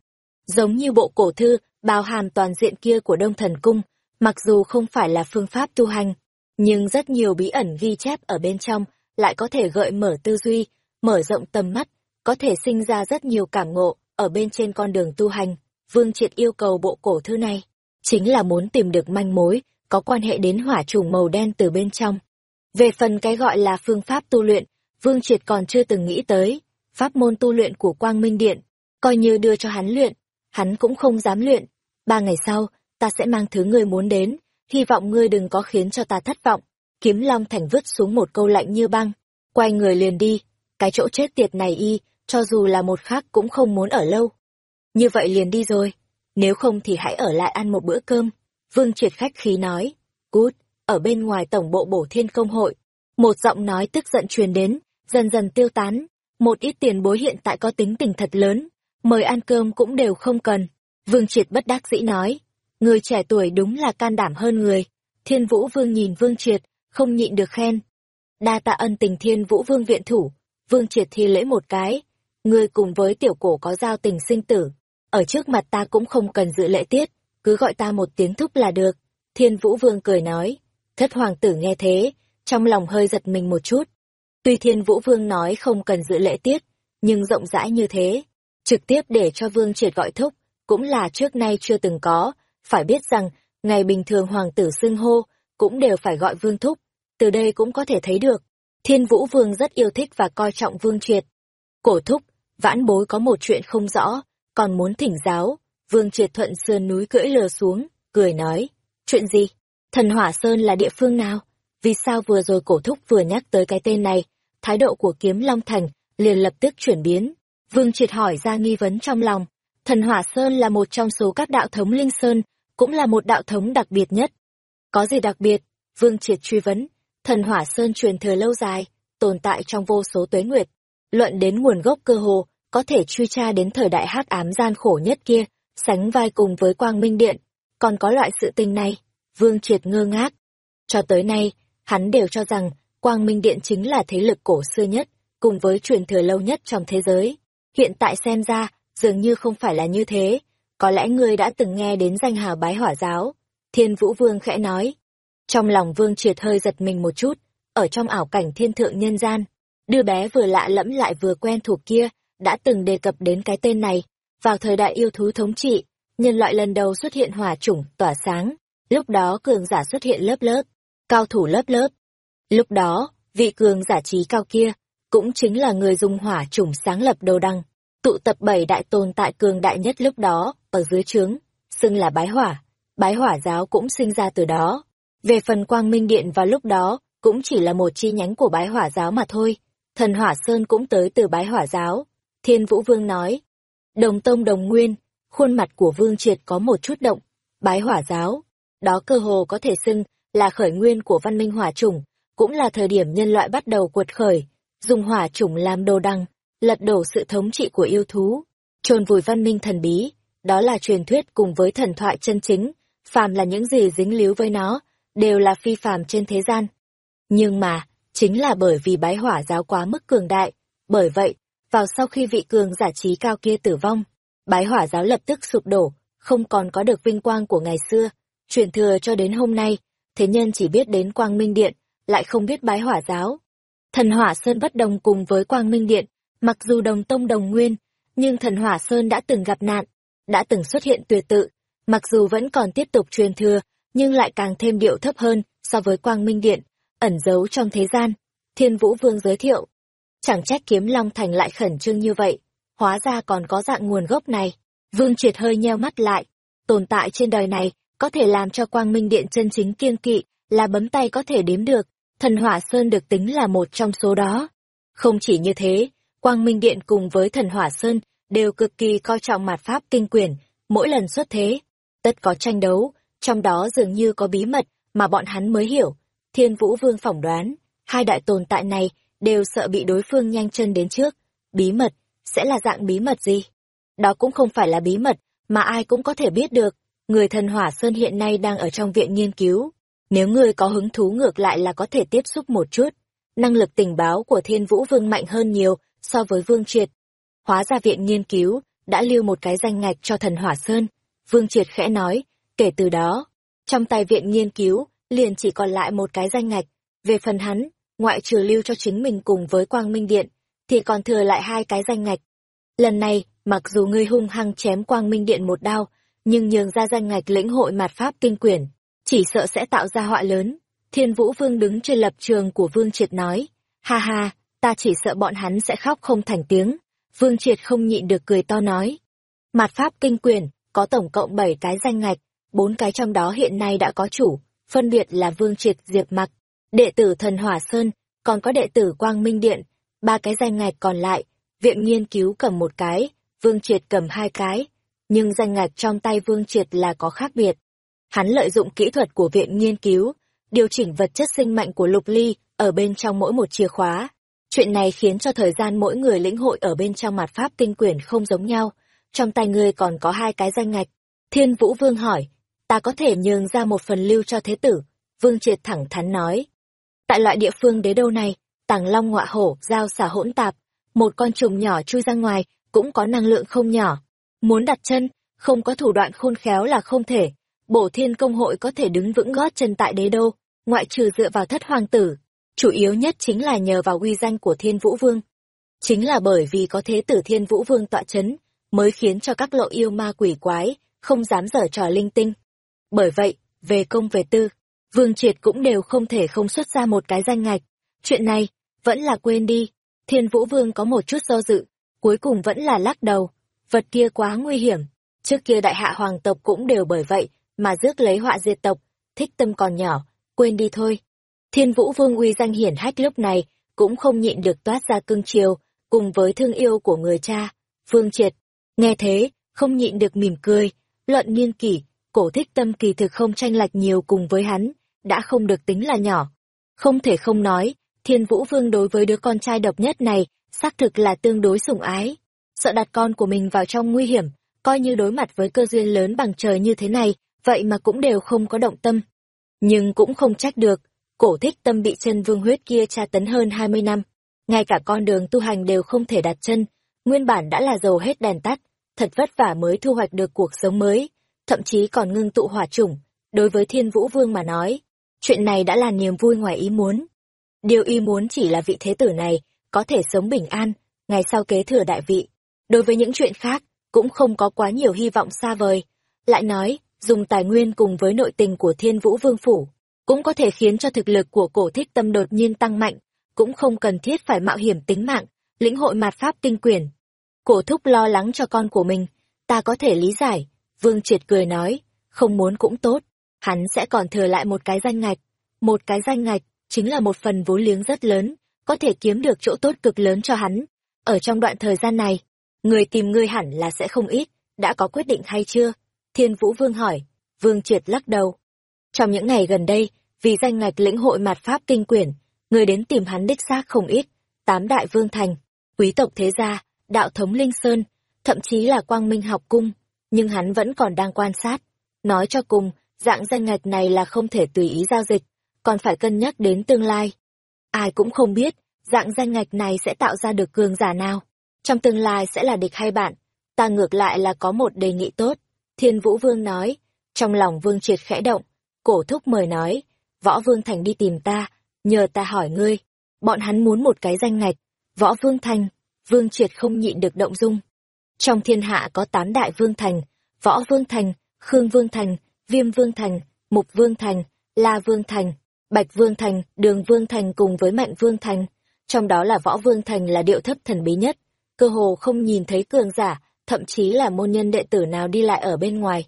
Giống như bộ cổ thư, bao hàm toàn diện kia của Đông Thần Cung, mặc dù không phải là phương pháp tu hành, nhưng rất nhiều bí ẩn ghi chép ở bên trong lại có thể gợi mở tư duy, mở rộng tầm mắt, có thể sinh ra rất nhiều cảm ngộ ở bên trên con đường tu hành. Vương Triệt yêu cầu bộ cổ thư này, chính là muốn tìm được manh mối có quan hệ đến hỏa trùng màu đen từ bên trong. Về phần cái gọi là phương pháp tu luyện, Vương Triệt còn chưa từng nghĩ tới, pháp môn tu luyện của Quang Minh Điện, coi như đưa cho hắn luyện, hắn cũng không dám luyện. Ba ngày sau, ta sẽ mang thứ ngươi muốn đến, hy vọng ngươi đừng có khiến cho ta thất vọng. Kiếm Long Thành vứt xuống một câu lạnh như băng, quay người liền đi, cái chỗ chết tiệt này y, cho dù là một khắc cũng không muốn ở lâu. Như vậy liền đi rồi, nếu không thì hãy ở lại ăn một bữa cơm. Vương Triệt khách khí nói, cút, ở bên ngoài tổng bộ bổ thiên công hội. Một giọng nói tức giận truyền đến, dần dần tiêu tán, một ít tiền bối hiện tại có tính tình thật lớn, mời ăn cơm cũng đều không cần. Vương Triệt bất đắc dĩ nói, người trẻ tuổi đúng là can đảm hơn người. Thiên Vũ Vương nhìn Vương Triệt, không nhịn được khen. Đa tạ ân tình Thiên Vũ Vương viện thủ, Vương Triệt thi lễ một cái. Người cùng với tiểu cổ có giao tình sinh tử, ở trước mặt ta cũng không cần dự lễ tiết, cứ gọi ta một tiếng thúc là được. Thiên Vũ Vương cười nói, thất hoàng tử nghe thế, trong lòng hơi giật mình một chút. Tuy Thiên Vũ Vương nói không cần dự lễ tiết, nhưng rộng rãi như thế, trực tiếp để cho Vương Triệt gọi thúc, cũng là trước nay chưa từng có, phải biết rằng, ngày bình thường hoàng tử xưng hô, cũng đều phải gọi Vương thúc, từ đây cũng có thể thấy được. Thiên Vũ Vương rất yêu thích và coi trọng Vương Triệt. Cổ thúc, vãn bối có một chuyện không rõ, còn muốn thỉnh giáo. Vương Triệt thuận sườn núi cưỡi lờ xuống, cười nói. Chuyện gì? Thần Hỏa Sơn là địa phương nào? Vì sao vừa rồi cổ thúc vừa nhắc tới cái tên này, thái độ của kiếm Long Thành liền lập tức chuyển biến. Vương Triệt hỏi ra nghi vấn trong lòng. Thần Hỏa Sơn là một trong số các đạo thống Linh Sơn, cũng là một đạo thống đặc biệt nhất. Có gì đặc biệt? Vương Triệt truy vấn. Thần Hỏa Sơn truyền thừa lâu dài, tồn tại trong vô số tuế nguyệt. Luận đến nguồn gốc cơ hồ, có thể truy tra đến thời đại hắc ám gian khổ nhất kia, sánh vai cùng với Quang Minh Điện. Còn có loại sự tình này, Vương Triệt ngơ ngác. Cho tới nay, hắn đều cho rằng Quang Minh Điện chính là thế lực cổ xưa nhất, cùng với truyền thừa lâu nhất trong thế giới. Hiện tại xem ra, dường như không phải là như thế. Có lẽ ngươi đã từng nghe đến danh hào bái hỏa giáo. Thiên Vũ Vương khẽ nói. Trong lòng Vương Triệt hơi giật mình một chút, ở trong ảo cảnh thiên thượng nhân gian. Đứa bé vừa lạ lẫm lại vừa quen thuộc kia, đã từng đề cập đến cái tên này. Vào thời đại yêu thú thống trị, nhân loại lần đầu xuất hiện hỏa chủng, tỏa sáng. Lúc đó cường giả xuất hiện lớp lớp, cao thủ lớp lớp. Lúc đó, vị cường giả trí cao kia, cũng chính là người dùng hỏa chủng sáng lập đồ đăng, tụ tập bảy đại tồn tại cường đại nhất lúc đó, ở dưới trướng, xưng là bái hỏa. Bái hỏa giáo cũng sinh ra từ đó. Về phần quang minh điện vào lúc đó, cũng chỉ là một chi nhánh của bái hỏa giáo mà thôi. Thần hỏa sơn cũng tới từ bái hỏa giáo. Thiên Vũ Vương nói. Đồng tông đồng nguyên, khuôn mặt của Vương Triệt có một chút động. Bái hỏa giáo. Đó cơ hồ có thể xưng là khởi nguyên của văn minh hỏa chủng, cũng là thời điểm nhân loại bắt đầu cuột khởi, dùng hỏa chủng làm đồ đăng, lật đổ sự thống trị của yêu thú, chôn vùi văn minh thần bí, đó là truyền thuyết cùng với thần thoại chân chính, phàm là những gì dính líu với nó, đều là phi phàm trên thế gian. Nhưng mà, chính là bởi vì bái hỏa giáo quá mức cường đại, bởi vậy, vào sau khi vị cường giả trí cao kia tử vong, bái hỏa giáo lập tức sụp đổ, không còn có được vinh quang của ngày xưa, truyền thừa cho đến hôm nay, thế nhân chỉ biết đến quang minh điện, lại không biết bái hỏa giáo. Thần hỏa sơn bất đồng cùng với quang minh điện, mặc dù đồng tông đồng nguyên, nhưng thần hỏa sơn đã từng gặp nạn, đã từng xuất hiện tuyệt tự, mặc dù vẫn còn tiếp tục truyền thừa, nhưng lại càng thêm điệu thấp hơn so với quang minh điện, ẩn giấu trong thế gian. Thiên Vũ Vương giới thiệu. Chẳng trách kiếm Long Thành lại khẩn trương như vậy, hóa ra còn có dạng nguồn gốc này. Vương triệt hơi nheo mắt lại, tồn tại trên đời này, có thể làm cho quang minh điện chân chính kiêng kỵ, là bấm tay có thể đếm được, thần hỏa sơn được tính là một trong số đó. Không chỉ như thế, quang minh điện cùng với thần hỏa sơn đều cực kỳ coi trọng mạt pháp kinh quyển, mỗi lần xuất thế, tất có tranh đấu, trong đó dường như có bí mật mà bọn hắn mới hiểu. Thiên Vũ Vương phỏng đoán, hai đại tồn tại này đều sợ bị đối phương nhanh chân đến trước. Bí mật, sẽ là dạng bí mật gì? Đó cũng không phải là bí mật, mà ai cũng có thể biết được. Người thần hỏa sơn hiện nay đang ở trong viện nghiên cứu. Nếu ngươi có hứng thú ngược lại là có thể tiếp xúc một chút. Năng lực tình báo của thiên vũ vương mạnh hơn nhiều so với vương triệt. Hóa ra viện nghiên cứu, đã lưu một cái danh ngạch cho thần hỏa sơn. Vương triệt khẽ nói, kể từ đó, trong tay viện nghiên cứu, liền chỉ còn lại một cái danh ngạch. Về phần hắn, ngoại trừ lưu cho chính mình cùng với quang minh điện, thì còn thừa lại hai cái danh ngạch. Lần này, mặc dù ngươi hung hăng chém quang minh điện một đao, nhưng nhường ra danh ngạch lĩnh hội mạt pháp kinh quyển, chỉ sợ sẽ tạo ra họa lớn. Thiên Vũ Vương đứng trên lập trường của Vương Triệt nói, ha ha, ta chỉ sợ bọn hắn sẽ khóc không thành tiếng. Vương Triệt không nhịn được cười to nói. mặt pháp kinh quyền có tổng cộng 7 cái danh ngạch, bốn cái trong đó hiện nay đã có chủ, phân biệt là Vương Triệt Diệp Mặc, đệ tử Thần Hỏa Sơn, còn có đệ tử Quang Minh Điện, ba cái danh ngạch còn lại, viện nghiên cứu cầm một cái, Vương Triệt cầm hai cái, nhưng danh ngạch trong tay Vương Triệt là có khác biệt. Hắn lợi dụng kỹ thuật của viện nghiên cứu, điều chỉnh vật chất sinh mạnh của lục ly ở bên trong mỗi một chìa khóa. Chuyện này khiến cho thời gian mỗi người lĩnh hội ở bên trong mặt pháp kinh quyển không giống nhau. Trong tay ngươi còn có hai cái danh ngạch. Thiên Vũ Vương hỏi, ta có thể nhường ra một phần lưu cho thế tử. Vương Triệt thẳng thắn nói. Tại loại địa phương đế đâu này, tàng long ngọa hổ, giao xả hỗn tạp, một con trùng nhỏ chui ra ngoài, cũng có năng lượng không nhỏ. Muốn đặt chân, không có thủ đoạn khôn khéo là không thể. Bổ thiên công hội có thể đứng vững gót chân tại đế đô, ngoại trừ dựa vào thất hoàng tử. Chủ yếu nhất chính là nhờ vào uy danh của thiên vũ vương. Chính là bởi vì có thế tử thiên vũ vương tọa chấn, mới khiến cho các lộ yêu ma quỷ quái, không dám dở trò linh tinh. Bởi vậy, về công về tư, Vương Triệt cũng đều không thể không xuất ra một cái danh ngạch. Chuyện này, vẫn là quên đi. Thiên Vũ Vương có một chút do dự, cuối cùng vẫn là lắc đầu. Vật kia quá nguy hiểm. Trước kia đại hạ hoàng tộc cũng đều bởi vậy, mà rước lấy họa diệt tộc. Thích tâm còn nhỏ, quên đi thôi. Thiên Vũ Vương uy danh hiển hách lúc này, cũng không nhịn được toát ra cưng chiều, cùng với thương yêu của người cha. Vương Triệt, nghe thế, không nhịn được mỉm cười. Luận niên kỷ, cổ thích tâm kỳ thực không tranh lệch nhiều cùng với hắn, đã không được tính là nhỏ. Không thể không nói, thiên vũ vương đối với đứa con trai độc nhất này, xác thực là tương đối sủng ái. Sợ đặt con của mình vào trong nguy hiểm, coi như đối mặt với cơ duyên lớn bằng trời như thế này, vậy mà cũng đều không có động tâm. Nhưng cũng không trách được, cổ thích tâm bị chân vương huyết kia tra tấn hơn 20 năm. Ngay cả con đường tu hành đều không thể đặt chân, nguyên bản đã là dầu hết đèn tắt, thật vất vả mới thu hoạch được cuộc sống mới, thậm chí còn ngưng tụ hỏa chủng. Đối với thiên vũ vương mà nói, chuyện này đã là niềm vui ngoài ý muốn. Điều y muốn chỉ là vị thế tử này có thể sống bình an, ngày sau kế thừa đại vị. Đối với những chuyện khác, cũng không có quá nhiều hy vọng xa vời. Lại nói, dùng tài nguyên cùng với nội tình của thiên vũ vương phủ, cũng có thể khiến cho thực lực của cổ thích tâm đột nhiên tăng mạnh, cũng không cần thiết phải mạo hiểm tính mạng, lĩnh hội mạt pháp kinh quyền. Cổ thúc lo lắng cho con của mình, ta có thể lý giải, Vương Triệt cười nói, không muốn cũng tốt, hắn sẽ còn thừa lại một cái danh ngạch. Một cái danh ngạch, chính là một phần vốn liếng rất lớn, có thể kiếm được chỗ tốt cực lớn cho hắn. Ở trong đoạn thời gian này, người tìm ngươi hẳn là sẽ không ít, đã có quyết định hay chưa? Thiên Vũ Vương hỏi, Vương Triệt lắc đầu. Trong những ngày gần đây, vì danh ngạch lĩnh hội mạt Pháp kinh quyển, người đến tìm hắn đích xác không ít, tám đại vương thành, quý tộc thế gia, đạo thống Linh Sơn, thậm chí là quang minh học cung, nhưng hắn vẫn còn đang quan sát. Nói cho cùng, dạng danh ngạch này là không thể tùy ý giao dịch, còn phải cân nhắc đến tương lai. Ai cũng không biết, dạng danh ngạch này sẽ tạo ra được cường giả nào. Trong tương lai sẽ là địch hay bạn. Ta ngược lại là có một đề nghị tốt. Thiên Vũ Vương nói, trong lòng Vương Triệt khẽ động, cổ thúc mời nói, Võ Vương Thành đi tìm ta, nhờ ta hỏi ngươi. Bọn hắn muốn một cái danh ngạch, Võ Vương Thành, Vương Triệt không nhịn được động dung. Trong thiên hạ có tám đại vương thành, Võ Vương Thành, Khương Vương Thành, Viêm Vương Thành, Mục Vương Thành, La Vương Thành, Bạch Vương Thành, Đường Vương Thành cùng với Mạnh Vương Thành. Trong đó là Võ Vương Thành là điệu thấp thần bí nhất, cơ hồ không nhìn thấy cường giả, thậm chí là môn nhân đệ tử nào đi lại ở bên ngoài.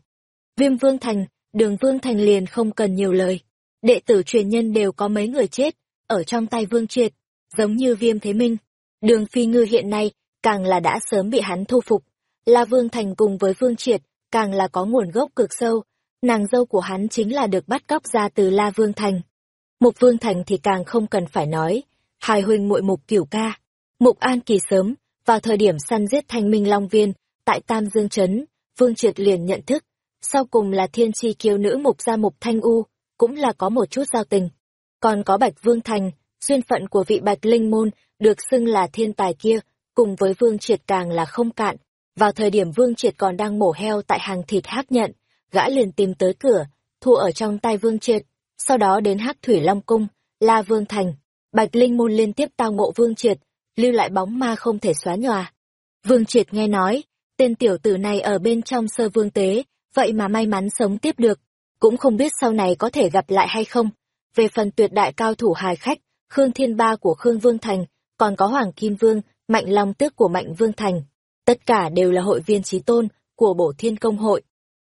Viêm Vương Thành, Đường Vương Thành liền không cần nhiều lời. Đệ tử truyền nhân đều có mấy người chết, ở trong tay Vương Triệt, giống như Viêm Thế Minh. Đường Phi Ngư hiện nay, càng là đã sớm bị hắn thu phục. La Vương Thành cùng với Vương Triệt, càng là có nguồn gốc cực sâu. Nàng dâu của hắn chính là được bắt cóc ra từ La Vương Thành. Mục Vương Thành thì càng không cần phải nói. Hai huynh muội Mục Cửu Ca, Mục An Kỳ sớm, vào thời điểm săn giết Thanh Minh Long Viên, tại Tam Dương Trấn, Vương Triệt liền nhận thức. Sau cùng là thiên tri kiêu nữ Mục gia Mục Thanh U, cũng là có một chút giao tình. Còn có Bạch Vương Thành, duyên phận của vị Bạch Linh Môn, được xưng là thiên tài kia, cùng với Vương Triệt càng là không cạn. Vào thời điểm Vương Triệt còn đang mổ heo tại hàng thịt hát nhận, gã liền tìm tới cửa, thua ở trong tay Vương Triệt, sau đó đến hắc thủy Long Cung, La Vương Thành. Bạch Linh Môn liên tiếp tao ngộ Vương Triệt, lưu lại bóng ma không thể xóa nhòa. Vương Triệt nghe nói, tên tiểu tử này ở bên trong sơ vương tế, vậy mà may mắn sống tiếp được, cũng không biết sau này có thể gặp lại hay không. Về phần tuyệt đại cao thủ hài khách, Khương Thiên Ba của Khương Vương Thành, còn có Hoàng Kim Vương, Mạnh Long Tước của Mạnh Vương Thành. Tất cả đều là hội viên trí tôn của Bổ Thiên Công Hội.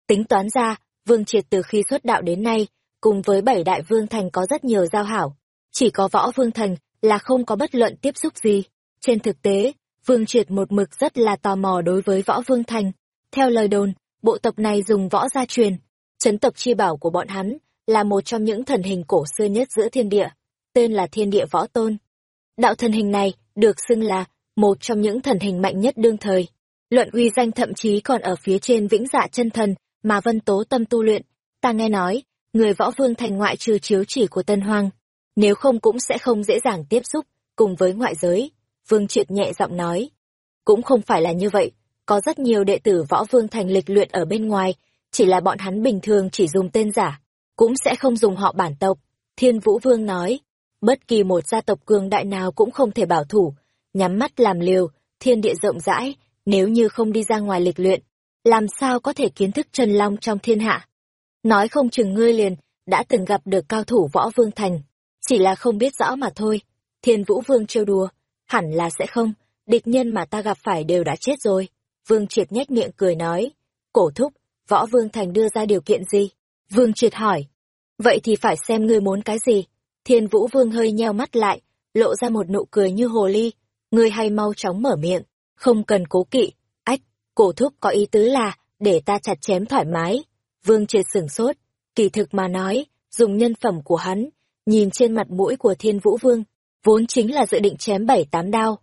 Tính toán ra, Vương Triệt từ khi xuất đạo đến nay, cùng với bảy đại Vương Thành có rất nhiều giao hảo. Chỉ có Võ Vương Thành là không có bất luận tiếp xúc gì. Trên thực tế, Vương Triệt một mực rất là tò mò đối với Võ Vương Thành. Theo lời đồn, bộ tộc này dùng võ gia truyền. Chấn tộc chi bảo của bọn hắn là một trong những thần hình cổ xưa nhất giữa thiên địa, tên là Thiên Địa Võ Tôn. Đạo thần hình này được xưng là một trong những thần hình mạnh nhất đương thời. Luận uy danh thậm chí còn ở phía trên vĩnh dạ chân thần mà vân tố tâm tu luyện. Ta nghe nói, người võ vương thành ngoại trừ chiếu chỉ của Tân Hoàng, nếu không cũng sẽ không dễ dàng tiếp xúc cùng với ngoại giới. Vương Triệt nhẹ giọng nói. Cũng không phải là như vậy, có rất nhiều đệ tử võ vương thành lịch luyện ở bên ngoài, chỉ là bọn hắn bình thường chỉ dùng tên giả, cũng sẽ không dùng họ bản tộc. Thiên Vũ Vương nói, bất kỳ một gia tộc cường đại nào cũng không thể bảo thủ, nhắm mắt làm liều, thiên địa rộng rãi, nếu như không đi ra ngoài lịch luyện, làm sao có thể kiến thức chân long trong thiên hạ. Nói không chừng ngươi liền, đã từng gặp được cao thủ võ vương thành, chỉ là không biết rõ mà thôi. Thiên Vũ Vương trêu đùa, hẳn là sẽ không, địch nhân mà ta gặp phải đều đã chết rồi. Vương Triệt nhếch miệng cười nói, cổ thúc, võ Vương Thành đưa ra điều kiện gì? Vương Triệt hỏi, vậy thì phải xem ngươi muốn cái gì? Thiên Vũ Vương hơi nheo mắt lại, lộ ra một nụ cười như hồ ly, ngươi hay mau chóng mở miệng, không cần cố kỵ. Ách, cổ thúc có ý tứ là, để ta chặt chém thoải mái. Vương triệt sửng sốt, kỳ thực mà nói, dùng nhân phẩm của hắn, nhìn trên mặt mũi của Thiên Vũ Vương, vốn chính là dự định chém bảy tám đao.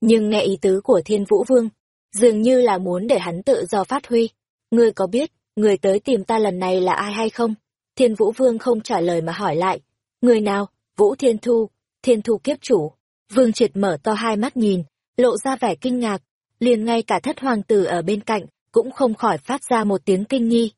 Nhưng nghe ý tứ của Thiên Vũ Vương, dường như là muốn để hắn tự do phát huy. Ngươi có biết, người tới tìm ta lần này là ai hay không? Thiên Vũ Vương không trả lời mà hỏi lại. Người nào? Vũ Thiên Thu, Thiên Thu kiếp chủ. Vương Triệt mở to hai mắt nhìn, lộ ra vẻ kinh ngạc, liền ngay cả thất hoàng tử ở bên cạnh, cũng không khỏi phát ra một tiếng kinh nghi.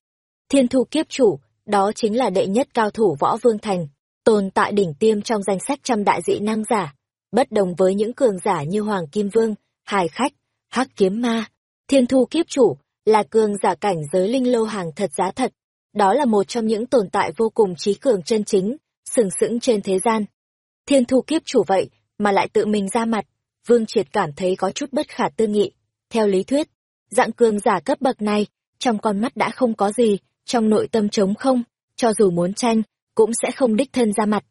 Thiên Thu kiếp chủ, đó chính là đệ nhất cao thủ võ vương thành, tồn tại đỉnh tiêm trong danh sách trăm đại dị năng giả, bất đồng với những cường giả như Hoàng Kim Vương, Hải Khách, Hắc Kiếm Ma. Thiên Thu kiếp chủ, là cường giả cảnh giới linh lô hàng thật giá thật. Đó là một trong những tồn tại vô cùng trí cường chân chính, sừng sững trên thế gian. Thiên Thu kiếp chủ vậy, mà lại tự mình ra mặt, Vương Triệt cảm thấy có chút bất khả tư nghị. Theo lý thuyết, dạng cường giả cấp bậc này, trong con mắt đã không có gì, trong nội tâm trống không, cho dù muốn tranh, cũng sẽ không đích thân ra mặt.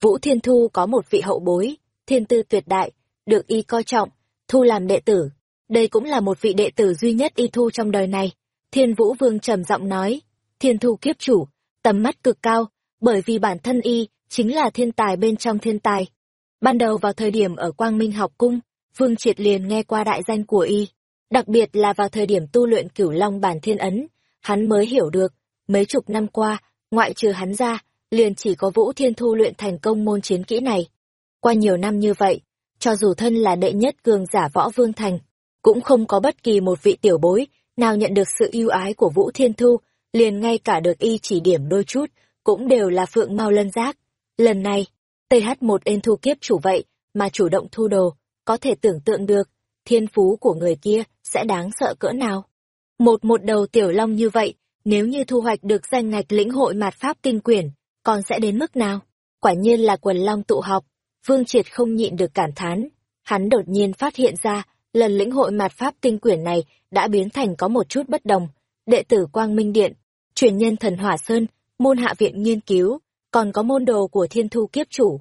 Vũ Thiên Thu có một vị hậu bối, thiên tư tuyệt đại, được y coi trọng, thu làm đệ tử. Đây cũng là một vị đệ tử duy nhất y thu trong đời này. Thiên Vũ Vương trầm giọng nói, Thiên Thu kiếp chủ, tầm mắt cực cao, bởi vì bản thân y chính là thiên tài bên trong thiên tài. Ban đầu vào thời điểm ở Quang Minh học cung, Vương Triệt liền nghe qua đại danh của y, đặc biệt là vào thời điểm tu luyện cửu long bản thiên ấn, hắn mới hiểu được, mấy chục năm qua, ngoại trừ hắn ra, liền chỉ có Vũ Thiên Thu luyện thành công môn chiến kỹ này. Qua nhiều năm như vậy, cho dù thân là đệ nhất cường giả võ vương thành, cũng không có bất kỳ một vị tiểu bối nào nhận được sự ưu ái của Vũ Thiên Thu, liền ngay cả được y chỉ điểm đôi chút, cũng đều là phượng mau lân giác. Lần này, TH1 ên thu kiếp chủ vậy, mà chủ động thu đồ, có thể tưởng tượng được, thiên phú của người kia sẽ đáng sợ cỡ nào. Một một đầu tiểu long như vậy, nếu như thu hoạch được danh ngạch lĩnh hội mạt pháp kinh quyển, còn sẽ đến mức nào? Quả nhiên là quần long tụ họp, Vương Triệt không nhịn được cảm thán. Hắn đột nhiên phát hiện ra, lần lĩnh hội mạt pháp tinh quyển này đã biến thành có một chút bất đồng. Đệ tử Quang Minh Điện, truyền nhân thần Hỏa Sơn, môn hạ viện nghiên cứu, còn có môn đồ của thiên thu kiếp chủ.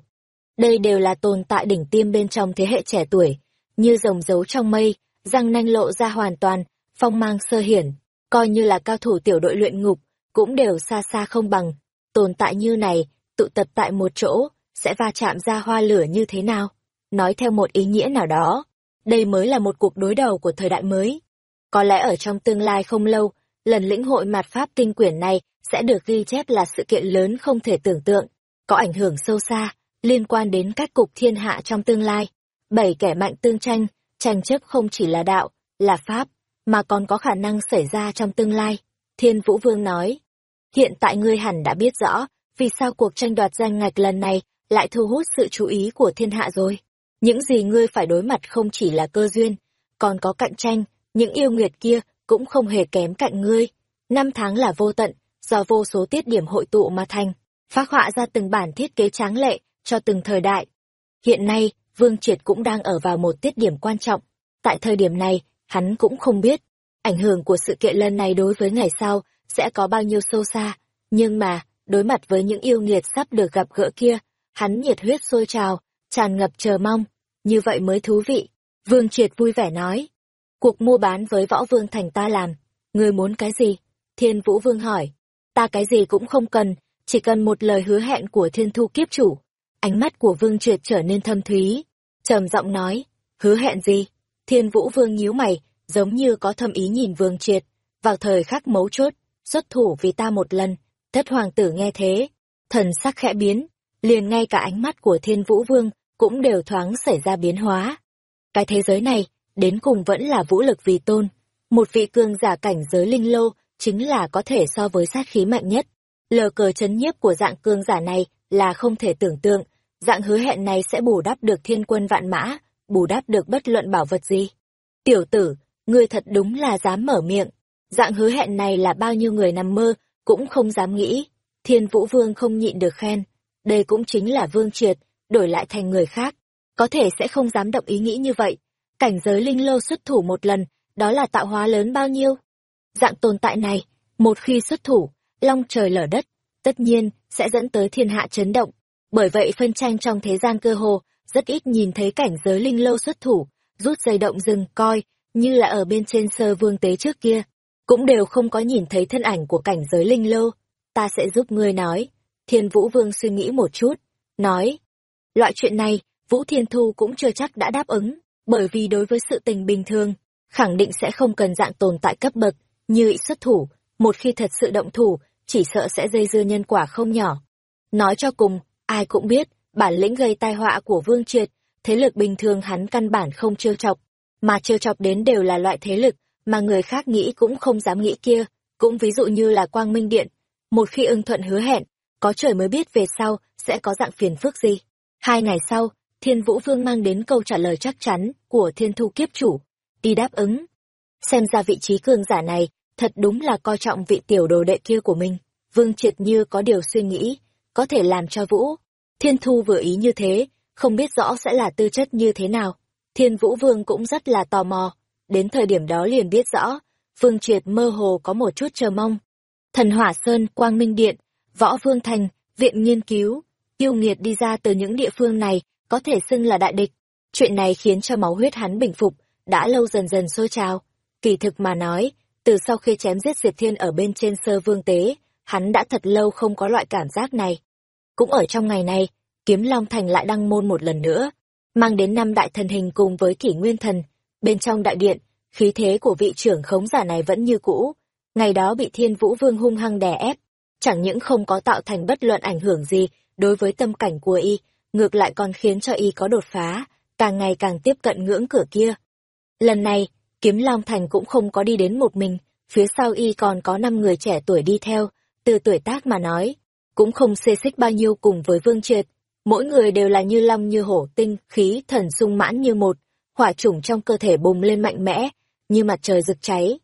Đây đều là tồn tại đỉnh tiêm bên trong thế hệ trẻ tuổi, như rồng giấu trong mây, răng nanh lộ ra hoàn toàn, phong mang sơ hiển, coi như là cao thủ tiểu đội luyện ngục, cũng đều xa xa không bằng. Tồn tại như này, tụ tập tại một chỗ, sẽ va chạm ra hoa lửa như thế nào? Nói theo một ý nghĩa nào đó, đây mới là một cuộc đối đầu của thời đại mới. Có lẽ ở trong tương lai không lâu, lần lĩnh hội mặt pháp kinh quyển này sẽ được ghi chép là sự kiện lớn không thể tưởng tượng, có ảnh hưởng sâu xa, liên quan đến các cục thiên hạ trong tương lai. Bảy kẻ mạnh tương tranh, tranh chấp không chỉ là đạo, là pháp, mà còn có khả năng xảy ra trong tương lai. Thiên Vũ Vương nói, hiện tại ngươi hẳn đã biết rõ, vì sao cuộc tranh đoạt danh ngạch lần này lại thu hút sự chú ý của thiên hạ rồi. Những gì ngươi phải đối mặt không chỉ là cơ duyên, còn có cạnh tranh, những yêu nguyệt kia cũng không hề kém cạnh ngươi. Năm tháng là vô tận, do vô số tiết điểm hội tụ mà thành, phác họa ra từng bản thiết kế tráng lệ cho từng thời đại. Hiện nay, Vương Triệt cũng đang ở vào một tiết điểm quan trọng. Tại thời điểm này, hắn cũng không biết, ảnh hưởng của sự kiện lần này đối với ngày sau sẽ có bao nhiêu sâu xa. Nhưng mà, đối mặt với những yêu nghiệt sắp được gặp gỡ kia, hắn nhiệt huyết sôi trào, tràn ngập chờ mong. Như vậy mới thú vị. Vương Triệt vui vẻ nói. Cuộc mua bán với võ vương thành ta làm. Ngươi muốn cái gì? Thiên Vũ Vương hỏi. Ta cái gì cũng không cần, chỉ cần một lời hứa hẹn của thiên thu kiếp chủ. Ánh mắt của Vương Triệt trở nên thâm thúy. trầm giọng nói. Hứa hẹn gì? Thiên Vũ Vương nhíu mày, giống như có thâm ý nhìn Vương Triệt. Vào thời khắc mấu chốt, xuất thủ vì ta một lần. Thất hoàng tử nghe thế. Thần sắc khẽ biến, liền ngay cả ánh mắt của Thiên Vũ Vương cũng đều thoáng xảy ra biến hóa. Cái thế giới này, đến cùng vẫn là vũ lực vì tôn. Một vị cương giả cảnh giới linh lô, chính là có thể so với sát khí mạnh nhất. Lờ cờ chấn nhiếp của dạng cương giả này là không thể tưởng tượng, dạng hứa hẹn này sẽ bù đắp được thiên quân vạn mã, bù đắp được bất luận bảo vật gì. Tiểu tử, ngươi thật đúng là dám mở miệng. Dạng hứa hẹn này là bao nhiêu người nằm mơ, cũng không dám nghĩ. Thiên Vũ Vương không nhịn được khen. Đây cũng chính là Vương Triệt, đổi lại thành người khác. Có thể sẽ không dám động ý nghĩ như vậy. Cảnh giới linh lô xuất thủ một lần, đó là tạo hóa lớn bao nhiêu? Dạng tồn tại này, một khi xuất thủ, long trời lở đất, tất nhiên sẽ dẫn tới thiên hạ chấn động. Bởi vậy phân tranh trong thế gian cơ hồ, rất ít nhìn thấy cảnh giới linh lô xuất thủ, rút dây động rừng coi, như là ở bên trên sơ vương tế trước kia. Cũng đều không có nhìn thấy thân ảnh của cảnh giới linh lô. Ta sẽ giúp ngươi nói. Thiên Vũ Vương suy nghĩ một chút, nói. Loại chuyện này, Vũ Thiên Thu cũng chưa chắc đã đáp ứng, bởi vì đối với sự tình bình thường, khẳng định sẽ không cần dạng tồn tại cấp bậc, như ý xuất thủ, một khi thật sự động thủ, chỉ sợ sẽ dây dưa nhân quả không nhỏ. Nói cho cùng, ai cũng biết, bản lĩnh gây tai họa của Vương Triệt, thế lực bình thường hắn căn bản không trêu chọc, mà trêu chọc đến đều là loại thế lực mà người khác nghĩ cũng không dám nghĩ kia, cũng ví dụ như là Quang Minh Điện, một khi ưng thuận hứa hẹn, có trời mới biết về sau sẽ có dạng phiền phức gì. Hai ngày sau, Thiên Vũ Vương mang đến câu trả lời chắc chắn của Thiên Thu Kiếp Chủ, đi đáp ứng. Xem ra vị trí cường giả này thật đúng là coi trọng vị tiểu đồ đệ kia của mình. Vương Triệt như có điều suy nghĩ, có thể làm cho Vũ. Thiên Thu vừa ý như thế, không biết rõ sẽ là tư chất như thế nào. Thiên Vũ Vương cũng rất là tò mò, đến thời điểm đó liền biết rõ, phương Triệt mơ hồ có một chút chờ mong. Thần Hỏa Sơn, Quang Minh Điện, Võ Vương Thành, Viện Nghiên cứu, yêu nghiệt đi ra từ những địa phương này, có thể xưng là đại địch. Chuyện này khiến cho máu huyết hắn bình phục, đã lâu dần dần sôi trào. Kỳ thực mà nói, từ sau khi chém giết Diệp Thiên ở bên trên sơ vương tế, hắn đã thật lâu không có loại cảm giác này. Cũng ở trong ngày này, Kiếm Long Thành lại đăng môn một lần nữa, mang đến năm đại thần hình cùng với kỷ nguyên thần. Bên trong đại điện, khí thế của vị trưởng khống giả này vẫn như cũ. Ngày đó bị Thiên Vũ Vương hung hăng đè ép, chẳng những không có tạo thành bất luận ảnh hưởng gì đối với tâm cảnh của y, ngược lại còn khiến cho y có đột phá, càng ngày càng tiếp cận ngưỡng cửa kia. Lần này, Kiếm Long Thành cũng không có đi đến một mình, phía sau y còn có năm người trẻ tuổi đi theo, từ tuổi tác mà nói, cũng không xê xích bao nhiêu cùng với Vương Triệt. Mỗi người đều là như long như hổ tinh, khí thần sung mãn như một, hỏa chủng trong cơ thể bùng lên mạnh mẽ, như mặt trời rực cháy.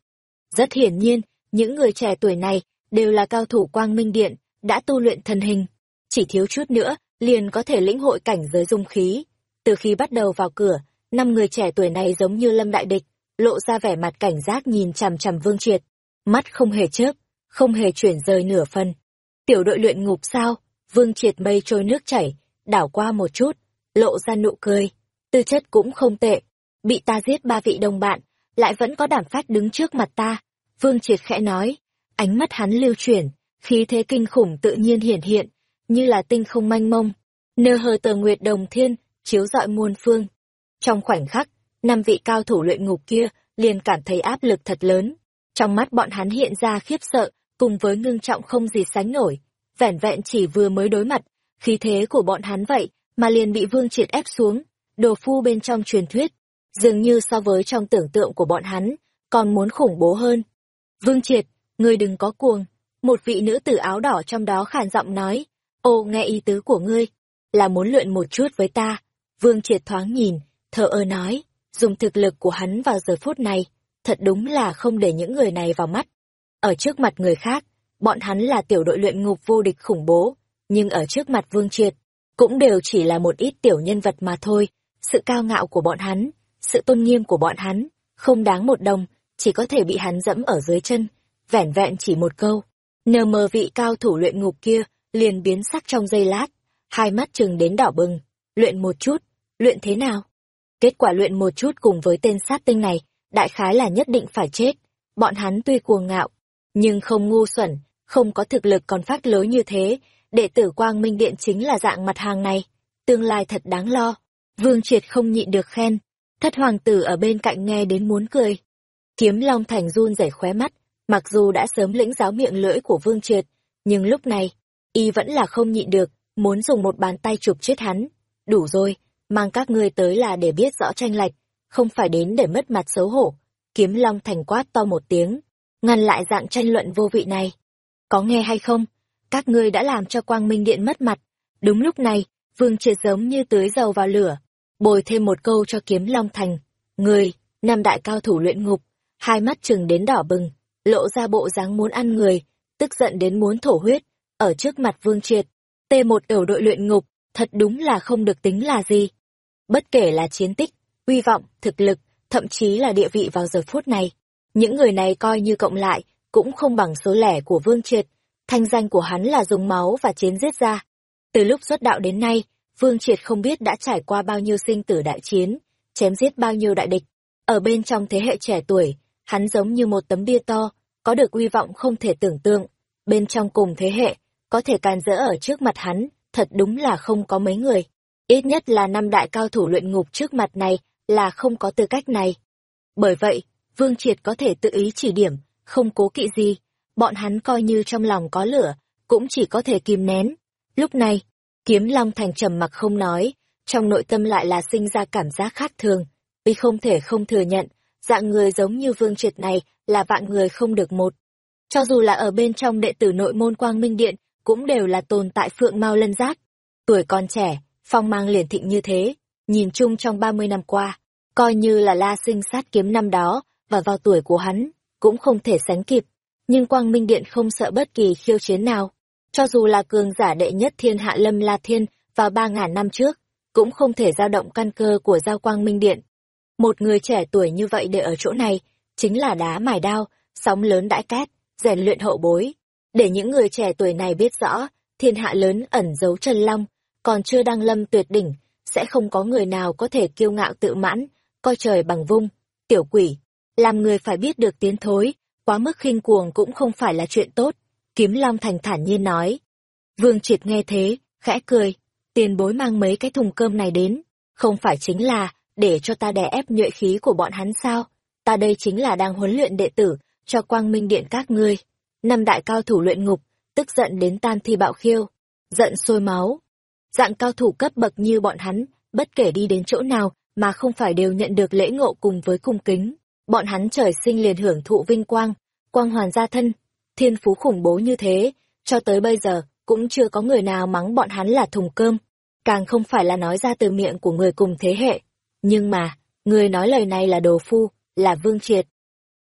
Rất hiển nhiên, những người trẻ tuổi này đều là cao thủ quang minh điện, đã tu luyện thần hình. Chỉ thiếu chút nữa, liền có thể lĩnh hội cảnh giới dung khí. Từ khi bắt đầu vào cửa, năm người trẻ tuổi này giống như lâm đại địch, lộ ra vẻ mặt cảnh giác nhìn chằm chằm Vương Triệt, mắt không hề chớp, không hề chuyển rời nửa phần. Tiểu đội luyện ngục sao? Vương Triệt mây trôi nước chảy, đảo qua một chút, lộ ra nụ cười. Tư chất cũng không tệ, bị ta giết ba vị đồng bạn, lại vẫn có đảm phát đứng trước mặt ta. Vương Triệt khẽ nói, ánh mắt hắn lưu chuyển, khí thế kinh khủng tự nhiên hiển hiện, như là tinh không manh mông. Nơ hờ tờ nguyệt đồng thiên, chiếu rọi muôn phương. Trong khoảnh khắc, năm vị cao thủ luyện ngục kia liền cảm thấy áp lực thật lớn. Trong mắt bọn hắn hiện ra khiếp sợ, cùng với ngưng trọng không gì sánh nổi. Vẻn vẹn chỉ vừa mới đối mặt, khí thế của bọn hắn vậy mà liền bị vương triệt ép xuống. Đồ phu bên trong truyền thuyết, dường như so với trong tưởng tượng của bọn hắn, còn muốn khủng bố hơn. Vương triệt, ngươi đừng có cuồng. Một vị nữ tử áo đỏ trong đó khàn giọng nói, ô nghe ý tứ của ngươi, là muốn luyện một chút với ta. Vương triệt thoáng nhìn, thở ơ nói, dùng thực lực của hắn vào giờ phút này, thật đúng là không để những người này vào mắt. Ở trước mặt người khác, bọn hắn là tiểu đội luyện ngục vô địch khủng bố, nhưng ở trước mặt Vương Triệt, cũng đều chỉ là một ít tiểu nhân vật mà thôi. Sự cao ngạo của bọn hắn, sự tôn nghiêm của bọn hắn, không đáng một đồng, chỉ có thể bị hắn dẫm ở dưới chân, vẻn vẹn chỉ một câu. Nờ mờ vị cao thủ luyện ngục kia, liền biến sắc trong giây lát, hai mắt chừng đến đỏ bừng, luyện một chút, luyện thế nào? Kết quả luyện một chút cùng với tên sát tinh này, đại khái là nhất định phải chết. Bọn hắn tuy cuồng ngạo, nhưng không ngu xuẩn, không có thực lực còn phát lối như thế, đệ tử Quang Minh Điện chính là dạng mặt hàng này. Tương lai thật đáng lo. Vương Triệt không nhịn được khen. Thất hoàng tử ở bên cạnh nghe đến muốn cười. Kiếm Long Thành run rẩy khóe mắt, mặc dù đã sớm lĩnh giáo miệng lưỡi của Vương Triệt, nhưng lúc này, y vẫn là không nhịn được, muốn dùng một bàn tay chụp chết hắn. Đủ rồi, mang các ngươi tới là để biết rõ tranh lệch, không phải đến để mất mặt xấu hổ. Kiếm Long Thành quát to một tiếng, ngăn lại dạng tranh luận vô vị này. Có nghe hay không? Các ngươi đã làm cho Quang Minh Điện mất mặt. Đúng lúc này, Vương Triệt giống như tưới dầu vào lửa, bồi thêm một câu cho Kiếm Long Thành. Người, năm đại cao thủ luyện ngục, hai mắt chừng đến đỏ bừng, lộ ra bộ dáng muốn ăn người, tức giận đến muốn thổ huyết, ở trước mặt Vương Triệt. t một tiểu đội luyện ngục, thật đúng là không được tính là gì. Bất kể là chiến tích, uy vọng, thực lực, thậm chí là địa vị vào giờ phút này. Những người này coi như cộng lại, cũng không bằng số lẻ của Vương Triệt. Thanh danh của hắn là dùng máu và chiến giết ra. Từ lúc xuất đạo đến nay, Vương Triệt không biết đã trải qua bao nhiêu sinh tử đại chiến, chém giết bao nhiêu đại địch. Ở bên trong thế hệ trẻ tuổi, hắn giống như một tấm bia to, có được uy vọng không thể tưởng tượng. Bên trong cùng thế hệ, có thể càn rỡ ở trước mặt hắn, thật đúng là không có mấy người. Ít nhất là năm đại cao thủ luyện ngục trước mặt này là không có tư cách này. Bởi vậy, Vương Triệt có thể tự ý chỉ điểm, không cố kỵ gì. Bọn hắn coi như trong lòng có lửa, cũng chỉ có thể kìm nén. Lúc này, kiếm long thành trầm mặc không nói, trong nội tâm lại là sinh ra cảm giác khác thường. Vì không thể không thừa nhận, dạng người giống như Vương Triệt này là vạn người không được một. Cho dù là ở bên trong đệ tử nội môn Quang Minh Điện, cũng đều là tồn tại phượng mau lân giác. Tuổi còn trẻ, phong mang liền thịnh như thế, nhìn chung trong 30 năm qua, coi như là la sinh sát kiếm năm đó, và vào tuổi của hắn, cũng không thể sánh kịp. Nhưng Quang Minh Điện không sợ bất kỳ khiêu chiến nào. Cho dù là cường giả đệ nhất thiên hạ lâm la thiên vào ba ngàn năm trước, cũng không thể dao động căn cơ của giao Quang Minh Điện. Một người trẻ tuổi như vậy để ở chỗ này, chính là đá mài đao, sóng lớn đãi cát, rèn luyện hậu bối. để những người trẻ tuổi này biết rõ, thiên hạ lớn ẩn giấu chân long, còn chưa đăng lâm tuyệt đỉnh, sẽ không có người nào có thể kiêu ngạo tự mãn, coi trời bằng vung. Tiểu quỷ, làm người phải biết được tiến thối, quá mức khinh cuồng cũng không phải là chuyện tốt. Kiếm Long thành thản nhiên nói. Vương Triệt nghe thế, khẽ cười, tiền bối mang mấy cái thùng cơm này đến, không phải chính là để cho ta đè ép nhuệ khí của bọn hắn sao? Ta đây chính là đang huấn luyện đệ tử cho Quang Minh Điện các ngươi. Năm đại cao thủ luyện ngục, tức giận đến tan thi bạo khiêu, giận sôi máu. Dạng cao thủ cấp bậc như bọn hắn, bất kể đi đến chỗ nào mà không phải đều nhận được lễ ngộ cùng với cung kính. Bọn hắn trời sinh liền hưởng thụ vinh quang, quang hoàn gia thân, thiên phú khủng bố như thế, cho tới bây giờ cũng chưa có người nào mắng bọn hắn là thùng cơm, càng không phải là nói ra từ miệng của người cùng thế hệ. Nhưng mà, người nói lời này là đồ phu, là vương triệt.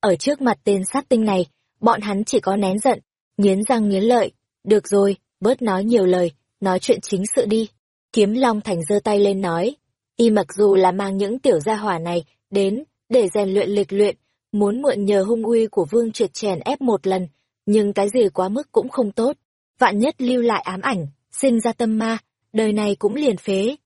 Ở trước mặt tên sát tinh này, bọn hắn chỉ có nén giận, nghiến răng nghiến lợi. Được rồi, bớt nói nhiều lời, nói chuyện chính sự đi. Kiếm Long Thành giơ tay lên nói, y mặc dù là mang những tiểu gia hỏa này đến để rèn luyện lịch luyện, muốn mượn nhờ hung uy của vương triệt chèn ép một lần, nhưng cái gì quá mức cũng không tốt. Vạn nhất lưu lại ám ảnh, sinh ra tâm ma, đời này cũng liền phế.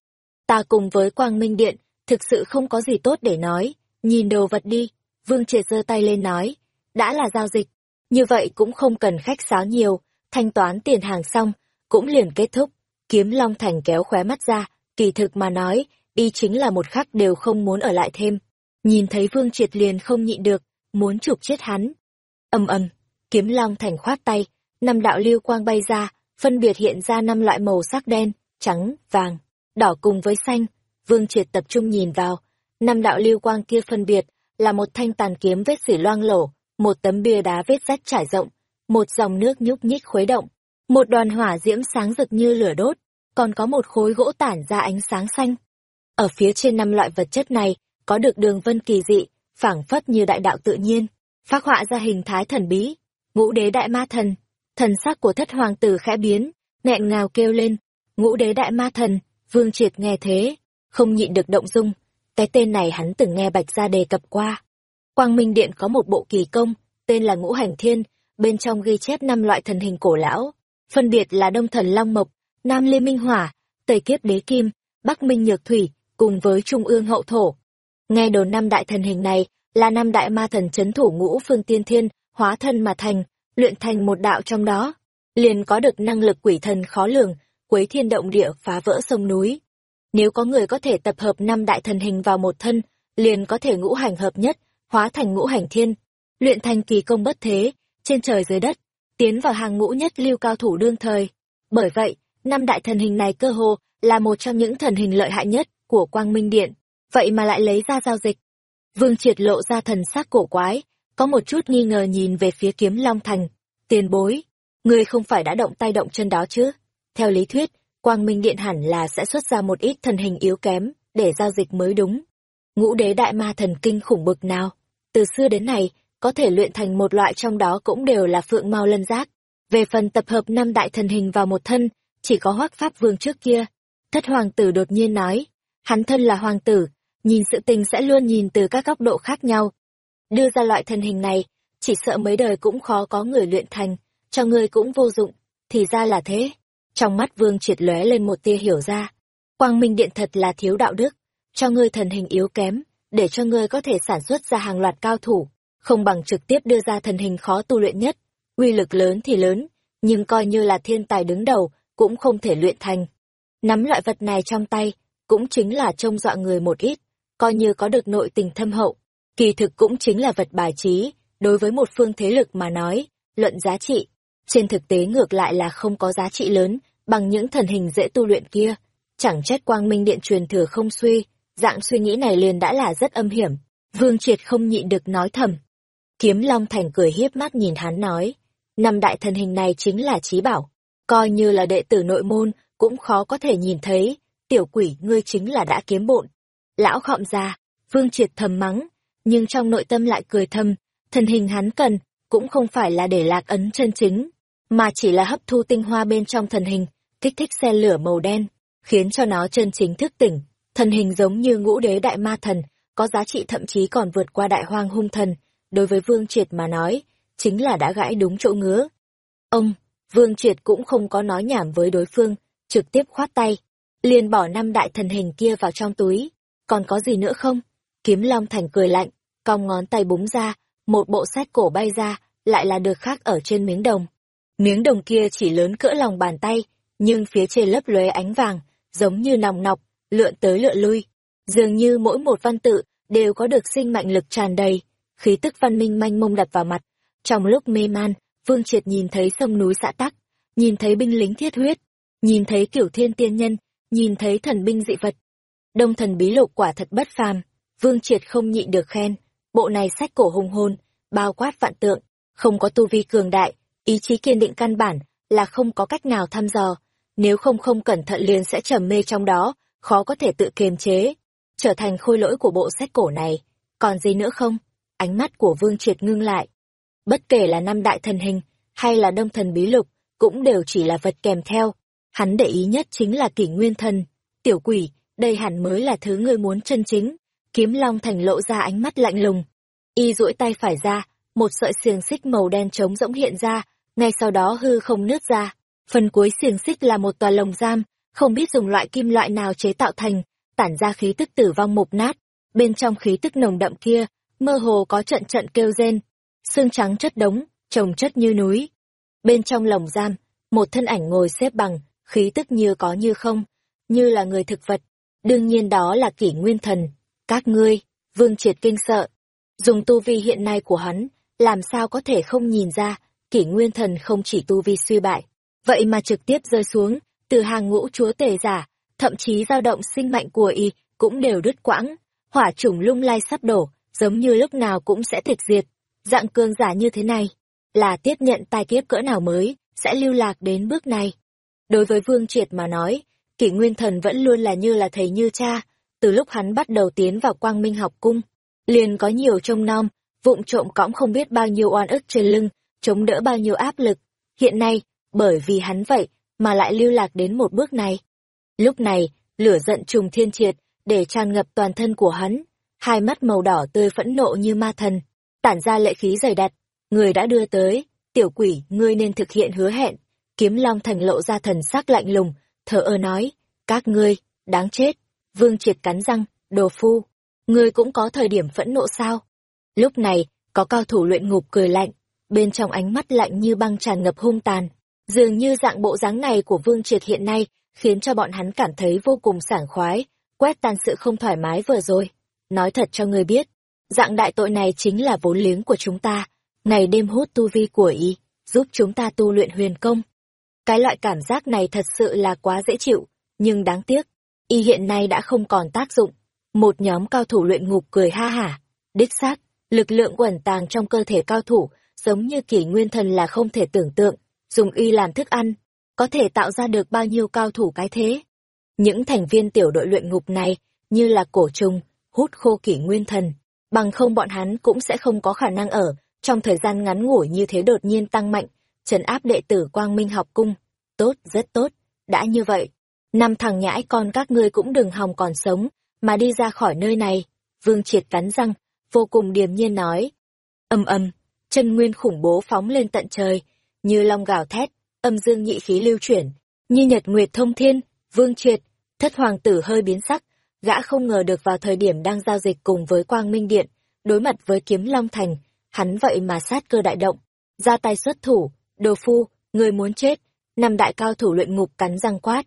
Ta cùng với Quang Minh Điện, thực sự không có gì tốt để nói, nhìn đồ vật đi, Vương Triệt giơ tay lên nói, đã là giao dịch, như vậy cũng không cần khách sáo nhiều, thanh toán tiền hàng xong, cũng liền kết thúc. Kiếm Long Thành kéo khóe mắt ra, kỳ thực mà nói, y chính là một khắc đều không muốn ở lại thêm. Nhìn thấy Vương Triệt liền không nhịn được, muốn chụp chết hắn. Âm âm, kiếm Long Thành khoát tay, năm đạo lưu quang bay ra, phân biệt hiện ra năm loại màu sắc đen, trắng, vàng, đỏ cùng với xanh. Vương Triệt tập trung nhìn vào, năm đạo lưu quang kia phân biệt là một thanh tàn kiếm vết xỉ loang lổ, một tấm bia đá vết rách trải rộng, một dòng nước nhúc nhích khuấy động, một đoàn hỏa diễm sáng rực như lửa đốt, còn có một khối gỗ tản ra ánh sáng xanh. Ở phía trên năm loại vật chất này, có được đường vân kỳ dị, phảng phất như đại đạo tự nhiên, phác họa ra hình thái thần bí. Ngũ đế đại ma thần, thần sắc của thất hoàng tử khẽ biến, nghẹn ngào kêu lên, ngũ đế đại ma thần, vương triệt nghe thế, không nhịn được động dung, cái tên này hắn từng nghe Bạch Gia đề cập qua. Quang Minh Điện có một bộ kỳ công, tên là Ngũ Hành Thiên, bên trong ghi chép năm loại thần hình cổ lão, phân biệt là Đông Thần Long Mộc, Nam Lê Minh Hỏa, Tây Kiếp Đế Kim, Bắc Minh Nhược Thủy, cùng với Trung ương Hậu Thổ. Nghe đồn năm đại thần hình này là năm đại ma thần chấn thủ ngũ phương tiên thiên, hóa thân mà thành, luyện thành một đạo trong đó, liền có được năng lực quỷ thần khó lường, quấy thiên động địa phá vỡ sông núi. Nếu có người có thể tập hợp năm đại thần hình vào một thân, liền có thể ngũ hành hợp nhất, hóa thành ngũ hành thiên, luyện thành kỳ công bất thế, trên trời dưới đất, tiến vào hàng ngũ nhất lưu cao thủ đương thời. Bởi vậy, năm đại thần hình này cơ hồ là một trong những thần hình lợi hại nhất của Quang Minh Điện, vậy mà lại lấy ra giao dịch. Vương Triệt lộ ra thần sắc cổ quái, có một chút nghi ngờ nhìn về phía kiếm Long Thành. Tiền bối, ngươi không phải đã động tay động chân đó chứ? Theo lý thuyết, Quang Minh Điện hẳn là sẽ xuất ra một ít thần hình yếu kém, để giao dịch mới đúng. Ngũ đế đại ma thần kinh khủng bực nào? Từ xưa đến nay, có thể luyện thành một loại trong đó cũng đều là phượng mau lân giác. Về phần tập hợp năm đại thần hình vào một thân, chỉ có hoác pháp vương trước kia. Thất hoàng tử đột nhiên nói, hắn thân là hoàng tử, nhìn sự tình sẽ luôn nhìn từ các góc độ khác nhau. Đưa ra loại thân hình này, chỉ sợ mấy đời cũng khó có người luyện thành, cho ngươi cũng vô dụng, thì ra là thế. Trong mắt vương triệt lóe lên một tia hiểu ra. Quang Minh Điện thật là thiếu đạo đức, cho ngươi thần hình yếu kém, để cho ngươi có thể sản xuất ra hàng loạt cao thủ, không bằng trực tiếp đưa ra thần hình khó tu luyện nhất. Uy lực lớn thì lớn, nhưng coi như là thiên tài đứng đầu, cũng không thể luyện thành. Nắm loại vật này trong tay, cũng chính là trông dọa người một ít, coi như có được nội tình thâm hậu. Kỳ thực cũng chính là vật bài trí, đối với một phương thế lực mà nói, luận giá trị. Trên thực tế ngược lại là không có giá trị lớn, bằng những thần hình dễ tu luyện kia. Chẳng trách quang minh điện truyền thừa không suy, dạng suy nghĩ này liền đã là rất âm hiểm. Vương Triệt không nhịn được nói thầm. Kiếm Long Thành cười hiếp mắt nhìn hắn nói, năm đại thần hình này chính là trí bảo, coi như là đệ tử nội môn, cũng khó có thể nhìn thấy, tiểu quỷ ngươi chính là đã kiếm bộn. Lão khọm ra, Vương Triệt thầm mắng, nhưng trong nội tâm lại cười thầm, thần hình hắn cần, cũng không phải là để lạc ấn chân chính, mà chỉ là hấp thu tinh hoa bên trong thần hình, kích thích xe lửa màu đen, khiến cho nó chân chính thức tỉnh. Thần hình giống như ngũ đế đại ma thần, có giá trị thậm chí còn vượt qua đại hoang hung thần, đối với Vương Triệt mà nói, chính là đã gãi đúng chỗ ngứa. Ông, Vương Triệt cũng không có nói nhảm với đối phương, trực tiếp khoát tay, liền bỏ năm đại thần hình kia vào trong túi. Còn có gì nữa không? Kiếm Long Thành cười lạnh, cong ngón tay búng ra, một bộ sách cổ bay ra, lại là được khác ở trên miếng đồng. Miếng đồng kia chỉ lớn cỡ lòng bàn tay, nhưng phía trên lấp lóe ánh vàng, giống như nòng nọc, lượn tới lượn lui. Dường như mỗi một văn tự đều có được sinh mạnh lực tràn đầy, khí tức văn minh manh mông đập vào mặt. Trong lúc mê man, Vương Triệt nhìn thấy sông núi xã tắc, nhìn thấy binh lính thiết huyết, nhìn thấy kiểu thiên tiên nhân, nhìn thấy thần binh dị vật. Đông thần bí lục quả thật bất phàm, Vương Triệt không nhịn được khen, bộ này sách cổ hùng hồn, bao quát vạn tượng, không có tu vi cường đại, ý chí kiên định căn bản là không có cách nào thăm dò, nếu không không cẩn thận liền sẽ trầm mê trong đó, khó có thể tự kiềm chế, trở thành khôi lỗi của bộ sách cổ này. Còn gì nữa không? Ánh mắt của Vương Triệt ngưng lại. Bất kể là năm đại thần hình, hay là đông thần bí lục, cũng đều chỉ là vật kèm theo. Hắn để ý nhất chính là kỷ nguyên thần. Tiểu quỷ, đây hẳn mới là thứ ngươi muốn chân chính. Kiếm Long Thành lộ ra ánh mắt lạnh lùng. Y duỗi tay phải ra, một sợi xiềng xích màu đen trống rỗng hiện ra, ngay sau đó hư không nứt ra. Phần cuối xiềng xích là một tòa lồng giam, không biết dùng loại kim loại nào chế tạo thành, tản ra khí tức tử vong mục nát. Bên trong khí tức nồng đậm kia, mơ hồ có trận trận kêu rên, xương trắng chất đống, trồng chất như núi. Bên trong lồng giam, một thân ảnh ngồi xếp bằng, khí tức như có như không, như là người thực vật. Đương nhiên đó là kỷ nguyên thần. Các ngươi, vương triệt kinh sợ. Dùng tu vi hiện nay của hắn, làm sao có thể không nhìn ra, kỷ nguyên thần không chỉ tu vi suy bại, vậy mà trực tiếp rơi xuống, từ hàng ngũ chúa tể giả, thậm chí dao động sinh mạnh của y cũng đều đứt quãng, hỏa chủng lung lay sắp đổ, giống như lúc nào cũng sẽ tịch diệt. Dạng cương giả như thế này, là tiếp nhận tai kiếp cỡ nào mới, sẽ lưu lạc đến bước này. Đối với Vương Triệt mà nói, kỷ nguyên thần vẫn luôn là như là thầy như cha, từ lúc hắn bắt đầu tiến vào quang minh học cung, liền có nhiều trông nom, vụng trộm cõng không biết bao nhiêu oan ức trên lưng, chống đỡ bao nhiêu áp lực. Hiện nay, bởi vì hắn vậy, mà lại lưu lạc đến một bước này. Lúc này, lửa giận trùng thiên triệt, để tràn ngập toàn thân của hắn, hai mắt màu đỏ tươi phẫn nộ như ma thần, tản ra lệ khí dày đặc. Người đã đưa tới, tiểu quỷ, ngươi nên thực hiện hứa hẹn. Kiếm Long Thành lộ ra thần sắc lạnh lùng, thở ơ nói, các ngươi, đáng chết. Vương triệt cắn răng, đồ phu, ngươi cũng có thời điểm phẫn nộ sao? Lúc này, có cao thủ luyện ngục cười lạnh, bên trong ánh mắt lạnh như băng tràn ngập hung tàn. Dường như dạng bộ dáng này của Vương Triệt hiện nay, khiến cho bọn hắn cảm thấy vô cùng sảng khoái, quét tan sự không thoải mái vừa rồi. Nói thật cho ngươi biết, dạng đại tội này chính là vốn liếng của chúng ta, ngày đêm hút tu vi của y, giúp chúng ta tu luyện huyền công. Cái loại cảm giác này thật sự là quá dễ chịu, nhưng đáng tiếc, y hiện nay đã không còn tác dụng. Một nhóm cao thủ luyện ngục cười ha hả, đích xác, lực lượng quẩn tàng trong cơ thể cao thủ, giống như kỷ nguyên thần là không thể tưởng tượng, dùng y làm thức ăn, có thể tạo ra được bao nhiêu cao thủ cái thế. Những thành viên tiểu đội luyện ngục này, như là cổ trùng, hút khô kỷ nguyên thần, bằng không bọn hắn cũng sẽ không có khả năng ở, trong thời gian ngắn ngủi như thế đột nhiên tăng mạnh, trấn áp đệ tử Quang Minh học cung. Tốt, rất tốt, đã như vậy. Năm thằng nhãi con các ngươi cũng đừng hòng còn sống, mà đi ra khỏi nơi này. Vương Triệt cắn răng, vô cùng điềm nhiên nói. Âm âm, chân nguyên khủng bố phóng lên tận trời, như long gào thét, âm dương nhị khí lưu chuyển, như nhật nguyệt thông thiên, vương triệt, thất hoàng tử hơi biến sắc, gã không ngờ được vào thời điểm đang giao dịch cùng với quang minh điện, đối mặt với kiếm long thành, hắn vậy mà sát cơ đại động, ra tay xuất thủ, đồ phu, người muốn chết, năm đại cao thủ luyện ngục cắn răng quát,